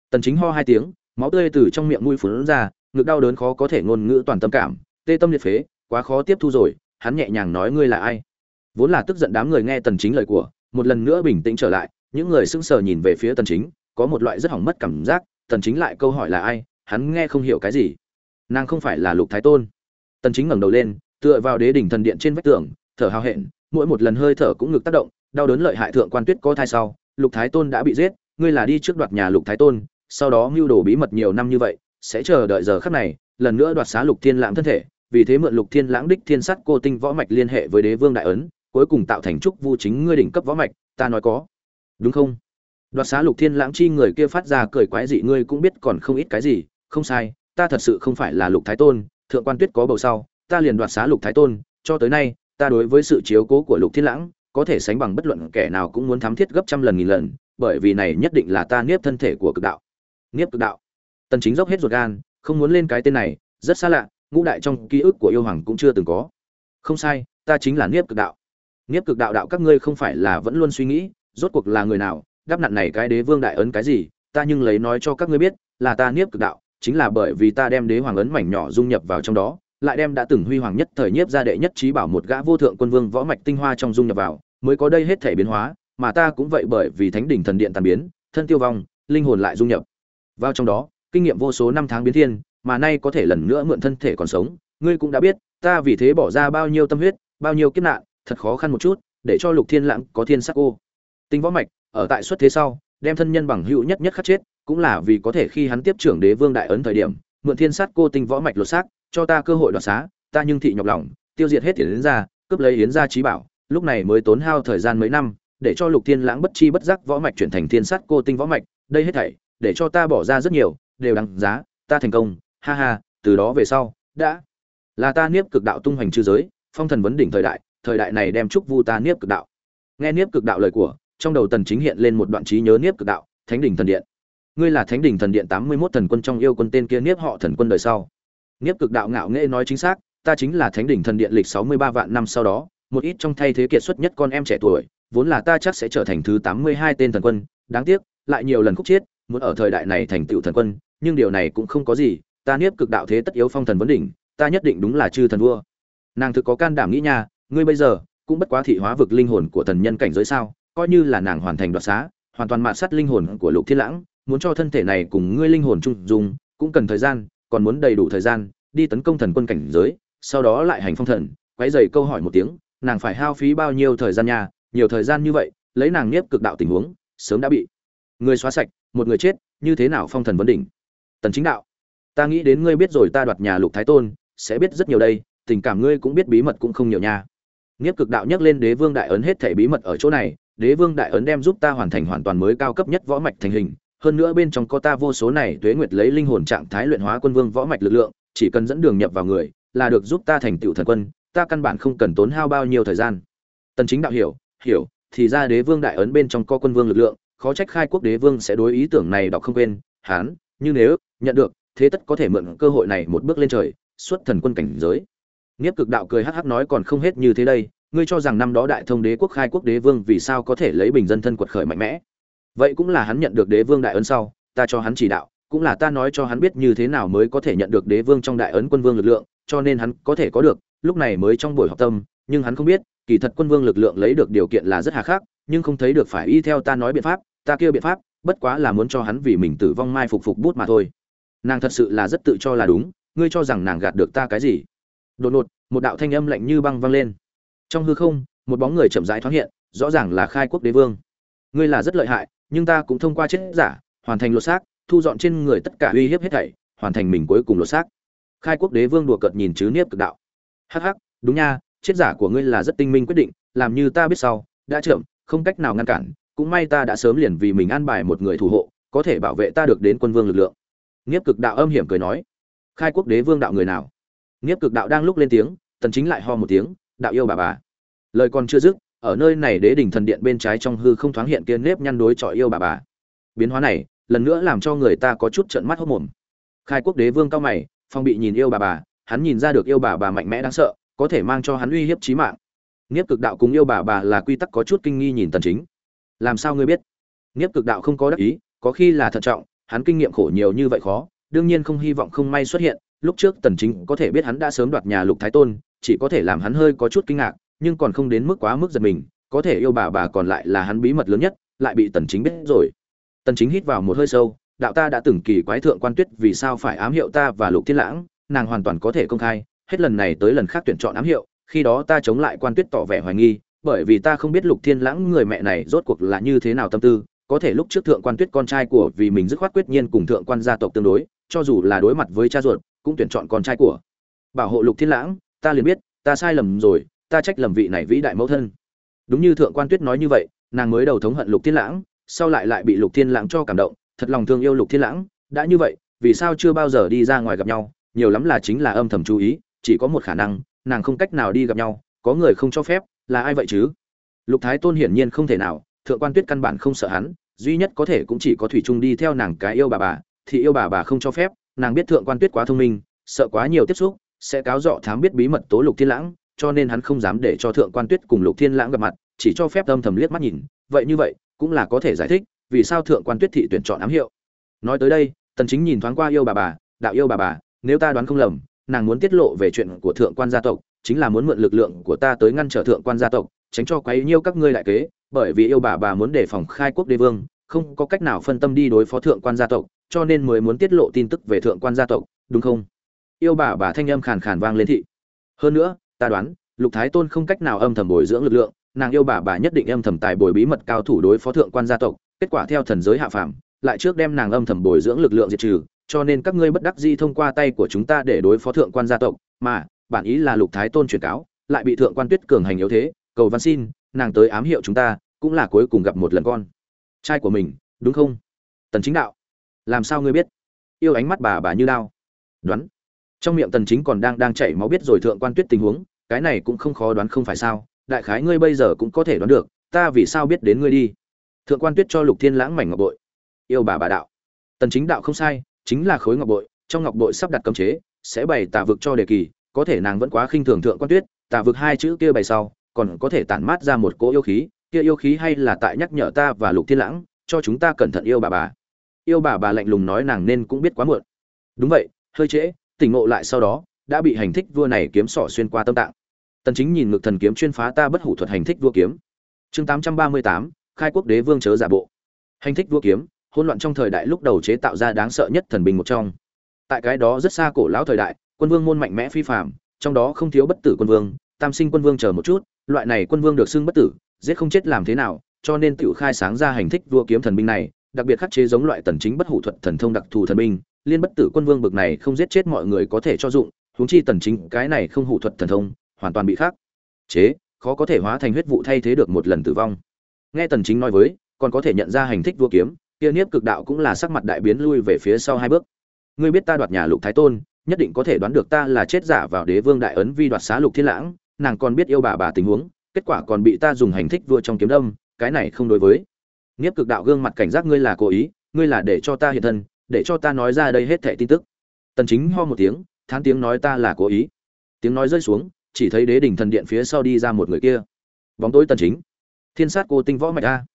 Tần chính ho hai tiếng máu tươi từ trong miệng mũi phun ra, ngực đau đớn khó có thể ngôn ngữ toàn tâm cảm, tê tâm liệt phế, quá khó tiếp thu rồi, hắn nhẹ nhàng nói ngươi là ai? Vốn là tức giận đám người nghe tần chính lời của, một lần nữa bình tĩnh trở lại, những người sững sờ nhìn về phía tần chính, có một loại rất hỏng mất cảm giác, tần chính lại câu hỏi là ai, hắn nghe không hiểu cái gì. Nàng không phải là lục thái tôn. Tần chính ngẩng đầu lên, tựa vào đế đỉnh thần điện trên vách tường, thở hào hẹn, mỗi một lần hơi thở cũng ngực tác động, đau đớn lợi hại thượng quan tuyết có thai sau, lục thái tôn đã bị giết, ngươi là đi trước đoạt nhà lục thái tôn sau đó mưu đồ bí mật nhiều năm như vậy, sẽ chờ đợi giờ khắc này, lần nữa đoạt xá lục thiên lãng thân thể, vì thế mượn lục thiên lãng đích thiên sắt cô tinh võ mạch liên hệ với đế vương đại ấn, cuối cùng tạo thành trúc vu chính ngươi đỉnh cấp võ mạch, ta nói có. Đúng không? Đoạt xá lục thiên lãng chi người kia phát ra cười quái dị, ngươi cũng biết còn không ít cái gì. Không sai, ta thật sự không phải là lục thái tôn, thượng quan tuyết có bầu sau, ta liền đoạt xá lục thái tôn, cho tới nay, ta đối với sự chiếu cố của lục thiên lãng, có thể sánh bằng bất luận kẻ nào cũng muốn thám thiết gấp trăm lần nghìn lần, bởi vì này nhất định là ta niếp thân thể của cực đạo niếp cực đạo. Tần chính dốc hết ruột gan, không muốn lên cái tên này, rất xa lạ, ngũ đại trong ký ức của yêu hoàng cũng chưa từng có. Không sai, ta chính là niếp cực đạo. Niếp cực đạo đạo các ngươi không phải là vẫn luôn suy nghĩ, rốt cuộc là người nào, đáp nạn này cái đế vương đại ấn cái gì, ta nhưng lấy nói cho các ngươi biết, là ta niếp cực đạo, chính là bởi vì ta đem đế hoàng ấn mảnh nhỏ dung nhập vào trong đó, lại đem đã từng huy hoàng nhất thời nhiếp ra đệ nhất trí bảo một gã vô thượng quân vương võ mạch tinh hoa trong dung nhập vào, mới có đây hết thể biến hóa, mà ta cũng vậy bởi vì thánh đỉnh thần điện tàn biến, thân tiêu vong, linh hồn lại dung nhập vào trong đó, kinh nghiệm vô số năm tháng biến thiên, mà nay có thể lần nữa mượn thân thể còn sống, ngươi cũng đã biết, ta vì thế bỏ ra bao nhiêu tâm huyết, bao nhiêu kiếp nạn, thật khó khăn một chút, để cho lục thiên lãng có thiên sắc cô tinh võ mạch, ở tại xuất thế sau, đem thân nhân bằng hữu nhất nhất khắc chết, cũng là vì có thể khi hắn tiếp trưởng đế vương đại ấn thời điểm, mượn thiên sát cô tinh võ mạch lột xác, cho ta cơ hội đoạt xá, ta nhưng thị nhọc lòng, tiêu diệt hết tiền yến ra cướp lấy yến gia trí bảo, lúc này mới tốn hao thời gian mấy năm, để cho lục thiên lãng bất chi bất giác võ mạch chuyển thành thiên sát cô tinh võ mạch, đây hết thảy để cho ta bỏ ra rất nhiều, đều đáng giá, ta thành công, ha ha, từ đó về sau, đã. Là ta niếp cực đạo tung hoành chư giới, phong thần vấn đỉnh thời đại thời đại này đem chúc vu ta niếp cực đạo. Nghe niếp cực đạo lời của, trong đầu tần chính hiện lên một đoạn trí nhớ niếp cực đạo, thánh đỉnh thần điện. Ngươi là thánh đỉnh thần điện 81 thần quân trong yêu quân tên kia niếp họ thần quân đời sau. Niếp cực đạo ngạo nghễ nói chính xác, ta chính là thánh đỉnh thần điện lịch 63 vạn năm sau đó, một ít trong thay thế kiệt xuất nhất con em trẻ tuổi, vốn là ta chắc sẽ trở thành thứ 82 tên thần quân, đáng tiếc, lại nhiều lần khúc chết muốn ở thời đại này thành tựu thần quân, nhưng điều này cũng không có gì, ta niếp cực đạo thế tất yếu phong thần vấn đỉnh, ta nhất định đúng là chư thần vua. Nàng thực có can đảm nghĩ nha, ngươi bây giờ cũng bất quá thị hóa vực linh hồn của thần nhân cảnh giới sao, coi như là nàng hoàn thành đoạt xá, hoàn toàn mạt sát linh hồn của lục thiên lãng, muốn cho thân thể này cùng ngươi linh hồn chung dùng cũng cần thời gian, còn muốn đầy đủ thời gian, đi tấn công thần quân cảnh giới, sau đó lại hành phong thần, quấy rầy câu hỏi một tiếng, nàng phải hao phí bao nhiêu thời gian nha, nhiều thời gian như vậy, lấy nàng nhiếp cực đạo tình huống, sớm đã bị người xóa sạch một người chết, như thế nào phong thần vấn đỉnh? Tần chính đạo, ta nghĩ đến ngươi biết rồi, ta đoạt nhà lục thái tôn, sẽ biết rất nhiều đây, tình cảm ngươi cũng biết bí mật cũng không nhiều nha. Niếp cực đạo nhắc lên đế vương đại ấn hết thảy bí mật ở chỗ này, đế vương đại ấn đem giúp ta hoàn thành hoàn toàn mới cao cấp nhất võ mạch thành hình, hơn nữa bên trong có ta vô số này tuế nguyệt lấy linh hồn trạng thái luyện hóa quân vương võ mạch lực lượng, chỉ cần dẫn đường nhập vào người, là được giúp ta thành tựu thần quân, ta căn bản không cần tốn hao bao nhiêu thời gian. Tần chính đạo hiểu hiểu, thì ra đế vương đại ấn bên trong có quân vương lực lượng khó trách khai quốc đế vương sẽ đối ý tưởng này đọc không quên, hán nhưng nếu, nhận được, thế tất có thể mượn cơ hội này một bước lên trời, xuất thần quân cảnh giới. Nghiếp cực đạo cười hắc hắc nói còn không hết như thế đây, ngươi cho rằng năm đó đại thông đế quốc khai quốc đế vương vì sao có thể lấy bình dân thân quật khởi mạnh mẽ? Vậy cũng là hắn nhận được đế vương đại ấn sau, ta cho hắn chỉ đạo, cũng là ta nói cho hắn biết như thế nào mới có thể nhận được đế vương trong đại ấn quân vương lực lượng, cho nên hắn có thể có được, lúc này mới trong buổi học tâm, nhưng hắn không biết, kỳ thật quân vương lực lượng lấy được điều kiện là rất hà khắc, nhưng không thấy được phải y theo ta nói biện pháp ta kia biện pháp, bất quá là muốn cho hắn vì mình tử vong mai phục phục bút mà thôi. Nàng thật sự là rất tự cho là đúng, ngươi cho rằng nàng gạt được ta cái gì? Đột ngột, một đạo thanh âm lạnh như băng vang lên. Trong hư không, một bóng người chậm rãi thoáng hiện, rõ ràng là khai quốc đế vương. Ngươi là rất lợi hại, nhưng ta cũng thông qua chết giả, hoàn thành lột xác, thu dọn trên người tất cả uy hiếp hết thảy, hoàn thành mình cuối cùng lột xác. Khai quốc đế vương đùa cợt nhìn chứ niếp cực đạo. Hắc hắc, đúng nha, chết giả của ngươi là rất tinh minh quyết định, làm như ta biết sau, đã chậm, không cách nào ngăn cản cũng may ta đã sớm liền vì mình an bài một người thủ hộ, có thể bảo vệ ta được đến quân vương lực lượng. Nghiếp cực đạo âm hiểm cười nói. Khai quốc đế vương đạo người nào? Nghiếp cực đạo đang lúc lên tiếng, tần chính lại ho một tiếng, đạo yêu bà bà. Lời còn chưa dứt, ở nơi này đế đỉnh thần điện bên trái trong hư không thoáng hiện kia nếp nhăn đối chọi yêu bà bà. Biến hóa này, lần nữa làm cho người ta có chút trợn mắt hốt mồm. Khai quốc đế vương cao mày, phong bị nhìn yêu bà bà, hắn nhìn ra được yêu bà bà mạnh mẽ đáng sợ, có thể mang cho hắn uy hiếp chí mạng. Nghiếp cực đạo cùng yêu bà bà là quy tắc có chút kinh nghi nhìn tần chính làm sao ngươi biết? Nghiếp cực đạo không có đắc ý, có khi là thận trọng, hắn kinh nghiệm khổ nhiều như vậy khó, đương nhiên không hy vọng không may xuất hiện, lúc trước tần chính có thể biết hắn đã sớm đoạt nhà lục thái tôn, chỉ có thể làm hắn hơi có chút kinh ngạc, nhưng còn không đến mức quá mức giật mình, có thể yêu bà bà còn lại là hắn bí mật lớn nhất, lại bị tần chính biết rồi. Tần chính hít vào một hơi sâu, đạo ta đã từng kỳ quái thượng quan tuyết vì sao phải ám hiệu ta và lục thiên lãng, nàng hoàn toàn có thể công khai, hết lần này tới lần khác tuyển chọn ám hiệu, khi đó ta chống lại quan tuyết tỏ vẻ hoài nghi bởi vì ta không biết lục thiên lãng người mẹ này rốt cuộc là như thế nào tâm tư, có thể lúc trước thượng quan tuyết con trai của vì mình dứt khoát quyết nhiên cùng thượng quan gia tộc tương đối, cho dù là đối mặt với cha ruột, cũng tuyển chọn con trai của. Bảo hộ lục thiên lãng, ta liền biết, ta sai lầm rồi, ta trách lầm vị này vĩ đại mẫu thân. Đúng như thượng quan tuyết nói như vậy, nàng mới đầu thống hận lục thiên lãng, sau lại lại bị lục thiên lãng cho cảm động, thật lòng thương yêu lục thiên lãng, đã như vậy, vì sao chưa bao giờ đi ra ngoài gặp nhau, nhiều lắm là chính là âm thầm chú ý, chỉ có một khả năng, nàng không cách nào đi gặp nhau, có người không cho phép là ai vậy chứ? Lục thái tôn hiển nhiên không thể nào, thượng quan tuyết căn bản không sợ hắn, duy nhất có thể cũng chỉ có thủy trung đi theo nàng cái yêu bà bà, thì yêu bà bà không cho phép, nàng biết thượng quan tuyết quá thông minh, sợ quá nhiều tiếp xúc, sẽ cáo dọ thám biết bí mật tố lục thiên lãng, cho nên hắn không dám để cho thượng quan tuyết cùng lục thiên lãng gặp mặt, chỉ cho phép âm thầm liếc mắt nhìn, vậy như vậy, cũng là có thể giải thích, vì sao thượng quan tuyết thị tuyển chọn ám hiệu. Nói tới đây, tần chính nhìn thoáng qua yêu bà bà, đạo yêu bà bà, nếu ta đoán không lầm, nàng muốn tiết lộ về chuyện của thượng quan gia tộc chính là muốn mượn lực lượng của ta tới ngăn trở thượng quan gia tộc, tránh cho quấy nhiêu các ngươi đại kế, bởi vì yêu bà bà muốn đề phòng khai quốc đế vương, không có cách nào phân tâm đi đối phó thượng quan gia tộc, cho nên mới muốn tiết lộ tin tức về thượng quan gia tộc, đúng không? Yêu bà bà thanh âm khàn khàn vang lên thị. Hơn nữa, ta đoán, lục thái tôn không cách nào âm thầm bồi dưỡng lực lượng, nàng yêu bà bà nhất định âm thầm tài bồi bí mật cao thủ đối phó thượng quan gia tộc, kết quả theo thần giới hạ phàm, lại trước đem nàng âm thầm bồi dưỡng lực lượng diệt trừ, cho nên các ngươi bất đắc dĩ thông qua tay của chúng ta để đối phó thượng quan gia tộc, mà bản ý là lục thái tôn truyền cáo, lại bị thượng quan tuyết cường hành yếu thế, cầu văn xin, nàng tới ám hiệu chúng ta, cũng là cuối cùng gặp một lần con. Trai của mình, đúng không? Tần chính đạo. Làm sao ngươi biết? Yêu ánh mắt bà bà như đao. Đoán. Trong miệng tần chính còn đang đang chảy máu biết rồi thượng quan tuyết tình huống, cái này cũng không khó đoán không phải sao. Đại khái ngươi bây giờ cũng có thể đoán được, ta vì sao biết đến ngươi đi? Thượng quan tuyết cho lục thiên lãng mảnh ngọc bội. Yêu bà bà đạo. Tần chính đạo không sai, chính là khối ngọc bội, trong ngọc bội sắp đặt cấm chế, sẽ bày tà vực cho đề kỳ có thể nàng vẫn quá khinh thường thượng quan tuyết tà vực hai chữ kia bày sau còn có thể tản mát ra một cỗ yêu khí kia yêu khí hay là tại nhắc nhở ta và lục thiên lãng cho chúng ta cẩn thận yêu bà bà. Yêu bà bà lạnh lùng nói nàng nên cũng biết quá muộn. Đúng vậy hơi trễ tỉnh ngộ lại sau đó đã bị hành thích vua này kiếm sỏ xuyên qua tâm tạng. Tần chính nhìn ngực thần kiếm chuyên phá ta bất hủ thuật hành thích vua kiếm. Chương 838, khai quốc đế vương chớ giả bộ. Hành thích vua kiếm hỗn loạn trong thời đại lúc đầu chế tạo ra đáng sợ nhất thần binh một trong. Tại cái đó rất xa cổ lão thời đại quân vương môn mạnh mẽ phi phàm, trong đó không thiếu bất tử quân vương, tam sinh quân vương chờ một chút, loại này quân vương được xưng bất tử, giết không chết làm thế nào, cho nên tự khai sáng ra hành thích vua kiếm thần binh này, đặc biệt khắc chế giống loại tần chính bất hủ thuật thần thông đặc thù thần binh, liên bất tử quân vương bực này không giết chết mọi người có thể cho dụng, huống chi tần chính cái này không hủ thuật thần thông, hoàn toàn bị khắc chế, khó có thể hóa thành huyết vụ thay thế được một lần tử vong. Nghe tần chính nói với, còn có thể nhận ra hành thích vua kiếm, kia niếp cực đạo cũng là sắc mặt đại biến lui về phía sau hai bước. Ngươi biết ta đoạt nhà lục thái tôn nhất định có thể đoán được ta là chết giả vào đế vương đại ấn vi đoạt xá lục thiên lãng, nàng còn biết yêu bà bà tình huống, kết quả còn bị ta dùng hành thích vua trong kiếm đâm, cái này không đối với. Nghiếp cực đạo gương mặt cảnh giác ngươi là cố ý, ngươi là để cho ta hiện thân, để cho ta nói ra đây hết thảy tin tức. Tần chính ho một tiếng, thán tiếng nói ta là cố ý. Tiếng nói rơi xuống, chỉ thấy đế đỉnh thần điện phía sau đi ra một người kia. Bóng tối tần chính. Thiên sát cô tinh võ mạch a.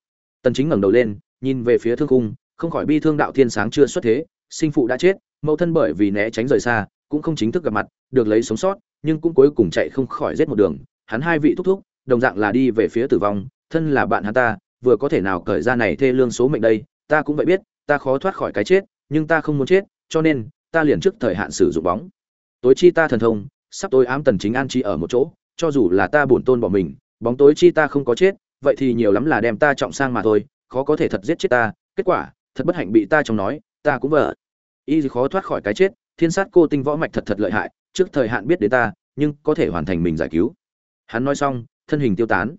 Tần chính ngẩng đầu lên, nhìn về phía thương cung không khỏi bi thương đạo thiên sáng chưa xuất thế, sinh phụ đã chết mẫu thân bởi vì né tránh rời xa, cũng không chính thức gặp mặt, được lấy sống sót, nhưng cũng cuối cùng chạy không khỏi giết một đường. Hắn hai vị thúc thúc, đồng dạng là đi về phía tử vong, thân là bạn hắn ta, vừa có thể nào cởi ra này thê lương số mệnh đây, ta cũng vậy biết, ta khó thoát khỏi cái chết, nhưng ta không muốn chết, cho nên, ta liền trước thời hạn sử dụng bóng. Tối chi ta thần thông, sắp tối ám tần chính an chi ở một chỗ, cho dù là ta bổn tôn bỏ mình, bóng tối chi ta không có chết, vậy thì nhiều lắm là đem ta trọng sang mà thôi, khó có thể thật giết chết ta. Kết quả, thật bất hạnh bị ta trong nói, ta cũng vợ y gì khó thoát khỏi cái chết, thiên sát cô tinh võ mạch thật thật lợi hại, trước thời hạn biết đến ta, nhưng có thể hoàn thành mình giải cứu. Hắn nói xong, thân hình tiêu tán.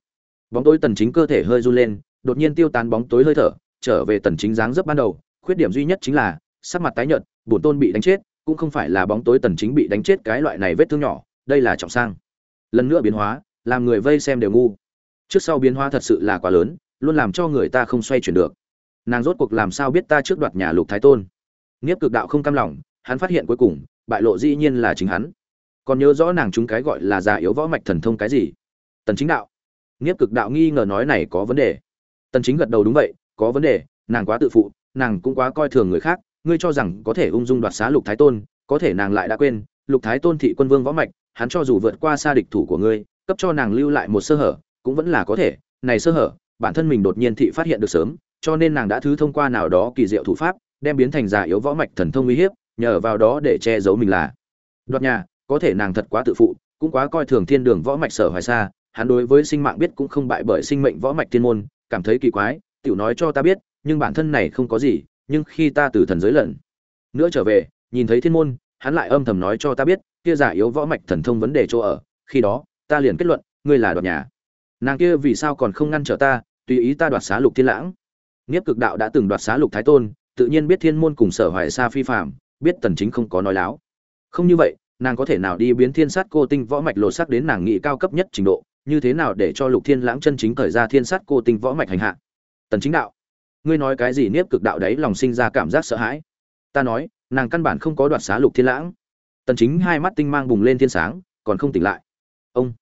Bóng tối tần chính cơ thể hơi run lên, đột nhiên tiêu tán bóng tối hơi thở, trở về tần chính dáng dấp ban đầu, khuyết điểm duy nhất chính là, sắc mặt tái nhợt, bổn tôn bị đánh chết, cũng không phải là bóng tối tần chính bị đánh chết cái loại này vết thương nhỏ, đây là trọng sang. Lần nữa biến hóa, làm người vây xem đều ngu. Trước sau biến hóa thật sự là quá lớn, luôn làm cho người ta không xoay chuyển được. Nàng rốt cuộc làm sao biết ta trước đoạt nhà lục thái tôn? Nghiếp cực đạo không cam lòng, hắn phát hiện cuối cùng, bại lộ dĩ nhiên là chính hắn. Còn nhớ rõ nàng chúng cái gọi là già yếu võ mạch thần thông cái gì? Tần chính đạo. Nghiếp cực đạo nghi ngờ nói này có vấn đề. Tần chính gật đầu đúng vậy, có vấn đề, nàng quá tự phụ, nàng cũng quá coi thường người khác, ngươi cho rằng có thể ung dung đoạt xá lục thái tôn, có thể nàng lại đã quên, lục thái tôn thị quân vương võ mạch, hắn cho dù vượt qua xa địch thủ của ngươi, cấp cho nàng lưu lại một sơ hở, cũng vẫn là có thể. Này sơ hở, bản thân mình đột nhiên thị phát hiện được sớm, cho nên nàng đã thứ thông qua nào đó kỳ diệu thủ pháp đem biến thành giả yếu võ mạch thần thông uy hiếp, nhờ vào đó để che giấu mình là. Đoạt nhà, có thể nàng thật quá tự phụ, cũng quá coi thường thiên đường võ mạch sở hoài xa hắn đối với sinh mạng biết cũng không bại bởi sinh mệnh võ mạch thiên môn, cảm thấy kỳ quái, tiểu nói cho ta biết, nhưng bản thân này không có gì, nhưng khi ta từ thần giới lần nữa trở về, nhìn thấy thiên môn, hắn lại âm thầm nói cho ta biết, kia giả yếu võ mạch thần thông vấn đề chỗ ở, khi đó, ta liền kết luận, ngươi là đoạt nhà. Nàng kia vì sao còn không ngăn trở ta, tùy ý ta đoạt xá lục thiên lãng. Nghiếp cực đạo đã từng đoạt xá lục thái tôn tự nhiên biết thiên môn cùng sở hoài xa phi phạm, biết tần chính không có nói láo. Không như vậy, nàng có thể nào đi biến thiên sát cô tinh võ mạch lộ sắc đến nàng nghị cao cấp nhất trình độ, như thế nào để cho lục thiên lãng chân chính thời ra thiên sát cô tinh võ mạch hành hạ? Tần chính đạo, ngươi nói cái gì niếp cực đạo đấy, lòng sinh ra cảm giác sợ hãi. Ta nói, nàng căn bản không có đoạt xá lục thiên lãng. Tần chính hai mắt tinh mang bùng lên thiên sáng, còn không tỉnh lại. Ông,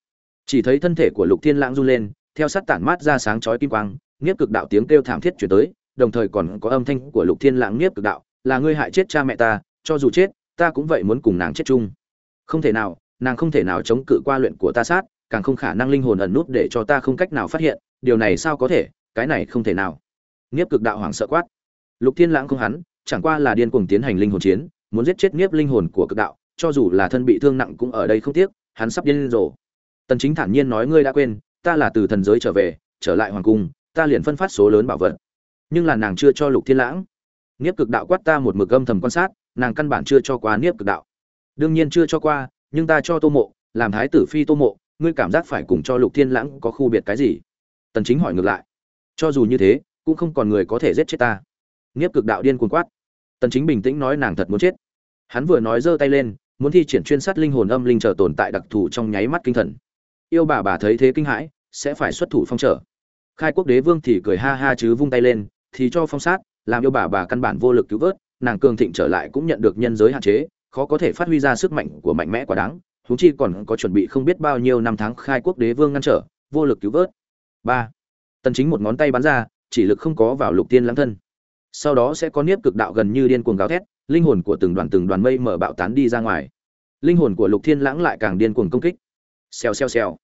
chỉ thấy thân thể của lục thiên lãng run lên, theo sát tản mát ra sáng chói kim quang, niếp cực đạo tiếng kêu thảm thiết truyền tới đồng thời còn có âm thanh của lục thiên lãng niếp cực đạo, là ngươi hại chết cha mẹ ta, cho dù chết, ta cũng vậy muốn cùng nàng chết chung. Không thể nào, nàng không thể nào chống cự qua luyện của ta sát, càng không khả năng linh hồn ẩn nút để cho ta không cách nào phát hiện, điều này sao có thể, cái này không thể nào. Nghiếp cực đạo hoảng sợ quát. Lục thiên lãng không hắn, chẳng qua là điên cuồng tiến hành linh hồn chiến, muốn giết chết nghiếp linh hồn của cực đạo, cho dù là thân bị thương nặng cũng ở đây không tiếc, hắn sắp điên rồ. Tần chính thản nhiên nói, ngươi đã quên, ta là từ thần giới trở về, trở lại hoàng cung, ta liền phân phát số lớn bảo vật nhưng là nàng chưa cho lục thiên lãng. Niếp cực đạo quát ta một mực âm thầm quan sát, nàng căn bản chưa cho qua niếp cực đạo. Đương nhiên chưa cho qua, nhưng ta cho tô mộ, làm thái tử phi tô mộ, ngươi cảm giác phải cùng cho lục thiên lãng có khu biệt cái gì? Tần chính hỏi ngược lại. Cho dù như thế, cũng không còn người có thể giết chết ta. Niếp cực đạo điên cuồng quát. Tần chính bình tĩnh nói nàng thật muốn chết. Hắn vừa nói giơ tay lên, muốn thi triển chuyên sát linh hồn âm linh trở tồn tại đặc thù trong nháy mắt kinh thần. Yêu bà bà thấy thế kinh hãi, sẽ phải xuất thủ phong trở. Khai quốc đế vương thì cười ha ha chứ vung tay lên thì cho phong sát, làm yêu bà bà căn bản vô lực cứu vớt, nàng cường thịnh trở lại cũng nhận được nhân giới hạn chế, khó có thể phát huy ra sức mạnh của mạnh mẽ quá đáng, huống chi còn có chuẩn bị không biết bao nhiêu năm tháng khai quốc đế vương ngăn trở, vô lực cứu vớt. Ba, tần chính một ngón tay bắn ra, chỉ lực không có vào lục tiên lãng thân. Sau đó sẽ có niếp cực đạo gần như điên cuồng gào thét, linh hồn của từng đoàn từng đoàn mây mở bạo tán đi ra ngoài. Linh hồn của lục thiên lãng lại càng điên cuồng công kích. Xèo xèo xèo.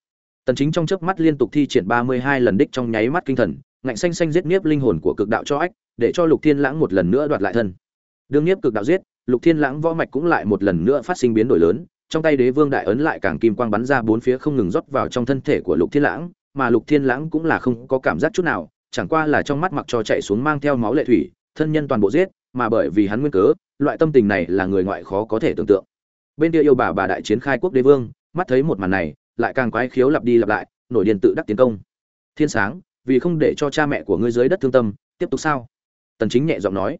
Tần chính trong chớp mắt liên tục thi triển 32 lần đích trong nháy mắt kinh thần ngạnh xanh xanh giết niếp linh hồn của cực đạo cho ách, để cho lục thiên lãng một lần nữa đoạt lại thân. Đương niếp cực đạo giết, lục thiên lãng võ mạch cũng lại một lần nữa phát sinh biến đổi lớn, trong tay đế vương đại ấn lại càng kim quang bắn ra bốn phía không ngừng rót vào trong thân thể của lục thiên lãng, mà lục thiên lãng cũng là không có cảm giác chút nào, chẳng qua là trong mắt mặc cho chạy xuống mang theo máu lệ thủy, thân nhân toàn bộ giết, mà bởi vì hắn nguyên cớ, loại tâm tình này là người ngoại khó có thể tưởng tượng. Bên kia yêu bà bà đại chiến khai quốc đế vương, mắt thấy một màn này, lại càng quái khiếu lặp đi lặp lại, nổi điên tự đắc tiến công. Thiên sáng vì không để cho cha mẹ của ngươi dưới đất thương tâm tiếp tục sao? Tần chính nhẹ giọng nói.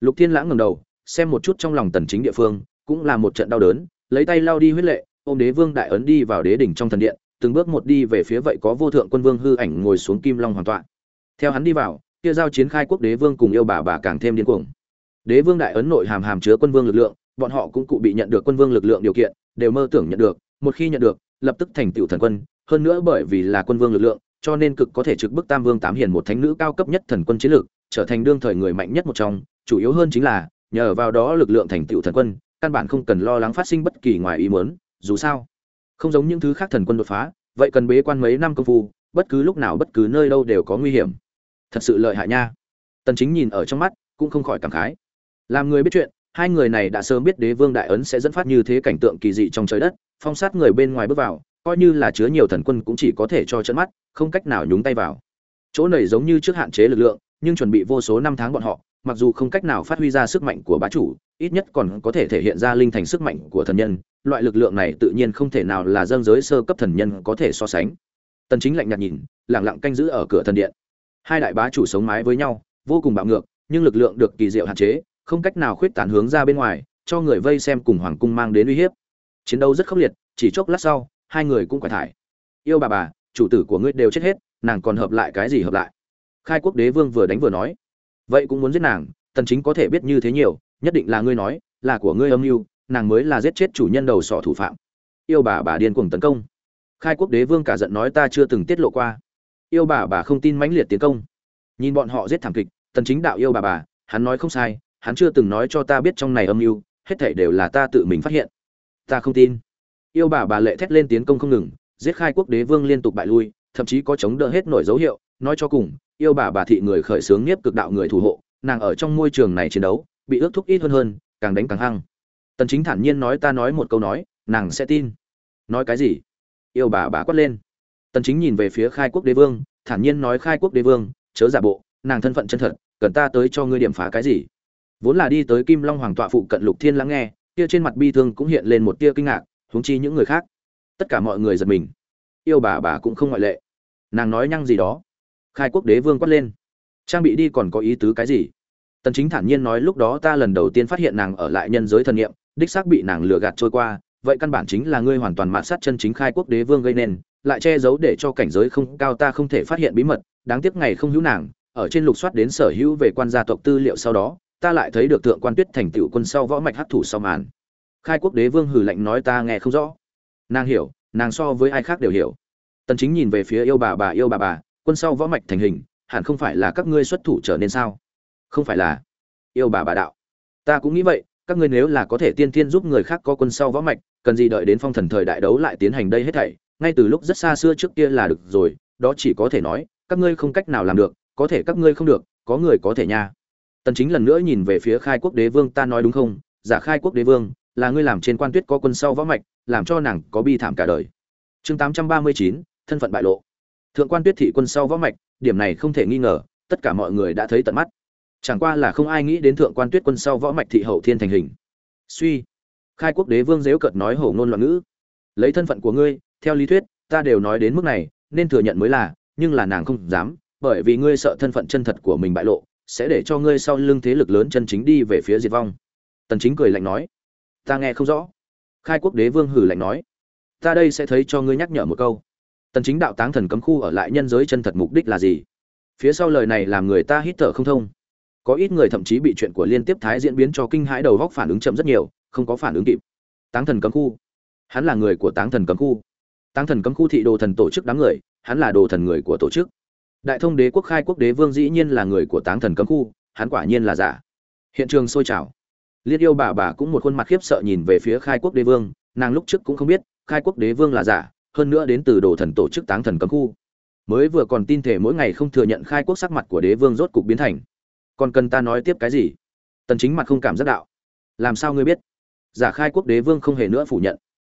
Lục thiên lãng ngẩng đầu xem một chút trong lòng tần chính địa phương cũng là một trận đau đớn lấy tay lau đi huyết lệ ôm đế vương đại ấn đi vào đế đỉnh trong thần điện từng bước một đi về phía vậy có vô thượng quân vương hư ảnh ngồi xuống kim long hoàn toàn, theo hắn đi vào kia giao chiến khai quốc đế vương cùng yêu bà bà càng thêm điên cuồng. Đế vương đại ấn nội hàm hàm chứa quân vương lực lượng bọn họ cũng cụ bị nhận được quân vương lực lượng điều kiện đều mơ tưởng nhận được một khi nhận được lập tức thành tựu thần quân hơn nữa bởi vì là quân vương lực lượng cho nên cực có thể trực bức tam vương tám hiền một thánh nữ cao cấp nhất thần quân chiến lược, trở thành đương thời người mạnh nhất một trong, chủ yếu hơn chính là, nhờ vào đó lực lượng thành tựu thần quân, căn bản không cần lo lắng phát sinh bất kỳ ngoài ý muốn, dù sao, không giống những thứ khác thần quân đột phá, vậy cần bế quan mấy năm công phu, bất cứ lúc nào bất cứ nơi đâu đều có nguy hiểm. Thật sự lợi hại nha. Tần chính nhìn ở trong mắt, cũng không khỏi cảm khái. Làm người biết chuyện, hai người này đã sớm biết đế vương đại ấn sẽ dẫn phát như thế cảnh tượng kỳ dị trong trời đất, phong sát người bên ngoài bước vào coi như là chứa nhiều thần quân cũng chỉ có thể cho trận mắt, không cách nào nhúng tay vào. Chỗ này giống như trước hạn chế lực lượng, nhưng chuẩn bị vô số năm tháng bọn họ, mặc dù không cách nào phát huy ra sức mạnh của bá chủ, ít nhất còn có thể thể hiện ra linh thành sức mạnh của thần nhân, loại lực lượng này tự nhiên không thể nào là dân giới sơ cấp thần nhân có thể so sánh. Tần chính lạnh nhạt nhìn, lặng lặng canh giữ ở cửa thần điện. Hai đại bá chủ sống mái với nhau, vô cùng bạo ngược, nhưng lực lượng được kỳ diệu hạn chế, không cách nào khuyết tán hướng ra bên ngoài, cho người vây xem cùng hoàng cung mang đến uy hiếp. Chiến đấu rất khốc liệt, chỉ chốc lát sau hai người cũng quải thải. Yêu bà bà, chủ tử của ngươi đều chết hết, nàng còn hợp lại cái gì hợp lại? Khai quốc đế vương vừa đánh vừa nói. Vậy cũng muốn giết nàng, tần chính có thể biết như thế nhiều, nhất định là ngươi nói, là của ngươi âm mưu, nàng mới là giết chết chủ nhân đầu sỏ thủ phạm. Yêu bà bà điên cuồng tấn công. Khai quốc đế vương cả giận nói ta chưa từng tiết lộ qua. Yêu bà bà không tin mãnh liệt tiến công. Nhìn bọn họ giết thảm kịch, tần chính đạo yêu bà bà, hắn nói không sai, hắn chưa từng nói cho ta biết trong này âm mưu, hết thảy đều là ta tự mình phát hiện. Ta không tin yêu bà bà lệ thét lên tiến công không ngừng, giết khai quốc đế vương liên tục bại lui, thậm chí có chống đỡ hết nổi dấu hiệu, nói cho cùng, yêu bà bà thị người khởi sướng nghiếp cực đạo người thủ hộ, nàng ở trong môi trường này chiến đấu, bị ước thúc ít hơn hơn, càng đánh càng hăng. Tần chính thản nhiên nói ta nói một câu nói, nàng sẽ tin. Nói cái gì? Yêu bà bà quát lên. Tần chính nhìn về phía khai quốc đế vương, thản nhiên nói khai quốc đế vương, chớ giả bộ, nàng thân phận chân thật, cần ta tới cho ngươi điểm phá cái gì? Vốn là đi tới kim long hoàng tọa phụ cận lục thiên lắng nghe, kia trên mặt bi thương cũng hiện lên một tia kinh ngạc huống chi những người khác. Tất cả mọi người giật mình. Yêu bà bà cũng không ngoại lệ. Nàng nói nhăng gì đó. Khai quốc đế vương quát lên. Trang bị đi còn có ý tứ cái gì? Tần chính thản nhiên nói lúc đó ta lần đầu tiên phát hiện nàng ở lại nhân giới thần niệm, đích xác bị nàng lừa gạt trôi qua, vậy căn bản chính là ngươi hoàn toàn mạn sát chân chính khai quốc đế vương gây nên, lại che giấu để cho cảnh giới không cao ta không thể phát hiện bí mật, đáng tiếc ngày không hữu nàng, ở trên lục soát đến sở hữu về quan gia tộc tư liệu sau đó, ta lại thấy được thượng quan tuyết thành tựu quân sau võ mạch hấp thụ sau màn khai quốc đế vương hử lạnh nói ta nghe không rõ. Nàng hiểu, nàng so với ai khác đều hiểu. Tần chính nhìn về phía yêu bà bà, yêu bà bà, quân sau võ mạch thành hình, hẳn không phải là các ngươi xuất thủ trở nên sao? Không phải là. Yêu bà bà đạo. Ta cũng nghĩ vậy, các ngươi nếu là có thể tiên tiên giúp người khác có quân sau võ mạch, cần gì đợi đến phong thần thời đại đấu lại tiến hành đây hết thảy, ngay từ lúc rất xa xưa trước kia là được rồi, đó chỉ có thể nói, các ngươi không cách nào làm được, có thể các ngươi không được, có người có thể nha. Tần chính lần nữa nhìn về phía khai quốc đế vương, ta nói đúng không? Giả khai quốc đế vương là ngươi làm trên quan tuyết có quân sau võ mạch làm cho nàng có bi thảm cả đời. Chương 839, thân phận bại lộ. Thượng quan tuyết thị quân sau võ mạch điểm này không thể nghi ngờ tất cả mọi người đã thấy tận mắt. Chẳng qua là không ai nghĩ đến thượng quan tuyết quân sau võ mạch thị hậu thiên thành hình. Suy. Khai quốc đế vương dếu cợt nói hổ ngôn loạn ngữ. Lấy thân phận của ngươi theo lý thuyết ta đều nói đến mức này nên thừa nhận mới là nhưng là nàng không dám bởi vì ngươi sợ thân phận chân thật của mình bại lộ sẽ để cho ngươi sau lưng thế lực lớn chân chính đi về phía diệt vong. Tần chính cười lạnh nói ta nghe không rõ. Khai quốc đế vương hử lạnh nói, ta đây sẽ thấy cho ngươi nhắc nhở một câu. Tần chính đạo táng thần cấm khu ở lại nhân giới chân thật mục đích là gì? Phía sau lời này làm người ta hít thở không thông. Có ít người thậm chí bị chuyện của liên tiếp thái diễn biến cho kinh hãi đầu góc phản ứng chậm rất nhiều, không có phản ứng kịp. Táng thần cấm khu. Hắn là người của táng thần cấm khu. Táng thần cấm khu thị đồ thần tổ chức đám người, hắn là đồ thần người của tổ chức. Đại thông đế quốc khai quốc đế vương dĩ nhiên là người của táng thần cấm khu, hắn quả nhiên là giả. Hiện trường sôi trào liên yêu bà bà cũng một khuôn mặt khiếp sợ nhìn về phía khai quốc đế vương, nàng lúc trước cũng không biết, khai quốc đế vương là giả, hơn nữa đến từ đồ thần tổ chức táng thần cấm khu. Mới vừa còn tin thể mỗi ngày không thừa nhận khai quốc sắc mặt của đế vương rốt cục biến thành. Còn cần ta nói tiếp cái gì? Tần chính mặt không cảm giác đạo. Làm sao ngươi biết? Giả khai quốc đế vương không hề nữa phủ nhận.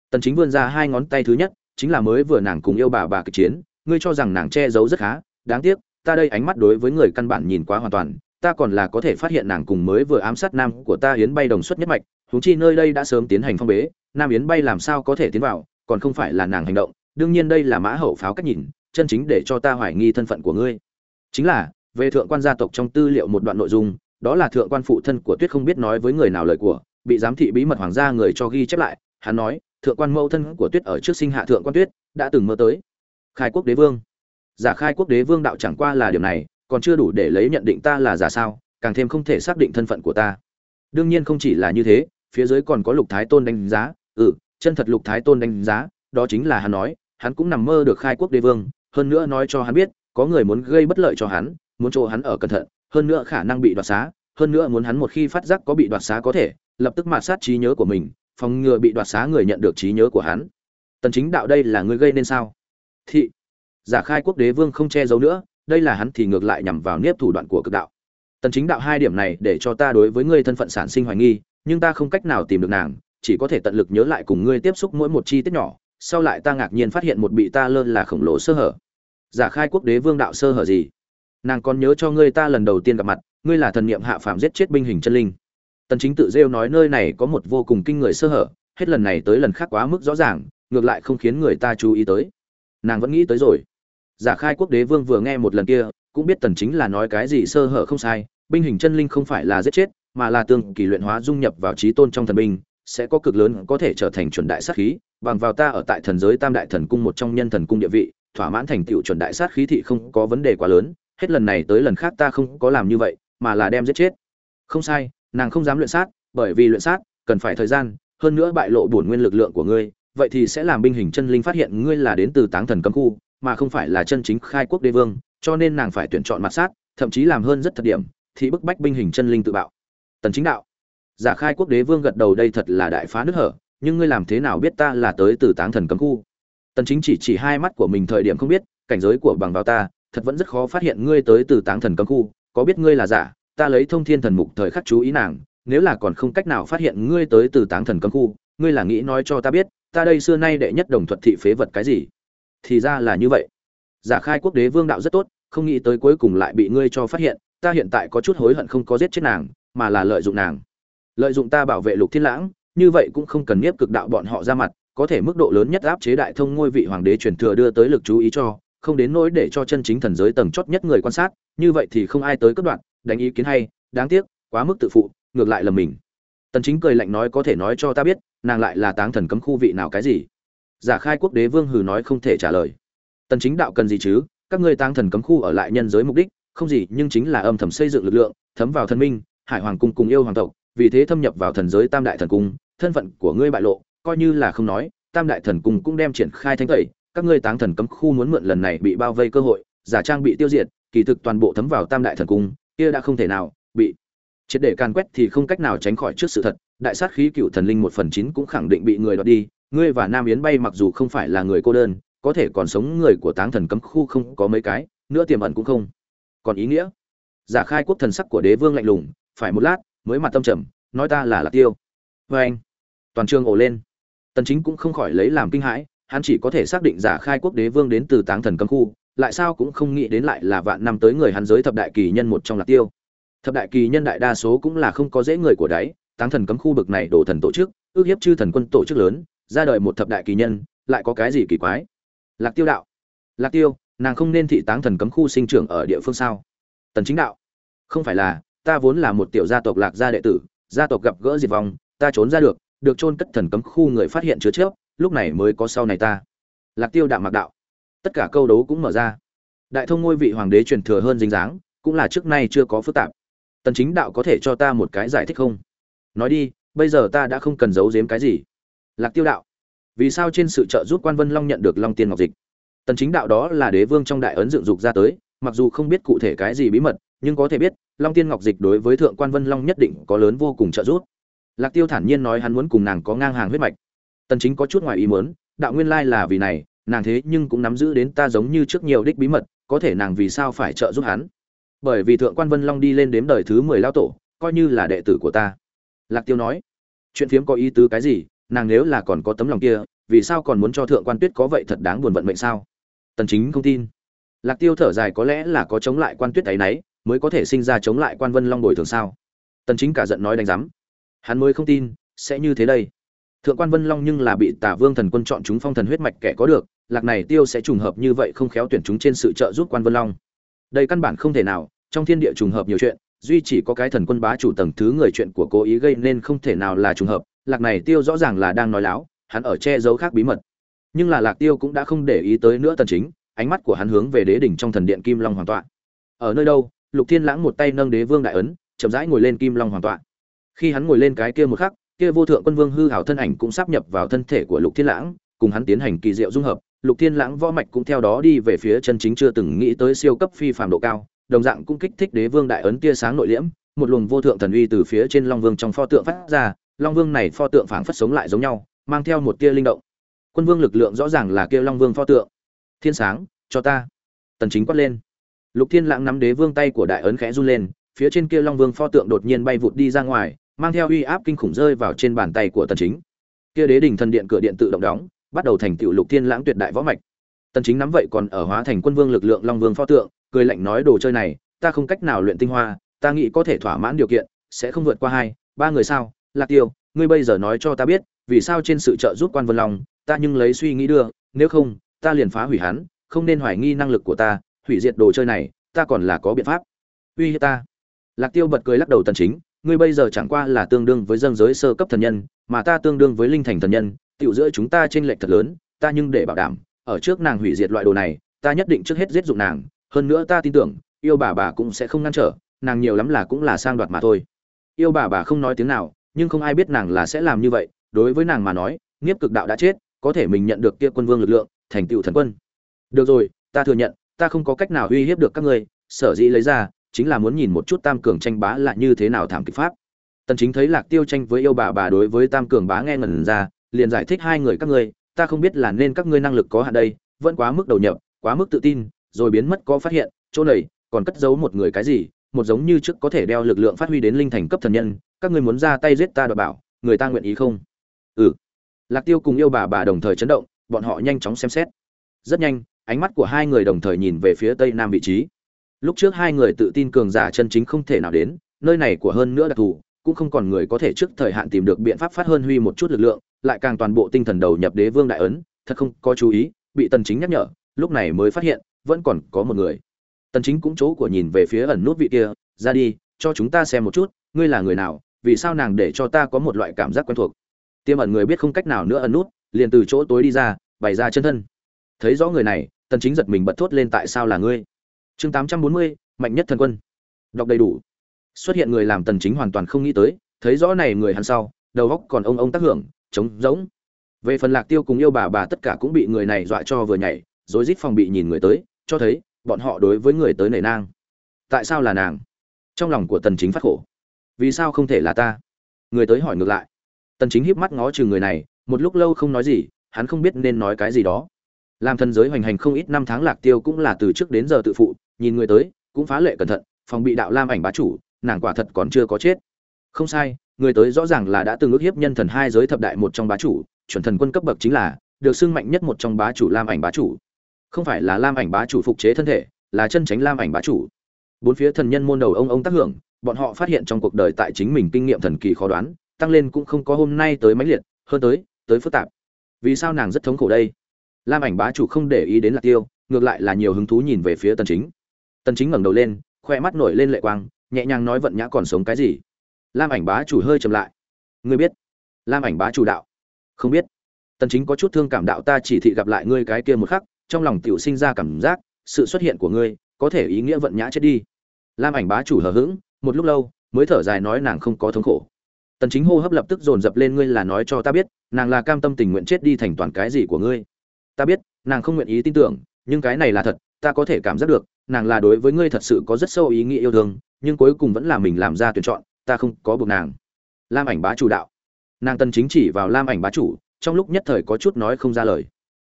Tần chính vươn ra hai ngón tay thứ nhất, chính là mới vừa nàng cùng yêu bà bà kịch chiến, ngươi cho rằng nàng che giấu rất khá, đáng tiếc, ta đây ánh mắt đối với người căn bản nhìn quá hoàn toàn ta còn là có thể phát hiện nàng cùng mới vừa ám sát nam của ta yến bay đồng xuất nhất mạch, huống chi nơi đây đã sớm tiến hành phong bế, nam yến bay làm sao có thể tiến vào, còn không phải là nàng hành động, đương nhiên đây là mã hậu pháo cách nhìn, chân chính để cho ta hoài nghi thân phận của ngươi. Chính là, về thượng quan gia tộc trong tư liệu một đoạn nội dung, đó là thượng quan phụ thân của tuyết không biết nói với người nào lời của, bị giám thị bí mật hoàng gia người cho ghi chép lại, hắn nói, thượng quan mẫu thân của tuyết ở trước sinh hạ thượng quan tuyết, đã từng mơ tới. Khai quốc đế vương. Giả khai quốc đế vương đạo chẳng qua là điều này còn chưa đủ để lấy nhận định ta là giả sao, càng thêm không thể xác định thân phận của ta. Đương nhiên không chỉ là như thế, phía dưới còn có lục thái tôn đánh giá. Ừ chân thật lục thái tôn đánh giá, đó chính là hắn nói, hắn cũng nằm mơ được khai quốc đế vương, hơn nữa nói cho hắn biết, có người muốn gây bất lợi cho hắn, muốn chỗ hắn ở cẩn thận, hơn nữa khả năng bị đoạt xá, hơn nữa muốn hắn một khi phát giác có bị đoạt xá có thể, lập tức mạt sát trí nhớ của mình, phòng ngừa bị đoạt xá người nhận được trí nhớ của hắn. Tần chính đạo đây là người gây nên sao? Thị, giả khai quốc đế vương không che giấu nữa đây là hắn thì ngược lại nhằm vào nếp thủ đoạn của cực đạo. Tần chính đạo hai điểm này để cho ta đối với ngươi thân phận sản sinh hoài nghi, nhưng ta không cách nào tìm được nàng, chỉ có thể tận lực nhớ lại cùng ngươi tiếp xúc mỗi một chi tiết nhỏ, sau lại ta ngạc nhiên phát hiện một bị ta lơ là khổng lồ sơ hở. Giả khai quốc đế vương đạo sơ hở gì? Nàng còn nhớ cho ngươi ta lần đầu tiên gặp mặt, ngươi là thần niệm hạ phàm giết chết binh hình chân linh. Tần chính tự rêu nói nơi này có một vô cùng kinh người sơ hở, hết lần này tới lần khác quá mức rõ ràng, ngược lại không khiến người ta chú ý tới. Nàng vẫn nghĩ tới rồi giả khai quốc đế vương vừa nghe một lần kia, cũng biết tần chính là nói cái gì sơ hở không sai, binh hình chân linh không phải là giết chết, mà là tương kỳ luyện hóa dung nhập vào trí tôn trong thần binh, sẽ có cực lớn có thể trở thành chuẩn đại sát khí, bằng vào ta ở tại thần giới tam đại thần cung một trong nhân thần cung địa vị, thỏa mãn thành tựu chuẩn đại sát khí thị không có vấn đề quá lớn, hết lần này tới lần khác ta không có làm như vậy, mà là đem giết chết. Không sai, nàng không dám luyện sát, bởi vì luyện sát cần phải thời gian, hơn nữa bại lộ bổn nguyên lực lượng của ngươi, vậy thì sẽ làm binh hình chân linh phát hiện ngươi là đến từ táng thần cấm khu mà không phải là chân chính khai quốc đế vương, cho nên nàng phải tuyển chọn mặt sát, thậm chí làm hơn rất thật điểm thì bức bách binh hình chân linh tự bạo. Tần chính đạo, giả khai quốc đế vương gật đầu đây thật là đại phá nước hở, nhưng ngươi làm thế nào biết ta là tới từ táng thần cấm khu? Tần chính chỉ chỉ hai mắt của mình thời điểm không biết, cảnh giới của bằng vào ta, thật vẫn rất khó phát hiện ngươi tới từ táng thần cấm khu, có biết ngươi là giả, ta lấy thông thiên thần mục thời khắc chú ý nàng, nếu là còn không cách nào phát hiện ngươi tới từ táng thần cấm khu, ngươi là nghĩ nói cho ta biết, ta đây xưa nay đệ nhất đồng thuận thị phế vật cái gì? Thì ra là như vậy. Giả khai quốc đế vương đạo rất tốt, không nghĩ tới cuối cùng lại bị ngươi cho phát hiện, ta hiện tại có chút hối hận không có giết chết nàng, mà là lợi dụng nàng. Lợi dụng ta bảo vệ lục thiên lãng, như vậy cũng không cần nhiếp cực đạo bọn họ ra mặt, có thể mức độ lớn nhất áp chế đại thông ngôi vị hoàng đế truyền thừa đưa tới lực chú ý cho, không đến nỗi để cho chân chính thần giới tầng chót nhất người quan sát, như vậy thì không ai tới cất đoạn đánh ý kiến hay, đáng tiếc, quá mức tự phụ, ngược lại là mình. Tần chính cười lạnh nói có thể nói cho ta biết, nàng lại là táng thần cấm khu vị nào cái gì? Giả khai quốc đế vương hừ nói không thể trả lời. Tần chính đạo cần gì chứ? Các ngươi tăng thần cấm khu ở lại nhân giới mục đích, không gì, nhưng chính là âm thầm xây dựng lực lượng, thấm vào thần minh, hải hoàng cung cùng yêu hoàng tộc, vì thế thâm nhập vào thần giới tam đại thần cung, thân phận của ngươi bại lộ, coi như là không nói, tam đại thần cung cũng đem triển khai thánh tẩy. Các ngươi táng thần cấm khu muốn mượn lần này bị bao vây cơ hội, giả trang bị tiêu diệt, kỳ thực toàn bộ thấm vào tam đại thần cung, kia đã không thể nào, bị triệt để càn quét thì không cách nào tránh khỏi trước sự thật. Đại sát khí cựu thần linh một phần chín cũng khẳng định bị người đoạt đi ngươi và nam yến bay mặc dù không phải là người cô đơn, có thể còn sống người của táng thần cấm khu không có mấy cái, nữa tiềm ẩn cũng không. Còn ý nghĩa? Giả khai quốc thần sắc của đế vương lạnh lùng, phải một lát, mới mặt tâm trầm, nói ta là lạc tiêu. Vê anh, toàn trường ổ lên. Tần chính cũng không khỏi lấy làm kinh hãi, hắn chỉ có thể xác định giả khai quốc đế vương đến từ táng thần cấm khu, lại sao cũng không nghĩ đến lại là vạn năm tới người hắn giới thập đại kỳ nhân một trong lạc tiêu. Thập đại kỳ nhân đại đa số cũng là không có dễ người của đáy, táng thần cấm khu bực này đổ thần tổ chức, ước hiếp chư thần quân tổ chức lớn ra đời một thập đại kỳ nhân, lại có cái gì kỳ quái? Lạc tiêu đạo. Lạc tiêu, nàng không nên thị táng thần cấm khu sinh trưởng ở địa phương sao? Tần chính đạo. Không phải là, ta vốn là một tiểu gia tộc lạc gia đệ tử, gia tộc gặp gỡ diệt vong, ta trốn ra được được chôn cất thần cấm khu người phát hiện chứa trước lúc này mới có sau này ta. Lạc tiêu đạo mặc đạo. Tất cả câu đấu cũng mở ra. Đại thông ngôi vị hoàng đế truyền thừa hơn dính dáng, cũng là trước nay chưa có phức tạp. Tần chính đạo có thể cho ta một cái giải thích không? Nói đi, bây giờ ta đã không cần giấu giếm cái gì lạc tiêu đạo. Vì sao trên sự trợ giúp quan vân long nhận được long tiên ngọc dịch? Tần chính đạo đó là đế vương trong đại ấn dựng dục ra tới, mặc dù không biết cụ thể cái gì bí mật, nhưng có thể biết, long tiên ngọc dịch đối với thượng quan vân long nhất định có lớn vô cùng trợ giúp. Lạc tiêu thản nhiên nói hắn muốn cùng nàng có ngang hàng huyết mạch. Tần chính có chút ngoài ý muốn, đạo nguyên lai là vì này, nàng thế nhưng cũng nắm giữ đến ta giống như trước nhiều đích bí mật, có thể nàng vì sao phải trợ giúp hắn? Bởi vì thượng quan vân long đi lên đếm đời thứ 10 lao tổ, coi như là đệ tử của ta. Lạc tiêu nói, chuyện phiếm có ý tứ cái gì? Nàng nếu là còn có tấm lòng kia, vì sao còn muốn cho thượng quan tuyết có vậy thật đáng buồn vận mệnh sao? Tần chính không tin. Lạc tiêu thở dài có lẽ là có chống lại quan tuyết ấy nấy, mới có thể sinh ra chống lại quan vân long bồi thường sao? Tần chính cả giận nói đánh giám. Hắn mới không tin, sẽ như thế đây. Thượng quan vân long nhưng là bị tả vương thần quân chọn chúng phong thần huyết mạch kẻ có được, lạc này tiêu sẽ trùng hợp như vậy không khéo tuyển chúng trên sự trợ giúp quan vân long. Đây căn bản không thể nào, trong thiên địa trùng hợp nhiều chuyện, duy chỉ có cái thần quân bá chủ tầng thứ người chuyện của cố ý gây nên không thể nào là trùng hợp lạc này tiêu rõ ràng là đang nói láo, hắn ở che giấu khác bí mật. Nhưng là lạc tiêu cũng đã không để ý tới nữa tần chính, ánh mắt của hắn hướng về đế đỉnh trong thần điện kim long hoàng tọa. Ở nơi đâu, lục thiên lãng một tay nâng đế vương đại ấn, chậm rãi ngồi lên kim long hoàng tọa. Khi hắn ngồi lên cái kia một khắc, kia vô thượng quân vương hư hảo thân ảnh cũng sắp nhập vào thân thể của lục thiên lãng, cùng hắn tiến hành kỳ diệu dung hợp. Lục thiên lãng võ mạch cũng theo đó đi về phía chân chính chưa từng nghĩ tới siêu cấp phi phàm độ cao, đồng dạng cũng kích thích đế vương đại ấn tia sáng nội liễm, một luồng vô thượng thần uy từ phía trên long vương trong pho tượng phát ra long vương này pho tượng phảng phất sống lại giống nhau, mang theo một tia linh động. Quân vương lực lượng rõ ràng là kia long vương pho tượng. Thiên sáng, cho ta. Tần chính quát lên. Lục thiên lãng nắm đế vương tay của đại ấn khẽ run lên, phía trên kia long vương pho tượng đột nhiên bay vụt đi ra ngoài, mang theo uy áp kinh khủng rơi vào trên bàn tay của tần chính. Kia đế đỉnh thần điện cửa điện tự động đóng, bắt đầu thành tựu lục thiên lãng tuyệt đại võ mạch. Tần chính nắm vậy còn ở hóa thành quân vương lực lượng long vương pho tượng, cười lạnh nói đồ chơi này, ta không cách nào luyện tinh hoa, ta nghĩ có thể thỏa mãn điều kiện, sẽ không vượt qua hai, ba người sao? Lạc tiêu, ngươi bây giờ nói cho ta biết, vì sao trên sự trợ giúp quan vân long, ta nhưng lấy suy nghĩ đưa, nếu không, ta liền phá hủy hắn, không nên hoài nghi năng lực của ta, hủy diệt đồ chơi này, ta còn là có biện pháp. Uy hiếp ta. Lạc tiêu bật cười lắc đầu tần chính, ngươi bây giờ chẳng qua là tương đương với dân giới sơ cấp thần nhân, mà ta tương đương với linh thành thần nhân, tiểu giữa chúng ta trên lệch thật lớn, ta nhưng để bảo đảm, ở trước nàng hủy diệt loại đồ này, ta nhất định trước hết giết dụng nàng, hơn nữa ta tin tưởng, yêu bà bà cũng sẽ không ngăn trở, nàng nhiều lắm là cũng là sang đoạt mà thôi. Yêu bà bà không nói tiếng nào nhưng không ai biết nàng là sẽ làm như vậy, đối với nàng mà nói, nghiếp cực đạo đã chết, có thể mình nhận được kia quân vương lực lượng, thành tựu thần quân. Được rồi, ta thừa nhận, ta không có cách nào uy hiếp được các ngươi, sở dĩ lấy ra, chính là muốn nhìn một chút tam cường tranh bá là như thế nào thảm kịch pháp. Tần chính thấy lạc tiêu tranh với yêu bà bà đối với tam cường bá nghe ngẩn ra, liền giải thích hai người các ngươi, ta không biết là nên các ngươi năng lực có hạn đây, vẫn quá mức đầu nhập, quá mức tự tin, rồi biến mất có phát hiện, chỗ này, còn cất giấu một người cái gì, một giống như trước có thể đeo lực lượng phát huy đến linh thành cấp thần nhân các ngươi muốn ra tay giết ta đoạt bảo, người ta nguyện ý không? Ừ. Lạc tiêu cùng yêu bà bà đồng thời chấn động, bọn họ nhanh chóng xem xét. Rất nhanh, ánh mắt của hai người đồng thời nhìn về phía tây nam vị trí. Lúc trước hai người tự tin cường giả chân chính không thể nào đến, nơi này của hơn nữa đặc thù, cũng không còn người có thể trước thời hạn tìm được biện pháp phát hơn huy một chút lực lượng, lại càng toàn bộ tinh thần đầu nhập đế vương đại ấn, thật không có chú ý, bị tần chính nhắc nhở, lúc này mới phát hiện, vẫn còn có một người. Tần chính cũng chỗ của nhìn về phía ẩn nút vị kia, ra đi, cho chúng ta xem một chút, ngươi là người nào vì sao nàng để cho ta có một loại cảm giác quen thuộc? Tiêm ẩn người biết không cách nào nữa ẩn nút liền từ chỗ tối đi ra bày ra chân thân. Thấy rõ người này tần chính giật mình bật thốt lên tại sao là ngươi? Chương 840, mạnh nhất thần quân. Đọc đầy đủ. Xuất hiện người làm tần chính hoàn toàn không nghĩ tới thấy rõ này người hắn sau đầu góc còn ông ông tác hưởng trống rỗng. Về phần lạc tiêu cùng yêu bà bà tất cả cũng bị người này dọa cho vừa nhảy rồi rít phòng bị nhìn người tới cho thấy bọn họ đối với người tới nảy nang. Tại sao là nàng? Trong lòng của tần chính phát khổ vì sao không thể là ta? Người tới hỏi ngược lại. Tần chính híp mắt ngó chừng người này, một lúc lâu không nói gì, hắn không biết nên nói cái gì đó. Làm thần giới hoành hành không ít năm tháng lạc tiêu cũng là từ trước đến giờ tự phụ, nhìn người tới, cũng phá lệ cẩn thận, phòng bị đạo lam ảnh bá chủ, nàng quả thật còn chưa có chết. Không sai, người tới rõ ràng là đã từng ước hiếp nhân thần hai giới thập đại một trong bá chủ, chuẩn thần quân cấp bậc chính là, được xưng mạnh nhất một trong bá chủ lam ảnh bá chủ. Không phải là lam ảnh bá chủ phục chế thân thể, là chân tránh lam ảnh bá chủ. Bốn phía thần nhân môn đầu ông ông tác hưởng bọn họ phát hiện trong cuộc đời tại chính mình kinh nghiệm thần kỳ khó đoán, tăng lên cũng không có hôm nay tới mãnh liệt, hơn tới tới phức tạp. Vì sao nàng rất thống khổ đây? Lam ảnh bá chủ không để ý đến lạc tiêu, ngược lại là nhiều hứng thú nhìn về phía tần chính. Tần chính ngẩng đầu lên, khoe mắt nổi lên lệ quang, nhẹ nhàng nói vận nhã còn sống cái gì? Lam ảnh bá chủ hơi trầm lại. Ngươi biết? Lam ảnh bá chủ đạo. Không biết. Tần chính có chút thương cảm đạo ta chỉ thị gặp lại ngươi cái kia một khắc, trong lòng tiểu sinh ra cảm giác, sự xuất hiện của ngươi, có thể ý nghĩa vận nhã chết đi. Lam ảnh bá chủ hờ hững một lúc lâu, mới thở dài nói nàng không có thống khổ. Tần chính hô hấp lập tức dồn dập lên, ngươi là nói cho ta biết, nàng là cam tâm tình nguyện chết đi thành toàn cái gì của ngươi. Ta biết, nàng không nguyện ý tin tưởng, nhưng cái này là thật, ta có thể cảm giác được, nàng là đối với ngươi thật sự có rất sâu ý nghĩa yêu thương, nhưng cuối cùng vẫn là mình làm ra tuyển chọn, ta không có buộc nàng. Lam ảnh bá chủ đạo. Nàng tần chính chỉ vào lam ảnh bá chủ, trong lúc nhất thời có chút nói không ra lời.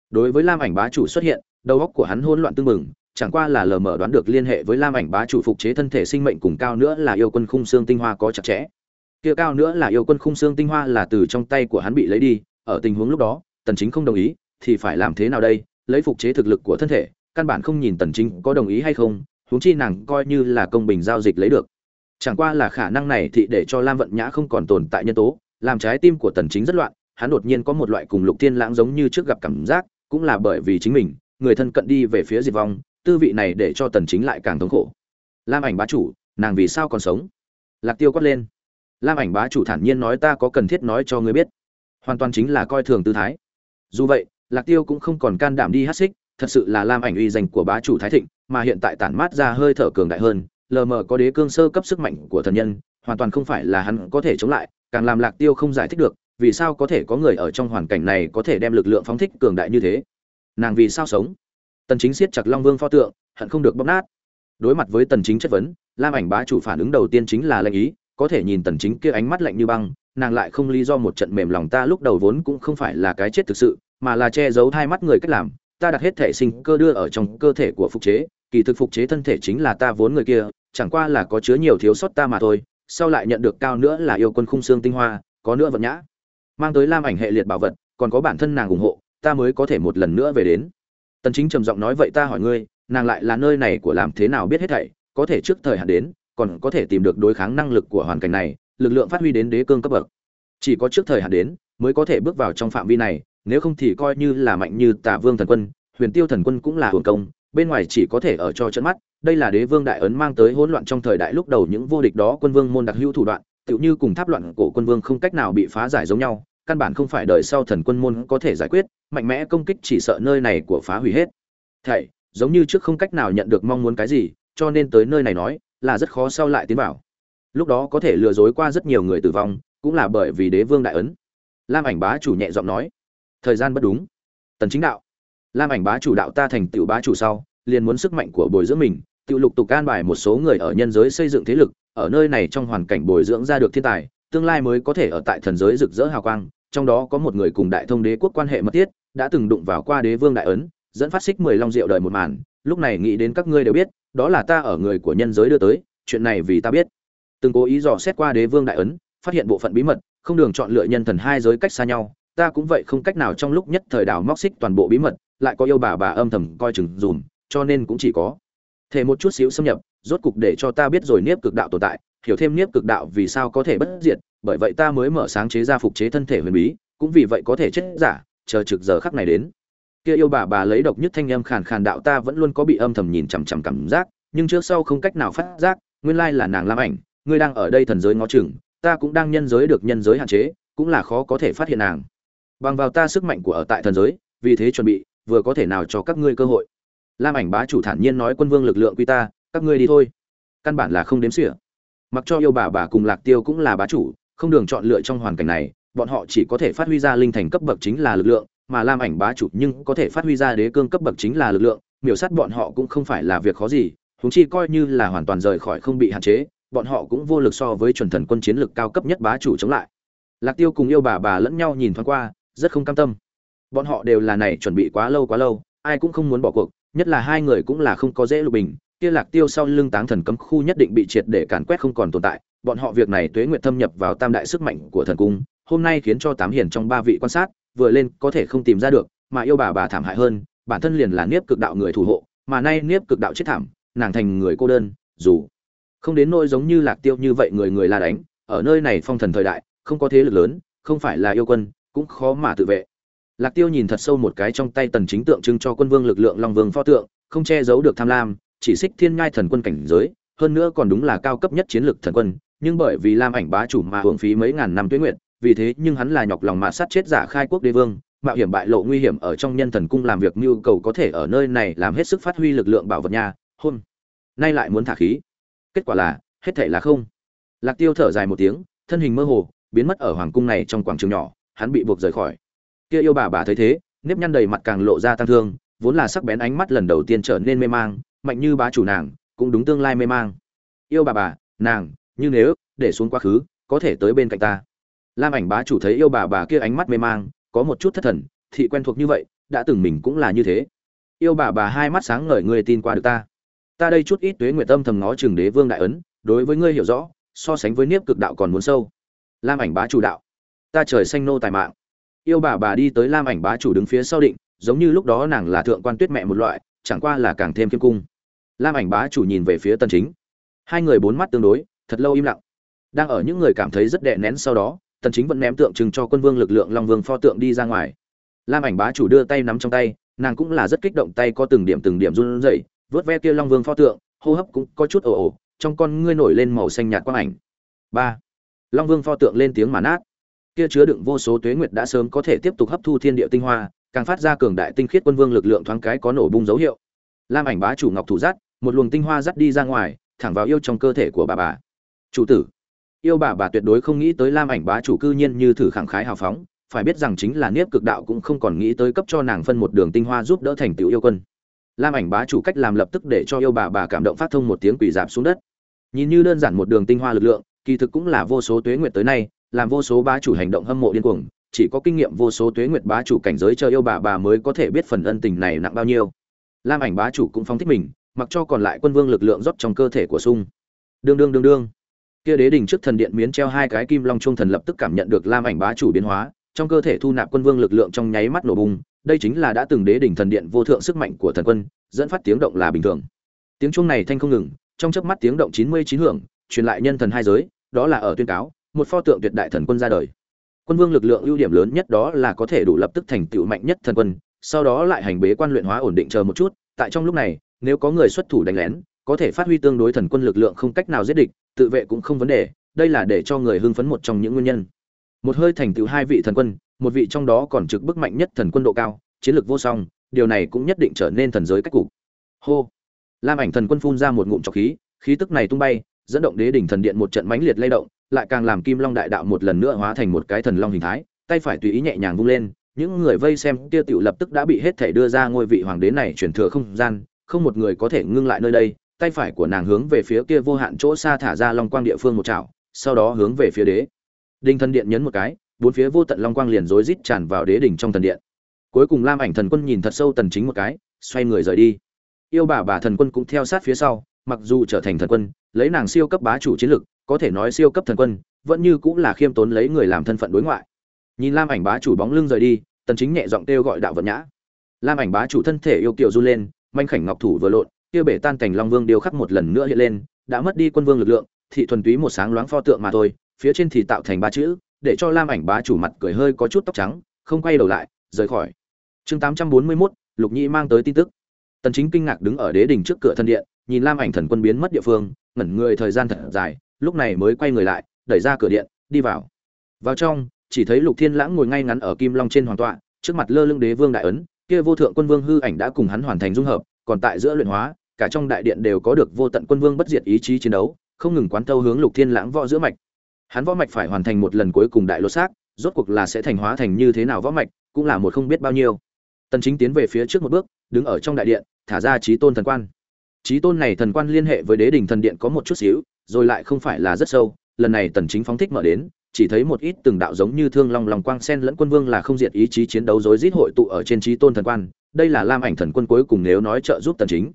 Đối với lam ảnh bá chủ xuất hiện, đầu óc của hắn hỗn loạn tương mừng chẳng qua là lờ mờ đoán được liên hệ với lam ảnh bá chủ phục chế thân thể sinh mệnh cùng cao nữa là yêu quân khung xương tinh hoa có chặt chẽ. Kia cao nữa là yêu quân khung xương tinh hoa là từ trong tay của hắn bị lấy đi, ở tình huống lúc đó, tần chính không đồng ý, thì phải làm thế nào đây? Lấy phục chế thực lực của thân thể, căn bản không nhìn tần chính có đồng ý hay không, huống chi nàng coi như là công bình giao dịch lấy được. Chẳng qua là khả năng này thì để cho lam vận nhã không còn tồn tại nhân tố, làm trái tim của tần chính rất loạn, hắn đột nhiên có một loại cùng lục tiên lãng giống như trước gặp cảm giác, cũng là bởi vì chính mình, người thân cận đi về phía diệt vong tư vị này để cho tần chính lại càng thống khổ. Lam ảnh bá chủ, nàng vì sao còn sống? Lạc tiêu quát lên. Lam ảnh bá chủ thản nhiên nói ta có cần thiết nói cho ngươi biết. Hoàn toàn chính là coi thường tư thái. Dù vậy, lạc tiêu cũng không còn can đảm đi hát xích, thật sự là lam ảnh uy danh của bá chủ thái thịnh, mà hiện tại tản mát ra hơi thở cường đại hơn, lờ mờ có đế cương sơ cấp sức mạnh của thần nhân, hoàn toàn không phải là hắn có thể chống lại, càng làm lạc tiêu không giải thích được, vì sao có thể có người ở trong hoàn cảnh này có thể đem lực lượng phóng thích cường đại như thế? Nàng vì sao sống? Tần chính siết chặt long vương pho tượng, hận không được bóp nát. Đối mặt với tần chính chất vấn, lam ảnh bá chủ phản ứng đầu tiên chính là lệnh ý, có thể nhìn tần chính kia ánh mắt lạnh như băng, nàng lại không lý do một trận mềm lòng ta lúc đầu vốn cũng không phải là cái chết thực sự, mà là che giấu hai mắt người cách làm, ta đặt hết thể sinh cơ đưa ở trong cơ thể của phục chế, kỳ thực phục chế thân thể chính là ta vốn người kia, chẳng qua là có chứa nhiều thiếu sót ta mà thôi, sau lại nhận được cao nữa là yêu quân khung xương tinh hoa, có nữa vận nhã. Mang tới lam ảnh hệ liệt bảo vật, còn có bản thân nàng ủng hộ, ta mới có thể một lần nữa về đến tần chính trầm giọng nói, vậy ta hỏi ngươi, nàng lại là nơi này của làm thế nào biết hết thảy? Có thể trước thời hạn đến, còn có thể tìm được đối kháng năng lực của hoàn cảnh này, lực lượng phát huy đến đế cương cấp bậc. Chỉ có trước thời hạn đến, mới có thể bước vào trong phạm vi này, nếu không thì coi như là mạnh như tả vương thần quân, huyền tiêu thần quân cũng là hưởng công, bên ngoài chỉ có thể ở cho trận mắt. Đây là đế vương đại ấn mang tới hỗn loạn trong thời đại lúc đầu những vô địch đó quân vương môn đặc hữu thủ đoạn, tựu như cùng tháp loạn cổ quân vương không cách nào bị phá giải giống nhau căn bản không phải đời sau thần quân môn có thể giải quyết, mạnh mẽ công kích chỉ sợ nơi này của phá hủy hết. Thảy giống như trước không cách nào nhận được mong muốn cái gì, cho nên tới nơi này nói, là rất khó sau lại tiến vào. Lúc đó có thể lừa dối qua rất nhiều người tử vong, cũng là bởi vì đế vương đại ấn. Lam ảnh bá chủ nhẹ giọng nói, thời gian bất đúng. Tần chính đạo, lam ảnh bá chủ đạo ta thành tiểu bá chủ sau, liền muốn sức mạnh của bồi dưỡng mình tự lục tục can bài một số người ở nhân giới xây dựng thế lực, ở nơi này trong hoàn cảnh bồi dưỡng ra được thiên tài tương lai mới có thể ở tại thần giới rực rỡ hào quang, trong đó có một người cùng đại thông đế quốc quan hệ mật thiết, đã từng đụng vào qua đế vương đại ấn, dẫn phát xích mười long diệu đời một màn. Lúc này nghĩ đến các ngươi đều biết, đó là ta ở người của nhân giới đưa tới, chuyện này vì ta biết. Từng cố ý dò xét qua đế vương đại ấn, phát hiện bộ phận bí mật, không đường chọn lựa nhân thần hai giới cách xa nhau, ta cũng vậy không cách nào trong lúc nhất thời đảo móc xích toàn bộ bí mật, lại có yêu bà bà âm thầm coi chừng dùm, cho nên cũng chỉ có thể một chút xíu xâm nhập, rốt cục để cho ta biết rồi niếp cực đạo tồn tại hiểu thêm niếp cực đạo vì sao có thể bất diệt, bởi vậy ta mới mở sáng chế ra phục chế thân thể huyền bí, cũng vì vậy có thể chết giả, chờ trực giờ khắc này đến. Kia yêu bà bà lấy độc nhất thanh âm khàn khàn đạo ta vẫn luôn có bị âm thầm nhìn chằm chằm cảm giác, nhưng trước sau không cách nào phát giác, nguyên lai là nàng lam ảnh, ngươi đang ở đây thần giới ngó chừng, ta cũng đang nhân giới được nhân giới hạn chế, cũng là khó có thể phát hiện nàng. Bằng vào ta sức mạnh của ở tại thần giới, vì thế chuẩn bị, vừa có thể nào cho các ngươi cơ hội. Lam ảnh bá chủ thản nhiên nói quân vương lực lượng quy ta, các ngươi đi thôi. Căn bản là không đếm xỉa mặc cho yêu bà bà cùng lạc tiêu cũng là bá chủ, không đường chọn lựa trong hoàn cảnh này, bọn họ chỉ có thể phát huy ra linh thành cấp bậc chính là lực lượng, mà lam ảnh bá chủ nhưng có thể phát huy ra đế cương cấp bậc chính là lực lượng, miểu sát bọn họ cũng không phải là việc khó gì húng chi coi như là hoàn toàn rời khỏi không bị hạn chế, bọn họ cũng vô lực so với chuẩn thần quân chiến lực cao cấp nhất bá chủ chống lại. Lạc tiêu cùng yêu bà bà lẫn nhau nhìn thoáng qua, rất không cam tâm. Bọn họ đều là này chuẩn bị quá lâu quá lâu, ai cũng không muốn bỏ cuộc, nhất là hai người cũng là không có dễ lục bình kia lạc tiêu sau lưng táng thần cấm khu nhất định bị triệt để càn quét không còn tồn tại, bọn họ việc này tuế nguyệt thâm nhập vào tam đại sức mạnh của thần cung, hôm nay khiến cho tám hiền trong ba vị quan sát, vừa lên có thể không tìm ra được, mà yêu bà bà thảm hại hơn, bản thân liền là niếp cực đạo người thủ hộ, mà nay niếp cực đạo chết thảm, nàng thành người cô đơn, dù không đến nỗi giống như lạc tiêu như vậy người người la đánh, ở nơi này phong thần thời đại, không có thế lực lớn, không phải là yêu quân, cũng khó mà tự vệ. Lạc tiêu nhìn thật sâu một cái trong tay tần chính tượng trưng cho quân vương lực lượng long vương pho tượng, không che giấu được tham lam chỉ xích thiên ngai thần quân cảnh giới, hơn nữa còn đúng là cao cấp nhất chiến lược thần quân, nhưng bởi vì lam ảnh bá chủ mà hưởng phí mấy ngàn năm tuế nguyện vì thế nhưng hắn là nhọc lòng mà sát chết giả khai quốc đế vương, mạo hiểm bại lộ nguy hiểm ở trong nhân thần cung làm việc nhu cầu có thể ở nơi này làm hết sức phát huy lực lượng bảo vật nhà hôm nay lại muốn thả khí. Kết quả là, hết thể là không. Lạc tiêu thở dài một tiếng, thân hình mơ hồ, biến mất ở hoàng cung này trong quảng trường nhỏ, hắn bị buộc rời khỏi. Kia yêu bà bà thấy thế, nếp nhăn đầy mặt càng lộ ra tăng thương, vốn là sắc bén ánh mắt lần đầu tiên trở nên mê mang mạnh như bá chủ nàng, cũng đúng tương lai mê mang. Yêu bà bà, nàng, như nếu để xuống quá khứ, có thể tới bên cạnh ta. Lam ảnh bá chủ thấy yêu bà bà kia ánh mắt mê mang, có một chút thất thần, thị quen thuộc như vậy, đã từng mình cũng là như thế. Yêu bà bà hai mắt sáng ngời người tin qua được ta. Ta đây chút ít tuế nguyệt tâm thầm ngó trường đế vương đại ấn, đối với ngươi hiểu rõ, so sánh với niếp cực đạo còn muốn sâu. Lam ảnh bá chủ đạo. Ta trời xanh nô tài mạng. Yêu bà bà đi tới lam ảnh bá chủ đứng phía sau định, giống như lúc đó nàng là thượng quan tuyết mẹ một loại, chẳng qua là càng thêm kiêm cung lam ảnh bá chủ nhìn về phía tần chính. Hai người bốn mắt tương đối, thật lâu im lặng. Đang ở những người cảm thấy rất đè nén sau đó, tần chính vẫn ném tượng trưng cho quân vương lực lượng long vương pho tượng đi ra ngoài. Lam ảnh bá chủ đưa tay nắm trong tay, nàng cũng là rất kích động tay có từng điểm từng điểm run rẩy, vớt ve kia long vương pho tượng, hô hấp cũng có chút ồ ồ, trong con ngươi nổi lên màu xanh nhạt quang ảnh. Ba. Long vương pho tượng lên tiếng mà nát. Kia chứa đựng vô số tuế nguyệt đã sớm có thể tiếp tục hấp thu thiên địa tinh hoa, càng phát ra cường đại tinh khiết quân vương lực lượng thoáng cái có nổ bung dấu hiệu. Lam ảnh bá chủ ngọc thủ giác một luồng tinh hoa dắt đi ra ngoài, thẳng vào yêu trong cơ thể của bà bà. Chủ tử, yêu bà bà tuyệt đối không nghĩ tới lam ảnh bá chủ cư nhiên như thử khẳng khái hào phóng, phải biết rằng chính là niếp cực đạo cũng không còn nghĩ tới cấp cho nàng phân một đường tinh hoa giúp đỡ thành tựu yêu quân. Lam ảnh bá chủ cách làm lập tức để cho yêu bà bà cảm động phát thông một tiếng quỷ dạp xuống đất. Nhìn như đơn giản một đường tinh hoa lực lượng, kỳ thực cũng là vô số tuế nguyệt tới nay, làm vô số bá chủ hành động hâm mộ điên cuồng, chỉ có kinh nghiệm vô số tuế nguyệt bá chủ cảnh giới cho yêu bà bà mới có thể biết phần ân tình này nặng bao nhiêu. Lam ảnh bá chủ cũng phóng thích mình mặc cho còn lại quân vương lực lượng rót trong cơ thể của sung. Đương đương đương đương. Kia đế đỉnh trước thần điện miến treo hai cái kim long trung thần lập tức cảm nhận được lam ảnh bá chủ biến hóa, trong cơ thể thu nạp quân vương lực lượng trong nháy mắt nổ bùng, đây chính là đã từng đế đỉnh thần điện vô thượng sức mạnh của thần quân, dẫn phát tiếng động là bình thường. Tiếng chuông này thanh không ngừng, trong chớp mắt tiếng động chín mươi chín hưởng, truyền lại nhân thần hai giới, đó là ở tuyên cáo, một pho tượng tuyệt đại thần quân ra đời. Quân vương lực lượng ưu điểm lớn nhất đó là có thể đủ lập tức thành tựu mạnh nhất thần quân, sau đó lại hành bế quan luyện hóa ổn định chờ một chút, tại trong lúc này nếu có người xuất thủ đánh lén, có thể phát huy tương đối thần quân lực lượng không cách nào giết địch, tự vệ cũng không vấn đề, đây là để cho người hưng phấn một trong những nguyên nhân. Một hơi thành tựu hai vị thần quân, một vị trong đó còn trực bức mạnh nhất thần quân độ cao, chiến lược vô song, điều này cũng nhất định trở nên thần giới cách cục. Hô! Lam ảnh thần quân phun ra một ngụm trọc khí khí tức này tung bay, dẫn động đế đỉnh thần điện một trận mãnh liệt lay động, lại càng làm kim long đại đạo một lần nữa hóa thành một cái thần long hình thái, tay phải tùy ý nhẹ nhàng vung lên, những người vây xem kia tiểu lập tức đã bị hết thể đưa ra ngôi vị hoàng đế này chuyển thừa không gian không một người có thể ngưng lại nơi đây, tay phải của nàng hướng về phía kia vô hạn chỗ xa thả ra long quang địa phương một chảo, sau đó hướng về phía đế. Đinh thần điện nhấn một cái, bốn phía vô tận long quang liền rối rít tràn vào đế đỉnh trong thần điện. Cuối cùng lam ảnh thần quân nhìn thật sâu tần chính một cái, xoay người rời đi. Yêu bà bà thần quân cũng theo sát phía sau, mặc dù trở thành thần quân, lấy nàng siêu cấp bá chủ chiến lực, có thể nói siêu cấp thần quân, vẫn như cũng là khiêm tốn lấy người làm thân phận đối ngoại. Nhìn lam ảnh bá chủ bóng lưng rời đi, tần chính nhẹ giọng kêu gọi đạo vận nhã. Lam ảnh bá chủ thân thể yêu kiều du lên manh khảnh ngọc thủ vừa lộn kia bể tan thành long vương điêu khắc một lần nữa hiện lên đã mất đi quân vương lực lượng thị thuần túy một sáng loáng pho tượng mà thôi phía trên thì tạo thành ba chữ để cho lam ảnh bá chủ mặt cười hơi có chút tóc trắng không quay đầu lại rời khỏi. Chương 841, lục nhĩ mang tới tin tức. Tần chính kinh ngạc đứng ở đế đỉnh trước cửa thân điện nhìn lam ảnh thần quân biến mất địa phương ngẩn người thời gian thật dài lúc này mới quay người lại đẩy ra cửa điện đi vào. Vào trong chỉ thấy lục thiên lãng ngồi ngay ngắn ở kim long trên hoàng tọa trước mặt lơ lưng đế vương đại ấn kia vô thượng quân vương hư ảnh đã cùng hắn hoàn thành dung hợp, còn tại giữa luyện hóa, cả trong đại điện đều có được vô tận quân vương bất diệt ý chí chiến đấu, không ngừng quán thâu hướng lục thiên lãng võ giữa mạch. Hắn võ mạch phải hoàn thành một lần cuối cùng đại lột xác, rốt cuộc là sẽ thành hóa thành như thế nào võ mạch, cũng là một không biết bao nhiêu. Tần chính tiến về phía trước một bước, đứng ở trong đại điện, thả ra chí tôn thần quan. Chí tôn này thần quan liên hệ với đế đình thần điện có một chút xíu, rồi lại không phải là rất sâu, lần này tần chính phóng thích mở đến chỉ thấy một ít từng đạo giống như thương long lòng quang sen lẫn quân vương là không diệt ý chí chiến đấu rối rít hội tụ ở trên trí tôn thần quan. Đây là lam ảnh thần quân cuối cùng nếu nói trợ giúp tần chính.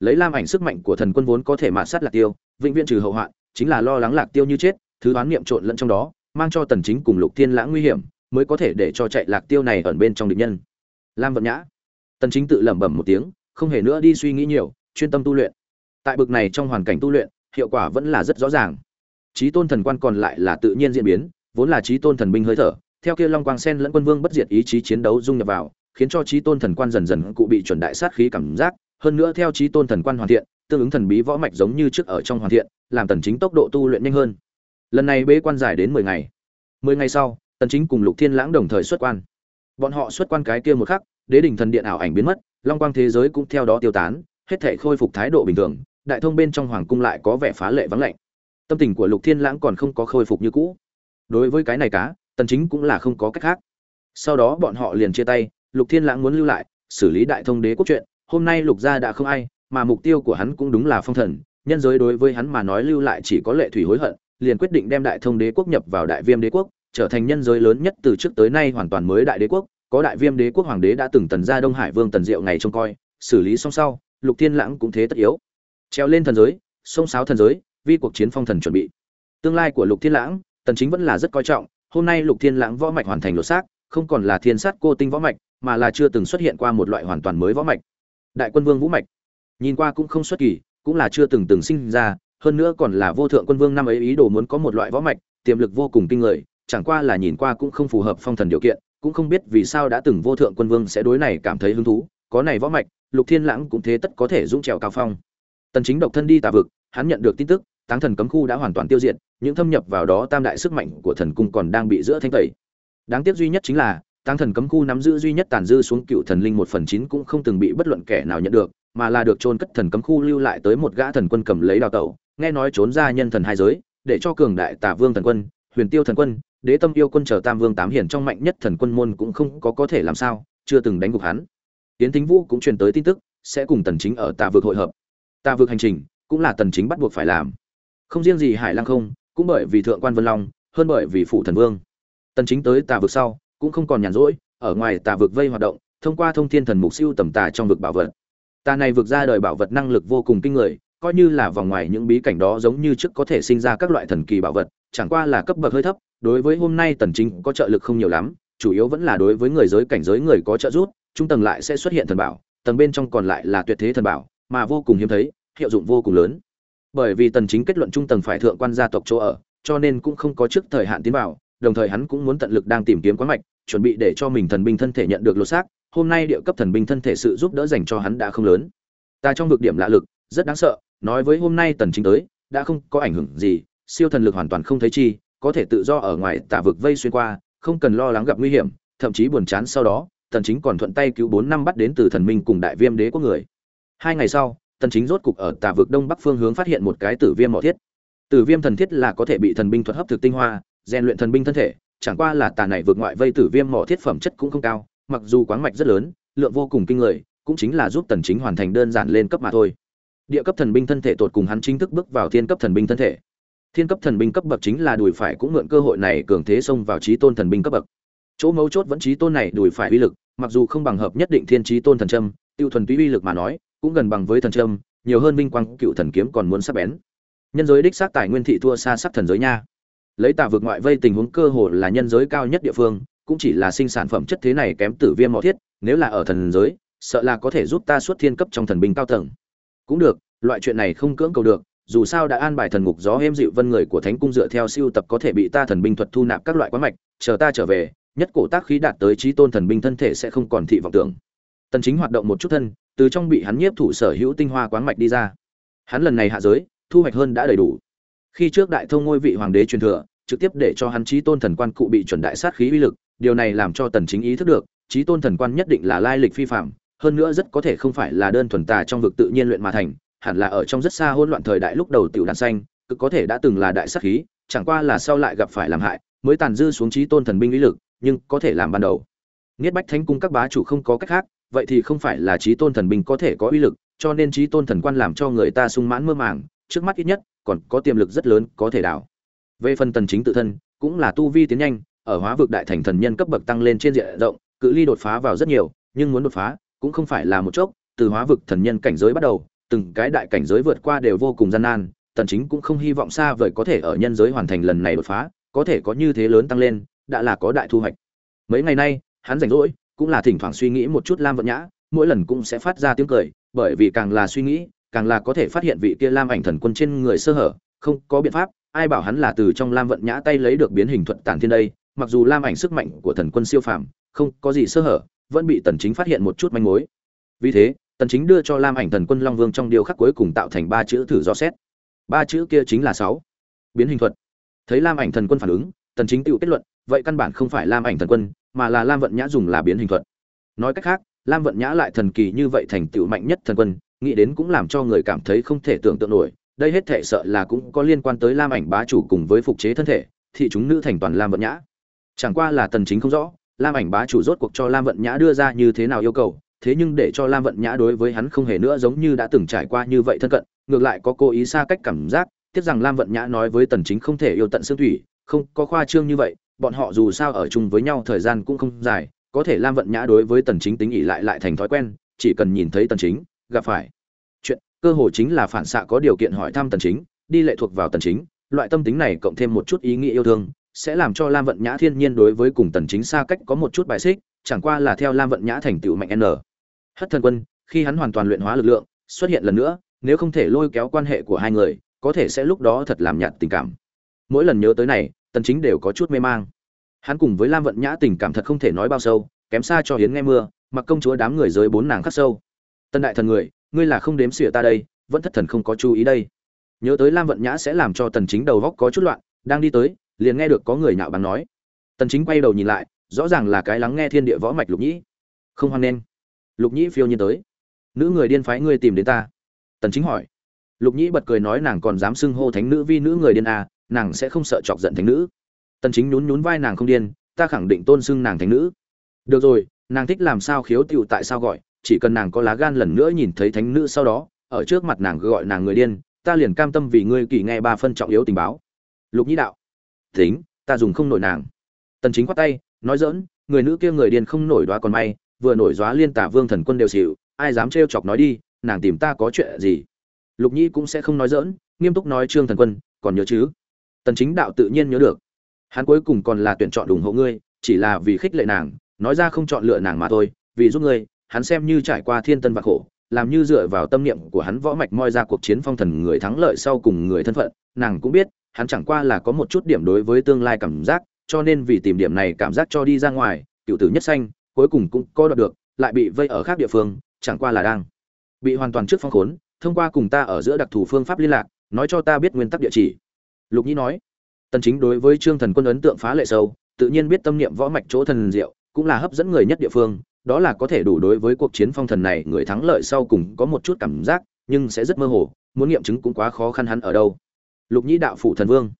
Lấy lam ảnh sức mạnh của thần quân vốn có thể mạt sát lạc tiêu, vĩnh viễn trừ hậu hoạn, chính là lo lắng lạc tiêu như chết, thứ đoán niệm trộn lẫn trong đó, mang cho tần chính cùng lục thiên lãng nguy hiểm, mới có thể để cho chạy lạc tiêu này ẩn bên trong địch nhân. Lam vận nhã. Tần chính tự lẩm bẩm một tiếng, không hề nữa đi suy nghĩ nhiều, chuyên tâm tu luyện. Tại bực này trong hoàn cảnh tu luyện, hiệu quả vẫn là rất rõ ràng trí tôn thần quan còn lại là tự nhiên diễn biến, vốn là trí tôn thần binh hơi thở, theo kia long quang sen lẫn quân vương bất diệt ý chí chiến đấu dung nhập vào, khiến cho trí tôn thần quan dần dần cụ bị chuẩn đại sát khí cảm giác, hơn nữa theo trí tôn thần quan hoàn thiện, tương ứng thần bí võ mạch giống như trước ở trong hoàn thiện, làm tần chính tốc độ tu luyện nhanh hơn. Lần này bế quan dài đến 10 ngày. 10 ngày sau, tần chính cùng lục thiên lãng đồng thời xuất quan. Bọn họ xuất quan cái kia một khắc, đế đỉnh thần điện ảo ảnh biến mất, long quang thế giới cũng theo đó tiêu tán, hết thể khôi phục thái độ bình thường, đại thông bên trong hoàng cung lại có vẻ phá lệ vắng lạnh tâm tình của lục thiên lãng còn không có khôi phục như cũ. Đối với cái này cá, tần chính cũng là không có cách khác. Sau đó bọn họ liền chia tay, lục thiên lãng muốn lưu lại, xử lý đại thông đế quốc chuyện, hôm nay lục gia đã không ai, mà mục tiêu của hắn cũng đúng là phong thần, nhân giới đối với hắn mà nói lưu lại chỉ có lệ thủy hối hận, liền quyết định đem đại thông đế quốc nhập vào đại viêm đế quốc, trở thành nhân giới lớn nhất từ trước tới nay hoàn toàn mới đại đế quốc, có đại viêm đế quốc hoàng đế đã từng tần ra đông hải vương tần diệu ngày trông coi, xử lý xong sau, lục thiên lãng cũng thế tất yếu. Treo lên thần giới sông sáo thần giới vi cuộc chiến phong thần chuẩn bị. Tương lai của lục thiên lãng, tần chính vẫn là rất coi trọng. Hôm nay lục thiên lãng võ mạch hoàn thành lột xác, không còn là thiên sát cô tinh võ mạch, mà là chưa từng xuất hiện qua một loại hoàn toàn mới võ mạch. Đại quân vương vũ mạch. Nhìn qua cũng không xuất kỳ, cũng là chưa từng từng sinh ra, hơn nữa còn là vô thượng quân vương năm ấy ý đồ muốn có một loại võ mạch, tiềm lực vô cùng kinh người, chẳng qua là nhìn qua cũng không phù hợp phong thần điều kiện, cũng không biết vì sao đã từng vô thượng quân vương sẽ đối này cảm thấy hứng thú, có này võ mạch, lục thiên lãng cũng thế tất có thể dũng trèo cao phong. Tần chính độc thân đi tà vực, hắn nhận được tin tức táng thần cấm khu đã hoàn toàn tiêu diệt, những thâm nhập vào đó tam đại sức mạnh của thần cung còn đang bị giữa thanh tẩy. Đáng tiếc duy nhất chính là, táng thần cấm khu nắm giữ duy nhất tàn dư xuống cựu thần linh một phần chín cũng không từng bị bất luận kẻ nào nhận được, mà là được trôn cất thần cấm khu lưu lại tới một gã thần quân cầm lấy đào tẩu, nghe nói trốn ra nhân thần hai giới, để cho cường đại tả vương thần quân, huyền tiêu thần quân, đế tâm yêu quân chờ tam vương tám hiển trong mạnh nhất thần quân môn cũng không có có thể làm sao, chưa từng đánh gục hắn. Tiến thính vũ cũng truyền tới tin tức, sẽ cùng tần chính ở tà vực hội hợp. Tà vực hành trình cũng là tần chính bắt buộc phải làm không riêng gì hải lăng không, cũng bởi vì thượng quan vân long, hơn bởi vì phụ thần vương. Tần chính tới tà vực sau, cũng không còn nhàn rỗi, ở ngoài tà vực vây hoạt động, thông qua thông thiên thần mục siêu tầm tà trong vực bảo vật. Tà này vượt ra đời bảo vật năng lực vô cùng kinh người, coi như là vòng ngoài những bí cảnh đó giống như trước có thể sinh ra các loại thần kỳ bảo vật, chẳng qua là cấp bậc hơi thấp, đối với hôm nay tần chính có trợ lực không nhiều lắm, chủ yếu vẫn là đối với người giới cảnh giới người có trợ giúp, trung tầng lại sẽ xuất hiện thần bảo, tầng bên trong còn lại là tuyệt thế thần bảo, mà vô cùng hiếm thấy, hiệu dụng vô cùng lớn bởi vì tần chính kết luận trung tầng phải thượng quan gia tộc chỗ ở, cho nên cũng không có trước thời hạn tiến vào, đồng thời hắn cũng muốn tận lực đang tìm kiếm quán mạch, chuẩn bị để cho mình thần binh thân thể nhận được lột xác, hôm nay địa cấp thần binh thân thể sự giúp đỡ dành cho hắn đã không lớn. Ta trong vực điểm lạ lực, rất đáng sợ, nói với hôm nay tần chính tới, đã không có ảnh hưởng gì, siêu thần lực hoàn toàn không thấy chi, có thể tự do ở ngoài tả vực vây xuyên qua, không cần lo lắng gặp nguy hiểm, thậm chí buồn chán sau đó, tần chính còn thuận tay cứu bốn năm bắt đến từ thần minh cùng đại viêm đế quốc người. Hai ngày sau tần chính rốt cục ở tả vực đông bắc phương hướng phát hiện một cái tử viêm mỏ thiết. Tử viêm thần thiết là có thể bị thần binh thuật hấp thực tinh hoa, rèn luyện thần binh thân thể, chẳng qua là tà này vượt ngoại vây tử viêm mỏ thiết phẩm chất cũng không cao, mặc dù quáng mạch rất lớn, lượng vô cùng kinh người, cũng chính là giúp tần chính hoàn thành đơn giản lên cấp mà thôi. Địa cấp thần binh thân thể tột cùng hắn chính thức bước vào thiên cấp thần binh thân thể. Thiên cấp thần binh cấp bậc chính là đùi phải cũng mượn cơ hội này cường thế xông vào trí tôn thần binh cấp bậc. Chỗ mấu chốt vẫn trí tôn này đùi phải uy lực, mặc dù không bằng hợp nhất định thiên trí tôn thần trâm tiêu thuần túy uy lực mà nói cũng gần bằng với thần trâm, nhiều hơn vinh quang, cựu thần kiếm còn muốn sắc bén. Nhân giới đích xác tài nguyên thị thua xa sắc thần giới nha. Lấy tà vực ngoại vây tình huống cơ hồ là nhân giới cao nhất địa phương, cũng chỉ là sinh sản phẩm chất thế này kém tử viêm mỏ thiết, nếu là ở thần giới, sợ là có thể giúp ta xuất thiên cấp trong thần binh cao tầng. Cũng được, loại chuyện này không cưỡng cầu được, dù sao đã an bài thần ngục gió êm dịu vân người của thánh cung dựa theo siêu tập có thể bị ta thần binh thuật thu nạp các loại quán mạch, chờ ta trở về, nhất cổ tác khí đạt tới trí tôn thần binh thân thể sẽ không còn thị vọng tưởng. Tần chính hoạt động một chút thân từ trong bị hắn nhiếp thủ sở hữu tinh hoa quán mạch đi ra. Hắn lần này hạ giới, thu hoạch hơn đã đầy đủ. Khi trước đại thông ngôi vị hoàng đế truyền thừa, trực tiếp để cho hắn chí tôn thần quan cụ bị chuẩn đại sát khí uy lực, điều này làm cho tần chính ý thức được, chí tôn thần quan nhất định là lai lịch phi phạm hơn nữa rất có thể không phải là đơn thuần tà trong vực tự nhiên luyện mà thành, hẳn là ở trong rất xa hỗn loạn thời đại lúc đầu tiểu đàn xanh cực có thể đã từng là đại sát khí, chẳng qua là sau lại gặp phải làm hại, mới tàn dư xuống chí tôn thần binh uy lực, nhưng có thể làm ban đầu. Niết bách thánh cung các bá chủ không có cách khác vậy thì không phải là trí tôn thần binh có thể có uy lực, cho nên trí tôn thần quan làm cho người ta sung mãn mơ màng, trước mắt ít nhất, còn có tiềm lực rất lớn, có thể đảo. Về phần tần chính tự thân, cũng là tu vi tiến nhanh, ở hóa vực đại thành thần nhân cấp bậc tăng lên trên diện rộng, cự ly đột phá vào rất nhiều, nhưng muốn đột phá, cũng không phải là một chốc, từ hóa vực thần nhân cảnh giới bắt đầu, từng cái đại cảnh giới vượt qua đều vô cùng gian nan, tần chính cũng không hy vọng xa vời có thể ở nhân giới hoàn thành lần này đột phá, có thể có như thế lớn tăng lên, đã là có đại thu hoạch. Mấy ngày nay, hắn rảnh rỗi cũng là thỉnh thoảng suy nghĩ một chút lam vận nhã, mỗi lần cũng sẽ phát ra tiếng cười, bởi vì càng là suy nghĩ, càng là có thể phát hiện vị kia lam ảnh thần quân trên người sơ hở, không có biện pháp, ai bảo hắn là từ trong lam vận nhã tay lấy được biến hình thuận tản thiên đây, mặc dù lam ảnh sức mạnh của thần quân siêu phàm, không có gì sơ hở, vẫn bị tần chính phát hiện một chút manh mối. Vì thế, tần chính đưa cho lam ảnh thần quân long vương trong điều khắc cuối cùng tạo thành ba chữ thử do xét. Ba chữ kia chính là sáu. Biến hình thuật. Thấy lam ảnh thần quân phản ứng, tần chính tự kết luận vậy căn bản không phải lam ảnh thần quân, mà là lam vận nhã dùng là biến hình thuật. Nói cách khác, lam vận nhã lại thần kỳ như vậy thành tựu mạnh nhất thần quân, nghĩ đến cũng làm cho người cảm thấy không thể tưởng tượng nổi, đây hết thể sợ là cũng có liên quan tới lam ảnh bá chủ cùng với phục chế thân thể, thị chúng nữ thành toàn lam vận nhã. Chẳng qua là tần chính không rõ, lam ảnh bá chủ rốt cuộc cho lam vận nhã đưa ra như thế nào yêu cầu, thế nhưng để cho lam vận nhã đối với hắn không hề nữa giống như đã từng trải qua như vậy thân cận, ngược lại có cố ý xa cách cảm giác, tiếc rằng lam vận nhã nói với tần chính không thể yêu tận xương thủy, không có khoa trương như vậy bọn họ dù sao ở chung với nhau thời gian cũng không dài, có thể lam vận nhã đối với tần chính tính ỉ lại lại thành thói quen, chỉ cần nhìn thấy tần chính, gặp phải chuyện, cơ hội chính là phản xạ có điều kiện hỏi thăm tần chính, đi lệ thuộc vào tần chính, loại tâm tính này cộng thêm một chút ý nghĩa yêu thương, sẽ làm cho lam vận nhã thiên nhiên đối với cùng tần chính xa cách có một chút bài xích, chẳng qua là theo lam vận nhã thành tựu mạnh n. Hất thần quân, khi hắn hoàn toàn luyện hóa lực lượng, xuất hiện lần nữa, nếu không thể lôi kéo quan hệ của hai người, có thể sẽ lúc đó thật làm nhạt tình cảm. Mỗi lần nhớ tới này tần chính đều có chút mê mang. Hắn cùng với lam vận nhã tình cảm thật không thể nói bao sâu, kém xa cho hiến nghe mưa, mặc công chúa đám người dưới bốn nàng khắc sâu. Tân đại thần người, ngươi là không đếm xỉa ta đây, vẫn thất thần không có chú ý đây. Nhớ tới lam vận nhã sẽ làm cho tần chính đầu góc có chút loạn, đang đi tới, liền nghe được có người nhạo báng nói. Tần chính quay đầu nhìn lại, rõ ràng là cái lắng nghe thiên địa võ mạch lục nhĩ. Không hoan nên lục nhĩ phiêu nhiên tới. Nữ người điên phái ngươi tìm đến ta. Tần chính hỏi. Lục nhĩ bật cười nói nàng còn dám xưng hô thánh nữ vi nữ người điên à nàng sẽ không sợ chọc giận thánh nữ. Tần chính nhún nhún vai nàng không điên, ta khẳng định tôn xưng nàng thánh nữ. Được rồi, nàng thích làm sao khiếu tiểu tại sao gọi, chỉ cần nàng có lá gan lần nữa nhìn thấy thánh nữ sau đó, ở trước mặt nàng gọi nàng người điên, ta liền cam tâm vì ngươi kỳ nghe ba phân trọng yếu tình báo. Lục nhĩ đạo. Tính, ta dùng không nổi nàng. Tần chính quát tay, nói dỡn người nữ kia người điên không nổi đoá còn may, vừa nổi đoá liên tả vương thần quân đều xỉu, ai dám trêu chọc nói đi, nàng tìm ta có chuyện gì. Lục nhĩ cũng sẽ không nói dỡn nghiêm túc nói trương thần quân, còn nhớ chứ? Tần chính đạo tự nhiên nhớ được. Hắn cuối cùng còn là tuyển chọn ủng hộ ngươi, chỉ là vì khích lệ nàng, nói ra không chọn lựa nàng mà thôi, vì giúp ngươi, hắn xem như trải qua thiên tân và khổ, làm như dựa vào tâm niệm của hắn võ mạch moi ra cuộc chiến phong thần người thắng lợi sau cùng người thân phận, nàng cũng biết, hắn chẳng qua là có một chút điểm đối với tương lai cảm giác, cho nên vì tìm điểm này cảm giác cho đi ra ngoài, cựu tử nhất xanh cuối cùng cũng có đoạt được, lại bị vây ở khác địa phương, chẳng qua là đang bị hoàn toàn trước phong khốn, thông qua cùng ta ở giữa đặc thù phương pháp liên lạc, nói cho ta biết nguyên tắc địa chỉ lục nhĩ nói, tần chính đối với trương thần quân ấn tượng phá lệ sâu, tự nhiên biết tâm niệm võ mạch chỗ thần diệu, cũng là hấp dẫn người nhất địa phương, đó là có thể đủ đối với cuộc chiến phong thần này, người thắng lợi sau cùng có một chút cảm giác, nhưng sẽ rất mơ hồ, muốn nghiệm chứng cũng quá khó khăn hắn ở đâu. Lục nhĩ đạo phụ thần vương